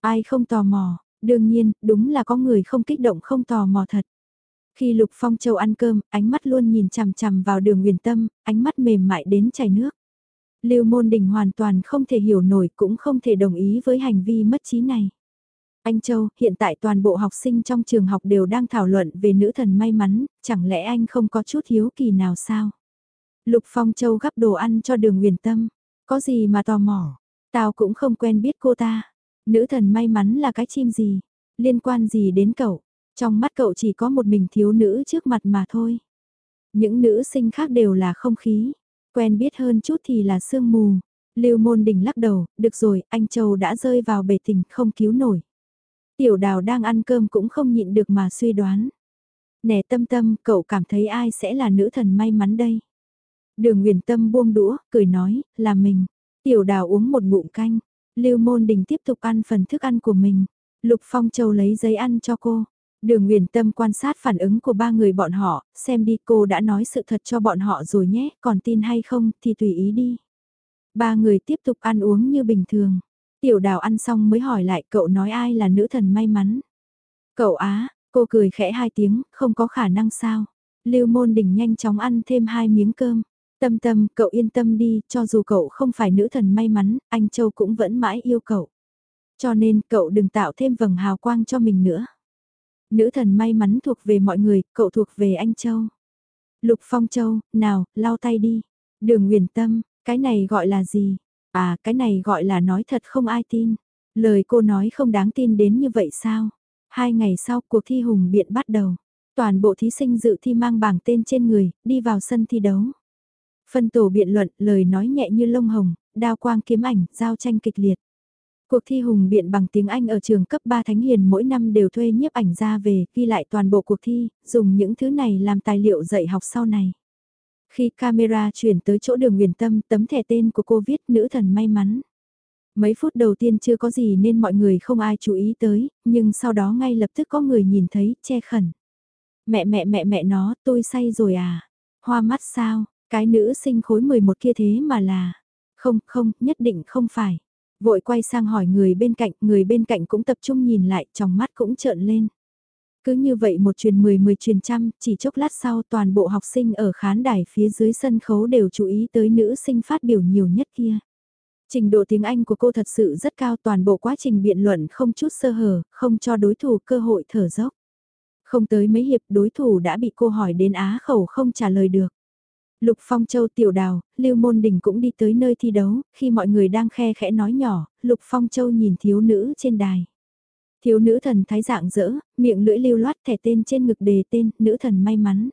Ai không tò mò, đương nhiên, đúng là có người không kích động không tò mò thật. Khi Lục Phong Châu ăn cơm, ánh mắt luôn nhìn chằm chằm vào đường huyền tâm, ánh mắt mềm mại đến chảy nước. Lưu Môn Đình hoàn toàn không thể hiểu nổi cũng không thể đồng ý với hành vi mất trí này. Anh Châu, hiện tại toàn bộ học sinh trong trường học đều đang thảo luận về nữ thần may mắn, chẳng lẽ anh không có chút hiếu kỳ nào sao? Lục Phong Châu gắp đồ ăn cho đường huyền tâm. Có gì mà tò mò? Tao cũng không quen biết cô ta. Nữ thần may mắn là cái chim gì? Liên quan gì đến cậu? Trong mắt cậu chỉ có một mình thiếu nữ trước mặt mà thôi. Những nữ sinh khác đều là không khí. Quen biết hơn chút thì là sương mù. Lưu môn đình lắc đầu, được rồi, anh Châu đã rơi vào bể tình không cứu nổi. Tiểu đào đang ăn cơm cũng không nhịn được mà suy đoán. Nè tâm tâm, cậu cảm thấy ai sẽ là nữ thần may mắn đây? Đường Nguyền Tâm buông đũa, cười nói, là mình. Tiểu đào uống một ngụm canh. Lưu Môn Đình tiếp tục ăn phần thức ăn của mình. Lục Phong Châu lấy giấy ăn cho cô. Đường Nguyền Tâm quan sát phản ứng của ba người bọn họ, xem đi cô đã nói sự thật cho bọn họ rồi nhé, còn tin hay không thì tùy ý đi. Ba người tiếp tục ăn uống như bình thường. Tiểu đào ăn xong mới hỏi lại cậu nói ai là nữ thần may mắn. Cậu á, cô cười khẽ hai tiếng, không có khả năng sao. Lưu Môn Đình nhanh chóng ăn thêm hai miếng cơm. Tâm tâm, cậu yên tâm đi, cho dù cậu không phải nữ thần may mắn, anh Châu cũng vẫn mãi yêu cậu. Cho nên cậu đừng tạo thêm vầng hào quang cho mình nữa. Nữ thần may mắn thuộc về mọi người, cậu thuộc về anh Châu. Lục Phong Châu, nào, lau tay đi. Đường Nguyền Tâm, cái này gọi là gì? À, cái này gọi là nói thật không ai tin. Lời cô nói không đáng tin đến như vậy sao? Hai ngày sau cuộc thi hùng biện bắt đầu. Toàn bộ thí sinh dự thi mang bảng tên trên người, đi vào sân thi đấu. Phân tổ biện luận, lời nói nhẹ như lông hồng, đao quang kiếm ảnh, giao tranh kịch liệt. Cuộc thi hùng biện bằng tiếng Anh ở trường cấp 3 Thánh Hiền mỗi năm đều thuê nhiếp ảnh ra về, ghi lại toàn bộ cuộc thi, dùng những thứ này làm tài liệu dạy học sau này. Khi camera chuyển tới chỗ đường huyền tâm, tấm thẻ tên của cô viết nữ thần may mắn. Mấy phút đầu tiên chưa có gì nên mọi người không ai chú ý tới, nhưng sau đó ngay lập tức có người nhìn thấy, che khẩn. Mẹ mẹ mẹ mẹ nó, tôi say rồi à? Hoa mắt sao? Cái nữ sinh khối 11 kia thế mà là... Không, không, nhất định không phải. Vội quay sang hỏi người bên cạnh, người bên cạnh cũng tập trung nhìn lại, trong mắt cũng trợn lên. Cứ như vậy một truyền 10 10 truyền trăm, chỉ chốc lát sau toàn bộ học sinh ở khán đài phía dưới sân khấu đều chú ý tới nữ sinh phát biểu nhiều nhất kia. Trình độ tiếng Anh của cô thật sự rất cao toàn bộ quá trình biện luận không chút sơ hở, không cho đối thủ cơ hội thở dốc. Không tới mấy hiệp đối thủ đã bị cô hỏi đến á khẩu không trả lời được. Lục Phong Châu tiểu đào, Lưu Môn Đình cũng đi tới nơi thi đấu, khi mọi người đang khe khẽ nói nhỏ, Lục Phong Châu nhìn thiếu nữ trên đài. Thiếu nữ thần thái dạng dỡ, miệng lưỡi lưu loát thẻ tên trên ngực đề tên, nữ thần may mắn.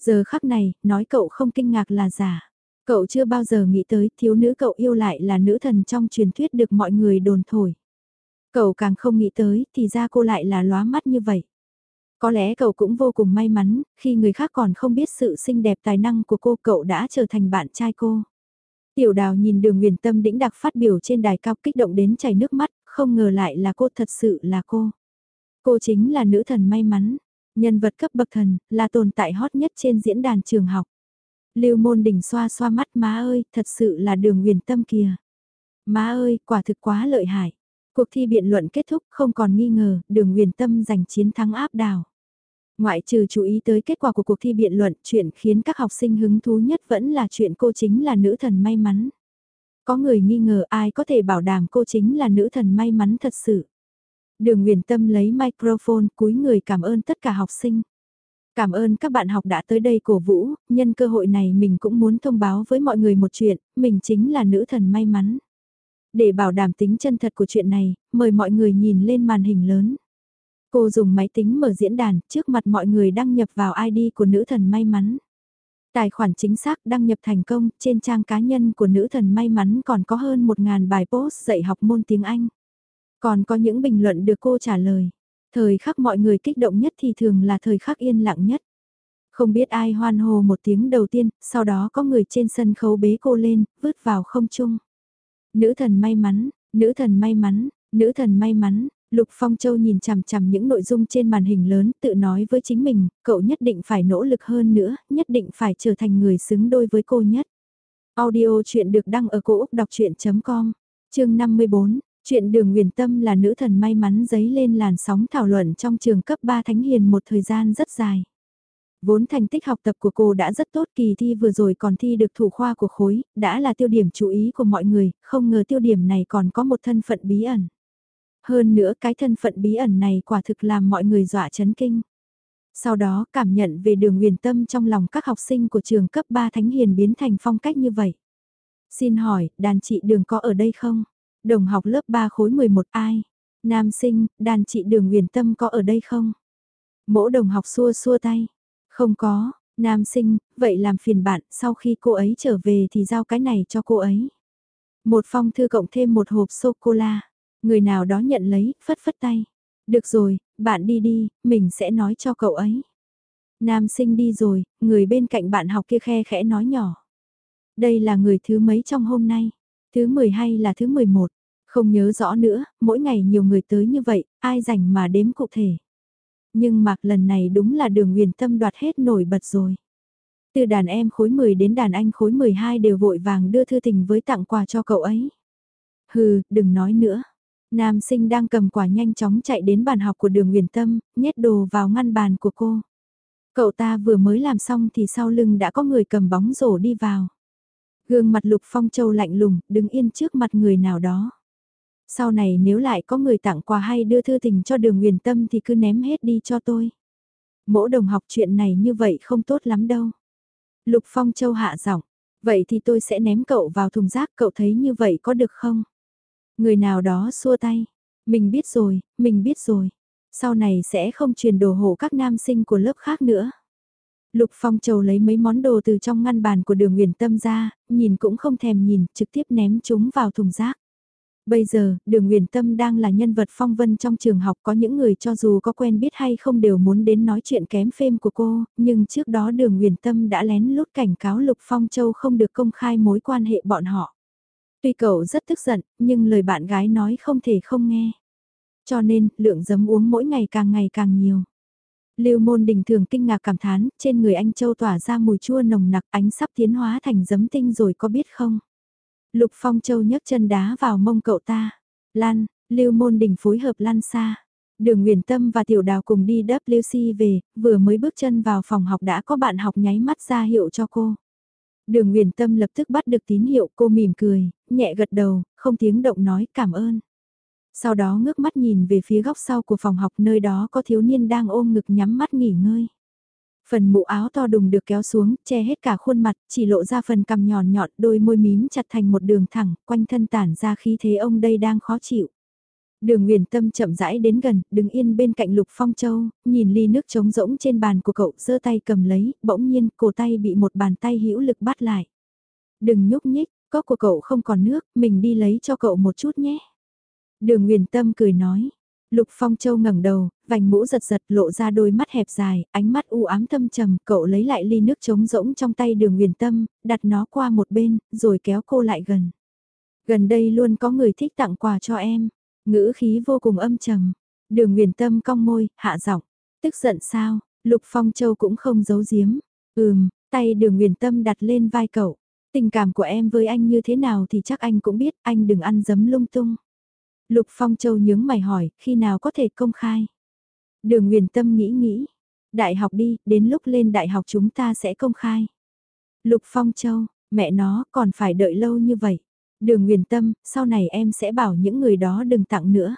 Giờ khắc này, nói cậu không kinh ngạc là giả. Cậu chưa bao giờ nghĩ tới thiếu nữ cậu yêu lại là nữ thần trong truyền thuyết được mọi người đồn thổi. Cậu càng không nghĩ tới thì ra cô lại là lóa mắt như vậy. Có lẽ cậu cũng vô cùng may mắn, khi người khác còn không biết sự xinh đẹp tài năng của cô cậu đã trở thành bạn trai cô. Tiểu đào nhìn đường huyền tâm đĩnh đặc phát biểu trên đài cao kích động đến chảy nước mắt, không ngờ lại là cô thật sự là cô. Cô chính là nữ thần may mắn, nhân vật cấp bậc thần, là tồn tại hot nhất trên diễn đàn trường học. Lưu môn đỉnh xoa xoa mắt má ơi, thật sự là đường huyền tâm kìa. Má ơi, quả thực quá lợi hại. Cuộc thi biện luận kết thúc không còn nghi ngờ, đường huyền tâm giành chiến thắng áp đảo. Ngoại trừ chú ý tới kết quả của cuộc thi biện luận, chuyện khiến các học sinh hứng thú nhất vẫn là chuyện cô chính là nữ thần may mắn. Có người nghi ngờ ai có thể bảo đảm cô chính là nữ thần may mắn thật sự. Đường Nguyền Tâm lấy microphone cúi người cảm ơn tất cả học sinh. Cảm ơn các bạn học đã tới đây cổ vũ, nhân cơ hội này mình cũng muốn thông báo với mọi người một chuyện, mình chính là nữ thần may mắn. Để bảo đảm tính chân thật của chuyện này, mời mọi người nhìn lên màn hình lớn. Cô dùng máy tính mở diễn đàn, trước mặt mọi người đăng nhập vào ID của nữ thần may mắn. Tài khoản chính xác đăng nhập thành công, trên trang cá nhân của nữ thần may mắn còn có hơn 1.000 bài post dạy học môn tiếng Anh. Còn có những bình luận được cô trả lời. Thời khắc mọi người kích động nhất thì thường là thời khắc yên lặng nhất. Không biết ai hoan hô một tiếng đầu tiên, sau đó có người trên sân khấu bế cô lên, vứt vào không trung. Nữ thần may mắn, nữ thần may mắn, nữ thần may mắn, Lục Phong Châu nhìn chằm chằm những nội dung trên màn hình lớn tự nói với chính mình, cậu nhất định phải nỗ lực hơn nữa, nhất định phải trở thành người xứng đôi với cô nhất. Audio chuyện được đăng ở cổ Úc đọc chuyện.com, chương 54, chuyện đường huyền tâm là nữ thần may mắn giấy lên làn sóng thảo luận trong trường cấp 3 Thánh Hiền một thời gian rất dài. Vốn thành tích học tập của cô đã rất tốt kỳ thi vừa rồi còn thi được thủ khoa của khối, đã là tiêu điểm chú ý của mọi người, không ngờ tiêu điểm này còn có một thân phận bí ẩn. Hơn nữa cái thân phận bí ẩn này quả thực làm mọi người dọa chấn kinh. Sau đó cảm nhận về đường huyền tâm trong lòng các học sinh của trường cấp 3 Thánh Hiền biến thành phong cách như vậy. Xin hỏi, đàn chị đường có ở đây không? Đồng học lớp 3 khối 11 ai? Nam sinh, đàn chị đường huyền tâm có ở đây không? Mỗi đồng học xua xua tay. Không có, nam sinh, vậy làm phiền bạn, sau khi cô ấy trở về thì giao cái này cho cô ấy. Một phong thư cộng thêm một hộp sô-cô-la. Người nào đó nhận lấy, phất phất tay. Được rồi, bạn đi đi, mình sẽ nói cho cậu ấy. Nam sinh đi rồi, người bên cạnh bạn học kia khe khẽ nói nhỏ. Đây là người thứ mấy trong hôm nay? Thứ 10 hay là thứ 11? Không nhớ rõ nữa, mỗi ngày nhiều người tới như vậy, ai rảnh mà đếm cụ thể. Nhưng mạc lần này đúng là đường huyền tâm đoạt hết nổi bật rồi. Từ đàn em khối 10 đến đàn anh khối 12 đều vội vàng đưa thư tình với tặng quà cho cậu ấy. Hừ, đừng nói nữa. Nam sinh đang cầm quả nhanh chóng chạy đến bàn học của đường huyền tâm, nhét đồ vào ngăn bàn của cô. Cậu ta vừa mới làm xong thì sau lưng đã có người cầm bóng rổ đi vào. Gương mặt Lục Phong Châu lạnh lùng, đứng yên trước mặt người nào đó. Sau này nếu lại có người tặng quà hay đưa thư tình cho đường huyền tâm thì cứ ném hết đi cho tôi. Mỗi đồng học chuyện này như vậy không tốt lắm đâu. Lục Phong Châu hạ giọng, vậy thì tôi sẽ ném cậu vào thùng rác cậu thấy như vậy có được không? Người nào đó xua tay, mình biết rồi, mình biết rồi. Sau này sẽ không truyền đồ hộ các nam sinh của lớp khác nữa. Lục Phong Châu lấy mấy món đồ từ trong ngăn bàn của đường huyền tâm ra, nhìn cũng không thèm nhìn, trực tiếp ném chúng vào thùng rác. Bây giờ, đường huyền tâm đang là nhân vật phong vân trong trường học có những người cho dù có quen biết hay không đều muốn đến nói chuyện kém phêm của cô, nhưng trước đó đường huyền tâm đã lén lút cảnh cáo Lục Phong Châu không được công khai mối quan hệ bọn họ. Tuy cậu rất tức giận, nhưng lời bạn gái nói không thể không nghe. Cho nên, lượng giấm uống mỗi ngày càng ngày càng nhiều. Lưu môn đình thường kinh ngạc cảm thán, trên người anh Châu tỏa ra mùi chua nồng nặc ánh sắp tiến hóa thành giấm tinh rồi có biết không? Lục Phong Châu nhấc chân đá vào mông cậu ta. Lan, Lưu Môn Đình phối hợp lan xa. Đường Nguyễn Tâm và Tiểu Đào cùng đi WC về, vừa mới bước chân vào phòng học đã có bạn học nháy mắt ra hiệu cho cô. Đường Nguyễn Tâm lập tức bắt được tín hiệu cô mỉm cười, nhẹ gật đầu, không tiếng động nói cảm ơn. Sau đó ngước mắt nhìn về phía góc sau của phòng học nơi đó có thiếu niên đang ôm ngực nhắm mắt nghỉ ngơi. Phần mũ áo to đùng được kéo xuống, che hết cả khuôn mặt, chỉ lộ ra phần cằm nhọn nhọn, đôi môi mím chặt thành một đường thẳng, quanh thân tản ra khí thế ông đây đang khó chịu. Đường Nguyền Tâm chậm rãi đến gần, đứng yên bên cạnh Lục Phong Châu, nhìn ly nước trống rỗng trên bàn của cậu, giơ tay cầm lấy, bỗng nhiên cổ tay bị một bàn tay hữu lực bắt lại. Đừng nhúc nhích, cốc của cậu không còn nước, mình đi lấy cho cậu một chút nhé. Đường Nguyền Tâm cười nói, Lục Phong Châu ngẩng đầu, vành mũ giật giật lộ ra đôi mắt hẹp dài, ánh mắt u ám thâm trầm, cậu lấy lại ly nước trống rỗng trong tay đường huyền tâm, đặt nó qua một bên, rồi kéo cô lại gần. Gần đây luôn có người thích tặng quà cho em, ngữ khí vô cùng âm trầm. Đường huyền tâm cong môi, hạ giọng, tức giận sao, Lục Phong Châu cũng không giấu giếm. Ừm, tay đường huyền tâm đặt lên vai cậu. Tình cảm của em với anh như thế nào thì chắc anh cũng biết, anh đừng ăn dấm lung tung. Lục Phong Châu nhướng mày hỏi, khi nào có thể công khai? Đường Nguyền Tâm nghĩ nghĩ. Đại học đi, đến lúc lên đại học chúng ta sẽ công khai. Lục Phong Châu, mẹ nó còn phải đợi lâu như vậy. Đường Nguyền Tâm, sau này em sẽ bảo những người đó đừng tặng nữa.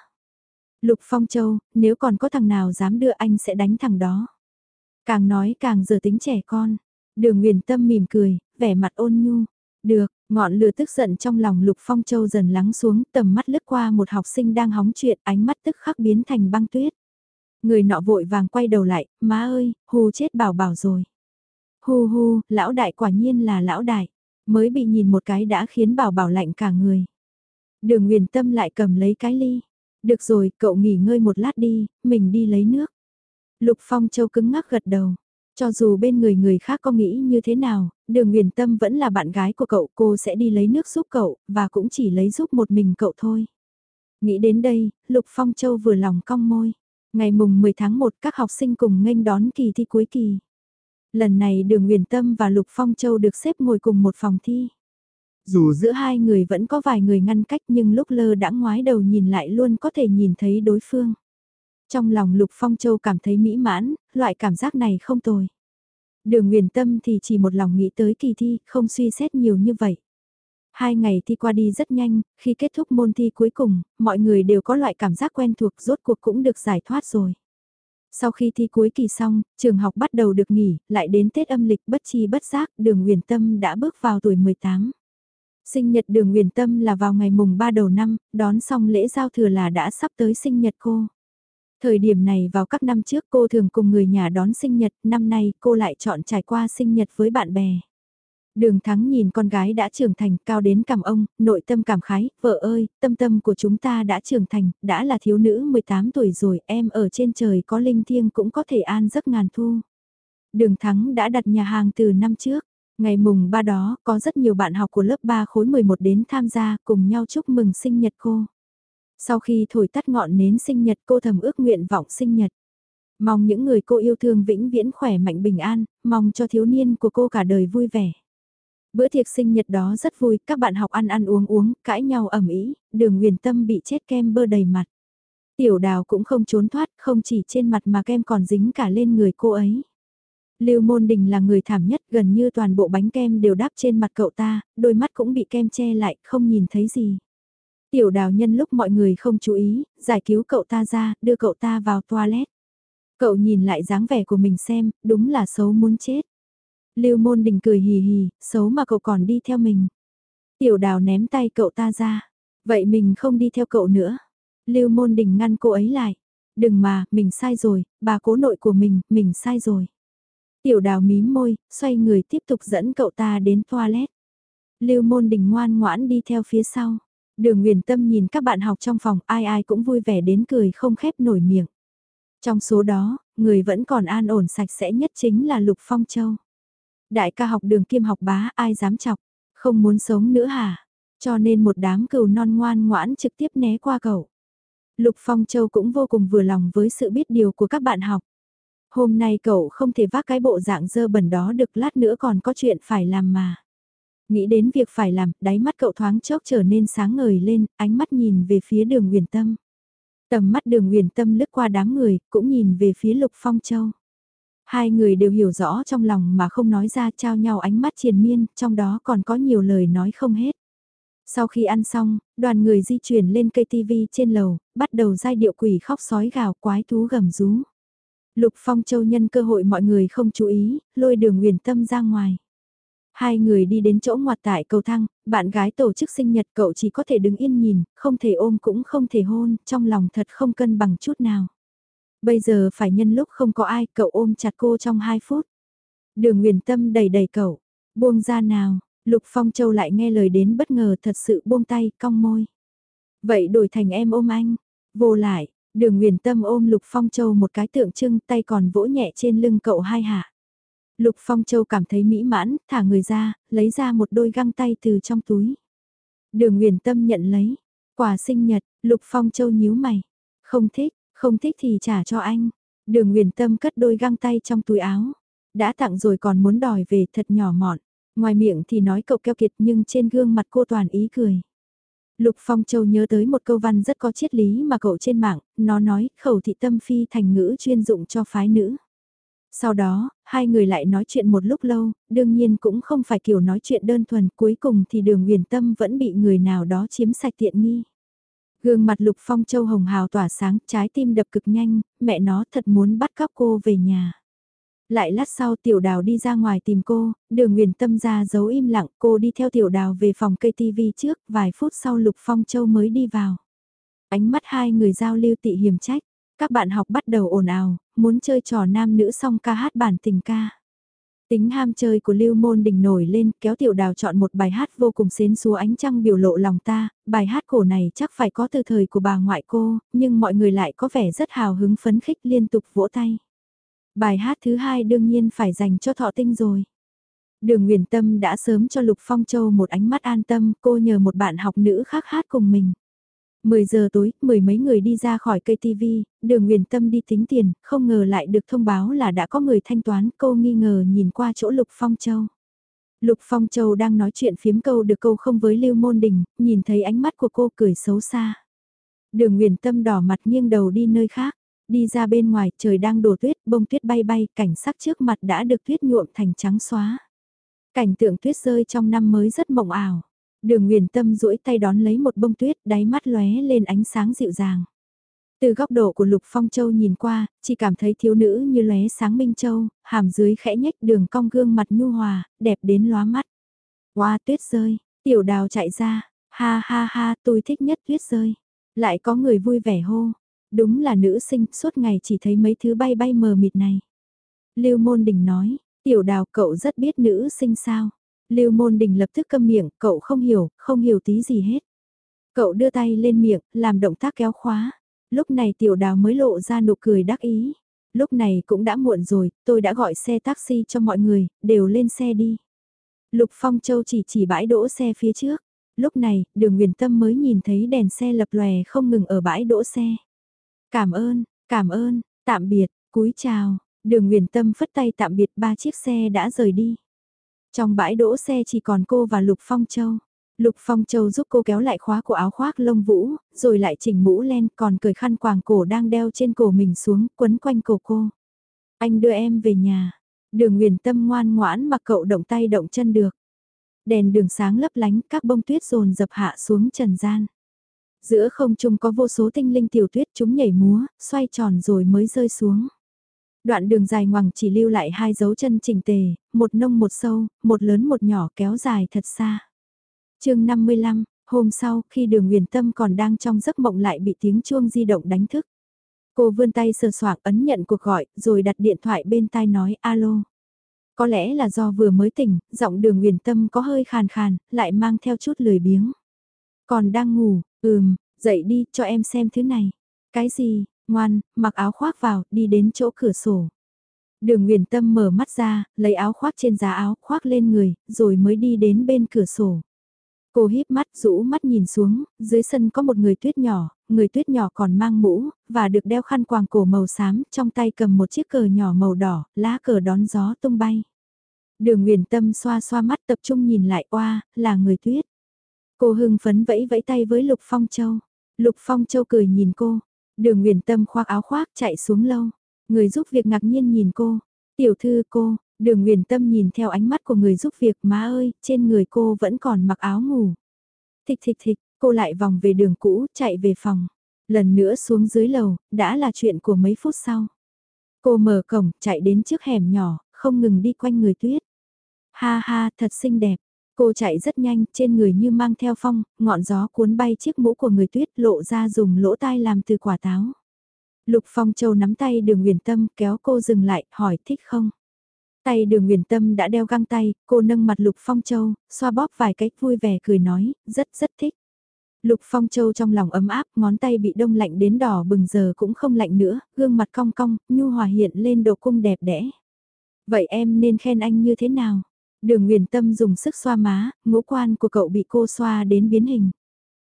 Lục Phong Châu, nếu còn có thằng nào dám đưa anh sẽ đánh thằng đó. Càng nói càng giờ tính trẻ con. Đường Nguyền Tâm mỉm cười, vẻ mặt ôn nhu. Được, ngọn lửa tức giận trong lòng Lục Phong Châu dần lắng xuống, tầm mắt lướt qua một học sinh đang hóng chuyện, ánh mắt tức khắc biến thành băng tuyết. Người nọ vội vàng quay đầu lại, má ơi, hù chết bảo bảo rồi. hù hù lão đại quả nhiên là lão đại. Mới bị nhìn một cái đã khiến bảo bảo lạnh cả người. Đường Nguyền Tâm lại cầm lấy cái ly. Được rồi, cậu nghỉ ngơi một lát đi, mình đi lấy nước. Lục Phong Châu cứng ngắc gật đầu. Cho dù bên người người khác có nghĩ như thế nào, đường Nguyền Tâm vẫn là bạn gái của cậu, cô sẽ đi lấy nước giúp cậu, và cũng chỉ lấy giúp một mình cậu thôi. Nghĩ đến đây, Lục Phong Châu vừa lòng cong môi. Ngày mùng 10 tháng 1 các học sinh cùng nghênh đón kỳ thi cuối kỳ. Lần này đường Nguyền Tâm và Lục Phong Châu được xếp ngồi cùng một phòng thi. Dù giữa hai người vẫn có vài người ngăn cách nhưng lúc lơ đã ngoái đầu nhìn lại luôn có thể nhìn thấy đối phương. Trong lòng Lục Phong Châu cảm thấy mỹ mãn, loại cảm giác này không tồi. Đường Nguyền Tâm thì chỉ một lòng nghĩ tới kỳ thi, không suy xét nhiều như vậy. Hai ngày thi qua đi rất nhanh, khi kết thúc môn thi cuối cùng, mọi người đều có loại cảm giác quen thuộc rốt cuộc cũng được giải thoát rồi. Sau khi thi cuối kỳ xong, trường học bắt đầu được nghỉ, lại đến Tết âm lịch bất chi bất giác, đường Nguyền Tâm đã bước vào tuổi 18. Sinh nhật đường Nguyền Tâm là vào ngày mùng 3 đầu năm, đón xong lễ giao thừa là đã sắp tới sinh nhật cô. Thời điểm này vào các năm trước cô thường cùng người nhà đón sinh nhật, năm nay cô lại chọn trải qua sinh nhật với bạn bè. Đường thắng nhìn con gái đã trưởng thành cao đến cảm ông, nội tâm cảm khái, vợ ơi, tâm tâm của chúng ta đã trưởng thành, đã là thiếu nữ 18 tuổi rồi, em ở trên trời có linh thiêng cũng có thể an giấc ngàn thu. Đường thắng đã đặt nhà hàng từ năm trước, ngày mùng ba đó có rất nhiều bạn học của lớp 3 khối 11 đến tham gia cùng nhau chúc mừng sinh nhật cô. Sau khi thổi tắt ngọn nến sinh nhật cô thầm ước nguyện vọng sinh nhật. Mong những người cô yêu thương vĩnh viễn khỏe mạnh bình an, mong cho thiếu niên của cô cả đời vui vẻ. Bữa tiệc sinh nhật đó rất vui, các bạn học ăn ăn uống uống, cãi nhau ẩm ý, đường huyền tâm bị chết kem bơ đầy mặt. Tiểu đào cũng không trốn thoát, không chỉ trên mặt mà kem còn dính cả lên người cô ấy. Lưu Môn Đình là người thảm nhất, gần như toàn bộ bánh kem đều đắp trên mặt cậu ta, đôi mắt cũng bị kem che lại, không nhìn thấy gì. Tiểu đào nhân lúc mọi người không chú ý, giải cứu cậu ta ra, đưa cậu ta vào toilet. Cậu nhìn lại dáng vẻ của mình xem, đúng là xấu muốn chết. Lưu môn đình cười hì hì, xấu mà cậu còn đi theo mình. Tiểu đào ném tay cậu ta ra. Vậy mình không đi theo cậu nữa. Lưu môn đình ngăn cô ấy lại. Đừng mà, mình sai rồi, bà cố nội của mình, mình sai rồi. Tiểu đào mím môi, xoay người tiếp tục dẫn cậu ta đến toilet. Lưu môn đình ngoan ngoãn đi theo phía sau. Đường Nguyền Tâm nhìn các bạn học trong phòng ai ai cũng vui vẻ đến cười không khép nổi miệng. Trong số đó, người vẫn còn an ổn sạch sẽ nhất chính là Lục Phong Châu. Đại ca học đường kiêm học bá ai dám chọc, không muốn sống nữa hả? Cho nên một đám cừu non ngoan ngoãn trực tiếp né qua cậu. Lục Phong Châu cũng vô cùng vừa lòng với sự biết điều của các bạn học. Hôm nay cậu không thể vác cái bộ dạng dơ bẩn đó được lát nữa còn có chuyện phải làm mà. Nghĩ đến việc phải làm, đáy mắt cậu thoáng chốc trở nên sáng ngời lên, ánh mắt nhìn về phía đường huyền tâm. Tầm mắt đường huyền tâm lướt qua đám người, cũng nhìn về phía Lục Phong Châu. Hai người đều hiểu rõ trong lòng mà không nói ra trao nhau ánh mắt triền miên, trong đó còn có nhiều lời nói không hết. Sau khi ăn xong, đoàn người di chuyển lên cây tivi trên lầu, bắt đầu giai điệu quỷ khóc sói gào quái thú gầm rú. Lục Phong Châu nhân cơ hội mọi người không chú ý, lôi đường huyền tâm ra ngoài. Hai người đi đến chỗ ngoặt tại cầu thang, bạn gái tổ chức sinh nhật cậu chỉ có thể đứng yên nhìn, không thể ôm cũng không thể hôn, trong lòng thật không cân bằng chút nào. Bây giờ phải nhân lúc không có ai, cậu ôm chặt cô trong 2 phút. Đường Nguyền Tâm đầy đầy cậu, buông ra nào, Lục Phong Châu lại nghe lời đến bất ngờ thật sự buông tay, cong môi. Vậy đổi thành em ôm anh, vô lại, đường Nguyền Tâm ôm Lục Phong Châu một cái tượng trưng tay còn vỗ nhẹ trên lưng cậu hai hạ. Lục Phong Châu cảm thấy mỹ mãn, thả người ra, lấy ra một đôi găng tay từ trong túi. Đường Nguyền Tâm nhận lấy, quà sinh nhật, Lục Phong Châu nhíu mày, không thích, không thích thì trả cho anh. Đường Nguyền Tâm cất đôi găng tay trong túi áo. Đã tặng rồi còn muốn đòi về thật nhỏ mọn. Ngoài miệng thì nói cậu keo kiệt nhưng trên gương mặt cô toàn ý cười. Lục Phong Châu nhớ tới một câu văn rất có triết lý mà cậu trên mạng, nó nói khẩu thị tâm phi thành ngữ chuyên dụng cho phái nữ. Sau đó, hai người lại nói chuyện một lúc lâu, đương nhiên cũng không phải kiểu nói chuyện đơn thuần, cuối cùng thì đường huyền tâm vẫn bị người nào đó chiếm sạch tiện nghi. Gương mặt Lục Phong Châu hồng hào tỏa sáng, trái tim đập cực nhanh, mẹ nó thật muốn bắt cóc cô về nhà. Lại lát sau tiểu đào đi ra ngoài tìm cô, đường nguyền tâm ra giấu im lặng cô đi theo tiểu đào về phòng cây tivi trước, vài phút sau Lục Phong Châu mới đi vào. Ánh mắt hai người giao lưu tị hiểm trách, các bạn học bắt đầu ồn ào, muốn chơi trò nam nữ song ca hát bản tình ca. Tính ham chơi của Lưu Môn Đình nổi lên, kéo tiểu đào chọn một bài hát vô cùng xến xúa ánh trăng biểu lộ lòng ta, bài hát cổ này chắc phải có từ thời của bà ngoại cô, nhưng mọi người lại có vẻ rất hào hứng phấn khích liên tục vỗ tay. Bài hát thứ hai đương nhiên phải dành cho thọ tinh rồi. Đường Nguyền Tâm đã sớm cho Lục Phong Châu một ánh mắt an tâm, cô nhờ một bạn học nữ khác hát cùng mình. 10 giờ tối, mười mấy người đi ra khỏi cây TV, đường Nguyền Tâm đi tính tiền, không ngờ lại được thông báo là đã có người thanh toán, cô nghi ngờ nhìn qua chỗ Lục Phong Châu. Lục Phong Châu đang nói chuyện phiếm câu được câu không với Lưu Môn Đình, nhìn thấy ánh mắt của cô cười xấu xa. Đường Nguyền Tâm đỏ mặt nghiêng đầu đi nơi khác, đi ra bên ngoài trời đang đổ tuyết, bông tuyết bay bay, cảnh sắc trước mặt đã được tuyết nhuộm thành trắng xóa. Cảnh tượng tuyết rơi trong năm mới rất mộng ảo. Đường Nguyền Tâm duỗi tay đón lấy một bông tuyết, đáy mắt lóe lên ánh sáng dịu dàng. Từ góc độ của Lục Phong Châu nhìn qua, chỉ cảm thấy thiếu nữ như lóe sáng minh châu, hàm dưới khẽ nhách đường cong gương mặt nhu hòa, đẹp đến lóa mắt. Hoa tuyết rơi, tiểu đào chạy ra, ha ha ha, tôi thích nhất tuyết rơi. Lại có người vui vẻ hô, đúng là nữ sinh, suốt ngày chỉ thấy mấy thứ bay bay mờ mịt này. Lưu Môn Đình nói, tiểu đào cậu rất biết nữ sinh sao. Lưu Môn Đình lập tức câm miệng, cậu không hiểu, không hiểu tí gì hết. Cậu đưa tay lên miệng, làm động tác kéo khóa. Lúc này tiểu đào mới lộ ra nụ cười đắc ý. Lúc này cũng đã muộn rồi, tôi đã gọi xe taxi cho mọi người, đều lên xe đi. Lục Phong Châu chỉ chỉ bãi đỗ xe phía trước. Lúc này, đường Nguyền Tâm mới nhìn thấy đèn xe lập lòe không ngừng ở bãi đỗ xe. Cảm ơn, cảm ơn, tạm biệt, cúi chào, đường Nguyền Tâm phất tay tạm biệt ba chiếc xe đã rời đi. Trong bãi đỗ xe chỉ còn cô và Lục Phong Châu. Lục Phong Châu giúp cô kéo lại khóa của áo khoác lông vũ, rồi lại chỉnh mũ len còn cởi khăn quàng cổ đang đeo trên cổ mình xuống, quấn quanh cổ cô. Anh đưa em về nhà. Đường Nguyền Tâm ngoan ngoãn mặc cậu động tay động chân được. Đèn đường sáng lấp lánh, các bông tuyết rồn dập hạ xuống trần gian. Giữa không trung có vô số tinh linh tiểu tuyết chúng nhảy múa, xoay tròn rồi mới rơi xuống. Đoạn đường dài ngoằng chỉ lưu lại hai dấu chân chỉnh tề, một nông một sâu, một lớn một nhỏ kéo dài thật xa. chương 55, hôm sau, khi đường huyền tâm còn đang trong giấc mộng lại bị tiếng chuông di động đánh thức. Cô vươn tay sờ soạng ấn nhận cuộc gọi, rồi đặt điện thoại bên tai nói alo. Có lẽ là do vừa mới tỉnh, giọng đường huyền tâm có hơi khàn khàn, lại mang theo chút lười biếng. Còn đang ngủ, ừm, dậy đi, cho em xem thứ này. Cái gì, Ngoan, mặc áo khoác vào, đi đến chỗ cửa sổ. Đường Nguyền Tâm mở mắt ra, lấy áo khoác trên giá áo, khoác lên người, rồi mới đi đến bên cửa sổ. Cô híp mắt, rũ mắt nhìn xuống, dưới sân có một người tuyết nhỏ, người tuyết nhỏ còn mang mũ, và được đeo khăn quàng cổ màu xám, trong tay cầm một chiếc cờ nhỏ màu đỏ, lá cờ đón gió tung bay. Đường Nguyền Tâm xoa xoa mắt tập trung nhìn lại qua là người tuyết. Cô hưng phấn vẫy vẫy tay với Lục Phong Châu. Lục Phong Châu cười nhìn cô, Đường Nguyền Tâm khoác áo khoác chạy xuống lâu. Người giúp việc ngạc nhiên nhìn cô. Tiểu thư cô, đường Nguyền Tâm nhìn theo ánh mắt của người giúp việc má ơi, trên người cô vẫn còn mặc áo ngủ. Thịch thịch thịch, cô lại vòng về đường cũ, chạy về phòng. Lần nữa xuống dưới lầu, đã là chuyện của mấy phút sau. Cô mở cổng, chạy đến trước hẻm nhỏ, không ngừng đi quanh người tuyết. Ha ha, thật xinh đẹp. Cô chạy rất nhanh, trên người như mang theo phong, ngọn gió cuốn bay chiếc mũ của người tuyết lộ ra dùng lỗ tai làm từ quả táo. Lục Phong Châu nắm tay đường huyền tâm kéo cô dừng lại, hỏi thích không? Tay đường huyền tâm đã đeo găng tay, cô nâng mặt Lục Phong Châu, xoa bóp vài cách vui vẻ cười nói, rất rất thích. Lục Phong Châu trong lòng ấm áp, ngón tay bị đông lạnh đến đỏ bừng giờ cũng không lạnh nữa, gương mặt cong cong, nhu hòa hiện lên độ cung đẹp đẽ. Vậy em nên khen anh như thế nào? Đường Nguyền Tâm dùng sức xoa má, ngũ quan của cậu bị cô xoa đến biến hình.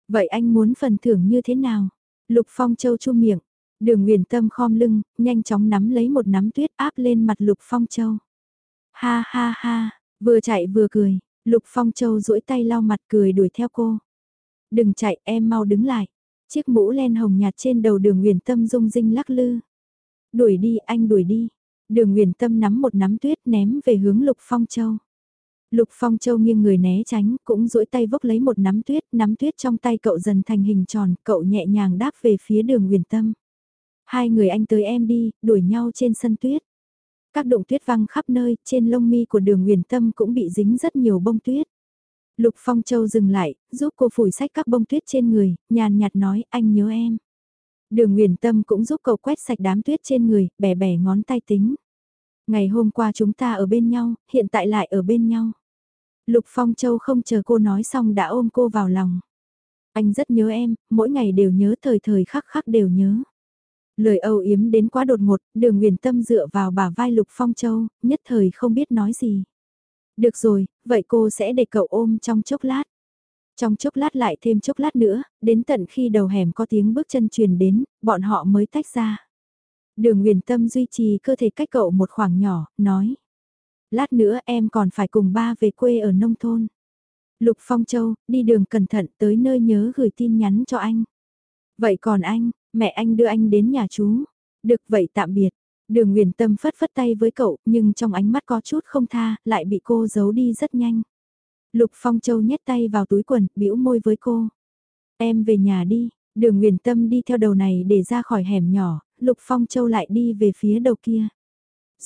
Vậy anh muốn phần thưởng như thế nào? Lục Phong Châu chu miệng. Đường Nguyền Tâm khom lưng, nhanh chóng nắm lấy một nắm tuyết áp lên mặt Lục Phong Châu. Ha ha ha, vừa chạy vừa cười, Lục Phong Châu duỗi tay lau mặt cười đuổi theo cô. Đừng chạy em mau đứng lại. Chiếc mũ len hồng nhạt trên đầu đường Nguyền Tâm rung rinh lắc lư. Đuổi đi anh đuổi đi. Đường Nguyền Tâm nắm một nắm tuyết ném về hướng Lục Phong Châu. Lục Phong Châu nghiêng người né tránh, cũng duỗi tay vốc lấy một nắm tuyết, nắm tuyết trong tay cậu dần thành hình tròn, cậu nhẹ nhàng đáp về phía đường huyền tâm. Hai người anh tới em đi, đuổi nhau trên sân tuyết. Các động tuyết văng khắp nơi, trên lông mi của đường huyền tâm cũng bị dính rất nhiều bông tuyết. Lục Phong Châu dừng lại, giúp cô phủi sách các bông tuyết trên người, nhàn nhạt nói anh nhớ em. Đường Nguyền Tâm cũng giúp cậu quét sạch đám tuyết trên người, bẻ bẻ ngón tay tính. Ngày hôm qua chúng ta ở bên nhau, hiện tại lại ở bên nhau. Lục Phong Châu không chờ cô nói xong đã ôm cô vào lòng. Anh rất nhớ em, mỗi ngày đều nhớ thời thời khắc khắc đều nhớ. Lời âu yếm đến quá đột ngột, đường huyền tâm dựa vào bả vai Lục Phong Châu, nhất thời không biết nói gì. Được rồi, vậy cô sẽ để cậu ôm trong chốc lát. Trong chốc lát lại thêm chốc lát nữa, đến tận khi đầu hẻm có tiếng bước chân truyền đến, bọn họ mới tách ra. Đường Nguyền Tâm duy trì cơ thể cách cậu một khoảng nhỏ, nói. Lát nữa em còn phải cùng ba về quê ở nông thôn. Lục Phong Châu, đi đường cẩn thận tới nơi nhớ gửi tin nhắn cho anh. Vậy còn anh, mẹ anh đưa anh đến nhà chú. Được vậy tạm biệt. Đường Nguyền Tâm phất phất tay với cậu, nhưng trong ánh mắt có chút không tha, lại bị cô giấu đi rất nhanh. Lục Phong Châu nhét tay vào túi quần, bĩu môi với cô. Em về nhà đi, đường Nguyền Tâm đi theo đầu này để ra khỏi hẻm nhỏ, Lục Phong Châu lại đi về phía đầu kia.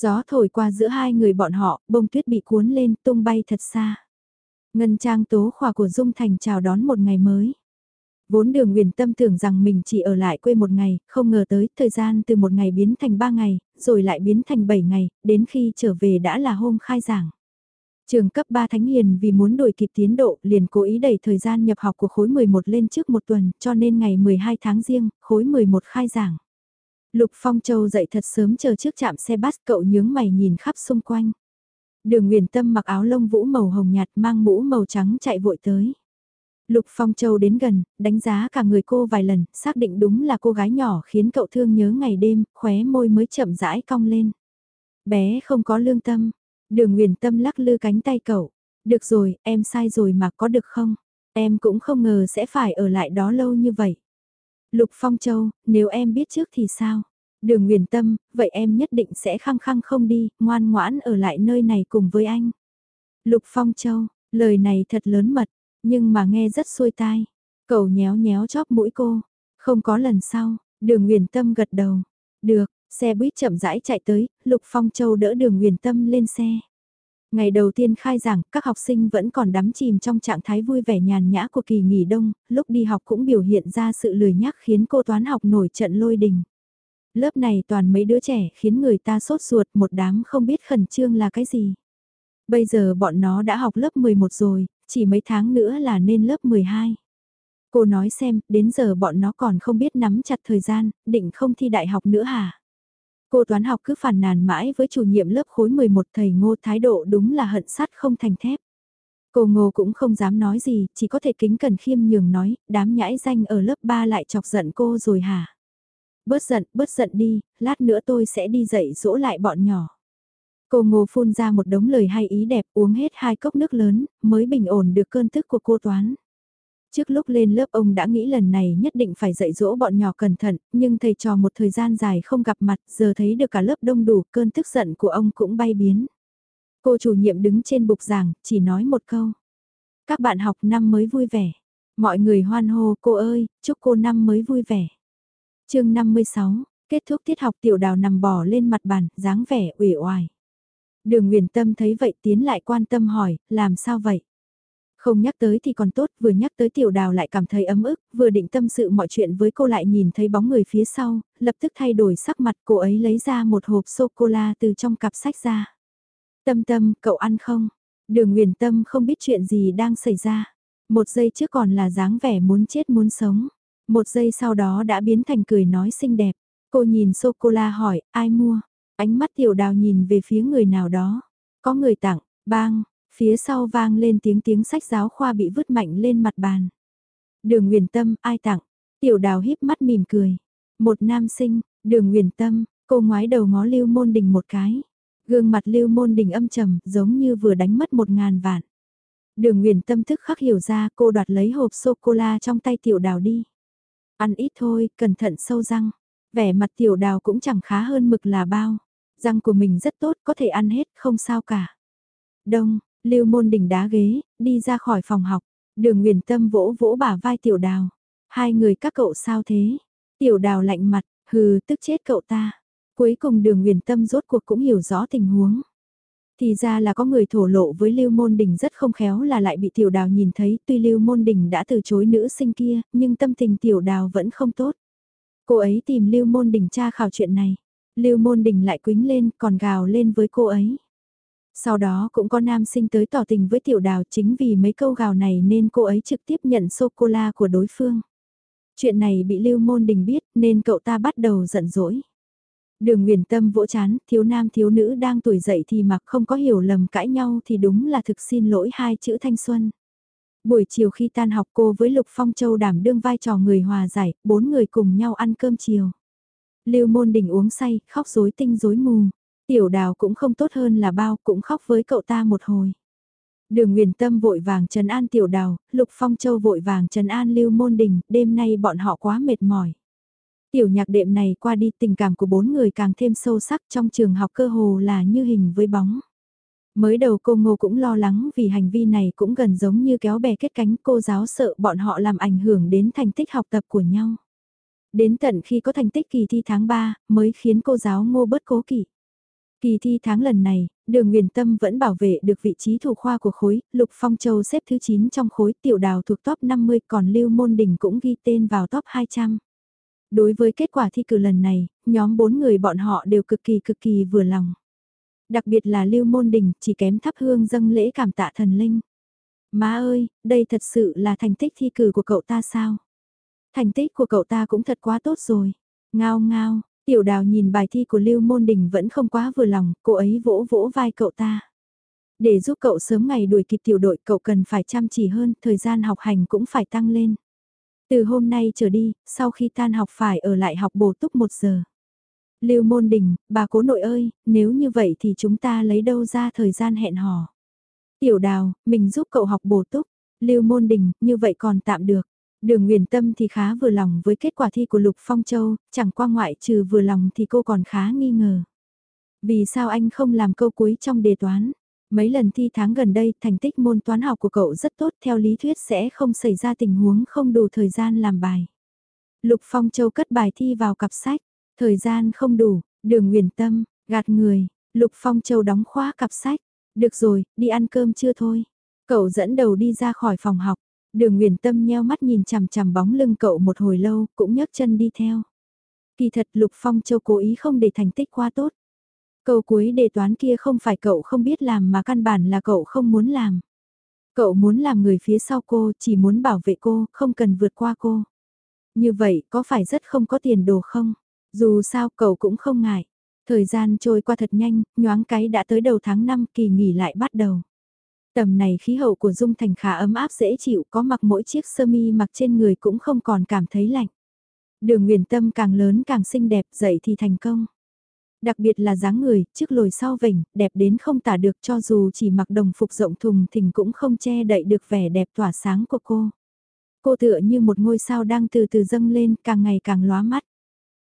Gió thổi qua giữa hai người bọn họ, bông tuyết bị cuốn lên, tung bay thật xa. Ngân trang tố khỏa của Dung Thành chào đón một ngày mới. Vốn đường huyền tâm tưởng rằng mình chỉ ở lại quê một ngày, không ngờ tới thời gian từ một ngày biến thành ba ngày, rồi lại biến thành bảy ngày, đến khi trở về đã là hôm khai giảng. Trường cấp 3 Thánh Hiền vì muốn đổi kịp tiến độ liền cố ý đẩy thời gian nhập học của khối 11 lên trước một tuần cho nên ngày 12 tháng riêng, khối 11 khai giảng. Lục Phong Châu dậy thật sớm chờ trước trạm xe bus cậu nhướng mày nhìn khắp xung quanh. Đường Nguyền Tâm mặc áo lông vũ màu hồng nhạt mang mũ màu trắng chạy vội tới. Lục Phong Châu đến gần, đánh giá cả người cô vài lần, xác định đúng là cô gái nhỏ khiến cậu thương nhớ ngày đêm, khóe môi mới chậm rãi cong lên. Bé không có lương tâm, đường Nguyền Tâm lắc lư cánh tay cậu. Được rồi, em sai rồi mà có được không? Em cũng không ngờ sẽ phải ở lại đó lâu như vậy. Lục Phong Châu, nếu em biết trước thì sao? Đường Nguyền Tâm, vậy em nhất định sẽ khăng khăng không đi, ngoan ngoãn ở lại nơi này cùng với anh. Lục Phong Châu, lời này thật lớn mật, nhưng mà nghe rất xuôi tai. Cậu nhéo nhéo chóp mũi cô, không có lần sau, đường Nguyền Tâm gật đầu. Được, xe buýt chậm rãi chạy tới, Lục Phong Châu đỡ đường Nguyền Tâm lên xe. Ngày đầu tiên khai giảng, các học sinh vẫn còn đắm chìm trong trạng thái vui vẻ nhàn nhã của kỳ nghỉ đông, lúc đi học cũng biểu hiện ra sự lười nhác khiến cô toán học nổi trận lôi đình. Lớp này toàn mấy đứa trẻ khiến người ta sốt ruột một đám không biết khẩn trương là cái gì. Bây giờ bọn nó đã học lớp 11 rồi, chỉ mấy tháng nữa là nên lớp 12. Cô nói xem, đến giờ bọn nó còn không biết nắm chặt thời gian, định không thi đại học nữa hả? Cô toán học cứ phản nàn mãi với chủ nhiệm lớp khối 11 thầy ngô thái độ đúng là hận sắt không thành thép. Cô ngô cũng không dám nói gì, chỉ có thể kính cần khiêm nhường nói, đám nhãi danh ở lớp 3 lại chọc giận cô rồi hả? Bớt giận, bớt giận đi, lát nữa tôi sẽ đi dạy dỗ lại bọn nhỏ. Cô ngô phun ra một đống lời hay ý đẹp uống hết hai cốc nước lớn, mới bình ổn được cơn tức của cô toán. Trước lúc lên lớp ông đã nghĩ lần này nhất định phải dạy dỗ bọn nhỏ cẩn thận, nhưng thầy trò một thời gian dài không gặp mặt, giờ thấy được cả lớp đông đủ, cơn tức giận của ông cũng bay biến. Cô chủ nhiệm đứng trên bục giảng, chỉ nói một câu. Các bạn học năm mới vui vẻ. Mọi người hoan hô cô ơi, chúc cô năm mới vui vẻ. chương 56, kết thúc tiết học tiểu đào nằm bò lên mặt bàn, dáng vẻ ủy oải. Đường Nguyễn Tâm thấy vậy tiến lại quan tâm hỏi, làm sao vậy? Không nhắc tới thì còn tốt, vừa nhắc tới tiểu đào lại cảm thấy ấm ức, vừa định tâm sự mọi chuyện với cô lại nhìn thấy bóng người phía sau, lập tức thay đổi sắc mặt cô ấy lấy ra một hộp sô-cô-la từ trong cặp sách ra. Tâm tâm, cậu ăn không? Đường Nguyền Tâm không biết chuyện gì đang xảy ra. Một giây trước còn là dáng vẻ muốn chết muốn sống. Một giây sau đó đã biến thành cười nói xinh đẹp. Cô nhìn sô-cô-la hỏi, ai mua? Ánh mắt tiểu đào nhìn về phía người nào đó. Có người tặng, bang, Phía sau vang lên tiếng tiếng sách giáo khoa bị vứt mạnh lên mặt bàn. Đường Nguyền Tâm, ai tặng? Tiểu đào híp mắt mỉm cười. Một nam sinh, đường Nguyền Tâm, cô ngoái đầu ngó Lưu Môn Đình một cái. Gương mặt Lưu Môn Đình âm trầm, giống như vừa đánh mất một ngàn vạn. Đường Nguyền Tâm thức khắc hiểu ra cô đoạt lấy hộp sô-cô-la trong tay tiểu đào đi. Ăn ít thôi, cẩn thận sâu răng. Vẻ mặt tiểu đào cũng chẳng khá hơn mực là bao. Răng của mình rất tốt, có thể ăn hết, không sao cả. Đông, Lưu môn đỉnh đá ghế, đi ra khỏi phòng học. Đường Nguyền Tâm vỗ vỗ bả vai tiểu đào. Hai người các cậu sao thế? Tiểu đào lạnh mặt, hừ tức chết cậu ta. Cuối cùng đường Nguyền Tâm rốt cuộc cũng hiểu rõ tình huống. Thì ra là có người thổ lộ với Lưu Môn Đình rất không khéo là lại bị Tiểu Đào nhìn thấy tuy Lưu Môn Đình đã từ chối nữ sinh kia, nhưng tâm tình Tiểu Đào vẫn không tốt. Cô ấy tìm Lưu Môn Đình tra khảo chuyện này. Lưu Môn Đình lại quính lên còn gào lên với cô ấy. Sau đó cũng có nam sinh tới tỏ tình với tiểu đào chính vì mấy câu gào này nên cô ấy trực tiếp nhận sô-cô-la của đối phương. Chuyện này bị Lưu Môn Đình biết nên cậu ta bắt đầu giận dỗi. Đường Nguyền Tâm vỗ chán, thiếu nam thiếu nữ đang tuổi dậy thì mặc không có hiểu lầm cãi nhau thì đúng là thực xin lỗi hai chữ thanh xuân. Buổi chiều khi tan học cô với Lục Phong Châu đảm đương vai trò người hòa giải, bốn người cùng nhau ăn cơm chiều. Lưu Môn Đình uống say, khóc rối tinh rối mù. Tiểu đào cũng không tốt hơn là bao, cũng khóc với cậu ta một hồi. Đường Nguyền Tâm vội vàng trấn an tiểu đào, Lục Phong Châu vội vàng trấn an Lưu Môn Đình, đêm nay bọn họ quá mệt mỏi. Tiểu nhạc đệm này qua đi tình cảm của bốn người càng thêm sâu sắc trong trường học cơ hồ là như hình với bóng. Mới đầu cô Ngô cũng lo lắng vì hành vi này cũng gần giống như kéo bè kết cánh cô giáo sợ bọn họ làm ảnh hưởng đến thành tích học tập của nhau. Đến tận khi có thành tích kỳ thi tháng 3 mới khiến cô giáo Ngô bớt cố kỵ. Kỳ thi tháng lần này, đường Nguyền Tâm vẫn bảo vệ được vị trí thủ khoa của khối, Lục Phong Châu xếp thứ 9 trong khối, tiểu đào thuộc top 50 còn Lưu Môn Đình cũng ghi tên vào top 200. Đối với kết quả thi cử lần này, nhóm bốn người bọn họ đều cực kỳ cực kỳ vừa lòng. Đặc biệt là Lưu Môn Đình chỉ kém thắp hương dâng lễ cảm tạ thần linh. Má ơi, đây thật sự là thành tích thi cử của cậu ta sao? Thành tích của cậu ta cũng thật quá tốt rồi. Ngao ngao, tiểu đào nhìn bài thi của Lưu Môn Đình vẫn không quá vừa lòng, cô ấy vỗ vỗ vai cậu ta. Để giúp cậu sớm ngày đuổi kịp tiểu đội cậu cần phải chăm chỉ hơn, thời gian học hành cũng phải tăng lên. Từ hôm nay trở đi, sau khi tan học phải ở lại học bổ túc một giờ. Lưu Môn Đình, bà cố nội ơi, nếu như vậy thì chúng ta lấy đâu ra thời gian hẹn hò. Tiểu đào, mình giúp cậu học bổ túc. Lưu Môn Đình, như vậy còn tạm được. Đường Nguyền Tâm thì khá vừa lòng với kết quả thi của Lục Phong Châu, chẳng qua ngoại trừ vừa lòng thì cô còn khá nghi ngờ. Vì sao anh không làm câu cuối trong đề toán? Mấy lần thi tháng gần đây, thành tích môn toán học của cậu rất tốt, theo lý thuyết sẽ không xảy ra tình huống không đủ thời gian làm bài. Lục Phong Châu cất bài thi vào cặp sách, thời gian không đủ, đường nguyền tâm, gạt người, Lục Phong Châu đóng khóa cặp sách, được rồi, đi ăn cơm chưa thôi. Cậu dẫn đầu đi ra khỏi phòng học, đường nguyền tâm nheo mắt nhìn chằm chằm bóng lưng cậu một hồi lâu, cũng nhấc chân đi theo. Kỳ thật Lục Phong Châu cố ý không để thành tích quá tốt. Câu cuối đề toán kia không phải cậu không biết làm mà căn bản là cậu không muốn làm. Cậu muốn làm người phía sau cô, chỉ muốn bảo vệ cô, không cần vượt qua cô. Như vậy có phải rất không có tiền đồ không? Dù sao cậu cũng không ngại. Thời gian trôi qua thật nhanh, nhoáng cái đã tới đầu tháng 5 kỳ nghỉ lại bắt đầu. Tầm này khí hậu của Dung Thành khá ấm áp dễ chịu, có mặc mỗi chiếc sơ mi mặc trên người cũng không còn cảm thấy lạnh. Đường Nguyền Tâm càng lớn càng xinh đẹp, dậy thì thành công. Đặc biệt là dáng người, trước lồi sau vỉnh, đẹp đến không tả được cho dù chỉ mặc đồng phục rộng thùng thình cũng không che đậy được vẻ đẹp tỏa sáng của cô. Cô tựa như một ngôi sao đang từ từ dâng lên, càng ngày càng lóa mắt.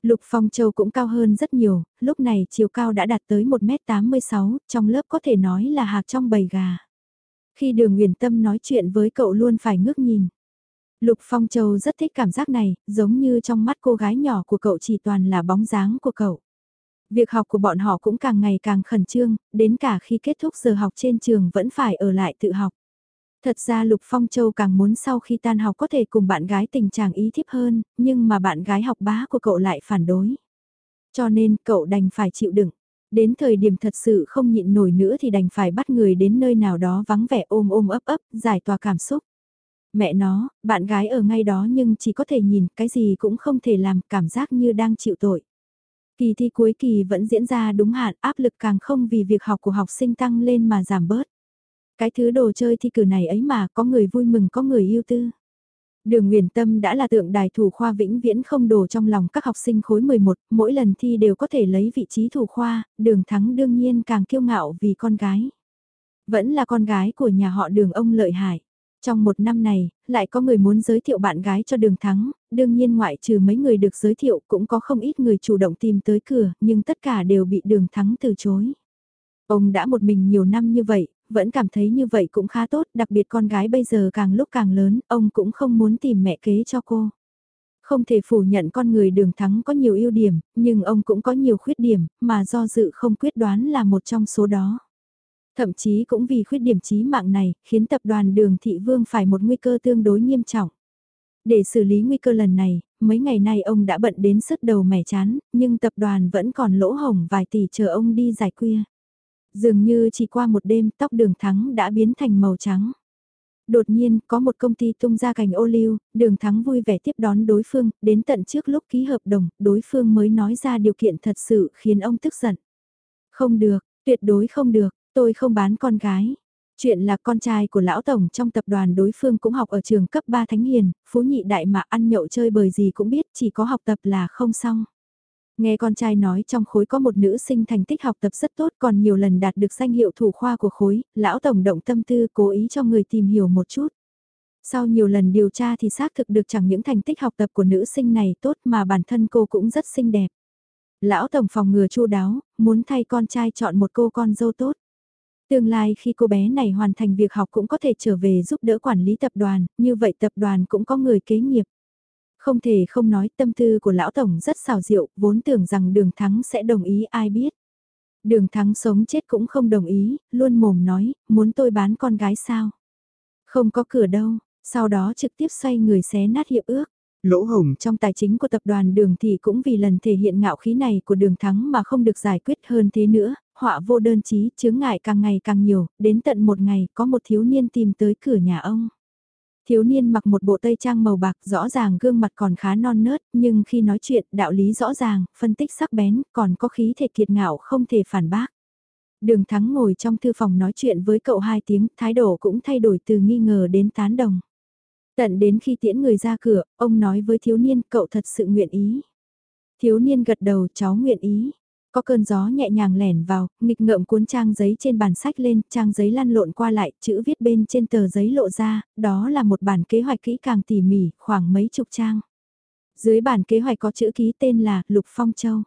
Lục Phong Châu cũng cao hơn rất nhiều, lúc này chiều cao đã đạt tới 1m86, trong lớp có thể nói là hạc trong bầy gà. Khi đường Nguyền Tâm nói chuyện với cậu luôn phải ngước nhìn. Lục Phong Châu rất thích cảm giác này, giống như trong mắt cô gái nhỏ của cậu chỉ toàn là bóng dáng của cậu. Việc học của bọn họ cũng càng ngày càng khẩn trương, đến cả khi kết thúc giờ học trên trường vẫn phải ở lại tự học. Thật ra Lục Phong Châu càng muốn sau khi tan học có thể cùng bạn gái tình trạng ý thiếp hơn, nhưng mà bạn gái học bá của cậu lại phản đối. Cho nên cậu đành phải chịu đựng. Đến thời điểm thật sự không nhịn nổi nữa thì đành phải bắt người đến nơi nào đó vắng vẻ ôm ôm ấp ấp, giải tỏa cảm xúc. Mẹ nó, bạn gái ở ngay đó nhưng chỉ có thể nhìn, cái gì cũng không thể làm, cảm giác như đang chịu tội. Kỳ thi cuối kỳ vẫn diễn ra đúng hạn, áp lực càng không vì việc học của học sinh tăng lên mà giảm bớt. Cái thứ đồ chơi thi cử này ấy mà có người vui mừng có người yêu tư. Đường Nguyền Tâm đã là tượng đài thủ khoa vĩnh viễn không đồ trong lòng các học sinh khối 11, mỗi lần thi đều có thể lấy vị trí thủ khoa, đường thắng đương nhiên càng kiêu ngạo vì con gái. Vẫn là con gái của nhà họ đường ông lợi hại. Trong một năm này, lại có người muốn giới thiệu bạn gái cho đường thắng, đương nhiên ngoại trừ mấy người được giới thiệu cũng có không ít người chủ động tìm tới cửa, nhưng tất cả đều bị đường thắng từ chối. Ông đã một mình nhiều năm như vậy, vẫn cảm thấy như vậy cũng khá tốt, đặc biệt con gái bây giờ càng lúc càng lớn, ông cũng không muốn tìm mẹ kế cho cô. Không thể phủ nhận con người đường thắng có nhiều ưu điểm, nhưng ông cũng có nhiều khuyết điểm, mà do dự không quyết đoán là một trong số đó. Thậm chí cũng vì khuyết điểm chí mạng này, khiến tập đoàn đường thị vương phải một nguy cơ tương đối nghiêm trọng. Để xử lý nguy cơ lần này, mấy ngày nay ông đã bận đến sức đầu mẻ chán, nhưng tập đoàn vẫn còn lỗ hổng vài tỷ chờ ông đi giải quyết. Dường như chỉ qua một đêm tóc đường thắng đã biến thành màu trắng. Đột nhiên, có một công ty tung ra cành ô liu, đường thắng vui vẻ tiếp đón đối phương, đến tận trước lúc ký hợp đồng, đối phương mới nói ra điều kiện thật sự khiến ông tức giận. Không được, tuyệt đối không được, tôi không bán con gái. Chuyện là con trai của lão tổng trong tập đoàn đối phương cũng học ở trường cấp 3 Thánh Hiền, phú nhị đại mà ăn nhậu chơi bời gì cũng biết, chỉ có học tập là không xong. Nghe con trai nói trong khối có một nữ sinh thành tích học tập rất tốt còn nhiều lần đạt được danh hiệu thủ khoa của khối, lão tổng động tâm tư cố ý cho người tìm hiểu một chút. Sau nhiều lần điều tra thì xác thực được chẳng những thành tích học tập của nữ sinh này tốt mà bản thân cô cũng rất xinh đẹp. Lão tổng phòng ngừa chu đáo, muốn thay con trai chọn một cô con dâu tốt. Tương lai khi cô bé này hoàn thành việc học cũng có thể trở về giúp đỡ quản lý tập đoàn, như vậy tập đoàn cũng có người kế nghiệp. Không thể không nói tâm tư của lão tổng rất xào diệu, vốn tưởng rằng đường thắng sẽ đồng ý ai biết. Đường thắng sống chết cũng không đồng ý, luôn mồm nói, muốn tôi bán con gái sao. Không có cửa đâu, sau đó trực tiếp xoay người xé nát hiệp ước. Lỗ hồng trong tài chính của tập đoàn đường thì cũng vì lần thể hiện ngạo khí này của đường thắng mà không được giải quyết hơn thế nữa, họa vô đơn chí, chướng ngại càng ngày càng nhiều, đến tận một ngày có một thiếu niên tìm tới cửa nhà ông. Thiếu niên mặc một bộ tây trang màu bạc rõ ràng gương mặt còn khá non nớt, nhưng khi nói chuyện đạo lý rõ ràng, phân tích sắc bén, còn có khí thể kiệt ngạo không thể phản bác. Đường thắng ngồi trong thư phòng nói chuyện với cậu hai tiếng, thái độ cũng thay đổi từ nghi ngờ đến tán đồng. Tận đến khi tiễn người ra cửa, ông nói với thiếu niên cậu thật sự nguyện ý. Thiếu niên gật đầu cháu nguyện ý. Có cơn gió nhẹ nhàng lẻn vào, nghịch ngợm cuốn trang giấy trên bàn sách lên, trang giấy lăn lộn qua lại, chữ viết bên trên tờ giấy lộ ra, đó là một bản kế hoạch kỹ càng tỉ mỉ, khoảng mấy chục trang. Dưới bản kế hoạch có chữ ký tên là Lục Phong Châu.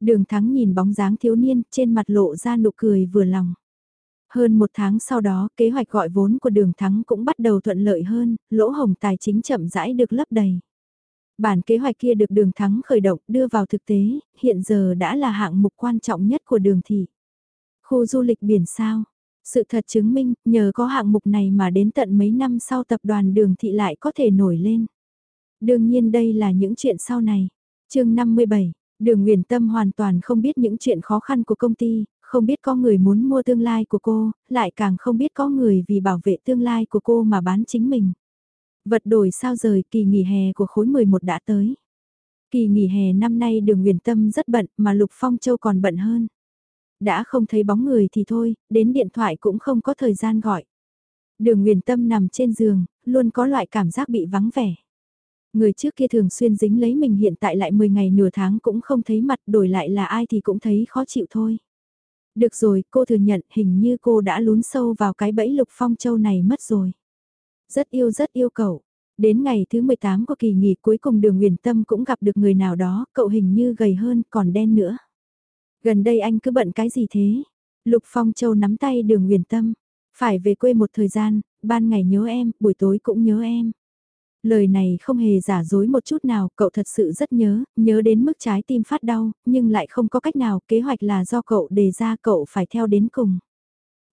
Đường Thắng nhìn bóng dáng thiếu niên, trên mặt lộ ra nụ cười vừa lòng. Hơn một tháng sau đó, kế hoạch gọi vốn của đường Thắng cũng bắt đầu thuận lợi hơn, lỗ hồng tài chính chậm rãi được lấp đầy. Bản kế hoạch kia được đường thắng khởi động đưa vào thực tế, hiện giờ đã là hạng mục quan trọng nhất của đường thị. Khu du lịch biển sao? Sự thật chứng minh, nhờ có hạng mục này mà đến tận mấy năm sau tập đoàn đường thị lại có thể nổi lên. Đương nhiên đây là những chuyện sau này. chương 57, đường Nguyền Tâm hoàn toàn không biết những chuyện khó khăn của công ty, không biết có người muốn mua tương lai của cô, lại càng không biết có người vì bảo vệ tương lai của cô mà bán chính mình. Vật đổi sao rời kỳ nghỉ hè của khối 11 đã tới. Kỳ nghỉ hè năm nay đường huyền tâm rất bận mà Lục Phong Châu còn bận hơn. Đã không thấy bóng người thì thôi, đến điện thoại cũng không có thời gian gọi. Đường huyền tâm nằm trên giường, luôn có loại cảm giác bị vắng vẻ. Người trước kia thường xuyên dính lấy mình hiện tại lại 10 ngày nửa tháng cũng không thấy mặt đổi lại là ai thì cũng thấy khó chịu thôi. Được rồi, cô thừa nhận hình như cô đã lún sâu vào cái bẫy Lục Phong Châu này mất rồi. Rất yêu rất yêu cậu. Đến ngày thứ 18 của kỳ nghỉ cuối cùng đường huyền tâm cũng gặp được người nào đó, cậu hình như gầy hơn, còn đen nữa. Gần đây anh cứ bận cái gì thế? Lục Phong Châu nắm tay đường huyền tâm. Phải về quê một thời gian, ban ngày nhớ em, buổi tối cũng nhớ em. Lời này không hề giả dối một chút nào, cậu thật sự rất nhớ, nhớ đến mức trái tim phát đau, nhưng lại không có cách nào, kế hoạch là do cậu đề ra cậu phải theo đến cùng.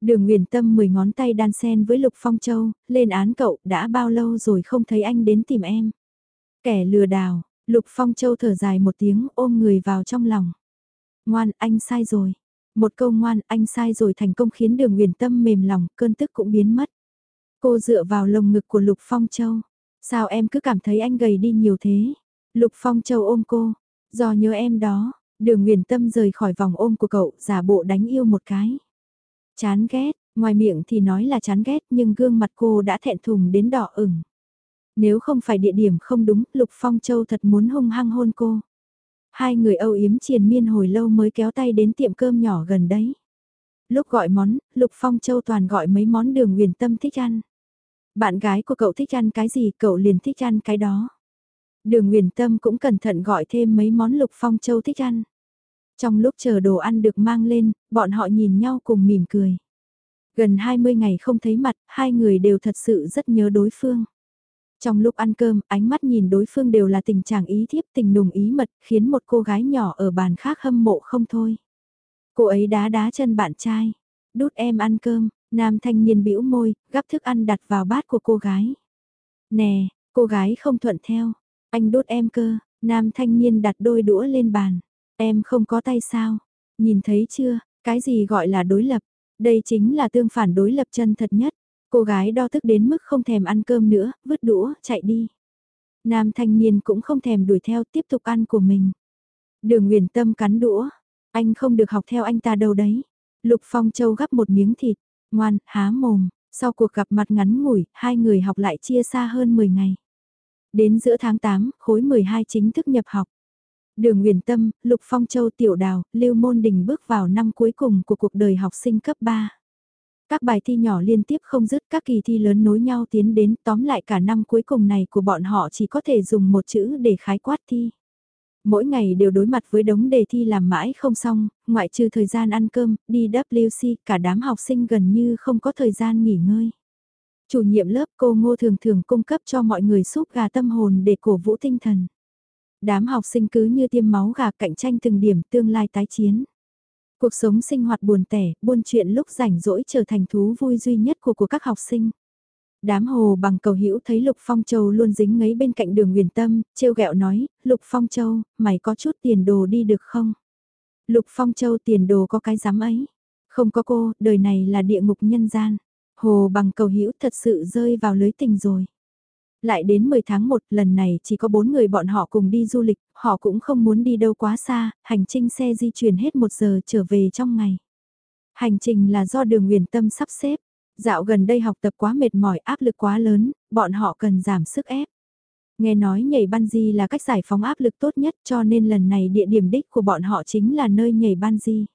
Đường Nguyền Tâm mười ngón tay đan sen với Lục Phong Châu, lên án cậu, đã bao lâu rồi không thấy anh đến tìm em. Kẻ lừa đảo, Lục Phong Châu thở dài một tiếng ôm người vào trong lòng. Ngoan, anh sai rồi. Một câu ngoan, anh sai rồi thành công khiến đường Nguyền Tâm mềm lòng, cơn tức cũng biến mất. Cô dựa vào lồng ngực của Lục Phong Châu. Sao em cứ cảm thấy anh gầy đi nhiều thế? Lục Phong Châu ôm cô. Do nhớ em đó, đường Nguyền Tâm rời khỏi vòng ôm của cậu, giả bộ đánh yêu một cái. Chán ghét, ngoài miệng thì nói là chán ghét nhưng gương mặt cô đã thẹn thùng đến đỏ ửng. Nếu không phải địa điểm không đúng, Lục Phong Châu thật muốn hung hăng hôn cô. Hai người âu yếm triền miên hồi lâu mới kéo tay đến tiệm cơm nhỏ gần đấy. Lúc gọi món, Lục Phong Châu toàn gọi mấy món đường huyền tâm thích ăn. Bạn gái của cậu thích ăn cái gì cậu liền thích ăn cái đó. Đường huyền tâm cũng cẩn thận gọi thêm mấy món Lục Phong Châu thích ăn. Trong lúc chờ đồ ăn được mang lên, bọn họ nhìn nhau cùng mỉm cười. Gần 20 ngày không thấy mặt, hai người đều thật sự rất nhớ đối phương. Trong lúc ăn cơm, ánh mắt nhìn đối phương đều là tình trạng ý thiếp tình nùng ý mật, khiến một cô gái nhỏ ở bàn khác hâm mộ không thôi. Cô ấy đá đá chân bạn trai. Đút em ăn cơm, nam thanh niên bĩu môi, gắp thức ăn đặt vào bát của cô gái. Nè, cô gái không thuận theo. Anh đút em cơ, nam thanh niên đặt đôi đũa lên bàn. Em không có tay sao? Nhìn thấy chưa, cái gì gọi là đối lập? Đây chính là tương phản đối lập chân thật nhất. Cô gái đo thức đến mức không thèm ăn cơm nữa, vứt đũa, chạy đi. Nam thanh niên cũng không thèm đuổi theo tiếp tục ăn của mình. Đường Nguyễn Tâm cắn đũa, anh không được học theo anh ta đâu đấy. Lục Phong Châu gắp một miếng thịt, ngoan, há mồm, sau cuộc gặp mặt ngắn ngủi, hai người học lại chia xa hơn 10 ngày. Đến giữa tháng 8, khối 12 chính thức nhập học. Đường Nguyền Tâm, Lục Phong Châu Tiểu Đào, Lưu Môn Đình bước vào năm cuối cùng của cuộc đời học sinh cấp 3. Các bài thi nhỏ liên tiếp không dứt các kỳ thi lớn nối nhau tiến đến tóm lại cả năm cuối cùng này của bọn họ chỉ có thể dùng một chữ để khái quát thi. Mỗi ngày đều đối mặt với đống đề thi làm mãi không xong, ngoại trừ thời gian ăn cơm, đi WC, cả đám học sinh gần như không có thời gian nghỉ ngơi. Chủ nhiệm lớp cô Ngô thường thường cung cấp cho mọi người súp gà tâm hồn để cổ vũ tinh thần. Đám học sinh cứ như tiêm máu gà cạnh tranh từng điểm tương lai tái chiến. Cuộc sống sinh hoạt buồn tẻ, buôn chuyện lúc rảnh rỗi trở thành thú vui duy nhất của của các học sinh. Đám hồ bằng cầu hữu thấy Lục Phong Châu luôn dính ngấy bên cạnh đường huyền tâm, trêu ghẹo nói, Lục Phong Châu, mày có chút tiền đồ đi được không? Lục Phong Châu tiền đồ có cái dám ấy. Không có cô, đời này là địa ngục nhân gian. Hồ bằng cầu hữu thật sự rơi vào lưới tình rồi. Lại đến 10 tháng 1 lần này chỉ có 4 người bọn họ cùng đi du lịch, họ cũng không muốn đi đâu quá xa, hành trình xe di chuyển hết 1 giờ trở về trong ngày. Hành trình là do đường huyền tâm sắp xếp. Dạo gần đây học tập quá mệt mỏi áp lực quá lớn, bọn họ cần giảm sức ép. Nghe nói nhảy bungee là cách giải phóng áp lực tốt nhất cho nên lần này địa điểm đích của bọn họ chính là nơi nhảy bungee.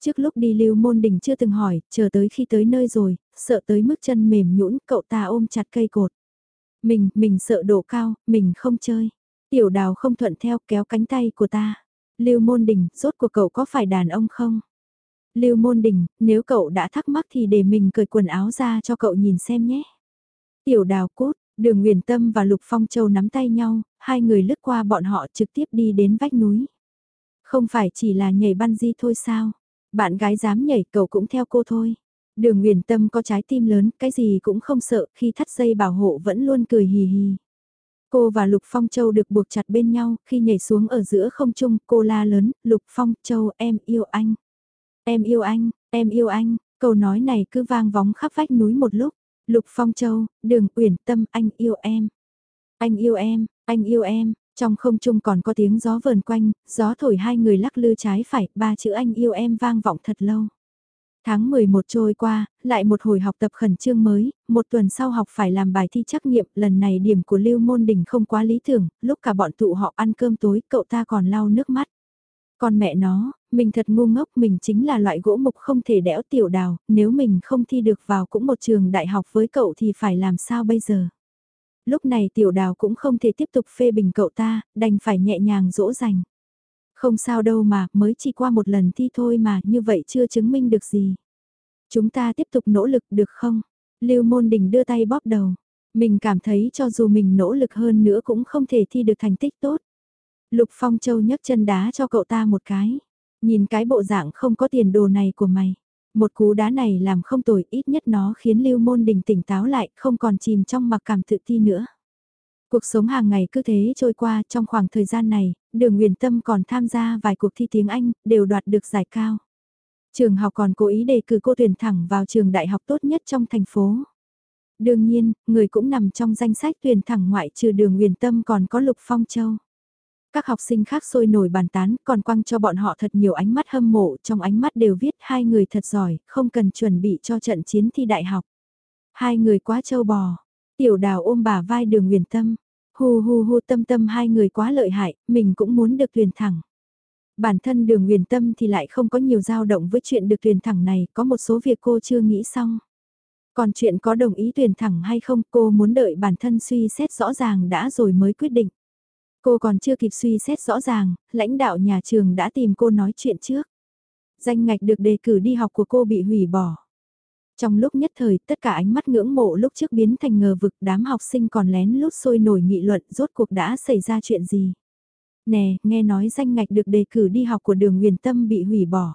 Trước lúc đi lưu môn đình chưa từng hỏi, chờ tới khi tới nơi rồi, sợ tới mức chân mềm nhũn cậu ta ôm chặt cây cột. Mình, mình sợ độ cao, mình không chơi. Tiểu đào không thuận theo kéo cánh tay của ta. Lưu môn đình, rốt của cậu có phải đàn ông không? Lưu môn đình, nếu cậu đã thắc mắc thì để mình cởi quần áo ra cho cậu nhìn xem nhé. Tiểu đào cút. đường Nguyền Tâm và Lục Phong Châu nắm tay nhau, hai người lướt qua bọn họ trực tiếp đi đến vách núi. Không phải chỉ là nhảy băn di thôi sao? Bạn gái dám nhảy cậu cũng theo cô thôi. Đường Nguyền Tâm có trái tim lớn, cái gì cũng không sợ, khi thắt dây bảo hộ vẫn luôn cười hì hì. Cô và Lục Phong Châu được buộc chặt bên nhau, khi nhảy xuống ở giữa không trung, cô la lớn, Lục Phong Châu em yêu anh. Em yêu anh, em yêu anh, câu nói này cứ vang vóng khắp vách núi một lúc. Lục Phong Châu, đường uyển tâm anh yêu em. Anh yêu em, anh yêu em, trong không trung còn có tiếng gió vờn quanh, gió thổi hai người lắc lư trái phải, ba chữ anh yêu em vang vọng thật lâu. Tháng 11 trôi qua, lại một hồi học tập khẩn trương mới, một tuần sau học phải làm bài thi trắc nghiệm, lần này điểm của Lưu Môn Đình không quá lý tưởng, lúc cả bọn tụ họ ăn cơm tối, cậu ta còn lau nước mắt. Con mẹ nó, mình thật ngu ngốc, mình chính là loại gỗ mục không thể đẽo tiểu đào, nếu mình không thi được vào cũng một trường đại học với cậu thì phải làm sao bây giờ? Lúc này tiểu đào cũng không thể tiếp tục phê bình cậu ta, đành phải nhẹ nhàng dỗ dành. Không sao đâu mà, mới chỉ qua một lần thi thôi mà, như vậy chưa chứng minh được gì. Chúng ta tiếp tục nỗ lực được không? Lưu Môn Đình đưa tay bóp đầu. Mình cảm thấy cho dù mình nỗ lực hơn nữa cũng không thể thi được thành tích tốt. Lục Phong Châu nhấc chân đá cho cậu ta một cái. Nhìn cái bộ dạng không có tiền đồ này của mày. Một cú đá này làm không tồi ít nhất nó khiến Lưu Môn Đình tỉnh táo lại không còn chìm trong mặc cảm tự ti nữa. Cuộc sống hàng ngày cứ thế trôi qua trong khoảng thời gian này, đường Nguyền Tâm còn tham gia vài cuộc thi tiếng Anh, đều đoạt được giải cao. Trường học còn cố ý đề cử cô tuyển thẳng vào trường đại học tốt nhất trong thành phố. Đương nhiên, người cũng nằm trong danh sách tuyển thẳng ngoại trừ đường Nguyền Tâm còn có Lục Phong Châu. Các học sinh khác sôi nổi bàn tán còn quăng cho bọn họ thật nhiều ánh mắt hâm mộ trong ánh mắt đều viết hai người thật giỏi, không cần chuẩn bị cho trận chiến thi đại học. Hai người quá trâu bò, tiểu đào ôm bà vai đường Nguyền tâm, hù hù hù tâm tâm hai người quá lợi hại, mình cũng muốn được tuyển thẳng. Bản thân đường huyền tâm thì lại không có nhiều dao động với chuyện được tuyển thẳng này, có một số việc cô chưa nghĩ xong. Còn chuyện có đồng ý tuyển thẳng hay không cô muốn đợi bản thân suy xét rõ ràng đã rồi mới quyết định. Cô còn chưa kịp suy xét rõ ràng, lãnh đạo nhà trường đã tìm cô nói chuyện trước. Danh ngạch được đề cử đi học của cô bị hủy bỏ. Trong lúc nhất thời, tất cả ánh mắt ngưỡng mộ lúc trước biến thành ngờ vực đám học sinh còn lén lút sôi nổi nghị luận rốt cuộc đã xảy ra chuyện gì. Nè, nghe nói danh ngạch được đề cử đi học của đường huyền tâm bị hủy bỏ.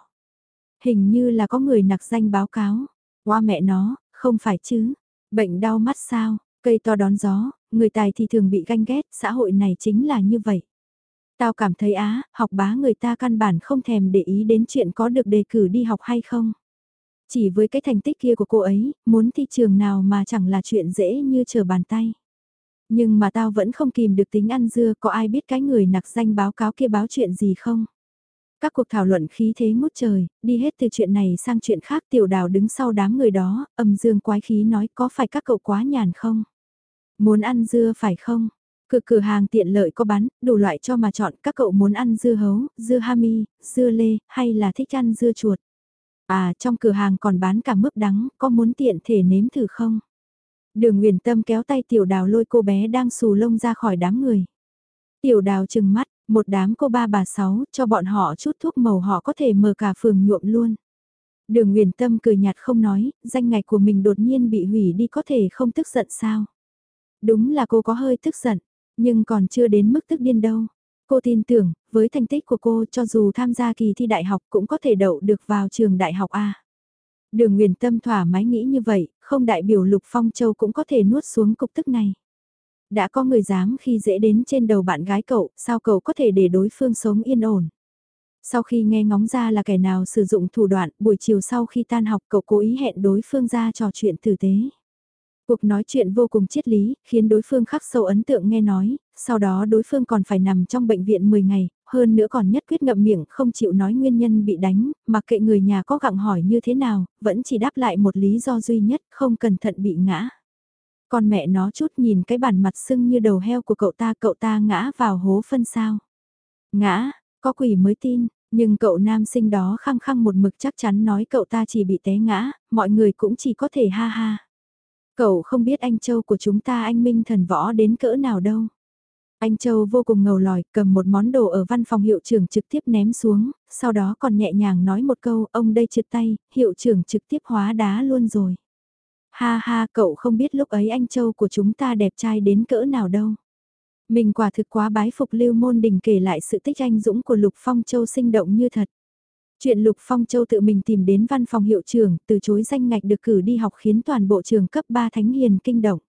Hình như là có người nặc danh báo cáo. Qua mẹ nó, không phải chứ. Bệnh đau mắt sao, cây to đón gió, người tài thì thường bị ganh ghét, xã hội này chính là như vậy. Tao cảm thấy á, học bá người ta căn bản không thèm để ý đến chuyện có được đề cử đi học hay không. Chỉ với cái thành tích kia của cô ấy, muốn thi trường nào mà chẳng là chuyện dễ như trở bàn tay. Nhưng mà tao vẫn không kìm được tính ăn dưa, có ai biết cái người nặc danh báo cáo kia báo chuyện gì không? Các cuộc thảo luận khí thế ngút trời, đi hết từ chuyện này sang chuyện khác tiểu đào đứng sau đám người đó, âm dương quái khí nói có phải các cậu quá nhàn không? Muốn ăn dưa phải không? Cửa cửa hàng tiện lợi có bán, đủ loại cho mà chọn các cậu muốn ăn dưa hấu, dưa hami, dưa lê, hay là thích ăn dưa chuột. À, trong cửa hàng còn bán cả mướp đắng, có muốn tiện thể nếm thử không? Đường Nguyền Tâm kéo tay tiểu đào lôi cô bé đang xù lông ra khỏi đám người. Tiểu đào chừng mắt, một đám cô ba bà sáu, cho bọn họ chút thuốc màu họ có thể mở cả phường nhuộm luôn. Đường Nguyền Tâm cười nhạt không nói, danh ngạch của mình đột nhiên bị hủy đi có thể không tức giận sao? Đúng là cô có hơi tức giận, nhưng còn chưa đến mức tức điên đâu. Cô tin tưởng, với thành tích của cô cho dù tham gia kỳ thi đại học cũng có thể đậu được vào trường đại học A. Đường Nguyền Tâm thỏa mái nghĩ như vậy, không đại biểu Lục Phong Châu cũng có thể nuốt xuống cục tức này. Đã có người dám khi dễ đến trên đầu bạn gái cậu, sao cậu có thể để đối phương sống yên ổn. Sau khi nghe ngóng ra là kẻ nào sử dụng thủ đoạn, buổi chiều sau khi tan học cậu cố ý hẹn đối phương ra trò chuyện tử tế. Cuộc nói chuyện vô cùng triết lý, khiến đối phương khắc sâu ấn tượng nghe nói, sau đó đối phương còn phải nằm trong bệnh viện 10 ngày, hơn nữa còn nhất quyết ngậm miệng không chịu nói nguyên nhân bị đánh, mặc kệ người nhà có gặng hỏi như thế nào, vẫn chỉ đáp lại một lý do duy nhất, không cẩn thận bị ngã. Con mẹ nó chút nhìn cái bản mặt sưng như đầu heo của cậu ta, cậu ta ngã vào hố phân sao. Ngã, có quỷ mới tin, nhưng cậu nam sinh đó khăng khăng một mực chắc chắn nói cậu ta chỉ bị té ngã, mọi người cũng chỉ có thể ha ha. Cậu không biết anh Châu của chúng ta anh Minh thần võ đến cỡ nào đâu. Anh Châu vô cùng ngầu lòi, cầm một món đồ ở văn phòng hiệu trưởng trực tiếp ném xuống, sau đó còn nhẹ nhàng nói một câu, ông đây trượt tay, hiệu trưởng trực tiếp hóa đá luôn rồi. Ha ha, cậu không biết lúc ấy anh Châu của chúng ta đẹp trai đến cỡ nào đâu. Mình quả thực quá bái phục lưu môn đình kể lại sự tích anh dũng của Lục Phong Châu sinh động như thật. Chuyện Lục Phong Châu tự mình tìm đến văn phòng hiệu trưởng, từ chối danh ngạch được cử đi học khiến toàn bộ trường cấp 3 Thánh Hiền kinh động.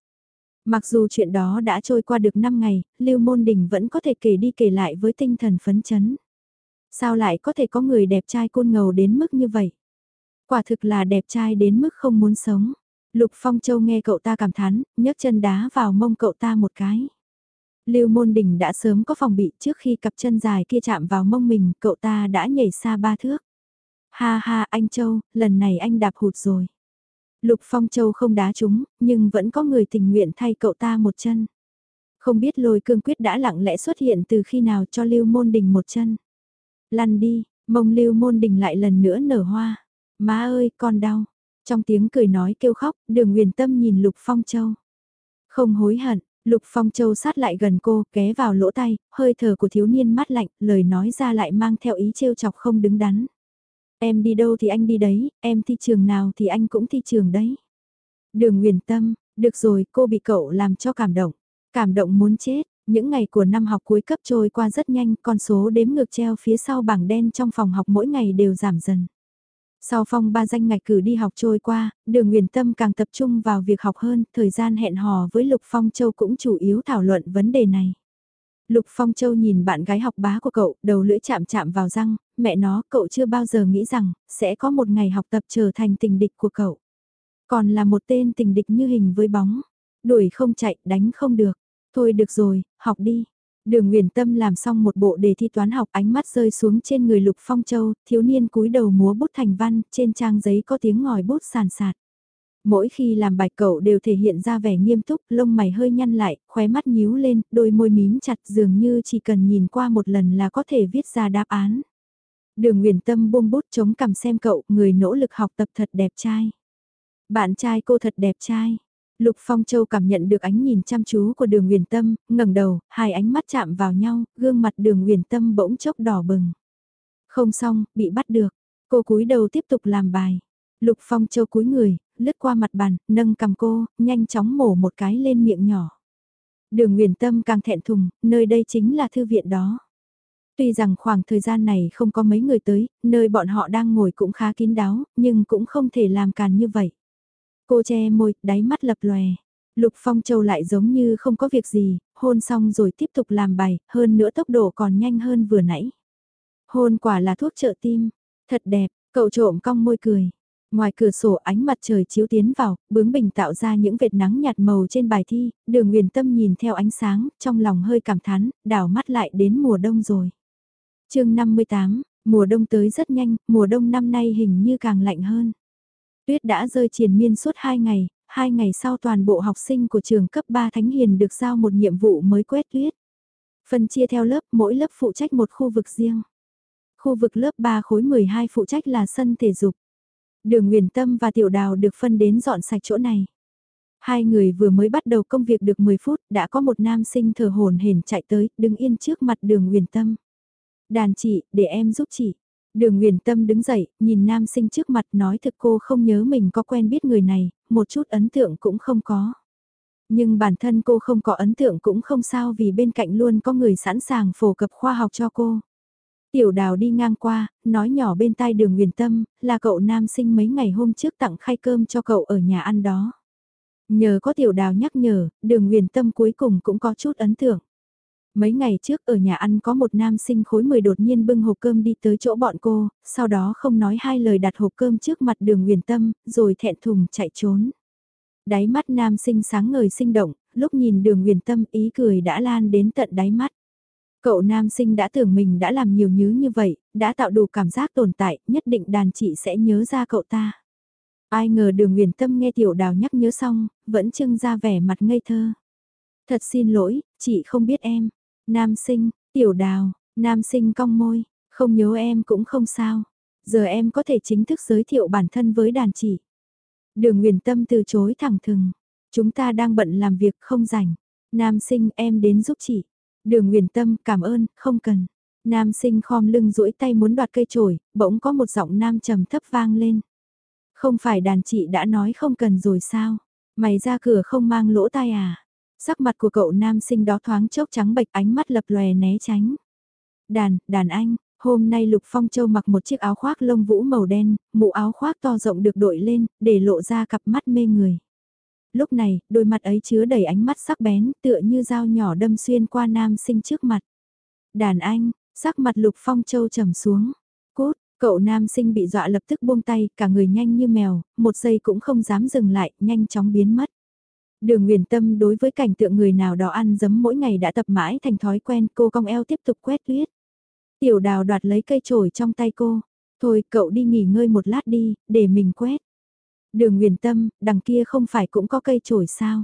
Mặc dù chuyện đó đã trôi qua được 5 ngày, Lưu Môn Đình vẫn có thể kể đi kể lại với tinh thần phấn chấn. Sao lại có thể có người đẹp trai côn ngầu đến mức như vậy? Quả thực là đẹp trai đến mức không muốn sống. Lục Phong Châu nghe cậu ta cảm thán, nhấc chân đá vào mông cậu ta một cái. Lưu Môn Đình đã sớm có phòng bị trước khi cặp chân dài kia chạm vào mông mình, cậu ta đã nhảy xa ba thước. Ha ha anh Châu, lần này anh đạp hụt rồi. Lục Phong Châu không đá chúng, nhưng vẫn có người tình nguyện thay cậu ta một chân. Không biết lôi cương quyết đã lặng lẽ xuất hiện từ khi nào cho Lưu Môn Đình một chân. Lăn đi, mông Lưu Môn Đình lại lần nữa nở hoa. Má ơi, con đau. Trong tiếng cười nói kêu khóc, đường huyền tâm nhìn Lục Phong Châu. Không hối hận, Lục Phong Châu sát lại gần cô, ghé vào lỗ tay, hơi thở của thiếu niên mát lạnh, lời nói ra lại mang theo ý trêu chọc không đứng đắn. Em đi đâu thì anh đi đấy, em thi trường nào thì anh cũng thi trường đấy. Đường Nguyền Tâm, được rồi, cô bị cậu làm cho cảm động. Cảm động muốn chết, những ngày của năm học cuối cấp trôi qua rất nhanh, con số đếm ngược treo phía sau bảng đen trong phòng học mỗi ngày đều giảm dần. Sau phong ba danh ngạch cử đi học trôi qua, đường Nguyền Tâm càng tập trung vào việc học hơn, thời gian hẹn hò với Lục Phong Châu cũng chủ yếu thảo luận vấn đề này. Lục Phong Châu nhìn bạn gái học bá của cậu, đầu lưỡi chạm chạm vào răng, mẹ nó, cậu chưa bao giờ nghĩ rằng, sẽ có một ngày học tập trở thành tình địch của cậu. Còn là một tên tình địch như hình với bóng, đuổi không chạy, đánh không được. Thôi được rồi, học đi. Đường Nguyền Tâm làm xong một bộ đề thi toán học ánh mắt rơi xuống trên người Lục Phong Châu, thiếu niên cúi đầu múa bút thành văn, trên trang giấy có tiếng ngòi bút sàn sạt. Mỗi khi làm bài cậu đều thể hiện ra vẻ nghiêm túc, lông mày hơi nhăn lại, khóe mắt nhíu lên, đôi môi mím chặt dường như chỉ cần nhìn qua một lần là có thể viết ra đáp án. Đường Nguyền Tâm buông bút chống cằm xem cậu, người nỗ lực học tập thật đẹp trai. Bạn trai cô thật đẹp trai. Lục Phong Châu cảm nhận được ánh nhìn chăm chú của đường Nguyền Tâm, ngẩng đầu, hai ánh mắt chạm vào nhau, gương mặt đường Nguyền Tâm bỗng chốc đỏ bừng. Không xong, bị bắt được. Cô cúi đầu tiếp tục làm bài. Lục Phong Châu cúi người, lướt qua mặt bàn, nâng cầm cô, nhanh chóng mổ một cái lên miệng nhỏ. Đường Nguyền Tâm càng thẹn thùng, nơi đây chính là thư viện đó. Tuy rằng khoảng thời gian này không có mấy người tới, nơi bọn họ đang ngồi cũng khá kín đáo, nhưng cũng không thể làm càn như vậy. Cô che môi, đáy mắt lập lòe. Lục Phong Châu lại giống như không có việc gì, hôn xong rồi tiếp tục làm bài, hơn nữa tốc độ còn nhanh hơn vừa nãy. Hôn quả là thuốc trợ tim, thật đẹp, cậu trộm cong môi cười. Ngoài cửa sổ ánh mặt trời chiếu tiến vào, bướng bình tạo ra những vệt nắng nhạt màu trên bài thi, đường huyền tâm nhìn theo ánh sáng, trong lòng hơi cảm thán, đảo mắt lại đến mùa đông rồi chương 58, mùa đông tới rất nhanh, mùa đông năm nay hình như càng lạnh hơn. Tuyết đã rơi triền miên suốt 2 ngày, hai ngày sau toàn bộ học sinh của trường cấp 3 Thánh Hiền được giao một nhiệm vụ mới quét tuyết. Phân chia theo lớp, mỗi lớp phụ trách một khu vực riêng. Khu vực lớp 3 khối 12 phụ trách là sân thể dục. Đường Nguyền Tâm và Tiểu Đào được phân đến dọn sạch chỗ này. Hai người vừa mới bắt đầu công việc được 10 phút, đã có một nam sinh thở hồn hển chạy tới, đứng yên trước mặt đường Nguyền Tâm. Đàn chị, để em giúp chị. Đường Nguyền Tâm đứng dậy, nhìn nam sinh trước mặt nói thực cô không nhớ mình có quen biết người này, một chút ấn tượng cũng không có. Nhưng bản thân cô không có ấn tượng cũng không sao vì bên cạnh luôn có người sẵn sàng phổ cập khoa học cho cô. Tiểu đào đi ngang qua, nói nhỏ bên tai đường huyền tâm, là cậu nam sinh mấy ngày hôm trước tặng khay cơm cho cậu ở nhà ăn đó. Nhờ có tiểu đào nhắc nhở, đường huyền tâm cuối cùng cũng có chút ấn tượng. Mấy ngày trước ở nhà ăn có một nam sinh khối 10 đột nhiên bưng hộp cơm đi tới chỗ bọn cô, sau đó không nói hai lời đặt hộp cơm trước mặt đường huyền tâm, rồi thẹn thùng chạy trốn. Đáy mắt nam sinh sáng ngời sinh động, lúc nhìn đường huyền tâm ý cười đã lan đến tận đáy mắt. Cậu nam sinh đã tưởng mình đã làm nhiều nhứ như vậy, đã tạo đủ cảm giác tồn tại, nhất định đàn chị sẽ nhớ ra cậu ta. Ai ngờ đường huyền tâm nghe tiểu đào nhắc nhớ xong, vẫn trưng ra vẻ mặt ngây thơ. Thật xin lỗi, chị không biết em. Nam sinh, tiểu đào, nam sinh cong môi, không nhớ em cũng không sao. Giờ em có thể chính thức giới thiệu bản thân với đàn chị. Đường Nguyền Tâm từ chối thẳng thừng. Chúng ta đang bận làm việc không rảnh. Nam sinh em đến giúp chị. Đường Nguyền Tâm cảm ơn, không cần. Nam sinh khom lưng duỗi tay muốn đoạt cây chổi, bỗng có một giọng nam trầm thấp vang lên. Không phải đàn chị đã nói không cần rồi sao? Mày ra cửa không mang lỗ tai à? Sắc mặt của cậu nam sinh đó thoáng chốc trắng bệch ánh mắt lập lòe né tránh. Đàn, đàn anh, hôm nay Lục Phong Châu mặc một chiếc áo khoác lông vũ màu đen, mũ áo khoác to rộng được đội lên, để lộ ra cặp mắt mê người. Lúc này, đôi mặt ấy chứa đầy ánh mắt sắc bén, tựa như dao nhỏ đâm xuyên qua nam sinh trước mặt. Đàn anh, sắc mặt Lục Phong Châu trầm xuống. Cút, cậu nam sinh bị dọa lập tức buông tay, cả người nhanh như mèo, một giây cũng không dám dừng lại, nhanh chóng biến mất. Đường Nguyền Tâm đối với cảnh tượng người nào đó ăn dấm mỗi ngày đã tập mãi thành thói quen cô cong eo tiếp tục quét tuyết. Tiểu đào đoạt lấy cây chổi trong tay cô. Thôi cậu đi nghỉ ngơi một lát đi, để mình quét. Đường Nguyền Tâm, đằng kia không phải cũng có cây chổi sao?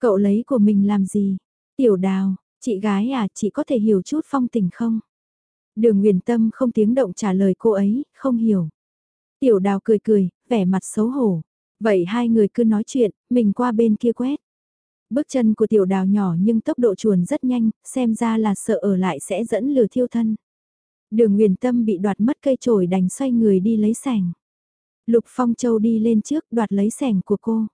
Cậu lấy của mình làm gì? Tiểu đào, chị gái à, chị có thể hiểu chút phong tình không? Đường Nguyền Tâm không tiếng động trả lời cô ấy, không hiểu. Tiểu đào cười cười, vẻ mặt xấu hổ. Vậy hai người cứ nói chuyện, mình qua bên kia quét. Bước chân của tiểu đào nhỏ nhưng tốc độ chuồn rất nhanh, xem ra là sợ ở lại sẽ dẫn lừa thiêu thân. Đường huyền Tâm bị đoạt mất cây trổi đành xoay người đi lấy sẻng. Lục Phong Châu đi lên trước đoạt lấy sẻng của cô.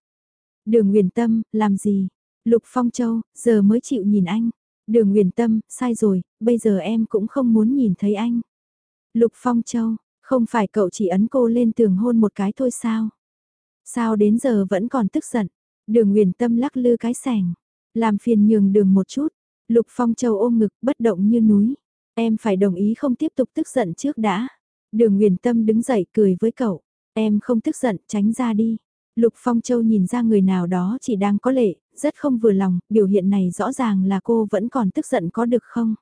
Đường huyền Tâm, làm gì? Lục Phong Châu, giờ mới chịu nhìn anh. Đường huyền Tâm, sai rồi, bây giờ em cũng không muốn nhìn thấy anh. Lục Phong Châu, không phải cậu chỉ ấn cô lên tường hôn một cái thôi sao? Sao đến giờ vẫn còn tức giận? Đường Nguyền Tâm lắc lư cái sẻng, làm phiền nhường đường một chút. Lục Phong Châu ôm ngực bất động như núi. Em phải đồng ý không tiếp tục tức giận trước đã. Đường Nguyền Tâm đứng dậy cười với cậu. Em không tức giận, tránh ra đi. Lục Phong Châu nhìn ra người nào đó chỉ đang có lệ, rất không vừa lòng, biểu hiện này rõ ràng là cô vẫn còn tức giận có được không?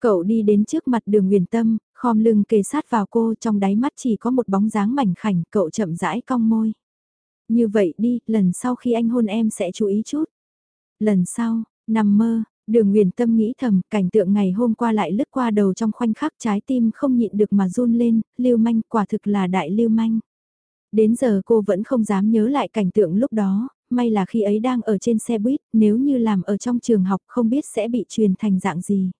Cậu đi đến trước mặt đường huyền tâm, khom lưng kề sát vào cô trong đáy mắt chỉ có một bóng dáng mảnh khảnh, cậu chậm rãi cong môi. Như vậy đi, lần sau khi anh hôn em sẽ chú ý chút. Lần sau, nằm mơ, đường Nguyền tâm nghĩ thầm, cảnh tượng ngày hôm qua lại lướt qua đầu trong khoảnh khắc trái tim không nhịn được mà run lên, lưu manh quả thực là đại lưu manh. Đến giờ cô vẫn không dám nhớ lại cảnh tượng lúc đó, may là khi ấy đang ở trên xe buýt, nếu như làm ở trong trường học không biết sẽ bị truyền thành dạng gì.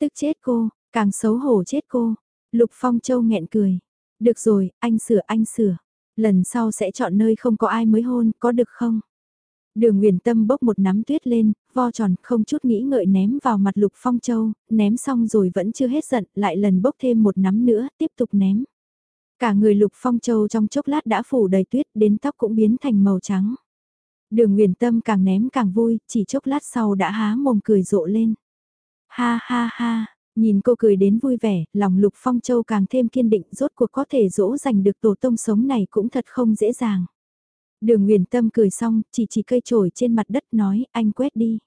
Tức chết cô, càng xấu hổ chết cô. Lục Phong Châu nghẹn cười. Được rồi, anh sửa anh sửa. Lần sau sẽ chọn nơi không có ai mới hôn, có được không? Đường Nguyền Tâm bốc một nắm tuyết lên, vo tròn, không chút nghĩ ngợi ném vào mặt Lục Phong Châu, ném xong rồi vẫn chưa hết giận, lại lần bốc thêm một nắm nữa, tiếp tục ném. Cả người Lục Phong Châu trong chốc lát đã phủ đầy tuyết, đến tóc cũng biến thành màu trắng. Đường Nguyền Tâm càng ném càng vui, chỉ chốc lát sau đã há mồm cười rộ lên. Ha ha ha, nhìn cô cười đến vui vẻ, lòng Lục Phong Châu càng thêm kiên định rốt cuộc có thể dỗ dành được tổ tông sống này cũng thật không dễ dàng. Đường Nguyền Tâm cười xong, chỉ chỉ cây trổi trên mặt đất nói, anh quét đi.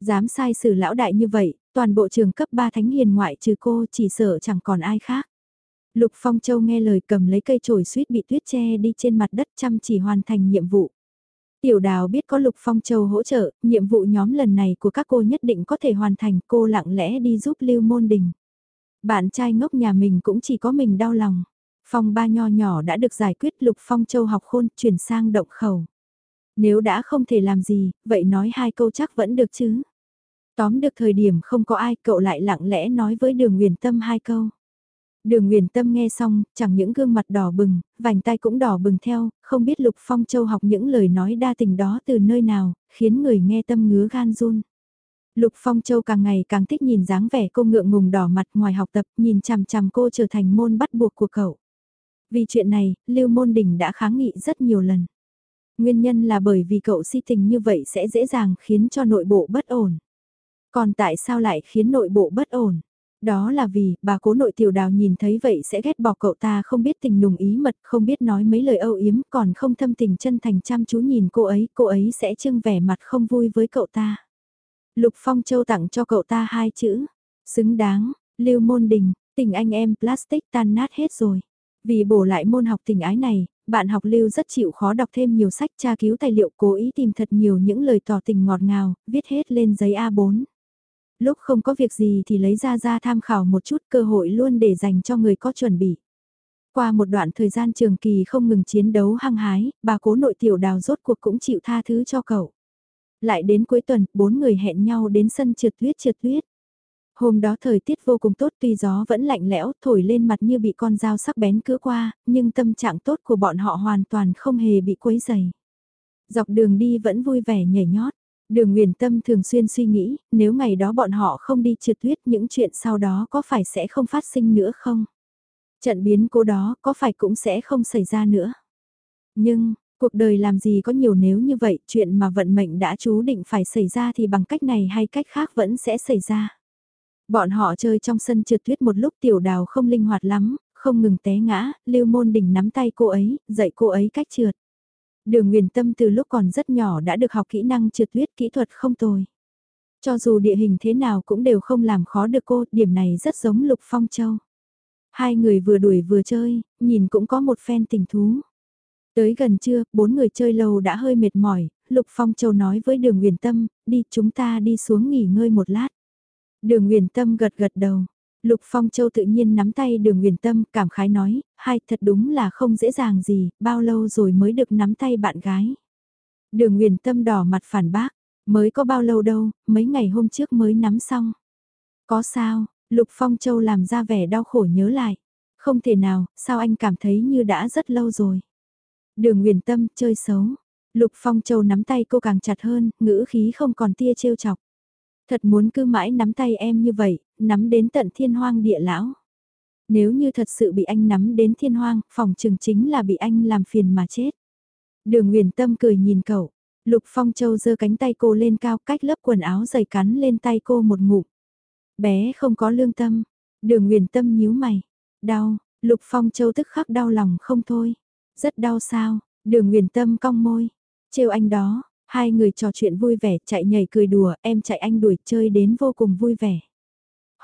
Dám sai xử lão đại như vậy, toàn bộ trường cấp 3 thánh hiền ngoại trừ cô chỉ sợ chẳng còn ai khác. Lục Phong Châu nghe lời cầm lấy cây trổi suýt bị tuyết che đi trên mặt đất chăm chỉ hoàn thành nhiệm vụ. Tiểu đào biết có Lục Phong Châu hỗ trợ, nhiệm vụ nhóm lần này của các cô nhất định có thể hoàn thành cô lặng lẽ đi giúp Lưu Môn Đình. Bạn trai ngốc nhà mình cũng chỉ có mình đau lòng. Phong ba nho nhỏ đã được giải quyết Lục Phong Châu học khôn chuyển sang động khẩu. Nếu đã không thể làm gì, vậy nói hai câu chắc vẫn được chứ. Tóm được thời điểm không có ai cậu lại lặng lẽ nói với đường huyền tâm hai câu. Đường Nguyền Tâm nghe xong, chẳng những gương mặt đỏ bừng, vành tay cũng đỏ bừng theo, không biết Lục Phong Châu học những lời nói đa tình đó từ nơi nào, khiến người nghe tâm ngứa gan run. Lục Phong Châu càng ngày càng thích nhìn dáng vẻ cô ngượng ngùng đỏ mặt ngoài học tập, nhìn chằm chằm cô trở thành môn bắt buộc của cậu. Vì chuyện này, Lưu Môn Đình đã kháng nghị rất nhiều lần. Nguyên nhân là bởi vì cậu si tình như vậy sẽ dễ dàng khiến cho nội bộ bất ổn. Còn tại sao lại khiến nội bộ bất ổn? Đó là vì, bà cố nội tiểu đào nhìn thấy vậy sẽ ghét bỏ cậu ta không biết tình nùng ý mật, không biết nói mấy lời âu yếm, còn không thâm tình chân thành chăm chú nhìn cô ấy, cô ấy sẽ trưng vẻ mặt không vui với cậu ta. Lục Phong Châu tặng cho cậu ta hai chữ, xứng đáng, lưu môn đình, tình anh em plastic tan nát hết rồi. Vì bổ lại môn học tình ái này, bạn học lưu rất chịu khó đọc thêm nhiều sách tra cứu tài liệu cố ý tìm thật nhiều những lời tỏ tình ngọt ngào, viết hết lên giấy A4 lúc không có việc gì thì lấy ra ra tham khảo một chút cơ hội luôn để dành cho người có chuẩn bị. Qua một đoạn thời gian trường kỳ không ngừng chiến đấu hăng hái, bà cố nội tiểu đào rốt cuộc cũng chịu tha thứ cho cậu. Lại đến cuối tuần, bốn người hẹn nhau đến sân trượt tuyết trượt tuyết. Hôm đó thời tiết vô cùng tốt tuy gió vẫn lạnh lẽo thổi lên mặt như bị con dao sắc bén cứa qua, nhưng tâm trạng tốt của bọn họ hoàn toàn không hề bị quấy dày. Dọc đường đi vẫn vui vẻ nhảy nhót. Đường Nguyền Tâm thường xuyên suy nghĩ, nếu ngày đó bọn họ không đi trượt tuyết những chuyện sau đó có phải sẽ không phát sinh nữa không? Trận biến cố đó có phải cũng sẽ không xảy ra nữa? Nhưng, cuộc đời làm gì có nhiều nếu như vậy, chuyện mà vận mệnh đã chú định phải xảy ra thì bằng cách này hay cách khác vẫn sẽ xảy ra. Bọn họ chơi trong sân trượt tuyết một lúc tiểu đào không linh hoạt lắm, không ngừng té ngã, lưu môn đỉnh nắm tay cô ấy, dạy cô ấy cách trượt. Đường Nguyền Tâm từ lúc còn rất nhỏ đã được học kỹ năng trượt tuyết kỹ thuật không tồi. Cho dù địa hình thế nào cũng đều không làm khó được cô, điểm này rất giống Lục Phong Châu. Hai người vừa đuổi vừa chơi, nhìn cũng có một phen tình thú. Tới gần trưa, bốn người chơi lâu đã hơi mệt mỏi, Lục Phong Châu nói với đường Nguyền Tâm, đi chúng ta đi xuống nghỉ ngơi một lát. Đường Nguyền Tâm gật gật đầu, Lục Phong Châu tự nhiên nắm tay đường huyền tâm, cảm khái nói, hai thật đúng là không dễ dàng gì, bao lâu rồi mới được nắm tay bạn gái. Đường huyền tâm đỏ mặt phản bác, mới có bao lâu đâu, mấy ngày hôm trước mới nắm xong. Có sao, Lục Phong Châu làm ra vẻ đau khổ nhớ lại. Không thể nào, sao anh cảm thấy như đã rất lâu rồi. Đường huyền tâm, chơi xấu. Lục Phong Châu nắm tay cô càng chặt hơn, ngữ khí không còn tia trêu chọc. Thật muốn cứ mãi nắm tay em như vậy, nắm đến tận thiên hoang địa lão. Nếu như thật sự bị anh nắm đến thiên hoang, phòng trường chính là bị anh làm phiền mà chết. Đường Nguyền Tâm cười nhìn cậu, Lục Phong Châu giơ cánh tay cô lên cao cách lớp quần áo dày cắn lên tay cô một ngụm. Bé không có lương tâm, đường Nguyền Tâm nhíu mày, đau, Lục Phong Châu tức khắc đau lòng không thôi. Rất đau sao, đường Nguyền Tâm cong môi, trêu anh đó, hai người trò chuyện vui vẻ chạy nhảy cười đùa, em chạy anh đuổi chơi đến vô cùng vui vẻ.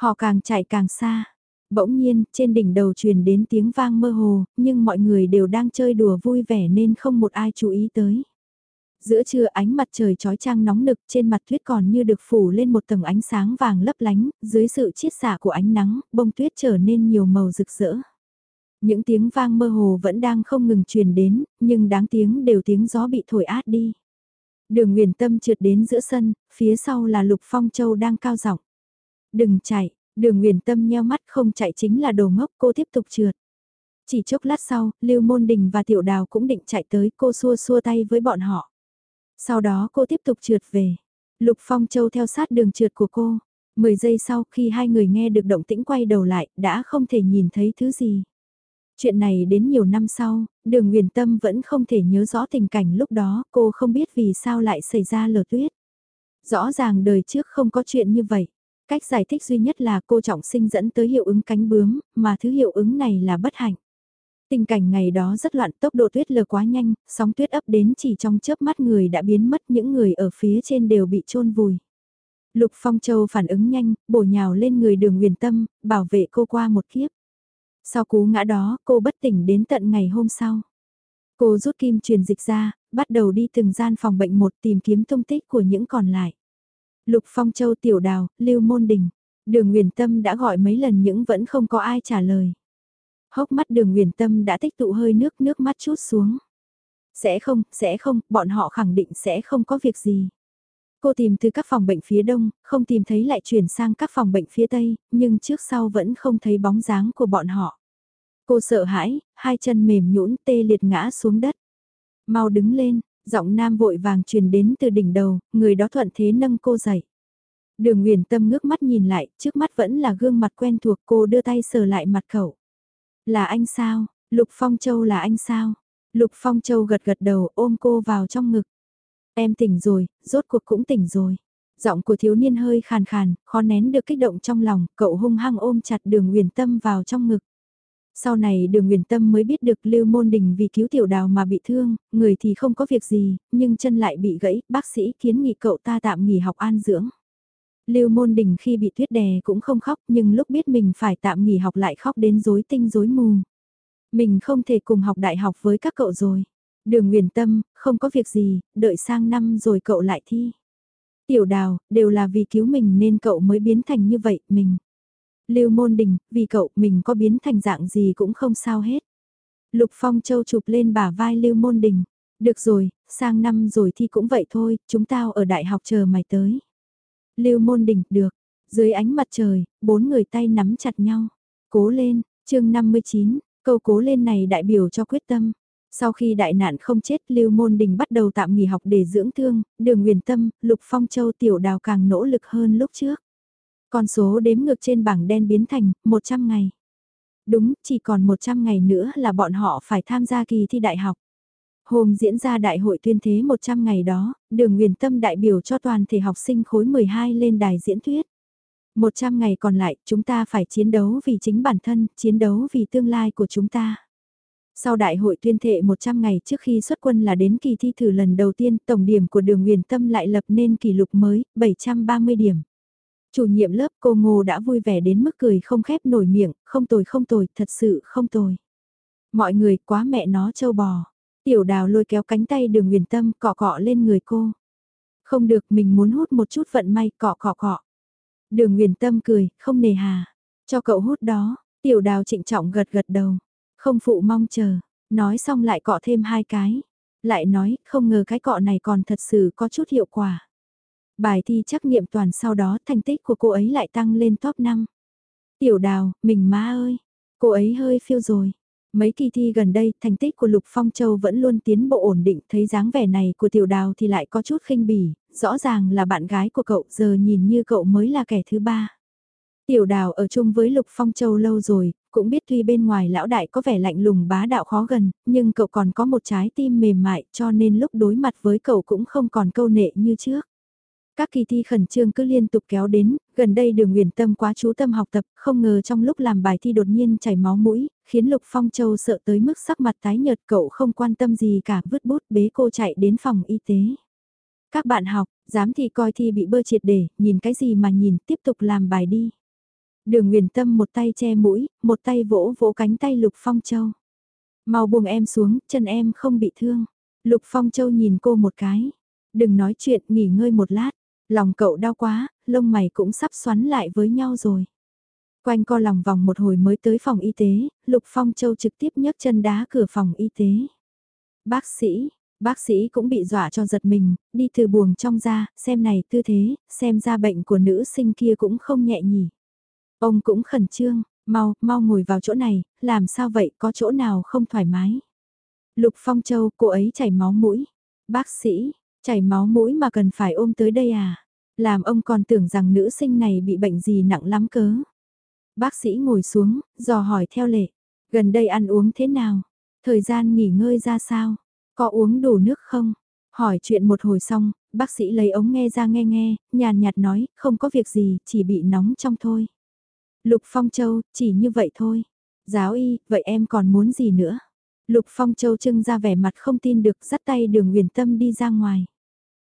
Họ càng chạy càng xa. Bỗng nhiên, trên đỉnh đầu truyền đến tiếng vang mơ hồ, nhưng mọi người đều đang chơi đùa vui vẻ nên không một ai chú ý tới. Giữa trưa ánh mặt trời trói trang nóng nực trên mặt tuyết còn như được phủ lên một tầng ánh sáng vàng lấp lánh, dưới sự chiết xạ của ánh nắng, bông tuyết trở nên nhiều màu rực rỡ. Những tiếng vang mơ hồ vẫn đang không ngừng truyền đến, nhưng đáng tiếng đều tiếng gió bị thổi át đi. Đường Nguyền Tâm trượt đến giữa sân, phía sau là Lục Phong Châu đang cao giọng. Đừng chạy, đường Nguyền Tâm nheo mắt không chạy chính là đồ ngốc cô tiếp tục trượt. Chỉ chốc lát sau, Lưu Môn Đình và Tiểu Đào cũng định chạy tới cô xua xua tay với bọn họ. Sau đó cô tiếp tục trượt về. Lục Phong Châu theo sát đường trượt của cô. Mười giây sau khi hai người nghe được động tĩnh quay đầu lại đã không thể nhìn thấy thứ gì. Chuyện này đến nhiều năm sau, đường huyền tâm vẫn không thể nhớ rõ tình cảnh lúc đó, cô không biết vì sao lại xảy ra lở tuyết. Rõ ràng đời trước không có chuyện như vậy. Cách giải thích duy nhất là cô trọng sinh dẫn tới hiệu ứng cánh bướm, mà thứ hiệu ứng này là bất hạnh. Tình cảnh ngày đó rất loạn tốc độ tuyết lờ quá nhanh, sóng tuyết ấp đến chỉ trong chớp mắt người đã biến mất những người ở phía trên đều bị chôn vùi. Lục Phong Châu phản ứng nhanh, bổ nhào lên người đường huyền tâm, bảo vệ cô qua một kiếp. Sau cú ngã đó, cô bất tỉnh đến tận ngày hôm sau. Cô rút kim truyền dịch ra, bắt đầu đi từng gian phòng bệnh một tìm kiếm tung tích của những còn lại. Lục Phong Châu Tiểu Đào, Lưu Môn Đình. Đường Nguyền Tâm đã gọi mấy lần nhưng vẫn không có ai trả lời. Hốc mắt đường Nguyền Tâm đã tích tụ hơi nước nước mắt chút xuống. Sẽ không, sẽ không, bọn họ khẳng định sẽ không có việc gì. Cô tìm từ các phòng bệnh phía đông, không tìm thấy lại chuyển sang các phòng bệnh phía tây, nhưng trước sau vẫn không thấy bóng dáng của bọn họ. Cô sợ hãi, hai chân mềm nhũn tê liệt ngã xuống đất. Mau đứng lên, giọng nam vội vàng truyền đến từ đỉnh đầu, người đó thuận thế nâng cô dậy. Đường Nguyền Tâm ngước mắt nhìn lại, trước mắt vẫn là gương mặt quen thuộc cô đưa tay sờ lại mặt cậu. Là anh sao? Lục Phong Châu là anh sao? Lục Phong Châu gật gật đầu ôm cô vào trong ngực. Em tỉnh rồi, rốt cuộc cũng tỉnh rồi. Giọng của thiếu niên hơi khàn khàn, khó nén được kích động trong lòng, cậu hung hăng ôm chặt đường Nguyền Tâm vào trong ngực. Sau này đường Nguyền Tâm mới biết được Lưu Môn Đình vì cứu tiểu đào mà bị thương, người thì không có việc gì, nhưng chân lại bị gãy, bác sĩ kiến nghị cậu ta tạm nghỉ học an dưỡng. Lưu Môn Đình khi bị tuyết đè cũng không khóc nhưng lúc biết mình phải tạm nghỉ học lại khóc đến rối tinh rối mù. Mình không thể cùng học đại học với các cậu rồi. Đường Nguyền Tâm, không có việc gì, đợi sang năm rồi cậu lại thi. Tiểu đào, đều là vì cứu mình nên cậu mới biến thành như vậy, mình. Lưu Môn Đình, vì cậu mình có biến thành dạng gì cũng không sao hết. Lục Phong Châu chụp lên bả vai Lưu Môn Đình. Được rồi, sang năm rồi thì cũng vậy thôi, chúng tao ở đại học chờ mày tới. Lưu Môn Đình, được. Dưới ánh mặt trời, bốn người tay nắm chặt nhau. Cố lên, chương 59, câu cố lên này đại biểu cho quyết tâm. Sau khi đại nạn không chết Lưu Môn Đình bắt đầu tạm nghỉ học để dưỡng thương, đường Nguyền Tâm, Lục Phong Châu tiểu đào càng nỗ lực hơn lúc trước. Con số đếm ngược trên bảng đen biến thành 100 ngày. Đúng, chỉ còn 100 ngày nữa là bọn họ phải tham gia kỳ thi đại học. Hôm diễn ra đại hội tuyên thế 100 ngày đó, đường Nguyền Tâm đại biểu cho toàn thể học sinh khối 12 lên đài diễn thuyết. 100 ngày còn lại, chúng ta phải chiến đấu vì chính bản thân, chiến đấu vì tương lai của chúng ta. Sau đại hội tuyên thệ 100 ngày trước khi xuất quân là đến kỳ thi thử lần đầu tiên, tổng điểm của đường Nguyền Tâm lại lập nên kỷ lục mới, 730 điểm. Chủ nhiệm lớp cô Ngô đã vui vẻ đến mức cười không khép nổi miệng, không tồi không tồi, thật sự không tồi. Mọi người quá mẹ nó trâu bò. Tiểu đào lôi kéo cánh tay đường huyền tâm cọ cọ lên người cô. Không được mình muốn hút một chút vận may cọ cọ cọ. Đường huyền tâm cười, không nề hà. Cho cậu hút đó, tiểu đào trịnh trọng gật gật đầu. Không phụ mong chờ, nói xong lại cọ thêm hai cái. Lại nói, không ngờ cái cọ này còn thật sự có chút hiệu quả. Bài thi trắc nghiệm toàn sau đó thành tích của cô ấy lại tăng lên top 5. Tiểu đào, mình má ơi, cô ấy hơi phiêu rồi. Mấy kỳ thi gần đây, thành tích của Lục Phong Châu vẫn luôn tiến bộ ổn định, thấy dáng vẻ này của tiểu đào thì lại có chút khinh bỉ, rõ ràng là bạn gái của cậu, giờ nhìn như cậu mới là kẻ thứ ba. Tiểu đào ở chung với Lục Phong Châu lâu rồi, cũng biết tuy bên ngoài lão đại có vẻ lạnh lùng bá đạo khó gần, nhưng cậu còn có một trái tim mềm mại cho nên lúc đối mặt với cậu cũng không còn câu nệ như trước. Các kỳ thi khẩn trương cứ liên tục kéo đến, gần đây đường nguyễn Tâm quá chú tâm học tập, không ngờ trong lúc làm bài thi đột nhiên chảy máu mũi, khiến Lục Phong Châu sợ tới mức sắc mặt tái nhợt cậu không quan tâm gì cả vứt bút bế cô chạy đến phòng y tế. Các bạn học, dám thì coi thi bị bơ triệt để, nhìn cái gì mà nhìn, tiếp tục làm bài đi. Đường nguyễn Tâm một tay che mũi, một tay vỗ vỗ cánh tay Lục Phong Châu. Mau buông em xuống, chân em không bị thương. Lục Phong Châu nhìn cô một cái. Đừng nói chuyện, nghỉ ngơi một lát. Lòng cậu đau quá, lông mày cũng sắp xoắn lại với nhau rồi. Quanh co lòng vòng một hồi mới tới phòng y tế, Lục Phong Châu trực tiếp nhấc chân đá cửa phòng y tế. Bác sĩ, bác sĩ cũng bị dọa cho giật mình, đi từ buồng trong ra, xem này tư thế, xem ra bệnh của nữ sinh kia cũng không nhẹ nhỉ. Ông cũng khẩn trương, mau, mau ngồi vào chỗ này, làm sao vậy, có chỗ nào không thoải mái. Lục Phong Châu, cô ấy chảy máu mũi. Bác sĩ, Chảy máu mũi mà cần phải ôm tới đây à? Làm ông còn tưởng rằng nữ sinh này bị bệnh gì nặng lắm cớ. Bác sĩ ngồi xuống, dò hỏi theo lệ. Gần đây ăn uống thế nào? Thời gian nghỉ ngơi ra sao? Có uống đủ nước không? Hỏi chuyện một hồi xong, bác sĩ lấy ống nghe ra nghe nghe, nhàn nhạt nói, không có việc gì, chỉ bị nóng trong thôi. Lục Phong Châu, chỉ như vậy thôi. Giáo y, vậy em còn muốn gì nữa? Lục Phong Châu trưng ra vẻ mặt không tin được dắt tay đường Nguyền Tâm đi ra ngoài.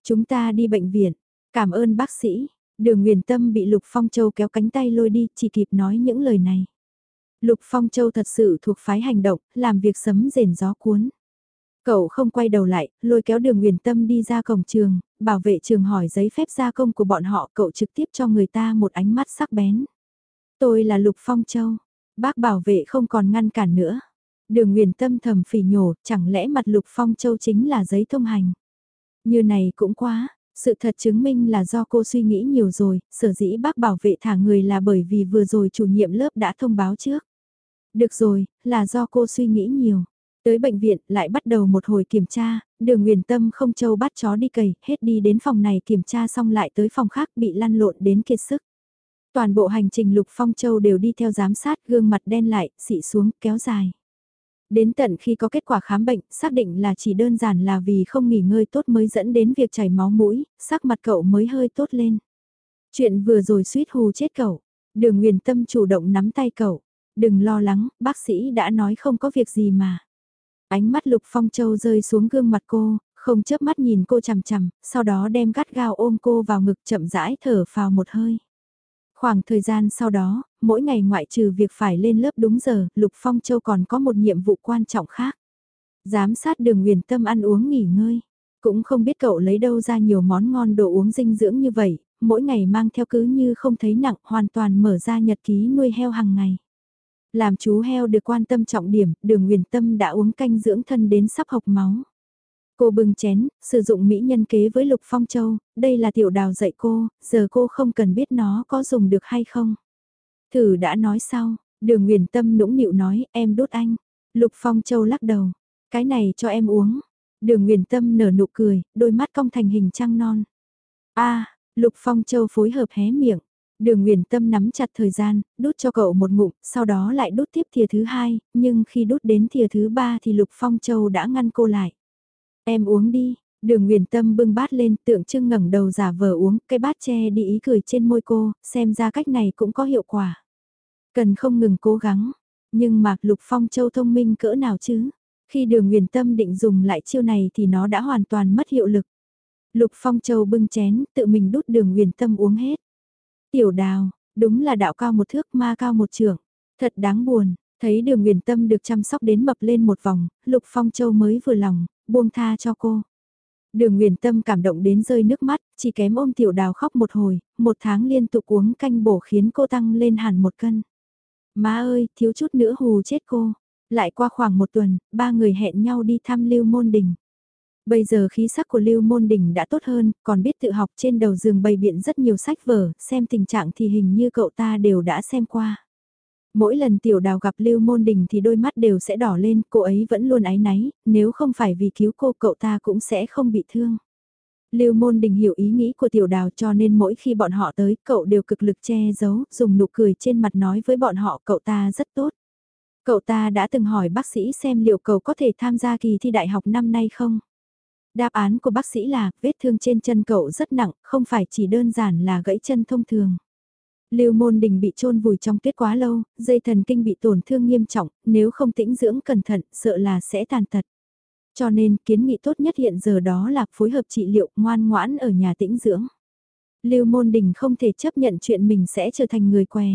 Chúng ta đi bệnh viện, cảm ơn bác sĩ. Đường Nguyền Tâm bị Lục Phong Châu kéo cánh tay lôi đi, chỉ kịp nói những lời này. Lục Phong Châu thật sự thuộc phái hành động, làm việc sấm rền gió cuốn. Cậu không quay đầu lại, lôi kéo đường Nguyền Tâm đi ra cổng trường, bảo vệ trường hỏi giấy phép gia công của bọn họ cậu trực tiếp cho người ta một ánh mắt sắc bén. Tôi là Lục Phong Châu, bác bảo vệ không còn ngăn cản nữa. Đường Nguyền Tâm thầm phỉ nhổ, chẳng lẽ mặt Lục Phong Châu chính là giấy thông hành. Như này cũng quá, sự thật chứng minh là do cô suy nghĩ nhiều rồi, sở dĩ bác bảo vệ thả người là bởi vì vừa rồi chủ nhiệm lớp đã thông báo trước. Được rồi, là do cô suy nghĩ nhiều. Tới bệnh viện lại bắt đầu một hồi kiểm tra, đường nguyền tâm không châu bắt chó đi cầy, hết đi đến phòng này kiểm tra xong lại tới phòng khác bị lăn lộn đến kiệt sức. Toàn bộ hành trình Lục Phong Châu đều đi theo giám sát gương mặt đen lại, xị xuống, kéo dài. Đến tận khi có kết quả khám bệnh, xác định là chỉ đơn giản là vì không nghỉ ngơi tốt mới dẫn đến việc chảy máu mũi, sắc mặt cậu mới hơi tốt lên. Chuyện vừa rồi suýt hù chết cậu. Đường Nguyền Tâm chủ động nắm tay cậu. Đừng lo lắng, bác sĩ đã nói không có việc gì mà. Ánh mắt Lục Phong Châu rơi xuống gương mặt cô, không chớp mắt nhìn cô chằm chằm, sau đó đem gắt gao ôm cô vào ngực chậm rãi thở vào một hơi. Khoảng thời gian sau đó, mỗi ngày ngoại trừ việc phải lên lớp đúng giờ, Lục Phong Châu còn có một nhiệm vụ quan trọng khác. Giám sát đường nguyền tâm ăn uống nghỉ ngơi. Cũng không biết cậu lấy đâu ra nhiều món ngon đồ uống dinh dưỡng như vậy, mỗi ngày mang theo cứ như không thấy nặng hoàn toàn mở ra nhật ký nuôi heo hàng ngày. Làm chú heo được quan tâm trọng điểm, đường nguyền tâm đã uống canh dưỡng thân đến sắp hộc máu. Cô bưng chén, sử dụng mỹ nhân kế với Lục Phong Châu, đây là tiểu đào dạy cô, giờ cô không cần biết nó có dùng được hay không. Thử đã nói sau, đường nguyền tâm nũng nịu nói, em đốt anh. Lục Phong Châu lắc đầu, cái này cho em uống. Đường nguyền tâm nở nụ cười, đôi mắt cong thành hình trăng non. a Lục Phong Châu phối hợp hé miệng. Đường Nguyền Tâm nắm chặt thời gian, đút cho cậu một ngụm, sau đó lại đút tiếp thìa thứ hai, nhưng khi đút đến thìa thứ ba thì Lục Phong Châu đã ngăn cô lại. Em uống đi, đường Nguyền Tâm bưng bát lên tượng trưng ngẩng đầu giả vờ uống, cái bát che đi ý cười trên môi cô, xem ra cách này cũng có hiệu quả. Cần không ngừng cố gắng, nhưng mà Lục Phong Châu thông minh cỡ nào chứ? Khi đường Nguyền Tâm định dùng lại chiêu này thì nó đã hoàn toàn mất hiệu lực. Lục Phong Châu bưng chén, tự mình đút đường Nguyền Tâm uống hết. Tiểu đào, đúng là đạo cao một thước ma cao một trường. Thật đáng buồn, thấy đường nguyền tâm được chăm sóc đến mập lên một vòng, Lục Phong Châu mới vừa lòng, buông tha cho cô. Đường Nguyền Tâm cảm động đến rơi nước mắt, chỉ kém ôm tiểu đào khóc một hồi, một tháng liên tục uống canh bổ khiến cô tăng lên hẳn một cân. Má ơi, thiếu chút nữa hù chết cô. Lại qua khoảng một tuần, ba người hẹn nhau đi thăm lưu môn đình. Bây giờ khí sắc của Lưu Môn Đình đã tốt hơn, còn biết tự học trên đầu giường bày biện rất nhiều sách vở, xem tình trạng thì hình như cậu ta đều đã xem qua. Mỗi lần tiểu đào gặp Lưu Môn Đình thì đôi mắt đều sẽ đỏ lên, cô ấy vẫn luôn áy náy, nếu không phải vì cứu cô cậu ta cũng sẽ không bị thương. Lưu Môn Đình hiểu ý nghĩ của tiểu đào cho nên mỗi khi bọn họ tới, cậu đều cực lực che giấu, dùng nụ cười trên mặt nói với bọn họ cậu ta rất tốt. Cậu ta đã từng hỏi bác sĩ xem liệu cậu có thể tham gia kỳ thi đại học năm nay không? Đáp án của bác sĩ là vết thương trên chân cậu rất nặng, không phải chỉ đơn giản là gãy chân thông thường. Lưu môn đình bị chôn vùi trong tuyết quá lâu, dây thần kinh bị tổn thương nghiêm trọng, nếu không tĩnh dưỡng cẩn thận, sợ là sẽ tàn tật. Cho nên, kiến nghị tốt nhất hiện giờ đó là phối hợp trị liệu ngoan ngoãn ở nhà tĩnh dưỡng. Lưu môn đình không thể chấp nhận chuyện mình sẽ trở thành người què.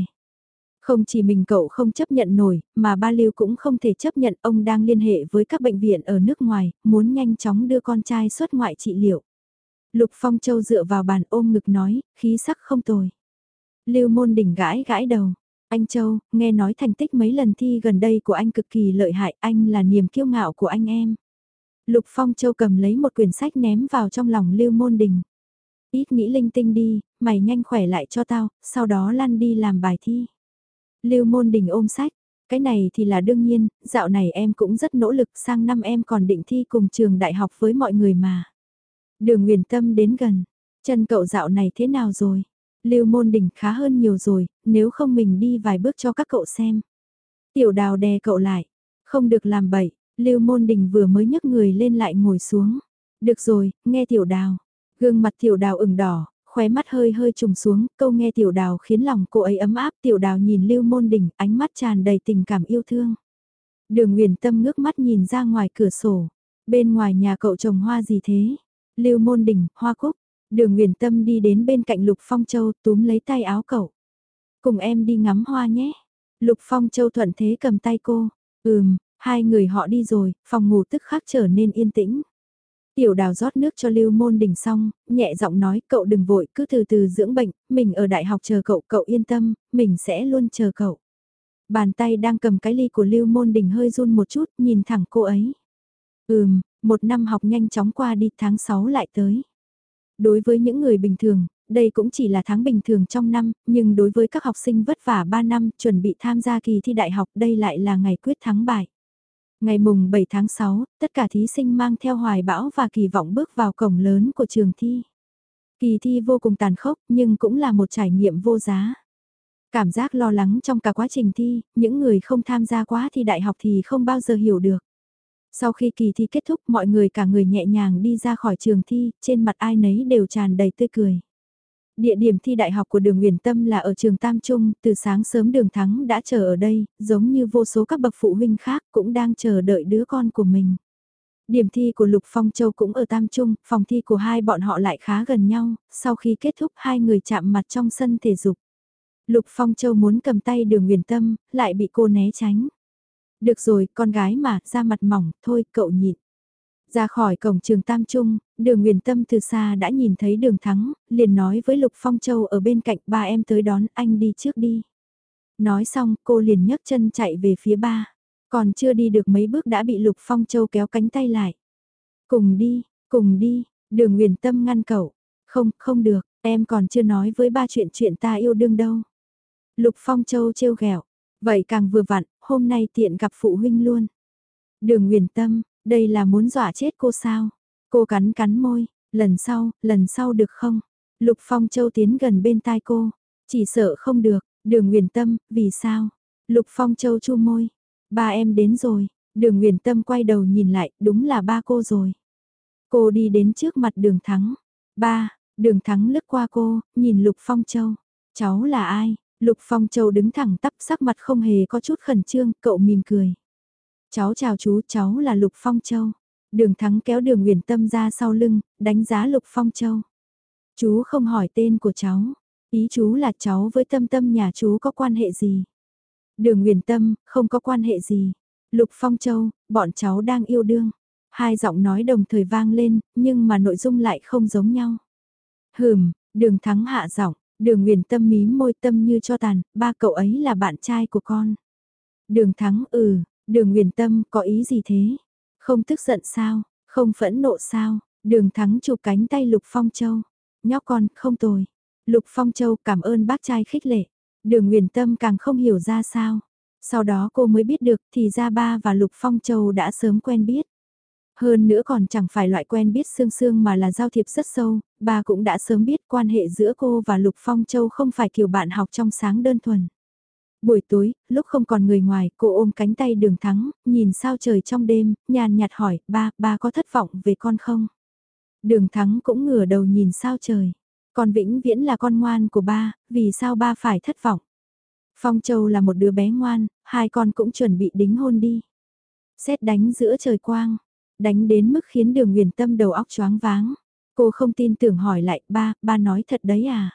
Không chỉ mình cậu không chấp nhận nổi, mà ba Lưu cũng không thể chấp nhận ông đang liên hệ với các bệnh viện ở nước ngoài, muốn nhanh chóng đưa con trai xuất ngoại trị liệu. Lục Phong Châu dựa vào bàn ôm ngực nói, khí sắc không tồi. Lưu môn đỉnh gãi gãi đầu. Anh Châu, nghe nói thành tích mấy lần thi gần đây của anh cực kỳ lợi hại, anh là niềm kiêu ngạo của anh em. Lục Phong Châu cầm lấy một quyển sách ném vào trong lòng Lưu Môn Đình. Ít nghĩ linh tinh đi, mày nhanh khỏe lại cho tao, sau đó lăn đi làm bài thi. Lưu môn đình ôm sách, cái này thì là đương nhiên, dạo này em cũng rất nỗ lực, sang năm em còn định thi cùng trường đại học với mọi người mà. Đường Nguyền Tâm đến gần, chân cậu dạo này thế nào rồi? Lưu môn đình khá hơn nhiều rồi, nếu không mình đi vài bước cho các cậu xem. Tiểu đào đè cậu lại, không được làm bậy, Lưu Môn Đình vừa mới nhấc người lên lại ngồi xuống. Được rồi, nghe tiểu đào. Gương mặt tiểu đào ửng đỏ, khóe mắt hơi hơi trùng xuống, câu nghe tiểu đào khiến lòng cô ấy ấm áp. Tiểu đào nhìn Lưu Môn Đình, ánh mắt tràn đầy tình cảm yêu thương. Đường Huyền Tâm ngước mắt nhìn ra ngoài cửa sổ. Bên ngoài nhà cậu trồng hoa gì thế? Lưu Môn Đình, hoa cúc. Đường Nguyền Tâm đi đến bên cạnh Lục Phong Châu túm lấy tay áo cậu. Cùng em đi ngắm hoa nhé. Lục Phong Châu thuận thế cầm tay cô. Ừm, hai người họ đi rồi, phòng ngủ tức khắc trở nên yên tĩnh. Tiểu đào rót nước cho Lưu Môn Đình xong, nhẹ giọng nói cậu đừng vội, cứ từ từ dưỡng bệnh, mình ở đại học chờ cậu, cậu yên tâm, mình sẽ luôn chờ cậu. Bàn tay đang cầm cái ly của Lưu Môn Đình hơi run một chút, nhìn thẳng cô ấy. Ừm, một năm học nhanh chóng qua đi tháng 6 lại tới. Đối với những người bình thường, đây cũng chỉ là tháng bình thường trong năm, nhưng đối với các học sinh vất vả 3 năm chuẩn bị tham gia kỳ thi đại học đây lại là ngày quyết thắng bại. Ngày mùng 7 tháng 6, tất cả thí sinh mang theo hoài bão và kỳ vọng bước vào cổng lớn của trường thi. Kỳ thi vô cùng tàn khốc nhưng cũng là một trải nghiệm vô giá. Cảm giác lo lắng trong cả quá trình thi, những người không tham gia quá thi đại học thì không bao giờ hiểu được. Sau khi kỳ thi kết thúc mọi người cả người nhẹ nhàng đi ra khỏi trường thi, trên mặt ai nấy đều tràn đầy tươi cười. Địa điểm thi đại học của đường Nguyền Tâm là ở trường Tam Trung, từ sáng sớm đường Thắng đã chờ ở đây, giống như vô số các bậc phụ huynh khác cũng đang chờ đợi đứa con của mình. Điểm thi của Lục Phong Châu cũng ở Tam Trung, phòng thi của hai bọn họ lại khá gần nhau, sau khi kết thúc hai người chạm mặt trong sân thể dục. Lục Phong Châu muốn cầm tay đường Nguyền Tâm, lại bị cô né tránh. Được rồi, con gái mà, ra mặt mỏng, thôi cậu nhịn. Ra khỏi cổng trường Tam Trung, đường Nguyền Tâm từ xa đã nhìn thấy đường thắng, liền nói với Lục Phong Châu ở bên cạnh ba em tới đón anh đi trước đi. Nói xong cô liền nhấc chân chạy về phía ba, còn chưa đi được mấy bước đã bị Lục Phong Châu kéo cánh tay lại. Cùng đi, cùng đi, đường Nguyền Tâm ngăn cậu, không, không được, em còn chưa nói với ba chuyện chuyện ta yêu đương đâu. Lục Phong Châu trêu ghẹo, vậy càng vừa vặn, hôm nay tiện gặp phụ huynh luôn. Đường Nguyền Tâm, đây là muốn dọa chết cô sao? Cô cắn cắn môi, lần sau, lần sau được không? Lục Phong Châu tiến gần bên tai cô, chỉ sợ không được, đường Nguyền Tâm, vì sao? Lục Phong Châu chu môi, ba em đến rồi, đường Nguyền Tâm quay đầu nhìn lại, đúng là ba cô rồi. Cô đi đến trước mặt đường Thắng, ba, đường Thắng lướt qua cô, nhìn Lục Phong Châu, cháu là ai? Lục Phong Châu đứng thẳng tắp sắc mặt không hề có chút khẩn trương, cậu mỉm cười. Cháu chào chú, cháu là Lục Phong Châu. Đường Thắng kéo đường Huyền Tâm ra sau lưng, đánh giá Lục Phong Châu. Chú không hỏi tên của cháu, ý chú là cháu với tâm tâm nhà chú có quan hệ gì? Đường Huyền Tâm, không có quan hệ gì. Lục Phong Châu, bọn cháu đang yêu đương. Hai giọng nói đồng thời vang lên, nhưng mà nội dung lại không giống nhau. Hừm, đường thắng hạ giọng, đường nguyền tâm mím môi tâm như cho tàn, ba cậu ấy là bạn trai của con. Đường thắng ừ, Đường Nguyền Tâm có ý gì thế? Không tức giận sao? Không phẫn nộ sao? Đường Thắng chụp cánh tay Lục Phong Châu. Nhóc con, không tồi. Lục Phong Châu cảm ơn bác trai khích lệ. Đường Nguyền Tâm càng không hiểu ra sao. Sau đó cô mới biết được thì ra ba và Lục Phong Châu đã sớm quen biết. Hơn nữa còn chẳng phải loại quen biết xương xương mà là giao thiệp rất sâu, bà cũng đã sớm biết quan hệ giữa cô và Lục Phong Châu không phải kiểu bạn học trong sáng đơn thuần. Buổi tối, lúc không còn người ngoài, cô ôm cánh tay đường thắng, nhìn sao trời trong đêm, nhàn nhạt hỏi, ba, ba có thất vọng về con không? Đường thắng cũng ngửa đầu nhìn sao trời. Con vĩnh viễn là con ngoan của ba, vì sao ba phải thất vọng? Phong Châu là một đứa bé ngoan, hai con cũng chuẩn bị đính hôn đi. Xét đánh giữa trời quang, đánh đến mức khiến đường huyền tâm đầu óc choáng váng. Cô không tin tưởng hỏi lại, ba, ba nói thật đấy à?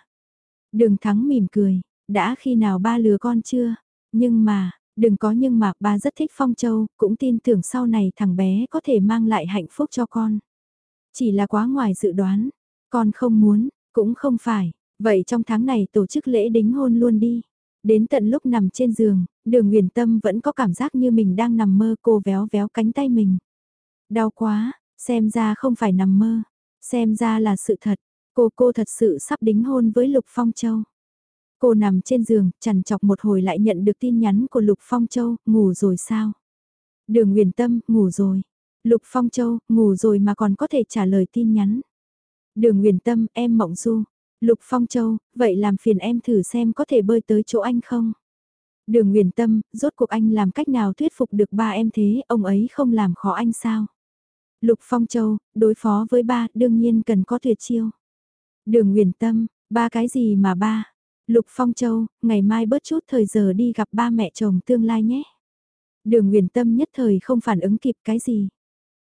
Đường thắng mỉm cười, đã khi nào ba lừa con chưa? Nhưng mà, đừng có nhưng mà ba rất thích Phong Châu, cũng tin tưởng sau này thằng bé có thể mang lại hạnh phúc cho con. Chỉ là quá ngoài dự đoán, con không muốn, cũng không phải, vậy trong tháng này tổ chức lễ đính hôn luôn đi. Đến tận lúc nằm trên giường, đường huyền tâm vẫn có cảm giác như mình đang nằm mơ cô véo véo cánh tay mình. Đau quá, xem ra không phải nằm mơ, xem ra là sự thật, cô cô thật sự sắp đính hôn với Lục Phong Châu. Cô nằm trên giường, chằn chọc một hồi lại nhận được tin nhắn của Lục Phong Châu, ngủ rồi sao? Đường Nguyền Tâm, ngủ rồi. Lục Phong Châu, ngủ rồi mà còn có thể trả lời tin nhắn. Đường Nguyền Tâm, em mộng du. Lục Phong Châu, vậy làm phiền em thử xem có thể bơi tới chỗ anh không? Đường Nguyền Tâm, rốt cuộc anh làm cách nào thuyết phục được ba em thế, ông ấy không làm khó anh sao? Lục Phong Châu, đối phó với ba, đương nhiên cần có tuyệt chiêu. Đường Nguyền Tâm, ba cái gì mà ba? Lục Phong Châu, ngày mai bớt chút thời giờ đi gặp ba mẹ chồng tương lai nhé. Đường Nguyền Tâm nhất thời không phản ứng kịp cái gì.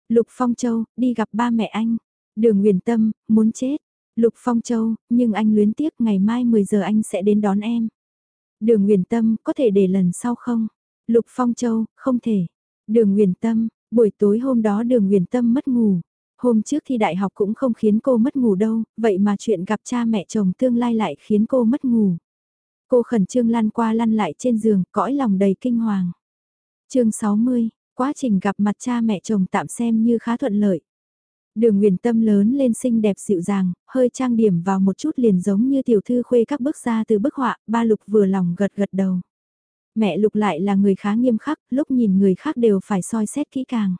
Lục Phong Châu, đi gặp ba mẹ anh. Đường Nguyền Tâm, muốn chết. Lục Phong Châu, nhưng anh luyến tiếc ngày mai 10 giờ anh sẽ đến đón em. Đường Nguyền Tâm, có thể để lần sau không? Lục Phong Châu, không thể. Đường Nguyền Tâm, buổi tối hôm đó Đường Huyền Tâm mất ngủ. Hôm trước thi đại học cũng không khiến cô mất ngủ đâu, vậy mà chuyện gặp cha mẹ chồng tương lai lại khiến cô mất ngủ. Cô khẩn trương lăn qua lăn lại trên giường, cõi lòng đầy kinh hoàng. chương 60, quá trình gặp mặt cha mẹ chồng tạm xem như khá thuận lợi. Đường Nguyền Tâm lớn lên xinh đẹp dịu dàng, hơi trang điểm vào một chút liền giống như tiểu thư khuê các bước ra từ bức họa, ba Lục vừa lòng gật gật đầu. Mẹ Lục lại là người khá nghiêm khắc, lúc nhìn người khác đều phải soi xét kỹ càng.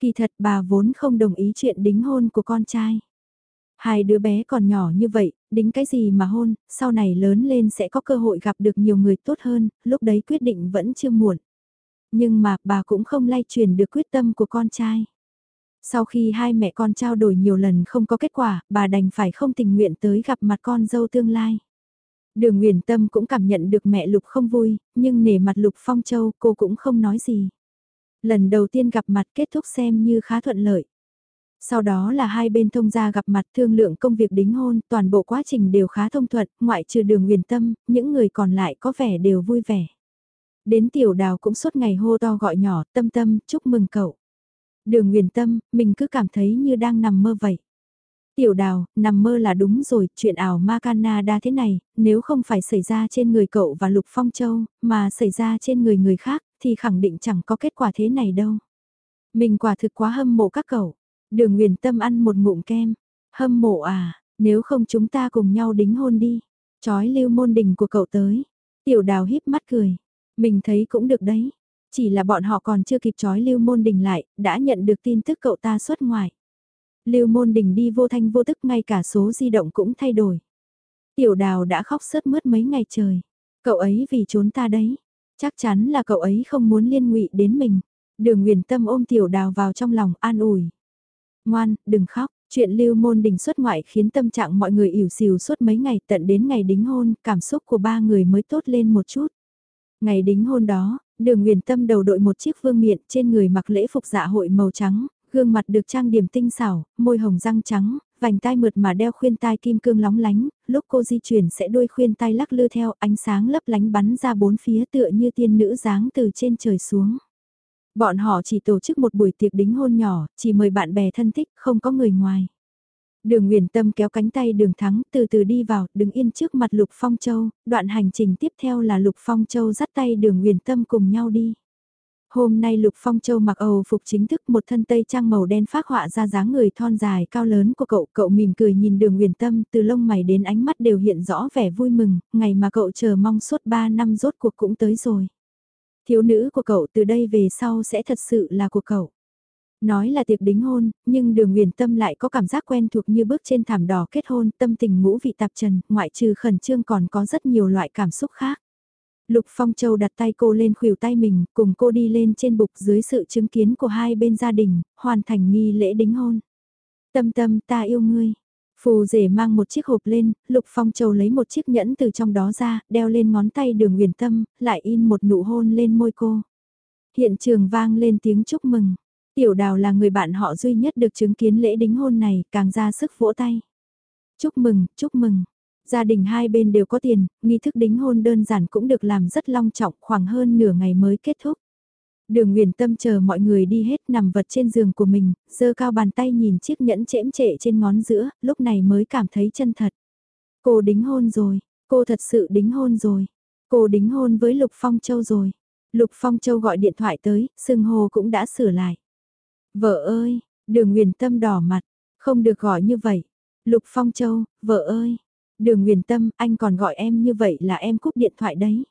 Kỳ thật bà vốn không đồng ý chuyện đính hôn của con trai. Hai đứa bé còn nhỏ như vậy, đính cái gì mà hôn, sau này lớn lên sẽ có cơ hội gặp được nhiều người tốt hơn, lúc đấy quyết định vẫn chưa muộn. Nhưng mà bà cũng không lay truyền được quyết tâm của con trai. Sau khi hai mẹ con trao đổi nhiều lần không có kết quả, bà đành phải không tình nguyện tới gặp mặt con dâu tương lai. Đường Nguyền Tâm cũng cảm nhận được mẹ Lục không vui, nhưng nể mặt Lục Phong Châu cô cũng không nói gì. Lần đầu tiên gặp mặt kết thúc xem như khá thuận lợi. Sau đó là hai bên thông gia gặp mặt thương lượng công việc đính hôn, toàn bộ quá trình đều khá thông thuận, ngoại trừ đường huyền tâm, những người còn lại có vẻ đều vui vẻ. Đến tiểu đào cũng suốt ngày hô to gọi nhỏ, tâm tâm, chúc mừng cậu. Đường huyền tâm, mình cứ cảm thấy như đang nằm mơ vậy. Tiểu đào, nằm mơ là đúng rồi, chuyện ảo ma Canada thế này, nếu không phải xảy ra trên người cậu và Lục Phong Châu, mà xảy ra trên người người khác, thì khẳng định chẳng có kết quả thế này đâu. Mình quả thực quá hâm mộ các cậu. Đường Nguyền Tâm ăn một ngụm kem. Hâm mộ à, nếu không chúng ta cùng nhau đính hôn đi. Chói lưu môn đình của cậu tới. Tiểu đào híp mắt cười. Mình thấy cũng được đấy. Chỉ là bọn họ còn chưa kịp chói lưu môn đình lại, đã nhận được tin tức cậu ta xuất ngoài. Lưu môn đình đi vô thanh vô tức ngay cả số di động cũng thay đổi. Tiểu đào đã khóc sớt mướt mấy ngày trời. Cậu ấy vì trốn ta đấy. Chắc chắn là cậu ấy không muốn liên ngụy đến mình. Đường Nguyền Tâm ôm Tiểu Đào vào trong lòng an ủi. Ngoan, đừng khóc. Chuyện lưu môn đình xuất ngoại khiến tâm trạng mọi người ỉu xìu suốt mấy ngày tận đến ngày đính hôn, cảm xúc của ba người mới tốt lên một chút. Ngày đính hôn đó, đường nguyền tâm đầu đội một chiếc vương miện trên người mặc lễ phục dạ hội màu trắng, gương mặt được trang điểm tinh xảo, môi hồng răng trắng, vành tai mượt mà đeo khuyên tai kim cương lóng lánh, lúc cô di chuyển sẽ đuôi khuyên tai lắc lư theo ánh sáng lấp lánh bắn ra bốn phía tựa như tiên nữ dáng từ trên trời xuống. Bọn họ chỉ tổ chức một buổi tiệc đính hôn nhỏ, chỉ mời bạn bè thân thích, không có người ngoài. Đường Nguyễn Tâm kéo cánh tay đường thắng từ từ đi vào, đứng yên trước mặt Lục Phong Châu, đoạn hành trình tiếp theo là Lục Phong Châu dắt tay đường Nguyễn Tâm cùng nhau đi. Hôm nay Lục Phong Châu mặc âu phục chính thức một thân tây trang màu đen phát họa ra dáng người thon dài cao lớn của cậu. Cậu mỉm cười nhìn đường huyền tâm từ lông mày đến ánh mắt đều hiện rõ vẻ vui mừng, ngày mà cậu chờ mong suốt 3 năm rốt cuộc cũng tới rồi. Thiếu nữ của cậu từ đây về sau sẽ thật sự là của cậu. Nói là tiệc đính hôn, nhưng đường huyền tâm lại có cảm giác quen thuộc như bước trên thảm đỏ kết hôn, tâm tình ngũ vị tạp trần, ngoại trừ khẩn trương còn có rất nhiều loại cảm xúc khác. Lục Phong Châu đặt tay cô lên khuỷu tay mình, cùng cô đi lên trên bục dưới sự chứng kiến của hai bên gia đình, hoàn thành nghi lễ đính hôn. Tâm tâm ta yêu ngươi. Phù rể mang một chiếc hộp lên, Lục Phong Châu lấy một chiếc nhẫn từ trong đó ra, đeo lên ngón tay đường huyền tâm, lại in một nụ hôn lên môi cô. Hiện trường vang lên tiếng chúc mừng. Tiểu đào là người bạn họ duy nhất được chứng kiến lễ đính hôn này, càng ra sức vỗ tay. Chúc mừng, chúc mừng. Gia đình hai bên đều có tiền, nghi thức đính hôn đơn giản cũng được làm rất long trọng khoảng hơn nửa ngày mới kết thúc. Đường Nguyễn Tâm chờ mọi người đi hết nằm vật trên giường của mình, giơ cao bàn tay nhìn chiếc nhẫn chễm trệ trên ngón giữa, lúc này mới cảm thấy chân thật. Cô đính hôn rồi, cô thật sự đính hôn rồi. Cô đính hôn với Lục Phong Châu rồi. Lục Phong Châu gọi điện thoại tới, sưng hồ cũng đã sửa lại. Vợ ơi, đường Nguyễn Tâm đỏ mặt, không được gọi như vậy. Lục Phong Châu, vợ ơi, Đường Nguyền Tâm, anh còn gọi em như vậy là em cúp điện thoại đấy.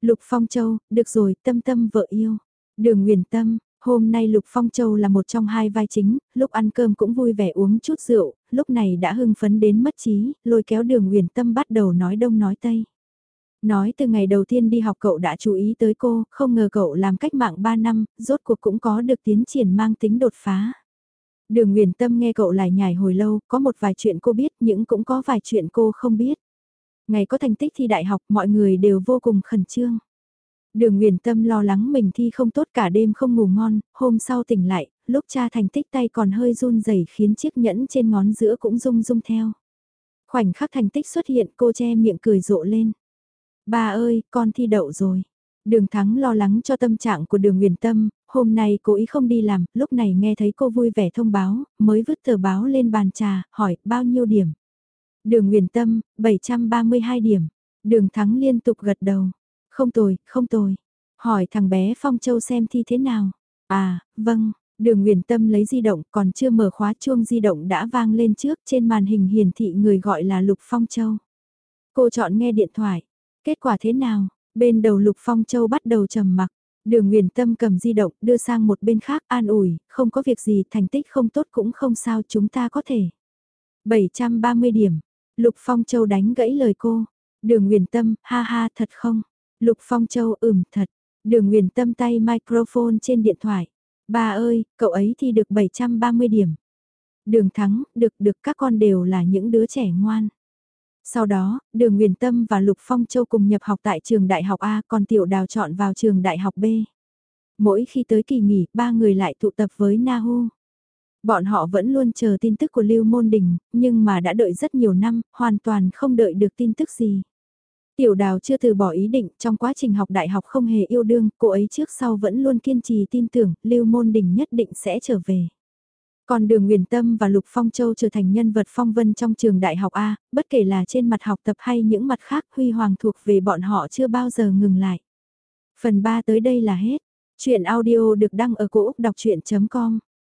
Lục Phong Châu, được rồi, tâm tâm vợ yêu. Đường Nguyền Tâm, hôm nay Lục Phong Châu là một trong hai vai chính, lúc ăn cơm cũng vui vẻ uống chút rượu, lúc này đã hưng phấn đến mất trí, lôi kéo đường Nguyền Tâm bắt đầu nói đông nói tây. Nói từ ngày đầu tiên đi học cậu đã chú ý tới cô, không ngờ cậu làm cách mạng 3 năm, rốt cuộc cũng có được tiến triển mang tính đột phá. Đường Nguyền Tâm nghe cậu lại nhải hồi lâu, có một vài chuyện cô biết những cũng có vài chuyện cô không biết. Ngày có thành tích thi đại học mọi người đều vô cùng khẩn trương. Đường Nguyền Tâm lo lắng mình thi không tốt cả đêm không ngủ ngon, hôm sau tỉnh lại, lúc cha thành tích tay còn hơi run rẩy khiến chiếc nhẫn trên ngón giữa cũng rung rung theo. Khoảnh khắc thành tích xuất hiện cô che miệng cười rộ lên. Ba ơi, con thi đậu rồi. Đường Thắng lo lắng cho tâm trạng của đường Nguyền Tâm, hôm nay cô ý không đi làm, lúc này nghe thấy cô vui vẻ thông báo, mới vứt tờ báo lên bàn trà, hỏi bao nhiêu điểm. Đường Nguyễn Tâm, 732 điểm. Đường Thắng liên tục gật đầu. Không tồi, không tồi. Hỏi thằng bé Phong Châu xem thi thế nào. À, vâng. Đường Nguyễn Tâm lấy di động còn chưa mở khóa chuông di động đã vang lên trước trên màn hình hiển thị người gọi là Lục Phong Châu. Cô chọn nghe điện thoại. Kết quả thế nào? Bên đầu Lục Phong Châu bắt đầu trầm mặc. Đường Nguyền Tâm cầm di động đưa sang một bên khác an ủi, không có việc gì thành tích không tốt cũng không sao chúng ta có thể. 730 điểm. Lục Phong Châu đánh gãy lời cô. Đường Nguyền Tâm, ha ha thật không? Lục Phong Châu ừm thật. Đường Nguyền Tâm tay microphone trên điện thoại. Ba ơi, cậu ấy thi được 730 điểm. Đường Thắng, được được các con đều là những đứa trẻ ngoan. Sau đó, Đường Nguyền Tâm và Lục Phong Châu cùng nhập học tại trường Đại học A còn Tiểu Đào chọn vào trường Đại học B. Mỗi khi tới kỳ nghỉ, ba người lại tụ tập với Nahu. Bọn họ vẫn luôn chờ tin tức của Lưu Môn Đình, nhưng mà đã đợi rất nhiều năm, hoàn toàn không đợi được tin tức gì. Tiểu đào chưa từ bỏ ý định, trong quá trình học đại học không hề yêu đương, cô ấy trước sau vẫn luôn kiên trì tin tưởng, Lưu Môn Đình nhất định sẽ trở về. Còn đường Nguyền Tâm và Lục Phong Châu trở thành nhân vật phong vân trong trường đại học A, bất kể là trên mặt học tập hay những mặt khác huy hoàng thuộc về bọn họ chưa bao giờ ngừng lại. Phần 3 tới đây là hết. Chuyện audio được đăng ở cổ Úc đọc chuyện.com